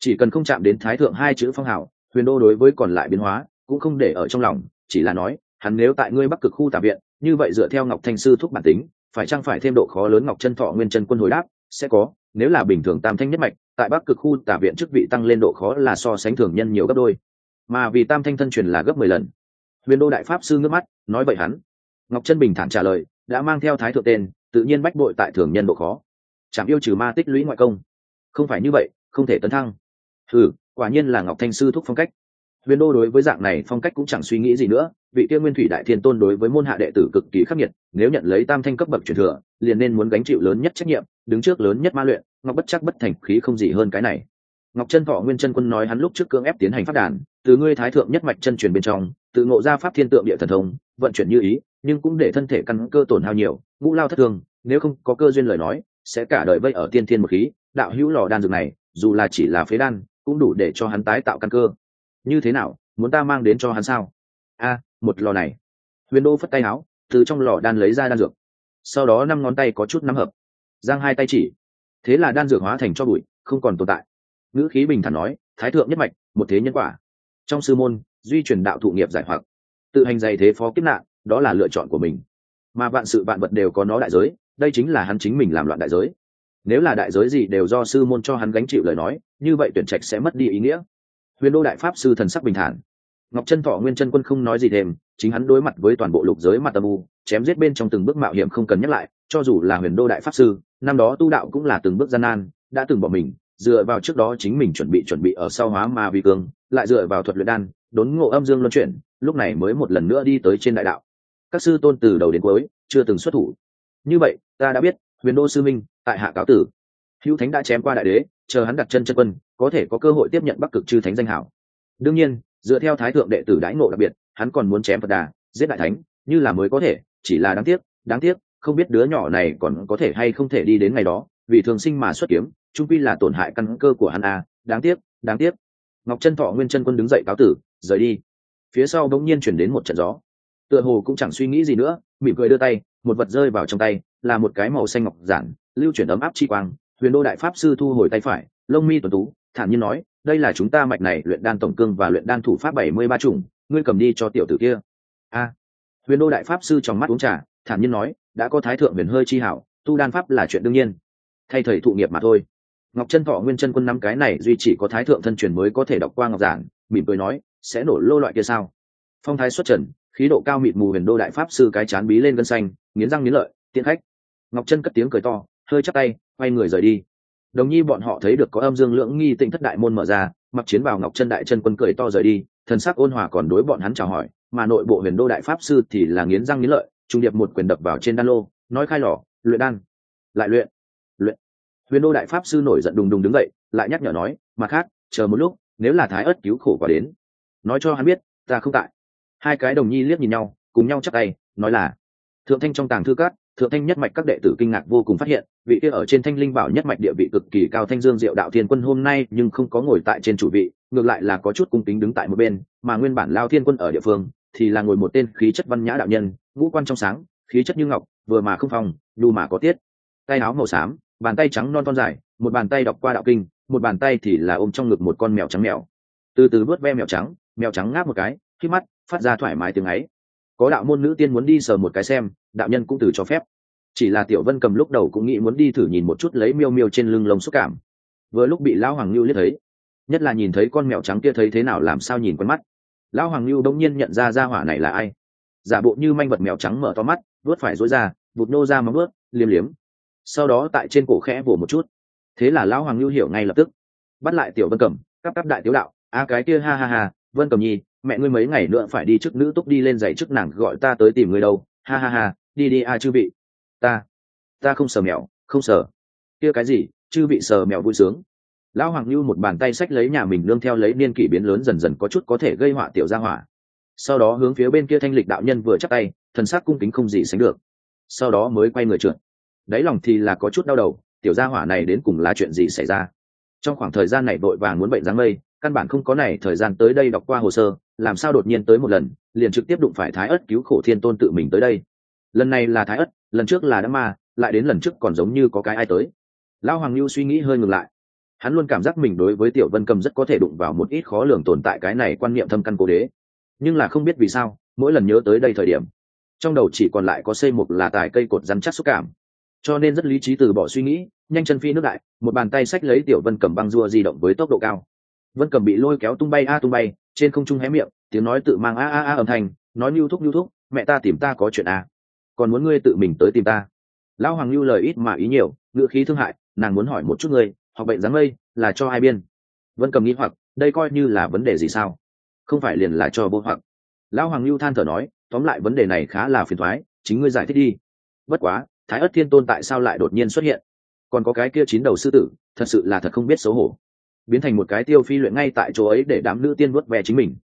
Chỉ cần không chạm đến thái thượng hai chữ phong hào, huyền đô đối với còn lại biến hóa cũng không để ở trong lòng, chỉ là nói, hắn nếu tại ngươi bắc cực khu tà viện, như vậy dựa theo ngọc thanh sư thúc bản tính, phải chăng phải thêm độ khó lớn ngọc chân thọ nguyên chân quân hồi đáp, sẽ có, nếu là bình thường tam thanh nhất mạch, tại bắc cực khu tả viện chức vị tăng lên độ khó là so sánh thường nhân nhiều gấp đôi. Mà vì tam thanh thân truyền là gấp mười lần. Huyền đô đại pháp sư ngước mắt, nói vậy hắn ngọc chân bình thản trả lời, đã mang theo thái thượng tên, tự nhiên bách bội tại thường nhân độ khó. Chẳng yêu trừ ma tích lũy ngoại công. Không phải như vậy, không thể tấn thăng. Ừ quả nhiên là ngọc thanh sư thúc phong cách. Huyền đô đối với dạng này phong cách cũng chẳng suy nghĩ gì nữa, vị kia nguyên thủy đại thiên tôn đối với môn hạ đệ tử cực kỳ khắc nghiệt, nếu nhận lấy tam thanh cấp bậc truyền thừa, liền nên muốn gánh chịu lớn nhất trách nhiệm, đứng trước lớn nhất ma luyện, ngọc bất chắc bất thành khí không gì hơn cái này. Ngọc chân thọ nguyên chân quân nói hắn lúc trước cưỡng ép tiến hành phát đàn, từ ngươi thái thượng nhất mạch chân truyền bên trong, tự ngộ ra pháp thiên tượng địa thần thông, vận chuyển như ý nhưng cũng để thân thể căn cơ tổn hao nhiều, ngũ lao thất thương nếu không có cơ duyên lời nói, sẽ cả đời vây ở tiên thiên một khí, đạo hữu lò đan dược này, dù là chỉ là phế đan, cũng đủ để cho hắn tái tạo căn cơ. Như thế nào, muốn ta mang đến cho hắn sao? A, một lò này. Huyền đô phất tay áo, từ trong lò đan lấy ra đan dược. Sau đó năm ngón tay có chút nắm hợp. Giang hai tay chỉ. Thế là đan dược hóa thành cho bụi, không còn tồn tại. Ngữ khí bình thản nói, thái thượng nhất mạch, một thế nhân quả. Trong sư môn, duy truyền đạo thụ nghiệp giải hoặc. Tự hành dày thế phó kiếp nạn đó là lựa chọn của mình. Mà vạn sự vạn vật đều có nó đại giới, đây chính là hắn chính mình làm loạn đại giới. Nếu là đại giới gì đều do sư môn cho hắn gánh chịu lời nói, như vậy tuyển trạch sẽ mất đi ý nghĩa. Huyền đô đại pháp sư thần sắc bình thản. Ngọc chân thọ nguyên chân quân không nói gì thêm, chính hắn đối mặt với toàn bộ lục giới mặt tâm u, chém giết bên trong từng bước mạo hiểm không cần nhắc lại, cho dù là huyền đô đại pháp sư, năm đó tu đạo cũng là từng bước gian nan, đã từng bỏ mình, dựa vào trước đó chính mình chuẩn bị chuẩn bị ở sau hóa ma vi cương, lại dựa vào thuật luyện đan, đốn ngộ âm dương luân chuyển, lúc này mới một lần nữa đi tới trên đại đạo các sư tôn từ đầu đến cuối chưa từng xuất thủ. Như vậy, ta đã biết, huyền đô sư minh, tại hạ cáo tử, hữu thánh đã chém qua đại đế, chờ hắn đặt chân chân quân, có thể có cơ hội tiếp nhận bắc cực chư thánh danh hảo. Đương nhiên, dựa theo thái thượng đệ tử đãi ngộ đặc biệt, hắn còn muốn chém phật đà, giết đại thánh, như là mới có thể, chỉ là đáng tiếc đáng tiếc, không biết đứa nhỏ này còn có thể hay không thể đi đến ngày đó, vì thường sinh mà xuất kiếm trung pi là tổn hại căn cơ của hắn à đáng tiếc đáng tiếc. Ngọc chân thọ nguyên chân quân đứng dậy cáo tử, rời đi. Phía sau đống nhiên chuyển đến một trận gió tựa hồ cũng chẳng suy nghĩ gì nữa, mỉm cười đưa tay, một vật rơi vào trong tay, là một cái màu xanh ngọc giản, lưu chuyển ấm áp chi quang, huyền đô đại pháp sư thu hồi tay phải, lông mi tuần tú, thản nhiên nói, đây là chúng ta mạch này, luyện đan tổng cương và luyện đan thủ pháp bảy mươi ba chủng, ngươi cầm đi cho tiểu tử kia. A. Huyền đô đại pháp sư trong mắt uống trà, thản nhiên nói, đã có thái thượng huyền hơi chi hảo, tu đan pháp là chuyện đương nhiên. Thay thầy thụ nghiệp mà thôi. Ngọc chân thọ nguyên chân quân năm cái này duy chỉ có thái thượng thân truyền mới có thể đọc qua ngọc giản, mỉm cười nói, sẽ nổ lô loại kia sao? Phong thái xuất trần khí độ cao mịt mù huyền đô đại pháp sư cái chán bí lên gân xanh, nghiến răng nghiến lợi tiện khách. Ngọc chân cất tiếng cười to, hơi chắc tay, quay người rời đi. Đồng nhi bọn họ thấy được có âm dương lưỡng nghi tịnh thất đại môn mở ra, mặc chiến vào ngọc chân đại chân quân cười to rời đi, thần sắc ôn hòa còn đối bọn hắn chào hỏi, mà nội bộ huyền đô đại pháp sư thì là nghiến răng nghiến lợi, trung điệp một quyền đập vào trên đan lô, nói khai lò, luyện đan, lại luyện luyện. Huyền đô đại pháp sư nổi giận đùng đùng đứng dậy, lại nhắc nhở nói, mặt khác, chờ một lúc, nếu là thái ớt cứu khổ quả đến, nói cho hắn biết, ta không tại hai cái đồng nhi liếc nhìn nhau, cùng nhau chắc tay, nói là, thượng thanh trong tàng thư cát thượng thanh nhất mạch các đệ tử kinh ngạc vô cùng phát hiện, vị kia ở trên thanh linh bảo nhất mạch địa vị cực kỳ cao thanh dương diệu đạo thiên quân hôm nay nhưng không có ngồi tại trên chủ vị, ngược lại là có chút cung kính đứng tại một bên, mà nguyên bản lao thiên quân ở địa phương thì là ngồi một tên khí chất văn nhã đạo nhân, ngũ quan trong sáng, khí chất như ngọc, vừa mà không phòng nhu mà có tiết. Tay áo màu xám, bàn tay trắng non con dài, một bàn tay đọc qua đạo kinh, một bàn tay thì là ôm trong ngực một con mèo trắng mèo. Từ từ vớt ve mèo trắng mèo trắng ngáp một cái, khi mắt phát ra thoải mái tiếng ấy. Có đạo môn nữ tiên muốn đi sờ một cái xem, đạo nhân cũng từ cho phép. Chỉ là tiểu vân cầm lúc đầu cũng nghĩ muốn đi thử nhìn một chút lấy miêu miêu trên lưng lông xúc cảm. Vừa lúc bị lão hoàng lưu liếc thấy, nhất là nhìn thấy con mèo trắng kia thấy thế nào làm sao nhìn quen mắt. Lão hoàng lưu đông nhiên nhận ra ra hỏa này là ai. Giả bộ như manh vật mèo trắng mở to mắt vớt phải dối ra vụt nô ra mà ướt liếm liếm. Sau đó tại trên cổ khẽ vỗ một chút. Thế là lão hoàng lưu hiểu ngay lập tức. Bắt lại tiểu vân cầm, cắp cắp đại tiểu đạo, a cái kia, ha ha ha, vân cầm nhi mẹ ngươi mấy ngày nữa phải đi trước nữ túc đi lên giày trước nàng gọi ta tới tìm ngươi đâu. Ha ha ha, đi đi a chư vị. Ta ta không sờ mèo không sờ. Kia cái gì, chư vị sờ mèo vui sướng. Lão hoàng lưu một bàn tay xách lấy nhà mình nương theo lấy niên kỷ biến lớn dần dần có chút có thể gây họa tiểu gia hỏa. Sau đó hướng phía bên kia thanh lịch đạo nhân vừa chắc tay, thần sắc cung kính không gì sánh được. Sau đó mới quay người trượt. Đáy lòng thì là có chút đau đầu, tiểu gia hỏa này đến cùng là chuyện gì xảy ra? Trong khoảng thời gian này vội vàng muốn bệnh dáng mây căn bản không có này thời gian tới đây đọc qua hồ sơ, làm sao đột nhiên tới một lần, liền trực tiếp đụng phải thái ất cứu khổ thiên tôn tự mình tới đây. Lần này là thái ất, lần trước là đã ma, lại đến lần trước còn giống như có cái ai tới. Lão hoàng lưu suy nghĩ hơi ngừng lại. Hắn luôn cảm giác mình đối với tiểu vân cầm rất có thể đụng vào một ít khó lường tồn tại cái này quan niệm thâm căn cố đế. Nhưng là không biết vì sao, mỗi lần nhớ tới đây thời điểm, trong đầu chỉ còn lại có xây mục là tài cây cột rắn chắc xúc cảm. Cho nên rất lý trí từ bỏ suy nghĩ, nhanh chân phi nước đại, một bàn tay xách lấy tiểu vân cầm băng rua di động với tốc độ cao vân cầm bị lôi kéo tung bay, a, tung bay, trên không trung hé miệng, tiếng nói tự mang, a a a, âm thanh, nói nhu thúc nhu thúc, mẹ ta tìm ta có chuyện a còn muốn ngươi tự mình tới tìm ta. Lão hoàng lưu lời ít mà ý nhiều ngựa khí thương hại, nàng muốn hỏi một chút ngươi hoặc bệnh dáng mây, là cho hai biên? Vân cầm nghĩ hoặc, đây coi như là vấn đề gì sao? Không phải liền là cho vô hoặc. Lão hoàng lưu than thở nói, tóm lại vấn đề này khá là phiền thoái, chính ngươi giải thích đi. Bất quá, thái ất thiên tôn tại sao lại đột nhiên xuất hiện? Còn có cái kia chín đầu sư tử, thật sự là thật không biết xấu hổ biến thành một cái tiêu phi luyện ngay tại chỗ ấy để đám nữ tiên vớt ve chính mình.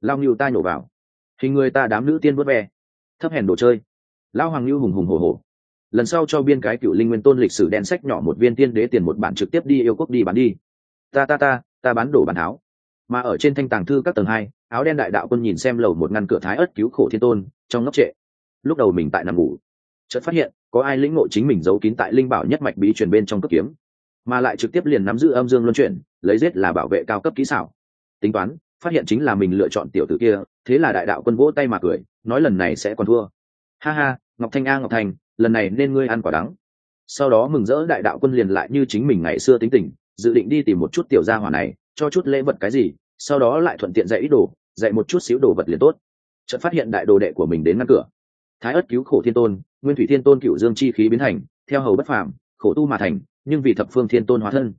Lao ngưu ta nhổ vào. Hình người ta đám nữ tiên vớt ve. Thấp hèn đồ chơi. Lao hoàng ngưu hùng hùng hồ hồ lần sau cho biên cái cựu linh nguyên tôn lịch sử đen sách nhỏ một viên tiên đế tiền một bản trực tiếp đi yêu quốc đi bán đi. Ta ta ta ta bán đổ bản áo. Mà ở trên thanh tàng thư các tầng hai, áo đen đại đạo quân nhìn xem lầu một ngăn cửa thái ớt cứu khổ thiên tôn, trong ngốc trệ. Lúc đầu mình tại nằm ngủ, chợt phát hiện, có ai lĩnh ngộ chính mình giấu kín tại linh bảo nhất mạch bí truyền bên trong cấp kiếm. Mà lại trực tiếp liền nắm giữ âm dương luân chuyển lấy giết là bảo vệ cao cấp kỹ xảo. Tính toán, phát hiện chính là mình lựa chọn tiểu tử kia, thế là đại đạo quân vỗ tay mà cười, nói lần này sẽ còn thua. Ha ha, ngọc thanh a, ngọc thanh, lần này nên ngươi ăn quả đắng. Sau đó mừng rỡ đại đạo quân liền lại như chính mình ngày xưa tính tình, dự định đi tìm một chút tiểu gia hỏa này, cho chút lễ vật cái gì, sau đó lại thuận tiện dạy ít đồ, dạy một chút xíu đồ vật liền tốt. Chợt phát hiện đại đồ đệ của mình đến ngăn cửa. Thái ất cứu khổ thiên tôn, nguyên thủy thiên tôn cựu dương chi khí biến thành, theo hầu bất phàm, khổ tu mà thành, nhưng vì thập phương thiên tôn hóa thân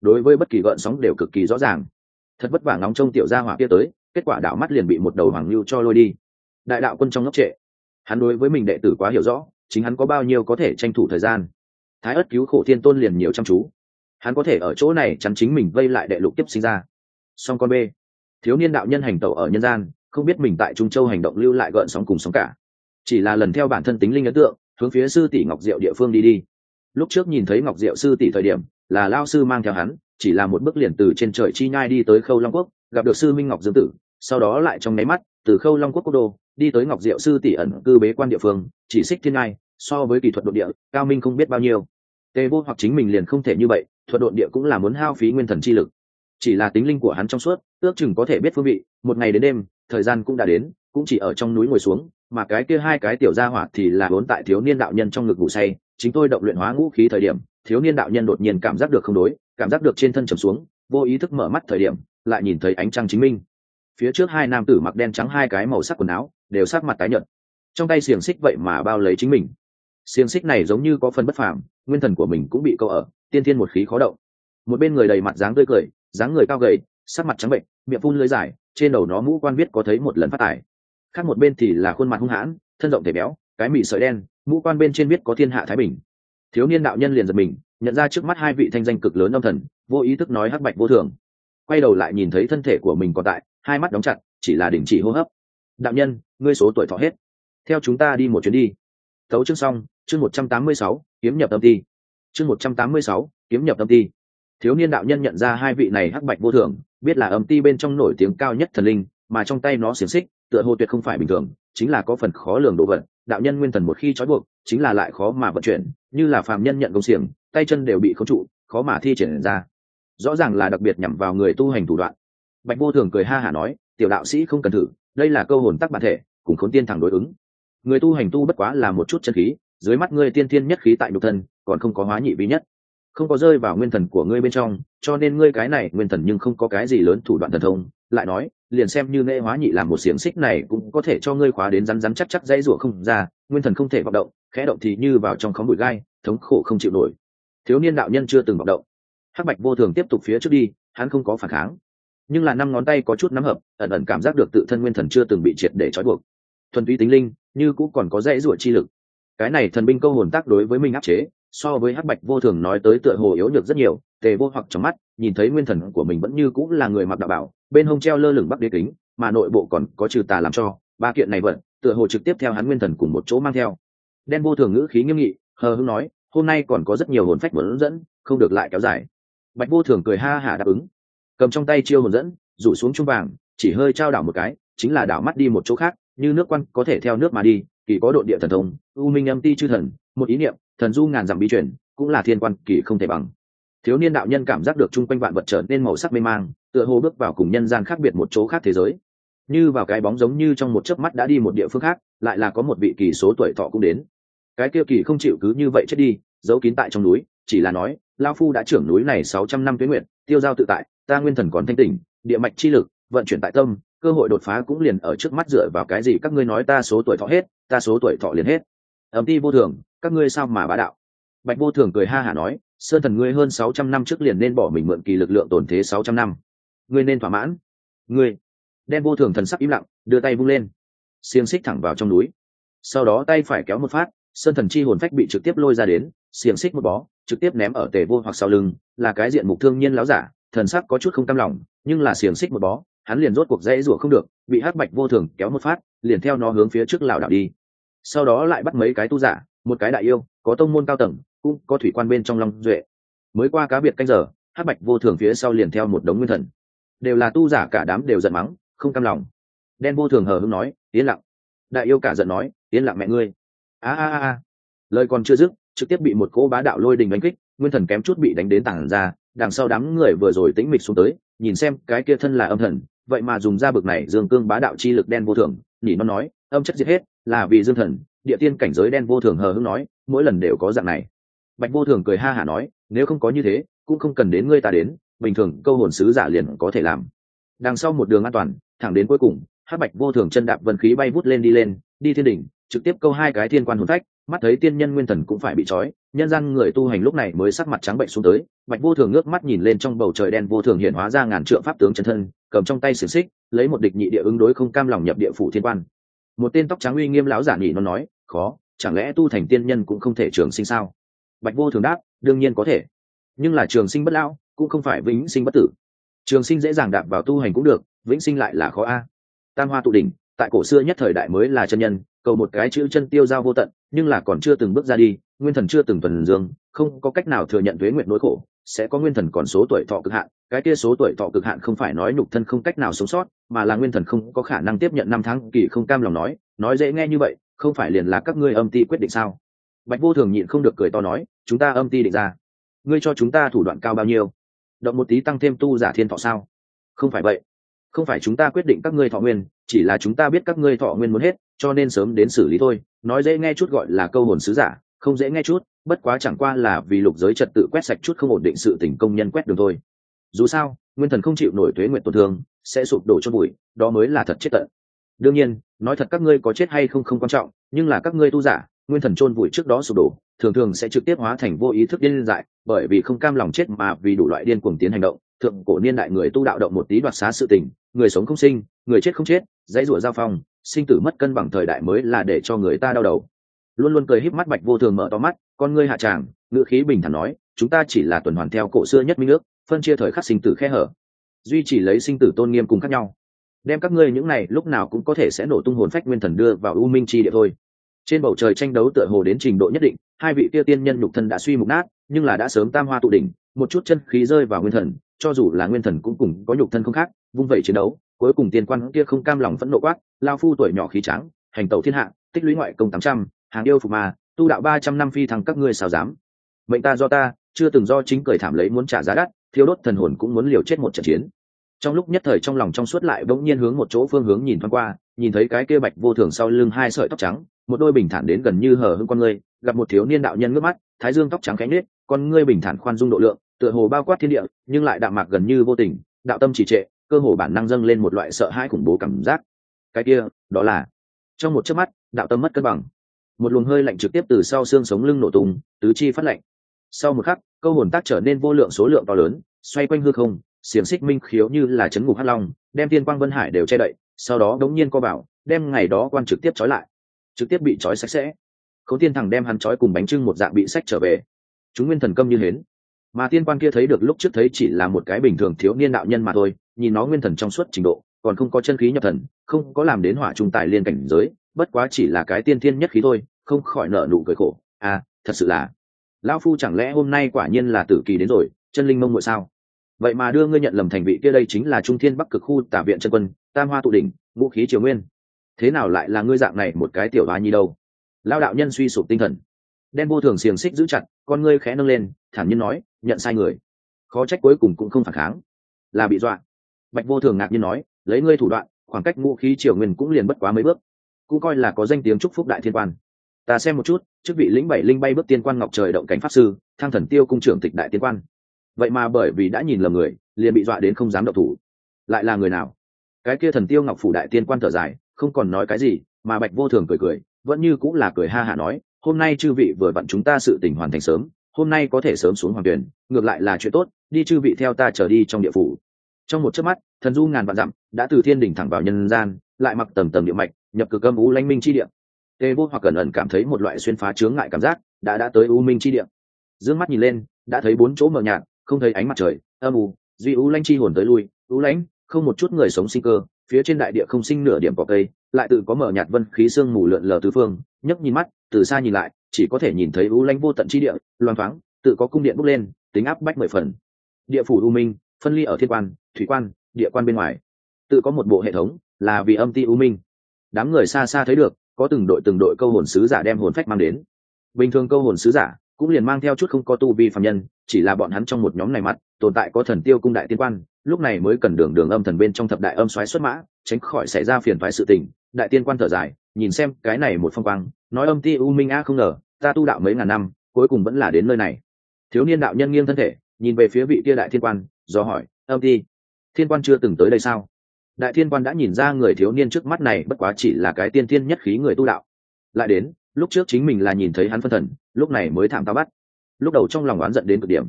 đối với bất kỳ gợn sóng đều cực kỳ rõ ràng. Thật vất vả ngóng trông tiểu gia hỏa kia tới, kết quả đạo mắt liền bị một đầu hoàng lưu cho lôi đi. Đại đạo quân trong ngốc trệ. Hắn đối với mình đệ tử quá hiểu rõ, chính hắn có bao nhiêu có thể tranh thủ thời gian. Thái ất cứu khổ thiên tôn liền nhiều chăm chú. Hắn có thể ở chỗ này chắn chính mình vây lại đệ lục tiếp sinh ra. Song con b thiếu niên đạo nhân hành tẩu ở nhân gian, không biết mình tại trung châu hành động lưu lại gợn sóng cùng sóng cả. Chỉ là lần theo bản thân tính linh ấn tượng, hướng phía sư tỷ ngọc diệu địa phương đi đi. Lúc trước nhìn thấy ngọc diệu sư tỷ thời điểm là lao sư mang theo hắn, chỉ là một bước liền từ trên trời chi nhai đi tới khâu long quốc, gặp được sư minh ngọc dương tử, sau đó lại trong nháy mắt, từ khâu long quốc quốc đô, đi tới ngọc diệu sư tỷ ẩn cư bế quan địa phương, chỉ xích thiên ngai so với kỹ thuật đ ộ địa, cao minh không biết bao nhiêu. Tê vô hoặc chính mình liền không thể như vậy, thuật đ ộ địa cũng là muốn hao phí nguyên thần chi lực. Chỉ là tính linh của hắn trong suốt, ước chừng có thể biết phương vị, một ngày đến đêm, thời gian cũng đã đến, cũng chỉ ở trong núi ngồi xuống, mà cái kia hai cái tiểu gia hỏa thì là vốn tại thiếu niên đạo nhân trong ngực ngủ say, chính tôi động luyện hóa ngũ khí thời điểm thiếu niên đạo nhân đột nhiên cảm giác được không đối, cảm giác được trên thân trầm xuống, vô ý thức mở mắt thời điểm, lại nhìn thấy ánh trăng chính minh. Phía trước hai nam tử mặc đen trắng hai cái màu sắc quần áo, đều sắc mặt tái nhợt. Trong tay xiềng xích vậy mà bao lấy chính mình. Xiềng xích này giống như có phần bất phàm, nguyên thần của mình cũng bị câu ở, tiên thiên một khí khó động. Một bên người đầy mặt dáng tươi cười, dáng người cao gầy, sắc mặt trắng bệnh, miệng phun lưới dài, trên đầu nó mũ quan viết có thấy một lần phát tải khác một bên thì là khuôn mặt hung hãn, thân rộng thể béo, cái mị sợi đen, mũ quan bên trên viết có thiên hạ thái bình thiếu niên đạo nhân liền giật mình, nhận ra trước mắt hai vị thanh danh cực lớn âm thần, vô ý thức nói hắc bạch vô thường. Quay đầu lại nhìn thấy thân thể của mình còn tại, hai mắt đóng chặt, chỉ là đình chỉ hô hấp. Đạo nhân, ngươi số tuổi thọ hết. Theo chúng ta đi một chuyến đi. Thấu chương xong, chương một trăm tám mươi sáu, kiếm nhập âm ti. Chương một trăm tám mươi sáu, kiếm nhập âm ti. Thiếu niên đạo nhân nhận ra hai vị này hắc bạch vô thường, biết là âm ti bên trong nổi tiếng cao nhất thần linh, mà trong tay nó xiềng xích, tựa hồ tuyệt không phải bình thường, chính là có phần khó lường độ vận đạo nhân nguyên thần một khi trói buộc, chính là lại khó mà vận chuyển, như là phàm nhân nhận công xiềng, tay chân đều bị khống trụ, khó mà thi triển ra. Rõ ràng là đặc biệt nhắm vào người tu hành thủ đoạn. Bạch vô thường cười ha hả nói, tiểu đạo sĩ không cần thử, đây là câu hồn tắc bản thể, cùng khốn tiên thẳng đối ứng. Người tu hành tu bất quá là một chút chân khí, dưới mắt ngươi tiên thiên nhất khí tại nhục thân, còn không có hóa nhị vi nhất. Không có rơi vào nguyên thần của ngươi bên trong, cho nên ngươi cái này nguyên thần nhưng không có cái gì lớn thủ đoạn thần thông. Lại nói liền xem như nghệ hóa nhị làm một xiềng xích này cũng có thể cho ngươi khóa đến rắn rắn chắc chắc dãy rủa không ra, nguyên thần không thể vọng động, khẽ động thì như vào trong khóm bụi gai, thống khổ không chịu nổi. Thiếu niên đạo nhân chưa từng vọng động. Hắc bạch vô thường tiếp tục phía trước đi, hắn không có phản kháng. Nhưng là năm ngón tay có chút nắm hợp, ẩn ẩn cảm giác được tự thân nguyên thần chưa từng bị triệt để trói buộc. Thuần túy tính linh, như cũng còn có dãy rủa chi lực. Cái này thần binh câu hồn tác đối với mình áp chế, so với hắc bạch vô thường nói tới tựa hồ yếu được rất nhiều tề vô hoặc trong mắt, nhìn thấy nguyên thần của mình vẫn như cũng là người mặc đạo bảo, bên hông treo lơ lửng bắc đế kính, mà nội bộ còn có trừ tà làm cho, ba kiện này vận tựa hồ trực tiếp theo hắn nguyên thần cùng một chỗ mang theo. Đen vô thường ngữ khí nghiêm nghị, hờ hưng nói, hôm nay còn có rất nhiều hồn phách muốn dẫn, không được lại kéo dài. Bạch vô thường cười ha hả đáp ứng. Cầm trong tay chiêu hồn dẫn, rủ xuống trung vàng, chỉ hơi trao đảo một cái, chính là đảo mắt đi một chỗ khác, như nước quan có thể theo nước mà đi, kỳ có độ địa thần thông, u minh âm ti chư thần, một ý niệm, thần du ngàn dặm bí chuyển cũng là thiên quan kỳ không thể bằng thiếu niên đạo nhân cảm giác được chung quanh vạn vật trở nên màu sắc mê mang, tựa hồ bước vào cùng nhân gian khác biệt một chỗ khác thế giới. Như vào cái bóng giống như trong một chớp mắt đã đi một địa phương khác, lại là có một vị kỳ số tuổi thọ cũng đến. Cái kia kỳ không chịu cứ như vậy chết đi, giấu kín tại trong núi, chỉ là nói lao phu đã trưởng núi này sáu trăm năm tuyến nguyện, tiêu giao tự tại, ta nguyên thần còn thanh tỉnh, địa mạch chi lực, vận chuyển tại tâm, cơ hội đột phá cũng liền ở trước mắt dựa vào cái gì các ngươi nói ta số tuổi thọ hết, ta số tuổi thọ liền hết. Ẩm ti vô thường, các ngươi sao mà bá đạo? Bạch vô thường cười ha hả nói sơn thần ngươi hơn sáu trăm năm trước liền nên bỏ mình mượn kỳ lực lượng tổn thế sáu trăm năm. Ngươi nên thỏa mãn. Ngươi đen vô thường thần sắc im lặng, đưa tay vung lên. Xiềng xích thẳng vào trong núi. Sau đó tay phải kéo một phát, sơn thần chi hồn phách bị trực tiếp lôi ra đến, xiềng xích một bó, trực tiếp ném ở tề vô hoặc sau lưng, là cái diện mục thương nhiên láo giả, thần sắc có chút không cam lòng, nhưng là xiềng xích một bó, hắn liền rốt cuộc dãy rủa không được, bị hắc bạch vô thường kéo một phát, liền theo nó hướng phía trước lảo đảo đi. Sau đó lại bắt mấy cái tu giả, một cái đại yêu, có tông môn cao tầng cũng có thủy quan bên trong long duệ. Mới qua cá biệt canh giờ hát bạch vô thường phía sau liền theo một đống nguyên thần. Đều là tu giả cả đám đều giận mắng, không cam lòng. Đen vô thường hờ hưng nói, yên lặng. Đại yêu cả giận nói, yên lặng mẹ ngươi. A a a lời còn chưa dứt, trực tiếp bị một cỗ bá đạo lôi đình đánh kích, nguyên thần kém chút bị đánh đến tảng ra, đằng sau đám người vừa rồi tĩnh mịch xuống tới, nhìn xem cái kia thân là âm thần, vậy mà dùng ra bực này dương cương bá đạo chi lực đen vô thường, nhỉ nó nói, âm chất giết hết, là vì dương thần. Địa tiên cảnh giới đen vô thường hờ hưng nói, mỗi lần đều có dạng này bạch vô thường cười ha hả nói, nếu không có như thế, cũng không cần đến ngươi ta đến, bình thường câu hồn sứ giả liền có thể làm. Đằng sau một đường an toàn, thẳng đến cuối cùng hát bạch vô thường chân đạp vân khí bay vút lên đi lên, đi thiên đỉnh, trực tiếp câu hai cái thiên quan hồn phách, mắt thấy tiên nhân nguyên thần cũng phải bị trói, nhân gian người tu hành lúc này mới sắc mặt trắng bệnh xuống tới, bạch vô thường ngước mắt nhìn lên trong bầu trời đen vô thường hiện hóa ra ngàn trượng pháp tướng chân thân, cầm trong tay xiềng xích, lấy một địch nhị địa ứng đối không cam lòng nhập địa phủ thiên quan. Một tên tóc trắng uy nghiêm lão giả nhị nó nói, khó, chẳng lẽ tu thành tiên nhân cũng không thể trường sinh sao? Bạch vô thường đáp, đương nhiên có thể. Nhưng là trường sinh bất lão, cũng không phải vĩnh sinh bất tử. Trường sinh dễ dàng đạp vào tu hành cũng được, vĩnh sinh lại là khó a. Tam hoa tụ đỉnh, tại cổ xưa nhất thời đại mới là chân nhân, cầu một cái chữ chân tiêu giao vô tận, nhưng là còn chưa từng bước ra đi, nguyên thần chưa từng tuần dương, không có cách nào thừa nhận thuế nguyện nỗi khổ, sẽ có nguyên thần còn số tuổi thọ cực hạn, cái kia số tuổi thọ cực hạn không phải nói nhục thân không cách nào sống sót, mà là nguyên thần không có khả năng tiếp nhận năm tháng, kỳ không cam lòng nói nói dễ nghe như vậy, không phải liền là các ngươi âm ti quyết định sao? Bạch vô thường nhịn không được cười to nói, chúng ta âm ti định ra. Ngươi cho chúng ta thủ đoạn cao bao nhiêu? Động một tí tăng thêm tu giả thiên thọ sao? Không phải vậy. Không phải chúng ta quyết định các ngươi thọ nguyên, chỉ là chúng ta biết các ngươi thọ nguyên muốn hết, cho nên sớm đến xử lý thôi. Nói dễ nghe chút gọi là câu hồn sứ giả, không dễ nghe chút, bất quá chẳng qua là vì lục giới trật tự quét sạch chút không ổn định sự tình công nhân quét đường thôi. Dù sao, nguyên thần không chịu nổi thuế nguyện tổn thương, sẽ sụp đổ cho bụi, đó mới là thật chết tận. Đương nhiên, nói thật các ngươi có chết hay không không quan trọng, nhưng là các ngươi tu giả nguyên thần chôn vùi trước đó sụp đổ, thường thường sẽ trực tiếp hóa thành vô ý thức điên dại, bởi vì không cam lòng chết mà vì đủ loại điên cuồng tiến hành động. Thượng cổ niên đại người tu đạo động một tí đoạt xá sự tình, người sống không sinh, người chết không chết, dãy rủa giao phong, sinh tử mất cân bằng thời đại mới là để cho người ta đau đầu. Luôn luôn cười híp mắt bạch vô thường mở to mắt, con ngươi hạ tràng ngựa khí bình thản nói, chúng ta chỉ là tuần hoàn theo cổ xưa nhất minh ước, phân chia thời khắc sinh tử khe hở, duy chỉ lấy sinh tử tôn nghiêm cùng khác nhau. Đem các ngươi những này lúc nào cũng có thể sẽ nổ tung hồn phách nguyên thần đưa vào u minh chi địa thôi trên bầu trời tranh đấu tựa hồ đến trình độ nhất định, hai vị kia tiên nhân nhục thân đã suy mục nát, nhưng là đã sớm tam hoa tụ đỉnh, một chút chân khí rơi vào nguyên thần, cho dù là nguyên thần cũng cùng có nhục thân không khác, vung vẩy chiến đấu, cuối cùng tiên quan kia không cam lòng phẫn nộ quát, lao phu tuổi nhỏ khí trắng, hành tẩu thiên hạ, tích lũy ngoại công tám trăm, hàng yêu phục mà, tu đạo ba trăm năm phi thăng các ngươi sao dám? Mệnh ta do ta, chưa từng do chính cười thảm lấy muốn trả giá đắt thiếu đốt thần hồn cũng muốn liều chết một trận chiến. Trong lúc nhất thời trong lòng trong suốt lại bỗng nhiên hướng một chỗ phương hướng nhìn thoáng qua, nhìn thấy cái kia bạch vô thường sau lưng hai sợi tóc trắng một đôi bình thản đến gần như hở hững con ngươi, gặp một thiếu niên đạo nhân ngước mắt, thái dương tóc trắng cánh nết con ngươi bình thản khoan dung độ lượng, tựa hồ bao quát thiên địa, nhưng lại đạm mạc gần như vô tình, đạo tâm chỉ trệ, cơ hồ bản năng dâng lên một loại sợ hãi khủng bố cảm giác. Cái kia, đó là, trong một chớp mắt, đạo tâm mất cân bằng. Một luồng hơi lạnh trực tiếp từ sau xương sống lưng nổ tung, tứ chi phát lạnh. Sau một khắc, câu hồn tác trở nên vô lượng số lượng to lớn, xoay quanh hư không, xiềng xích minh khiếu như là chấn ngục hắc long, đem tiên quang vân hải đều che đậy, sau đó đống nhiên co bảo, đem ngày đó quan trực tiếp trói lại trực tiếp bị trói sạch sẽ. Khấu tiên thằng đem hắn trói cùng bánh trưng một dạng bị sách trở về. Chúng nguyên thần câm như hến. Mà tiên quan kia thấy được lúc trước thấy chỉ là một cái bình thường thiếu niên đạo nhân mà thôi, nhìn nó nguyên thần trong suốt trình độ, còn không có chân khí nhập thần, không có làm đến hỏa trung tài liên cảnh giới, bất quá chỉ là cái tiên thiên nhất khí thôi, không khỏi nợ nụ cười khổ. À thật sự là. Lão phu chẳng lẽ hôm nay quả nhiên là tử kỳ đến rồi, chân linh mông ngội sao? Vậy mà đưa ngươi nhận lầm thành vị kia đây chính là trung thiên bắc cực khu tả viện chân quân, tam hoa tụ đỉnh vũ khí triều nguyên thế nào lại là ngươi dạng này một cái tiểu hoa nhi đâu? Lao đạo nhân suy sụp tinh thần. Đen vô thường xiềng xích giữ chặt, con ngươi khẽ nâng lên, thản nhiên nói, nhận sai người. Khó trách cuối cùng cũng không phản kháng. Là bị dọa. Bạch vô thường ngạc nhiên nói, lấy ngươi thủ đoạn, khoảng cách ngũ khí triều nguyên cũng liền bất quá mấy bước. Cũng coi là có danh tiếng chúc phúc đại thiên quan. Ta xem một chút, chức vị lĩnh bảy linh bay bước tiên quan ngọc trời động cảnh pháp sư, thăng thần tiêu cung trưởng tịch đại tiên quan. Vậy mà bởi vì đã nhìn lầm người, liền bị dọa đến không dám động thủ. Lại là người nào? Cái kia thần tiêu ngọc phủ đại tiên quan thở dài không còn nói cái gì, mà bạch vô thường cười cười, vẫn như cũng là cười ha hả nói, hôm nay chư vị vừa vặn chúng ta sự tình hoàn thành sớm, hôm nay có thể sớm xuống hoàng tuyển, ngược lại là chuyện tốt, đi chư vị theo ta trở đi trong địa phủ. Trong một chớp mắt, thần du ngàn vạn dặm, đã từ thiên đỉnh thẳng vào nhân gian, lại mặc tầm tầm địa mạch, nhập cực âm u lanh minh chi địa. Tê vô hoặc cẩn ẩn cảm thấy một loại xuyên phá chướng ngại cảm giác, đã đã tới u minh chi địa. Dương mắt nhìn lên, đã thấy bốn chỗ mờ nhạt, không thấy ánh mặt trời, âm u, duy u lanh chi hồn tới lui, u lãnh không một chút người sống sinh cơ phía trên đại địa không sinh nửa điểm cỏ cây, lại tự có mở nhạt vân khí sương mù lượn lờ tứ phương, nhấc nhìn mắt, từ xa nhìn lại, chỉ có thể nhìn thấy u lãnh vô tận chi địa loan thoáng, tự có cung điện bốc lên, tính áp bách mười phần. Địa phủ u minh, phân ly ở thiên quan, thủy quan, địa quan bên ngoài. Tự có một bộ hệ thống, là vì âm ti u minh. Đám người xa xa thấy được, có từng đội từng đội câu hồn sứ giả đem hồn phách mang đến. Bình thường câu hồn sứ giả cũng liền mang theo chút không có tu vi phạm nhân, chỉ là bọn hắn trong một nhóm này mặt tồn tại có thần tiêu cung đại tiên quan, lúc này mới cần đường đường âm thần bên trong thập đại âm xoáy xuất mã, tránh khỏi xảy ra phiền phái sự tình. Đại tiên quan thở dài, nhìn xem cái này một phong quang, nói âm ti u minh a không ngờ, ta tu đạo mấy ngàn năm, cuối cùng vẫn là đến nơi này. Thiếu niên đạo nhân nghiêng thân thể, nhìn về phía vị kia đại thiên quan, do hỏi, âm ti, thiên quan chưa từng tới đây sao? Đại thiên quan đã nhìn ra người thiếu niên trước mắt này bất quá chỉ là cái tiên thiên nhất khí người tu đạo. Lại đến, lúc trước chính mình là nhìn thấy hắn phân thần, lúc này mới thảm tao bắt. Lúc đầu trong lòng oán giận đến cực điểm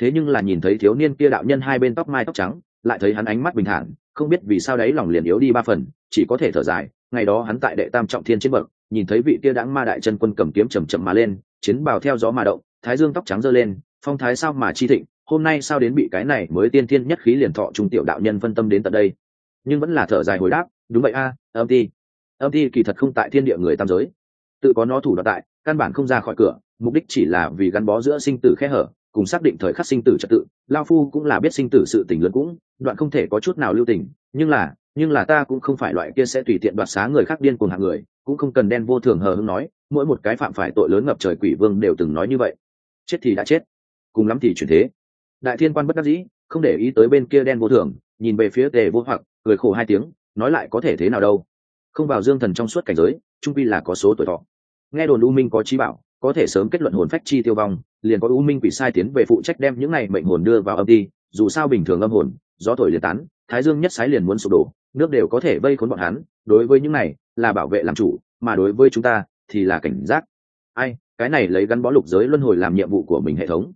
thế nhưng là nhìn thấy thiếu niên kia đạo nhân hai bên tóc mai tóc trắng, lại thấy hắn ánh mắt bình thản, không biết vì sao đấy lòng liền yếu đi ba phần, chỉ có thể thở dài. Ngày đó hắn tại đệ tam trọng thiên trên bậc, nhìn thấy vị kia đãng ma đại chân quân cầm kiếm chầm chậm mà lên, chiến bào theo gió mà động, thái dương tóc trắng giơ lên, phong thái sao mà chi thịnh, hôm nay sao đến bị cái này mới tiên thiên nhất khí liền thọ trung tiểu đạo nhân phân tâm đến tận đây. Nhưng vẫn là thở dài hồi đáp, đúng vậy a, âm ti. Âm ti kỳ thật không tại thiên địa người tam giới. Tự có nó thủ đoạn tại, căn bản không ra khỏi cửa, mục đích chỉ là vì gắn bó giữa sinh tử khe hở cùng xác định thời khắc sinh tử trật tự, lao phu cũng là biết sinh tử sự tình lớn cũng, đoạn không thể có chút nào lưu tình, nhưng là nhưng là ta cũng không phải loại kia sẽ tùy tiện đoạt xá người khác điên cuồng hạng người, cũng không cần đen vô thường hờ hưng nói, mỗi một cái phạm phải tội lớn ngập trời quỷ vương đều từng nói như vậy. Chết thì đã chết, cùng lắm thì chuyển thế. Đại thiên quan bất đắc dĩ, không để ý tới bên kia đen vô thường, nhìn về phía tề vô hoặc, cười khổ hai tiếng, nói lại có thể thế nào đâu. Không vào dương thần trong suốt cảnh giới, trung pi là có số tuổi thọ. Nghe đồn u minh có trí bảo có thể sớm kết luận hồn phách chi tiêu vong, liền có u minh quỷ sai tiến về phụ trách đem những này mệnh hồn đưa vào âm ti, dù sao bình thường âm hồn, gió thổi liền tán, thái dương nhất sái liền muốn sụp đổ, nước đều có thể vây khốn bọn hắn, đối với những này là bảo vệ làm chủ, mà đối với chúng ta thì là cảnh giác. Ai, cái này lấy gắn bó lục giới luân hồi làm nhiệm vụ của mình hệ thống.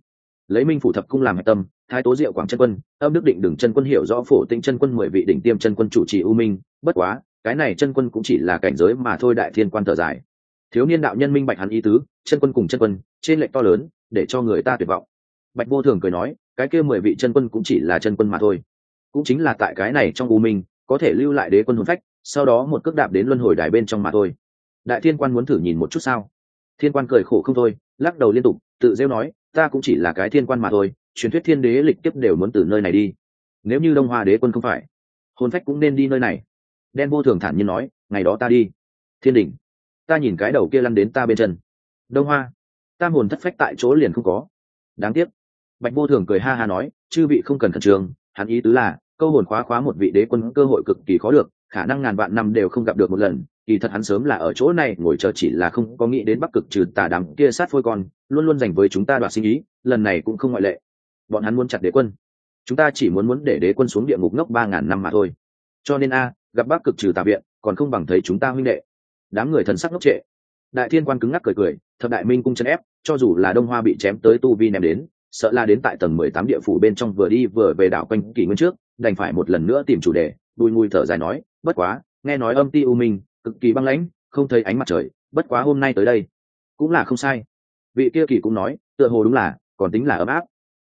Lấy minh phủ thập cung làm hạch tâm, thái tố diệu quảng chân quân, âm đức định đừng chân quân hiểu rõ phổ tinh chân quân mười vị đỉnh tiêm chân quân chủ trì u minh, bất quá, cái này chân quân cũng chỉ là cảnh giới mà thôi đại thiên quan thở dài thiếu niên đạo nhân minh bạch hắn ý tứ, chân quân cùng chân quân, trên lệnh to lớn, để cho người ta tuyệt vọng. Bạch vô thường cười nói, cái kia mười vị chân quân cũng chỉ là chân quân mà thôi. Cũng chính là tại cái này trong u minh, có thể lưu lại đế quân hồn phách, sau đó một cước đạp đến luân hồi đài bên trong mà thôi. Đại thiên quan muốn thử nhìn một chút sao? Thiên quan cười khổ không thôi, lắc đầu liên tục, tự rêu nói, ta cũng chỉ là cái thiên quan mà thôi, truyền thuyết thiên đế lịch tiếp đều muốn từ nơi này đi. Nếu như đông hoa đế quân không phải, hồn phách cũng nên đi nơi này. Đen vô thường thản nhiên nói, ngày đó ta đi. Thiên đình ta nhìn cái đầu kia lăn đến ta bên chân. Đông hoa, tam hồn thất phách tại chỗ liền không có. Đáng tiếc. Bạch vô thường cười ha ha nói, chư vị không cần khẩn trương, hắn ý tứ là, câu hồn khóa khóa một vị đế quân cơ hội cực kỳ khó được, khả năng ngàn vạn năm đều không gặp được một lần, kỳ thật hắn sớm là ở chỗ này, ngồi chờ chỉ là không có nghĩ đến bắc cực trừ tà đám kia sát phôi con, luôn luôn dành với chúng ta đoạt sinh ý, lần này cũng không ngoại lệ. Bọn hắn muốn chặt đế quân. Chúng ta chỉ muốn muốn để đế quân xuống địa ngục ngốc ba ngàn năm mà thôi. Cho nên a, gặp bắc cực trừ tà viện, còn không bằng thấy chúng ta huynh đệ đám người thần sắc ngốc trệ. Đại thiên quan cứng ngắc cười cười, thập đại minh cung chân ép, cho dù là đông hoa bị chém tới tu vi ném đến, sợ là đến tại tầng mười tám địa phủ bên trong vừa đi vừa về đảo quanh kỷ nguyên trước, đành phải một lần nữa tìm chủ đề đùi ngùi thở dài nói, bất quá, nghe nói âm ti u minh, cực kỳ băng lãnh, không thấy ánh mặt trời, bất quá hôm nay tới đây, cũng là không sai. Vị kia kỳ cũng nói, tựa hồ đúng là, còn tính là ấm áp.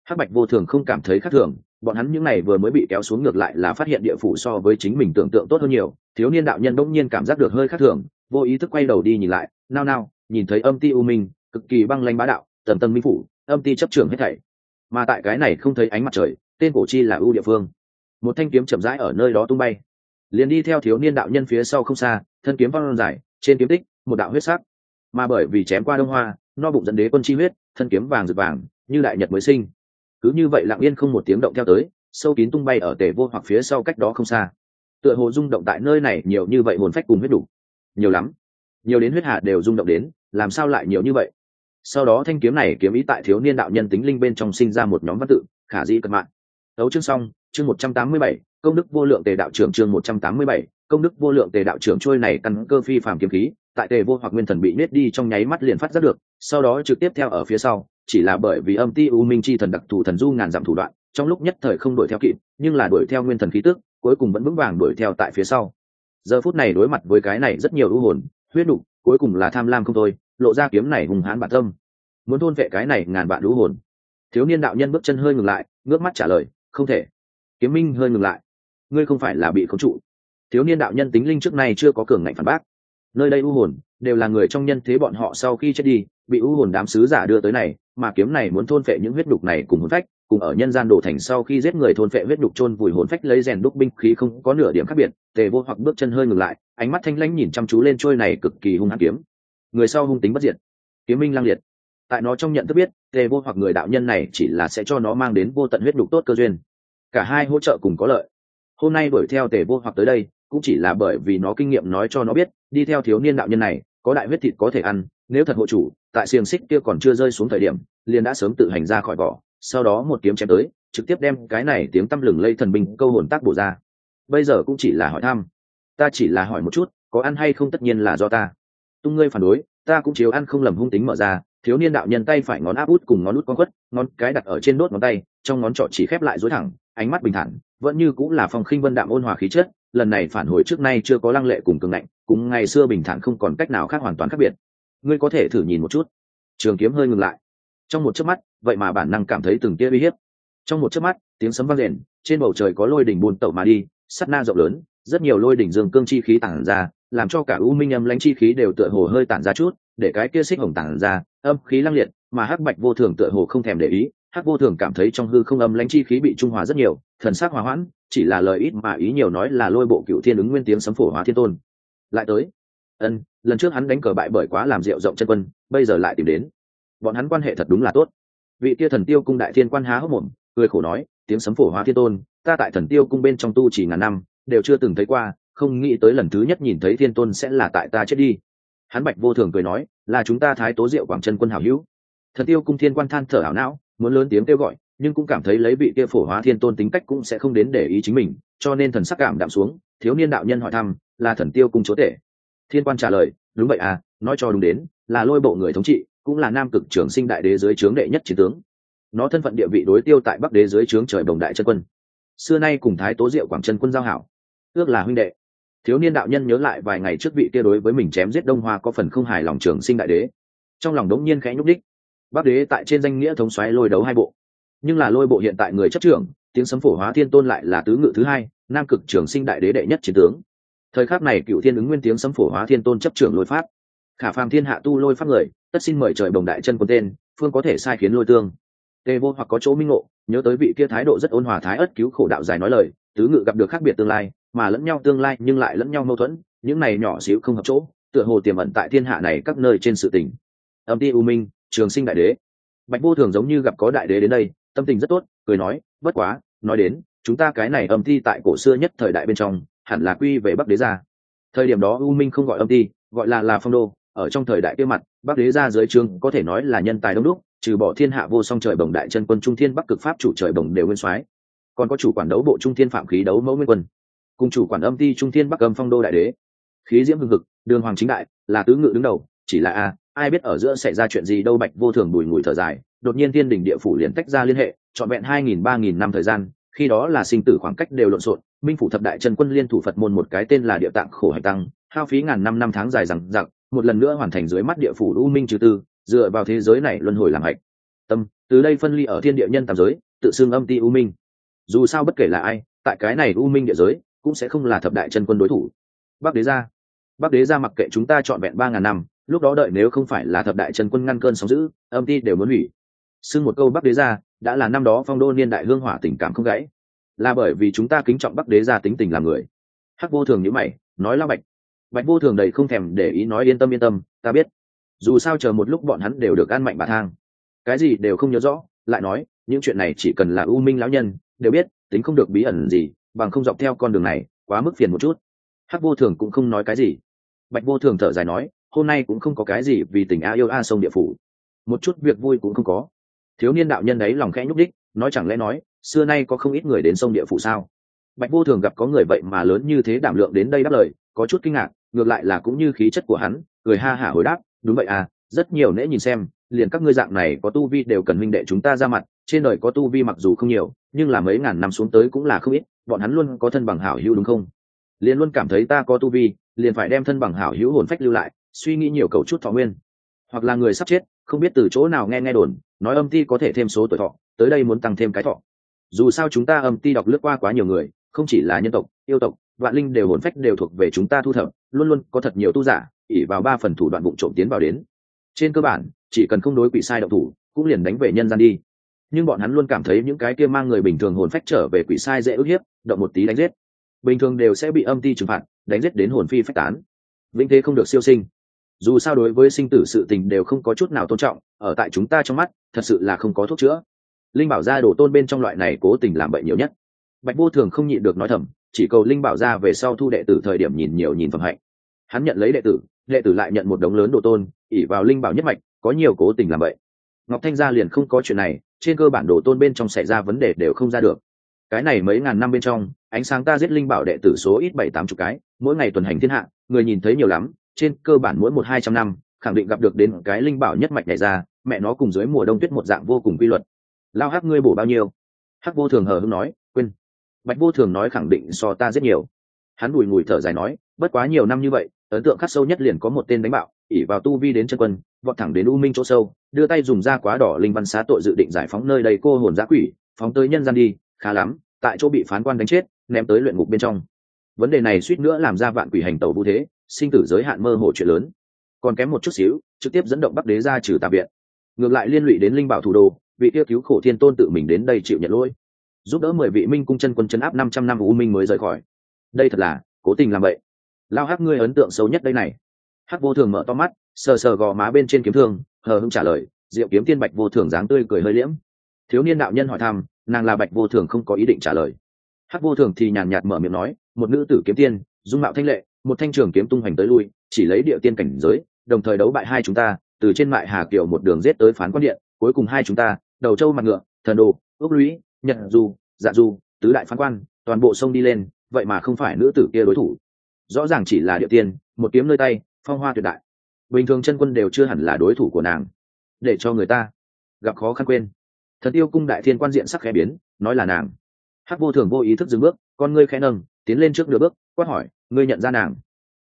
Hắc bạch vô thường không cảm thấy khác thường, bọn hắn những n à y vừa mới bị kéo xuống ngược lại là phát hiện địa phủ so với chính mình tưởng tượng tốt hơn nhiều, thiếu niên đạo nhân bỗng nhiên cảm giác được hơi khác thường vô ý thức quay đầu đi nhìn lại, nao nao, nhìn thấy âm ti u minh, cực kỳ băng lanh bá đạo, tầm tâm minh phủ, âm ti chấp trường hết thảy. Mà tại cái này không thấy ánh mặt trời, tên cổ chi là ưu địa phương. Một thanh kiếm chậm rãi ở nơi đó tung bay. Liền đi theo thiếu niên đạo nhân phía sau không xa, thân kiếm văng dài, trên kiếm tích, một đạo huyết sắc. Mà bởi vì chém qua đông hoa, no bụng dẫn đế quân chi huyết, thân kiếm vàng rực vàng, như đại nhật mới sinh. Cứ như vậy lặng yên không một tiếng động theo tới, sâu kín tung bay ở tề vô hoặc phía sau cách đó không xa. Tựa hồ rung động tại nơi này nhiều như vậy hồn phách cùng huyết đủ nhiều lắm. Nhiều đến huyết hạ đều rung động đến, làm sao lại nhiều như vậy? Sau đó thanh kiếm này kiếm ý tại thiếu niên đạo nhân tính linh bên trong sinh ra một nhóm văn tự, khả dĩ cận mạng đấu chương xong, chương một trăm tám mươi bảy, công đức vô lượng tề đạo trưởng chương một trăm tám mươi bảy, công đức vô lượng tề đạo trưởng trôi này căn cơ phi phàm kiếm khí, tại tề vô hoặc nguyên thần bị nết đi trong nháy mắt liền phát giác được, sau đó trực tiếp theo ở phía sau, chỉ là bởi vì âm ti u minh chi thần đặc thù thần du ngàn dặm thủ đoạn, trong lúc nhất thời không đuổi theo kịp, nhưng là đuổi theo nguyên thần khí tức, cuối cùng vẫn vững vàng đuổi theo tại phía sau giờ phút này đối mặt với cái này rất nhiều ưu hồn, huyết đục, cuối cùng là tham lam không thôi, lộ ra kiếm này hùng hãn bản tâm. Muốn thôn vệ cái này ngàn vạn ưu hồn. Thiếu niên đạo nhân bước chân hơi ngừng lại, ngước mắt trả lời, không thể. Kiếm minh hơi ngừng lại. Ngươi không phải là bị khống trụ. Thiếu niên đạo nhân tính linh trước nay chưa có cường ngạnh phản bác. Nơi đây u hồn đều là người trong nhân thế bọn họ sau khi chết đi, bị u hồn đám sứ giả đưa tới này, mà kiếm này muốn thôn phệ những huyết đục này cùng hồn phách cùng ở nhân gian đổ thành sau khi giết người thôn phệ huyết đục chôn vùi hồn phách lấy rèn đúc binh khí không có nửa điểm khác biệt, tề vô hoặc bước chân hơi ngừng lại, ánh mắt thanh lãnh nhìn chăm chú lên trôi này cực kỳ hung hăng kiếm. Người sau hung tính bất diệt. Kiếm minh lang liệt. Tại nó trong nhận thức biết, tề vô hoặc người đạo nhân này chỉ là sẽ cho nó mang đến vô tận huyết đục tốt cơ duyên. Cả hai hỗ trợ cùng có lợi. Hôm nay đuổi theo tề vô hoặc tới đây, cũng chỉ là bởi vì nó kinh nghiệm nói cho nó biết, đi theo thiếu niên đạo nhân này, có đại huyết thịt có thể ăn, nếu thật hộ chủ, tại xiềng xích kia còn chưa rơi xuống thời điểm, liền đã sớm tự hành ra khỏi vỏ sau đó một kiếm chém tới, trực tiếp đem cái này tiếng tăm lừng lây thần binh câu hồn tác bổ ra. Bây giờ cũng chỉ là hỏi thăm. Ta chỉ là hỏi một chút, có ăn hay không tất nhiên là do ta. Tung ngươi phản đối, ta cũng chiếu ăn không lầm hung tính mở ra, thiếu niên đạo nhân tay phải ngón áp út cùng ngón út con quất, ngón cái đặt ở trên đốt ngón tay, trong ngón trỏ chỉ khép lại dối thẳng, ánh mắt bình thản, vẫn như cũng là phong khinh vân đạm ôn hòa khí chất, lần này phản hồi trước nay chưa có lăng lệ cùng cường ngạnh, cùng ngày xưa bình thản không còn cách nào khác hoàn toàn khác biệt. Ngươi có thể thử nhìn một chút. Trường kiếm hơi ngừng lại. Trong một chớp mắt vậy mà bản năng cảm thấy từng tia uy hiếp. Trong một chớp mắt, tiếng sấm vang rền, trên bầu trời có lôi đỉnh buồn tẩu mà đi, sắt na rộng lớn, rất nhiều lôi đỉnh dương cương chi khí tản ra, làm cho cả u minh âm lãnh chi khí đều tựa hồ hơi tản ra chút, để cái kia xích hồng tản ra, âm khí lăng liệt, mà hắc bạch vô thường tựa hồ không thèm để ý, hắc vô thường cảm thấy trong hư không âm lãnh chi khí bị trung hòa rất nhiều, thần sắc hòa hoãn, chỉ là lời ít mà ý nhiều nói là lôi bộ cựu thiên ứng nguyên tiếng sấm phổ hóa thiên tôn. Lại tới, ân, lần trước hắn đánh cờ bại bởi quá làm rượu rộng chân quân, bây giờ lại tìm đến. Bọn hắn quan hệ thật đúng là tốt vị kia thần tiêu cung đại thiên quan há hốc mồm, cười khổ nói, tiếng sấm phổ hóa thiên tôn, ta tại thần tiêu cung bên trong tu chỉ ngàn năm, đều chưa từng thấy qua, không nghĩ tới lần thứ nhất nhìn thấy thiên tôn sẽ là tại ta chết đi. Hắn bạch vô thường cười nói, là chúng ta thái tố diệu quảng chân quân hảo hữu. Thần tiêu cung thiên quan than thở hảo não, muốn lớn tiếng kêu gọi, nhưng cũng cảm thấy lấy vị kia phổ hóa thiên tôn tính cách cũng sẽ không đến để ý chính mình, cho nên thần sắc cảm đạm xuống, thiếu niên đạo nhân hỏi thăm, là thần tiêu cung chúa tể. Thiên quan trả lời, đúng vậy à nói cho đúng đến, là lôi bộ người thống trị cũng là nam cực trưởng sinh đại đế dưới trướng đệ nhất chiến tướng. Nó thân phận địa vị đối tiêu tại bắc đế dưới trướng trời đồng đại chân quân. Xưa nay cùng thái tố diệu quảng chân quân giao hảo, ước là huynh đệ. Thiếu niên đạo nhân nhớ lại vài ngày trước vị kia đối với mình chém giết đông hoa có phần không hài lòng trường sinh đại đế. Trong lòng đống nhiên khẽ nhúc đích bắc đế tại trên danh nghĩa thống xoáy lôi đấu hai bộ. Nhưng là lôi bộ hiện tại người chấp trưởng, tiếng sấm phổ hóa thiên tôn lại là tứ ngự thứ hai, nam cực trường sinh đại đế đệ nhất chiến tướng. Thời khắc này cựu thiên ứng nguyên tiếng sấm phổ hóa thiên tôn chấp trưởng lôi pháp. Khả phàm thiên hạ tu lôi pháp người tất xin mời trời bồng đại chân quân tên, phương có thể sai khiến lôi tương. Tề vô hoặc có chỗ minh ngộ, nhớ tới vị kia thái độ rất ôn hòa thái ất cứu khổ đạo dài nói lời, tứ ngự gặp được khác biệt tương lai, mà lẫn nhau tương lai nhưng lại lẫn nhau mâu thuẫn, những này nhỏ xíu không hợp chỗ, tựa hồ tiềm ẩn tại thiên hạ này các nơi trên sự tình. Âm ti u minh, trường sinh đại đế. Bạch vô thường giống như gặp có đại đế đến đây, tâm tình rất tốt, cười nói, bất quá, nói đến, chúng ta cái này âm ti tại cổ xưa nhất thời đại bên trong, hẳn là quy về bắc đế gia. Thời điểm đó u minh không gọi âm ti, gọi là là phong đô ở trong thời đại kia mặt, bắc đế gia dưới trương có thể nói là nhân tài đông đúc, trừ bỏ thiên hạ vô song trời bồng đại chân quân trung thiên bắc cực pháp chủ trời bồng đều nguyên soái, còn có chủ quản đấu bộ trung thiên phạm khí đấu mẫu nguyên quân, cùng chủ quản âm ti trung thiên bắc âm phong đô đại đế. Khí diễm hưng hực, đường hoàng chính đại, là tứ ngự đứng đầu, chỉ là a, ai biết ở giữa xảy ra chuyện gì đâu bạch vô thường bùi ngùi thở dài, đột nhiên thiên đình địa phủ liền tách ra liên hệ, trọn vẹn hai nghìn, ba nghìn năm thời gian, khi đó là sinh tử khoảng cách đều lộn xộn, minh phủ thập đại trần quân liên thủ phật môn một cái tên là địa tạng khổ hải tăng, hao phí ngàn năm năm tháng dài rằng giặc một lần nữa hoàn thành dưới mắt địa phủ u minh trừ tư, dựa vào thế giới này luân hồi làm hạch. Tâm, từ đây phân ly ở thiên địa nhân tam giới, tự xưng âm ti u minh. Dù sao bất kể là ai, tại cái này u minh địa giới, cũng sẽ không là thập đại chân quân đối thủ. Bắc đế gia. Bắc đế gia mặc kệ chúng ta trọn vẹn ba ngàn năm, lúc đó đợi nếu không phải là thập đại chân quân ngăn cơn sóng giữ âm ti đều muốn hủy. Xưng một câu bắc đế gia, đã là năm đó phong đô niên đại hương hỏa tình cảm không gãy. Là bởi vì chúng ta kính trọng bắc đế gia tính tình làm người. Hắc vô thường nhữ mày, nói la bạch bạch vô thường đầy không thèm để ý nói yên tâm yên tâm, ta biết. Dù sao chờ một lúc bọn hắn đều được ăn mạnh bà thang. Cái gì đều không nhớ rõ, lại nói, những chuyện này chỉ cần là ưu minh lão nhân, đều biết, tính không được bí ẩn gì, bằng không dọc theo con đường này, quá mức phiền một chút. Hắc vô thường cũng không nói cái gì. Bạch vô thường thở dài nói, hôm nay cũng không có cái gì vì tình a yêu a sông địa phủ. Một chút việc vui cũng không có. Thiếu niên đạo nhân đấy lòng khẽ nhúc đích nói chẳng lẽ nói, xưa nay có không ít người đến sông địa phủ sao? Bạch vô thường gặp có người vậy mà lớn như thế đảm lượng đến đây đáp lời, có chút kinh ngạc ngược lại là cũng như khí chất của hắn, cười ha hả hồi đáp, đúng vậy à rất nhiều nễ nhìn xem, liền các ngươi dạng này có tu vi đều cần minh đệ chúng ta ra mặt, trên đời có tu vi mặc dù không nhiều, nhưng là mấy ngàn năm xuống tới cũng là không ít, bọn hắn luôn có thân bằng hảo hữu đúng không? Liền luôn cảm thấy ta có tu vi, liền phải đem thân bằng hảo hữu hồn phách lưu lại, suy nghĩ nhiều cầu chút thọ nguyên. Hoặc là người sắp chết, không biết từ chỗ nào nghe nghe đồn, nói âm ti có thể thêm số tuổi thọ, tới đây muốn tăng thêm cái thọ. Dù sao chúng ta âm ti đọc lướt qua quá nhiều người, không chỉ là nhân tộc, yêu tộc vạn linh đều hồn phách đều thuộc về chúng ta thu thập, luôn luôn có thật nhiều tu giả ỉ vào ba phần thủ đoạn vụ trộm tiến vào đến. Trên cơ bản, chỉ cần không đối quỷ sai động thủ, cũng liền đánh về nhân gian đi. Nhưng bọn hắn luôn cảm thấy những cái kia mang người bình thường hồn phách trở về quỷ sai dễ ức hiếp, động một tí đánh giết. Bình thường đều sẽ bị âm ti trừng phạt, đánh giết đến hồn phi phách tán. Vĩnh thế không được siêu sinh. Dù sao đối với sinh tử sự tình đều không có chút nào tôn trọng, ở tại chúng ta trong mắt, thật sự là không có thuốc chữa. Linh bảo gia đổ tôn bên trong loại này cố tình làm bệnh nhiều nhất bạch vô thường không nhịn được nói thầm, chỉ cầu linh bảo ra về sau thu đệ tử thời điểm nhìn nhiều nhìn phẩm hạnh. Hắn nhận lấy đệ tử đệ tử lại nhận một đống lớn đồ tôn ỉ vào linh bảo nhất mạch, có nhiều cố tình làm vậy. Ngọc thanh gia liền không có chuyện này, trên cơ bản đồ tôn bên trong xảy ra vấn đề đều không ra được. Cái này mấy ngàn năm bên trong, ánh sáng ta giết linh bảo đệ tử số ít bảy tám chục cái, mỗi ngày tuần hành thiên hạ, người nhìn thấy nhiều lắm, trên cơ bản mỗi một hai trăm năm, khẳng định gặp được đến cái linh bảo nhất mạch này ra, mẹ nó cùng dưới mùa đông tuyết một dạng vô cùng quy luật. Lao hắc ngươi bổ bao nhiêu? Hắc vô thường hờ hưng nói bạch vô thường nói khẳng định so ta rất nhiều. Hắn đùi ngùi thở dài nói, bất quá nhiều năm như vậy, ấn tượng khắc sâu nhất liền có một tên đánh bạo ỉ vào tu vi đến chân quân, vọt thẳng đến u minh chỗ sâu, đưa tay dùng da quá đỏ linh văn xá tội dự định giải phóng nơi đầy cô hồn giã quỷ, phóng tới nhân gian đi, khá lắm, tại chỗ bị phán quan đánh chết, ném tới luyện ngục bên trong. Vấn đề này suýt nữa làm ra vạn quỷ hành tẩu vũ thế, sinh tử giới hạn mơ hồ chuyện lớn. Còn kém một chút xíu, trực tiếp dẫn động bắc đế ra trừ tà viện. Ngược lại liên lụy đến linh bảo thủ đô, vị yêu cứu khổ thiên tôn tự mình đến đây chịu nhận lỗi giúp đỡ mười vị minh cung chân quân chấn áp năm trăm năm u minh mới rời khỏi. Đây thật là cố tình làm vậy. Lao hắc ngươi ấn tượng xấu nhất đây này. Hắc vô thường mở to mắt, sờ sờ gò má bên trên kiếm thương, hờ hưng trả lời, diệu kiếm tiên bạch vô thường dáng tươi cười hơi liễm. Thiếu niên đạo nhân hỏi thăm, nàng là bạch vô thường không có ý định trả lời. Hắc vô thường thì nhàn nhạt mở miệng nói, một nữ tử kiếm tiên, dung mạo thanh lệ, một thanh trường kiếm tung hoành tới lui, chỉ lấy địa tiên cảnh giới, đồng thời đấu bại hai chúng ta, từ trên mại hà kiều một đường rết tới phán quan điện, cuối cùng hai chúng ta, đầu châu mặt ngựa, thần đồ, ước lũy nhật du dạ du, tứ đại phán quan, toàn bộ sông đi lên, vậy mà không phải nữ tử kia đối thủ. Rõ ràng chỉ là địa tiên, một kiếm nơi tay, phong hoa tuyệt đại. Bình thường chân quân đều chưa hẳn là đối thủ của nàng. Để cho người ta gặp khó khăn quên. Thần tiêu cung đại thiên quan diện sắc khẽ biến, nói là nàng. Hắc vô thường vô ý thức dừng bước, con ngươi khẽ nâng, tiến lên trước nửa bước, quát hỏi, ngươi nhận ra nàng?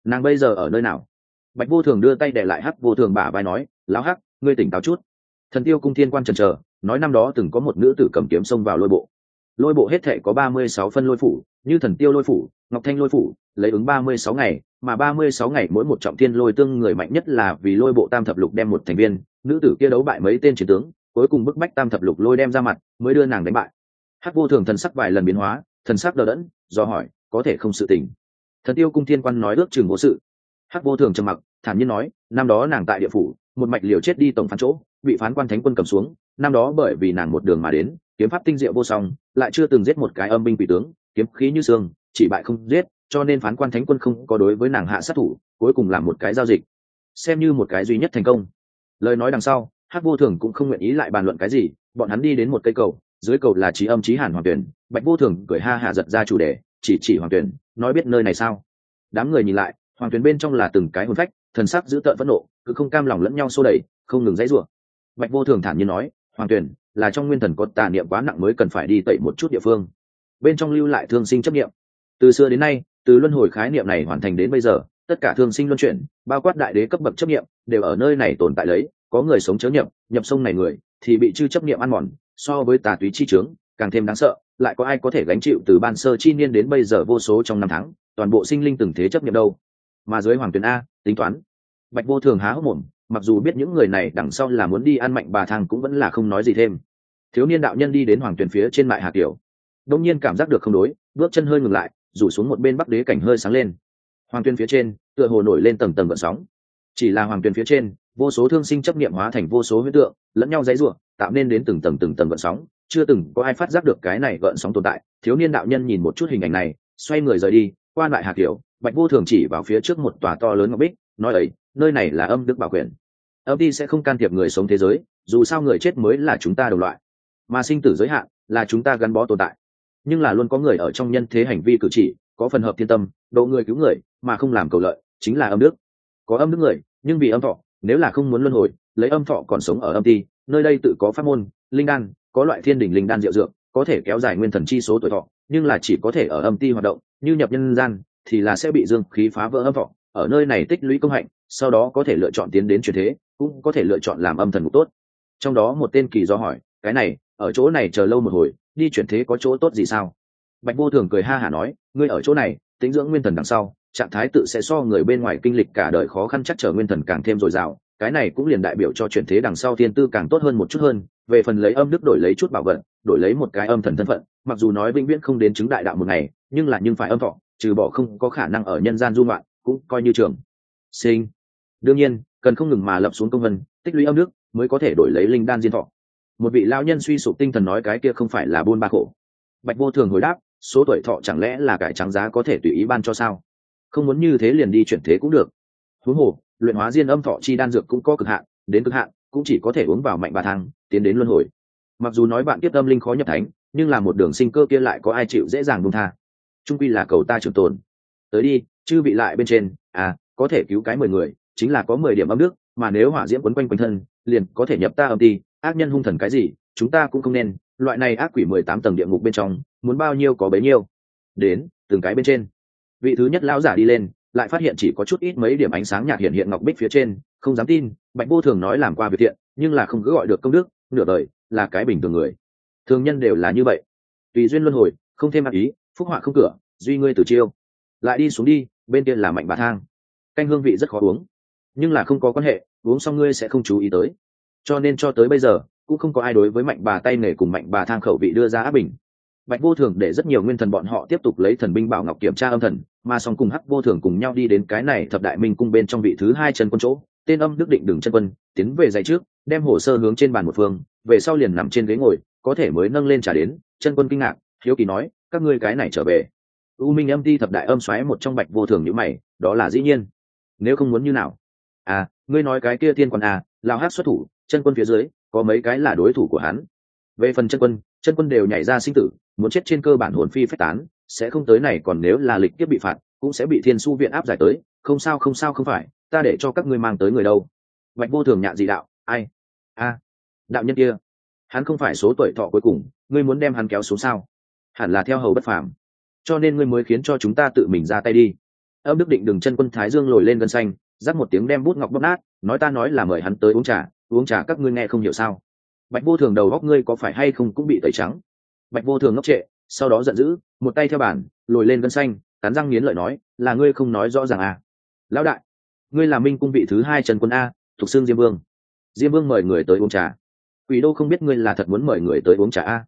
Nàng bây giờ ở nơi nào? Bạch vô thường đưa tay để lại hắc vô thường bả vai nói, lão hắc, ngươi tỉnh táo chút. Thần tiêu cung thiên quan trần trờ nói năm đó từng có một nữ tử cầm kiếm xông vào lôi bộ. Lôi bộ hết thể có ba mươi sáu phân lôi phủ, như thần tiêu lôi phủ, ngọc thanh lôi phủ, lấy ứng ba mươi sáu ngày, mà ba mươi sáu ngày mỗi một trọng thiên lôi tương người mạnh nhất là vì lôi bộ tam thập lục đem một thành viên, nữ tử kia đấu bại mấy tên chiến tướng, cuối cùng bức bách tam thập lục lôi đem ra mặt, mới đưa nàng đánh bại. Hắc vô thường thần sắc vài lần biến hóa, thần sắc đờ đẫn, do hỏi, có thể không sự tình. Thần tiêu cung thiên quan nói ước chừng vô sự. Hắc vô thường trầm mặc, thản nhiên nói, năm đó nàng tại địa phủ một mạch liều chết đi tổng phán chỗ, bị phán quan thánh quân cầm xuống. Năm đó bởi vì nàng một đường mà đến, kiếm pháp tinh diệu vô song, lại chưa từng giết một cái âm binh quỷ tướng, kiếm khí như xương, chỉ bại không giết, cho nên phán quan thánh quân không có đối với nàng hạ sát thủ, cuối cùng làm một cái giao dịch. Xem như một cái duy nhất thành công. Lời nói đằng sau hát vô thường cũng không nguyện ý lại bàn luận cái gì, bọn hắn đi đến một cây cầu, dưới cầu là trí âm trí hàn hoàng tuyển, bạch vô thường cười ha hạ giật ra chủ đề, chỉ chỉ hoàng tuyển, nói biết nơi này sao? Đám người nhìn lại, hoàng tuyển bên trong là từng cái hồn phách, thần sắc dữ tợn phẫn nộ cứ không cam lòng lẫn nhau xô đẩy, không ngừng dãy rủa. Bạch vô thường thản nhiên nói, hoàng tuyển là trong nguyên thần có tà niệm quá nặng mới cần phải đi tẩy một chút địa phương. Bên trong lưu lại thương sinh chấp niệm. Từ xưa đến nay, từ luân hồi khái niệm này hoàn thành đến bây giờ, tất cả thương sinh luân chuyển, bao quát đại đế cấp bậc chấp niệm, đều ở nơi này tồn tại lấy, có người sống chớ nhập nhập sông này người, thì bị chư chấp niệm ăn mòn, so với tà túy chi trướng càng thêm đáng sợ, lại có ai có thể gánh chịu từ ban sơ chi niên đến bây giờ vô số trong năm tháng, toàn bộ sinh linh từng thế chấp niệm đâu. Mà dưới hoàng tuyển a, tính toán bạch vô thường há hốc mồm, mặc dù biết những người này đằng sau là muốn đi ăn mạnh bà thang cũng vẫn là không nói gì thêm. Thiếu niên đạo nhân đi đến hoàng tuyển phía trên mại hà tiểu đông nhiên cảm giác được không đối, bước chân hơi ngừng lại, rủ xuống một bên bắc đế cảnh hơi sáng lên. Hoàng tuyên phía trên, tựa hồ nổi lên tầng tầng gợn sóng. Chỉ là hoàng tuyên phía trên, vô số thương sinh chấp niệm hóa thành vô số huyết tượng, lẫn nhau dãy ruộng tạo nên đến từng tầng từng tầng gợn sóng. Chưa từng có ai phát giác được cái này gợn sóng tồn tại. Thiếu niên đạo nhân nhìn một chút hình ảnh này, xoay người rời đi, qua lại hà kiểu bạch vô thường chỉ vào phía trước một tòa to lớn ngọc bích nói ấy, nơi này là âm đức bảo quyền. Âm ti sẽ không can thiệp người sống thế giới, dù sao người chết mới là chúng ta đồng loại. Mà sinh tử giới hạn là chúng ta gắn bó tồn tại. Nhưng là luôn có người ở trong nhân thế hành vi cử chỉ, có phần hợp thiên tâm, độ người cứu người, mà không làm cầu lợi, chính là âm đức. Có âm đức người, nhưng vì âm thọ, nếu là không muốn luân hồi, lấy âm thọ còn sống ở âm ti, nơi đây tự có pháp môn, linh đan, có loại thiên đỉnh linh đan diệu dược, có thể kéo dài nguyên thần chi số tuổi thọ, nhưng là chỉ có thể ở âm ti hoạt động, như nhập nhân gian, thì là sẽ bị dương khí phá vỡ âm thọ ở nơi này tích lũy công hạnh sau đó có thể lựa chọn tiến đến truyền thế cũng có thể lựa chọn làm âm thần ngục tốt. Trong đó một tên kỳ do hỏi cái này ở chỗ này chờ lâu một hồi đi chuyển thế có chỗ tốt gì sao? Bạch vô thường cười ha hả nói ngươi ở chỗ này tính dưỡng nguyên thần đằng sau trạng thái tự sẽ so người bên ngoài kinh lịch cả đời khó khăn chắc trở nguyên thần càng thêm dồi dào cái này cũng liền đại biểu cho chuyển thế đằng sau thiên tư càng tốt hơn một chút hơn về phần lấy âm đức đổi lấy chút bảo vật, đổi lấy một cái âm thần thân phận mặc dù nói vĩnh viễn không đến chứng đại đạo một ngày nhưng là nhưng phải âm thọ trừ bỏ không có khả năng ở nhân gian dung loạn cũng coi như trường. Sinh. Đương nhiên, cần không ngừng mà lập xuống công vân, tích lũy âm đức mới có thể đổi lấy linh đan diên thọ. Một vị lao nhân suy sụp tinh thần nói cái kia không phải là buôn ba khổ. Bạch vô thường hồi đáp, số tuổi thọ chẳng lẽ là cải trắng giá có thể tùy ý ban cho sao? Không muốn như thế liền đi chuyển thế cũng được. Huống hồ, luyện hóa diên âm thọ chi đan dược cũng có cực hạn, đến cực hạn, cũng chỉ có thể uống vào mạnh bà thang tiến đến luân hồi. Mặc dù nói bạn tiếp tâm linh khó nhập thánh, nhưng là một đường sinh cơ kia lại có ai chịu dễ dàng buông tha? Trung quy là cầu ta trường tồn. Tới đi chư bị lại bên trên à có thể cứu cái mười người, chính là có mười điểm âm đức, mà nếu hỏa diễm quấn quanh quanh thân, liền có thể nhập ta âm ti, ác nhân hung thần cái gì, chúng ta cũng không nên, loại này ác quỷ mười tám tầng địa ngục bên trong, muốn bao nhiêu có bấy nhiêu. Đến, từng cái bên trên. Vị thứ nhất lão giả đi lên, lại phát hiện chỉ có chút ít mấy điểm ánh sáng nhạt hiện hiện ngọc bích phía trên, không dám tin, bạch vô thường nói làm qua việc thiện, nhưng là không cứ gọi được công đức, nửa đời, là cái bình thường người. Thường nhân đều là như vậy. Tùy duyên luân hồi, không thêm ác ý, phúc họa không cửa, duy ngươi từ chiêu. Lại đi xuống đi bên kia là mạnh bà thang. Canh hương vị rất khó uống, nhưng là không có quan hệ, uống xong ngươi sẽ không chú ý tới. Cho nên cho tới bây giờ, cũng không có ai đối với mạnh bà tay nghề cùng mạnh bà thang khẩu vị đưa ra áp bình. Bạch vô thường để rất nhiều nguyên thần bọn họ tiếp tục lấy thần binh bảo ngọc kiểm tra âm thần, mà song cùng hắc vô thường cùng nhau đi đến cái này thập đại minh cung bên trong vị thứ hai chân quân chỗ, tên âm đức định đừng chân quân, tiến về dạy trước, đem hồ sơ hướng trên bàn một phương, về sau liền nằm trên ghế ngồi, có thể mới nâng lên trả đến, chân quân kinh ngạc, hiếu kỳ nói, các ngươi cái này trở về u minh âm ti thập đại âm xoáy một trong bạch vô thường như mày, đó là dĩ nhiên. Nếu không muốn như nào? À ngươi nói cái kia thiên quân à lao hát xuất thủ, chân quân phía dưới, có mấy cái là đối thủ của hắn? Về phần chân quân chân quân đều nhảy ra sinh tử, muốn chết trên cơ bản hồn phi phách tán, sẽ không tới này còn nếu là lịch tiếp bị phạt, cũng sẽ bị thiên su viện áp giải tới, không sao không sao, không phải, ta để cho các ngươi mang tới người đâu. Bạch vô thường nhạ dị đạo, ai? A, đạo nhân kia, hắn không phải số tuổi thọ cuối cùng, ngươi muốn đem hắn kéo xuống sao? Hẳn là theo hầu bất phàm cho nên ngươi mới khiến cho chúng ta tự mình ra tay đi. Âm đức định đừng chân quân thái dương lồi lên gân xanh dắt một tiếng đem bút ngọc bóp nát, nói ta nói là mời hắn tới uống trà uống trà các ngươi nghe không hiểu sao? Bạch vô thường đầu góc ngươi có phải hay không cũng bị tẩy trắng? Bạch vô thường ngốc trệ, sau đó giận dữ, một tay theo bản, lồi lên gân xanh, cắn răng nghiến lợi nói, là ngươi không nói rõ ràng à? Lão đại, ngươi là minh cung vị thứ hai trần quân a, thuộc xương diêm vương. Diêm vương mời người tới uống trà. Quỷ đô không biết ngươi là thật muốn mời người tới uống trà a.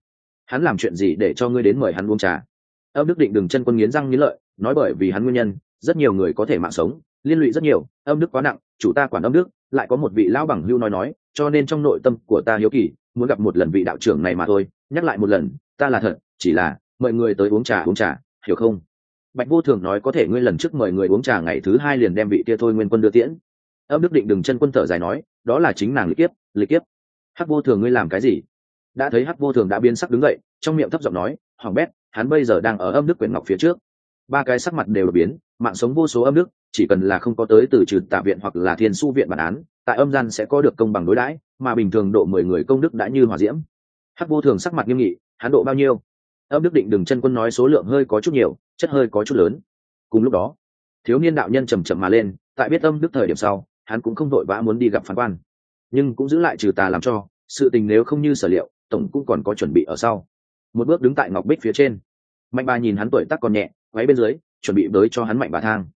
Hắn làm chuyện gì để cho ngươi đến mời hắn uống trà? Âm đức định đừng chân quân nghiến răng nghiến lợi, nói bởi vì hắn nguyên nhân, rất nhiều người có thể mạng sống, liên lụy rất nhiều, âm đức quá nặng, chủ ta quản âm đức, lại có một vị lão bằng hưu nói nói, cho nên trong nội tâm của ta hiếu kỳ, muốn gặp một lần vị đạo trưởng này mà thôi, nhắc lại một lần, ta là thật, chỉ là, mời người tới uống trà uống trà, hiểu không? Bạch vô thường nói có thể ngươi lần trước mời người uống trà ngày thứ hai liền đem vị kia thôi nguyên quân đưa tiễn. Âm đức định đừng chân quân thở dài nói, đó là chính nàng lịch kiếp lịch kiếp. Hắc vô thường ngươi làm cái gì? Đã thấy hắc vô thường đã biến sắc đứng dậy, trong miệng thấp giọng nói, hoàng bét hắn bây giờ đang ở âm đức quyển ngọc phía trước. Ba cái sắc mặt đều biến, mạng sống vô số âm đức, chỉ cần là không có tới từ trừ tạ viện hoặc là thiên su viện bản án, tại âm gian sẽ có được công bằng đối đãi, mà bình thường độ mười người công đức đã như hòa diễm. Hắc vô thường sắc mặt nghiêm nghị, hắn độ bao nhiêu? Âm đức định đừng chân quân nói số lượng hơi có chút nhiều, chất hơi có chút lớn. Cùng lúc đó, thiếu niên đạo nhân trầm trầm mà lên, tại biết âm đức thời điểm sau, hắn cũng không vội vã muốn đi gặp phán quan. Nhưng cũng giữ lại trừ tà làm cho, sự tình nếu không như sở liệu, tổng cũng còn có chuẩn bị ở sau một bước đứng tại ngọc bích phía trên mạnh bà nhìn hắn tuổi tắc còn nhẹ váy bên dưới chuẩn bị bới cho hắn mạnh bà thang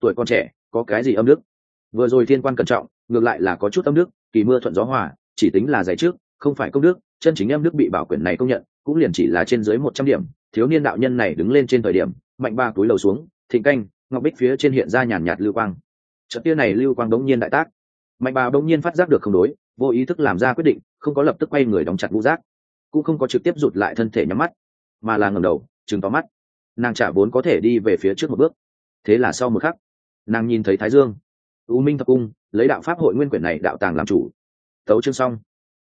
tuổi con trẻ có cái gì âm đức vừa rồi thiên quan cẩn trọng ngược lại là có chút âm đức kỳ mưa thuận gió hòa chỉ tính là giải trước không phải công đức chân chính âm đức bị bảo quyền này công nhận cũng liền chỉ là trên dưới một trăm điểm thiếu niên đạo nhân này đứng lên trên thời điểm mạnh ba túi lầu xuống thịnh canh ngọc bích phía trên hiện ra nhàn nhạt lưu quang trận tia này lưu quang đống nhiên đại tác mạnh bà đống nhiên phát giác được không đối vô ý thức làm ra quyết định không có lập tức quay người đóng chặt ngũ giác cũng không có trực tiếp rụt lại thân thể nhắm mắt, mà là ngầm đầu chừng to mắt. Nàng chả vốn có thể đi về phía trước một bước. Thế là sau một khắc, nàng nhìn thấy thái dương. U minh thập cung, lấy đạo pháp hội nguyên quyển này đạo tàng làm chủ. Tấu chương xong.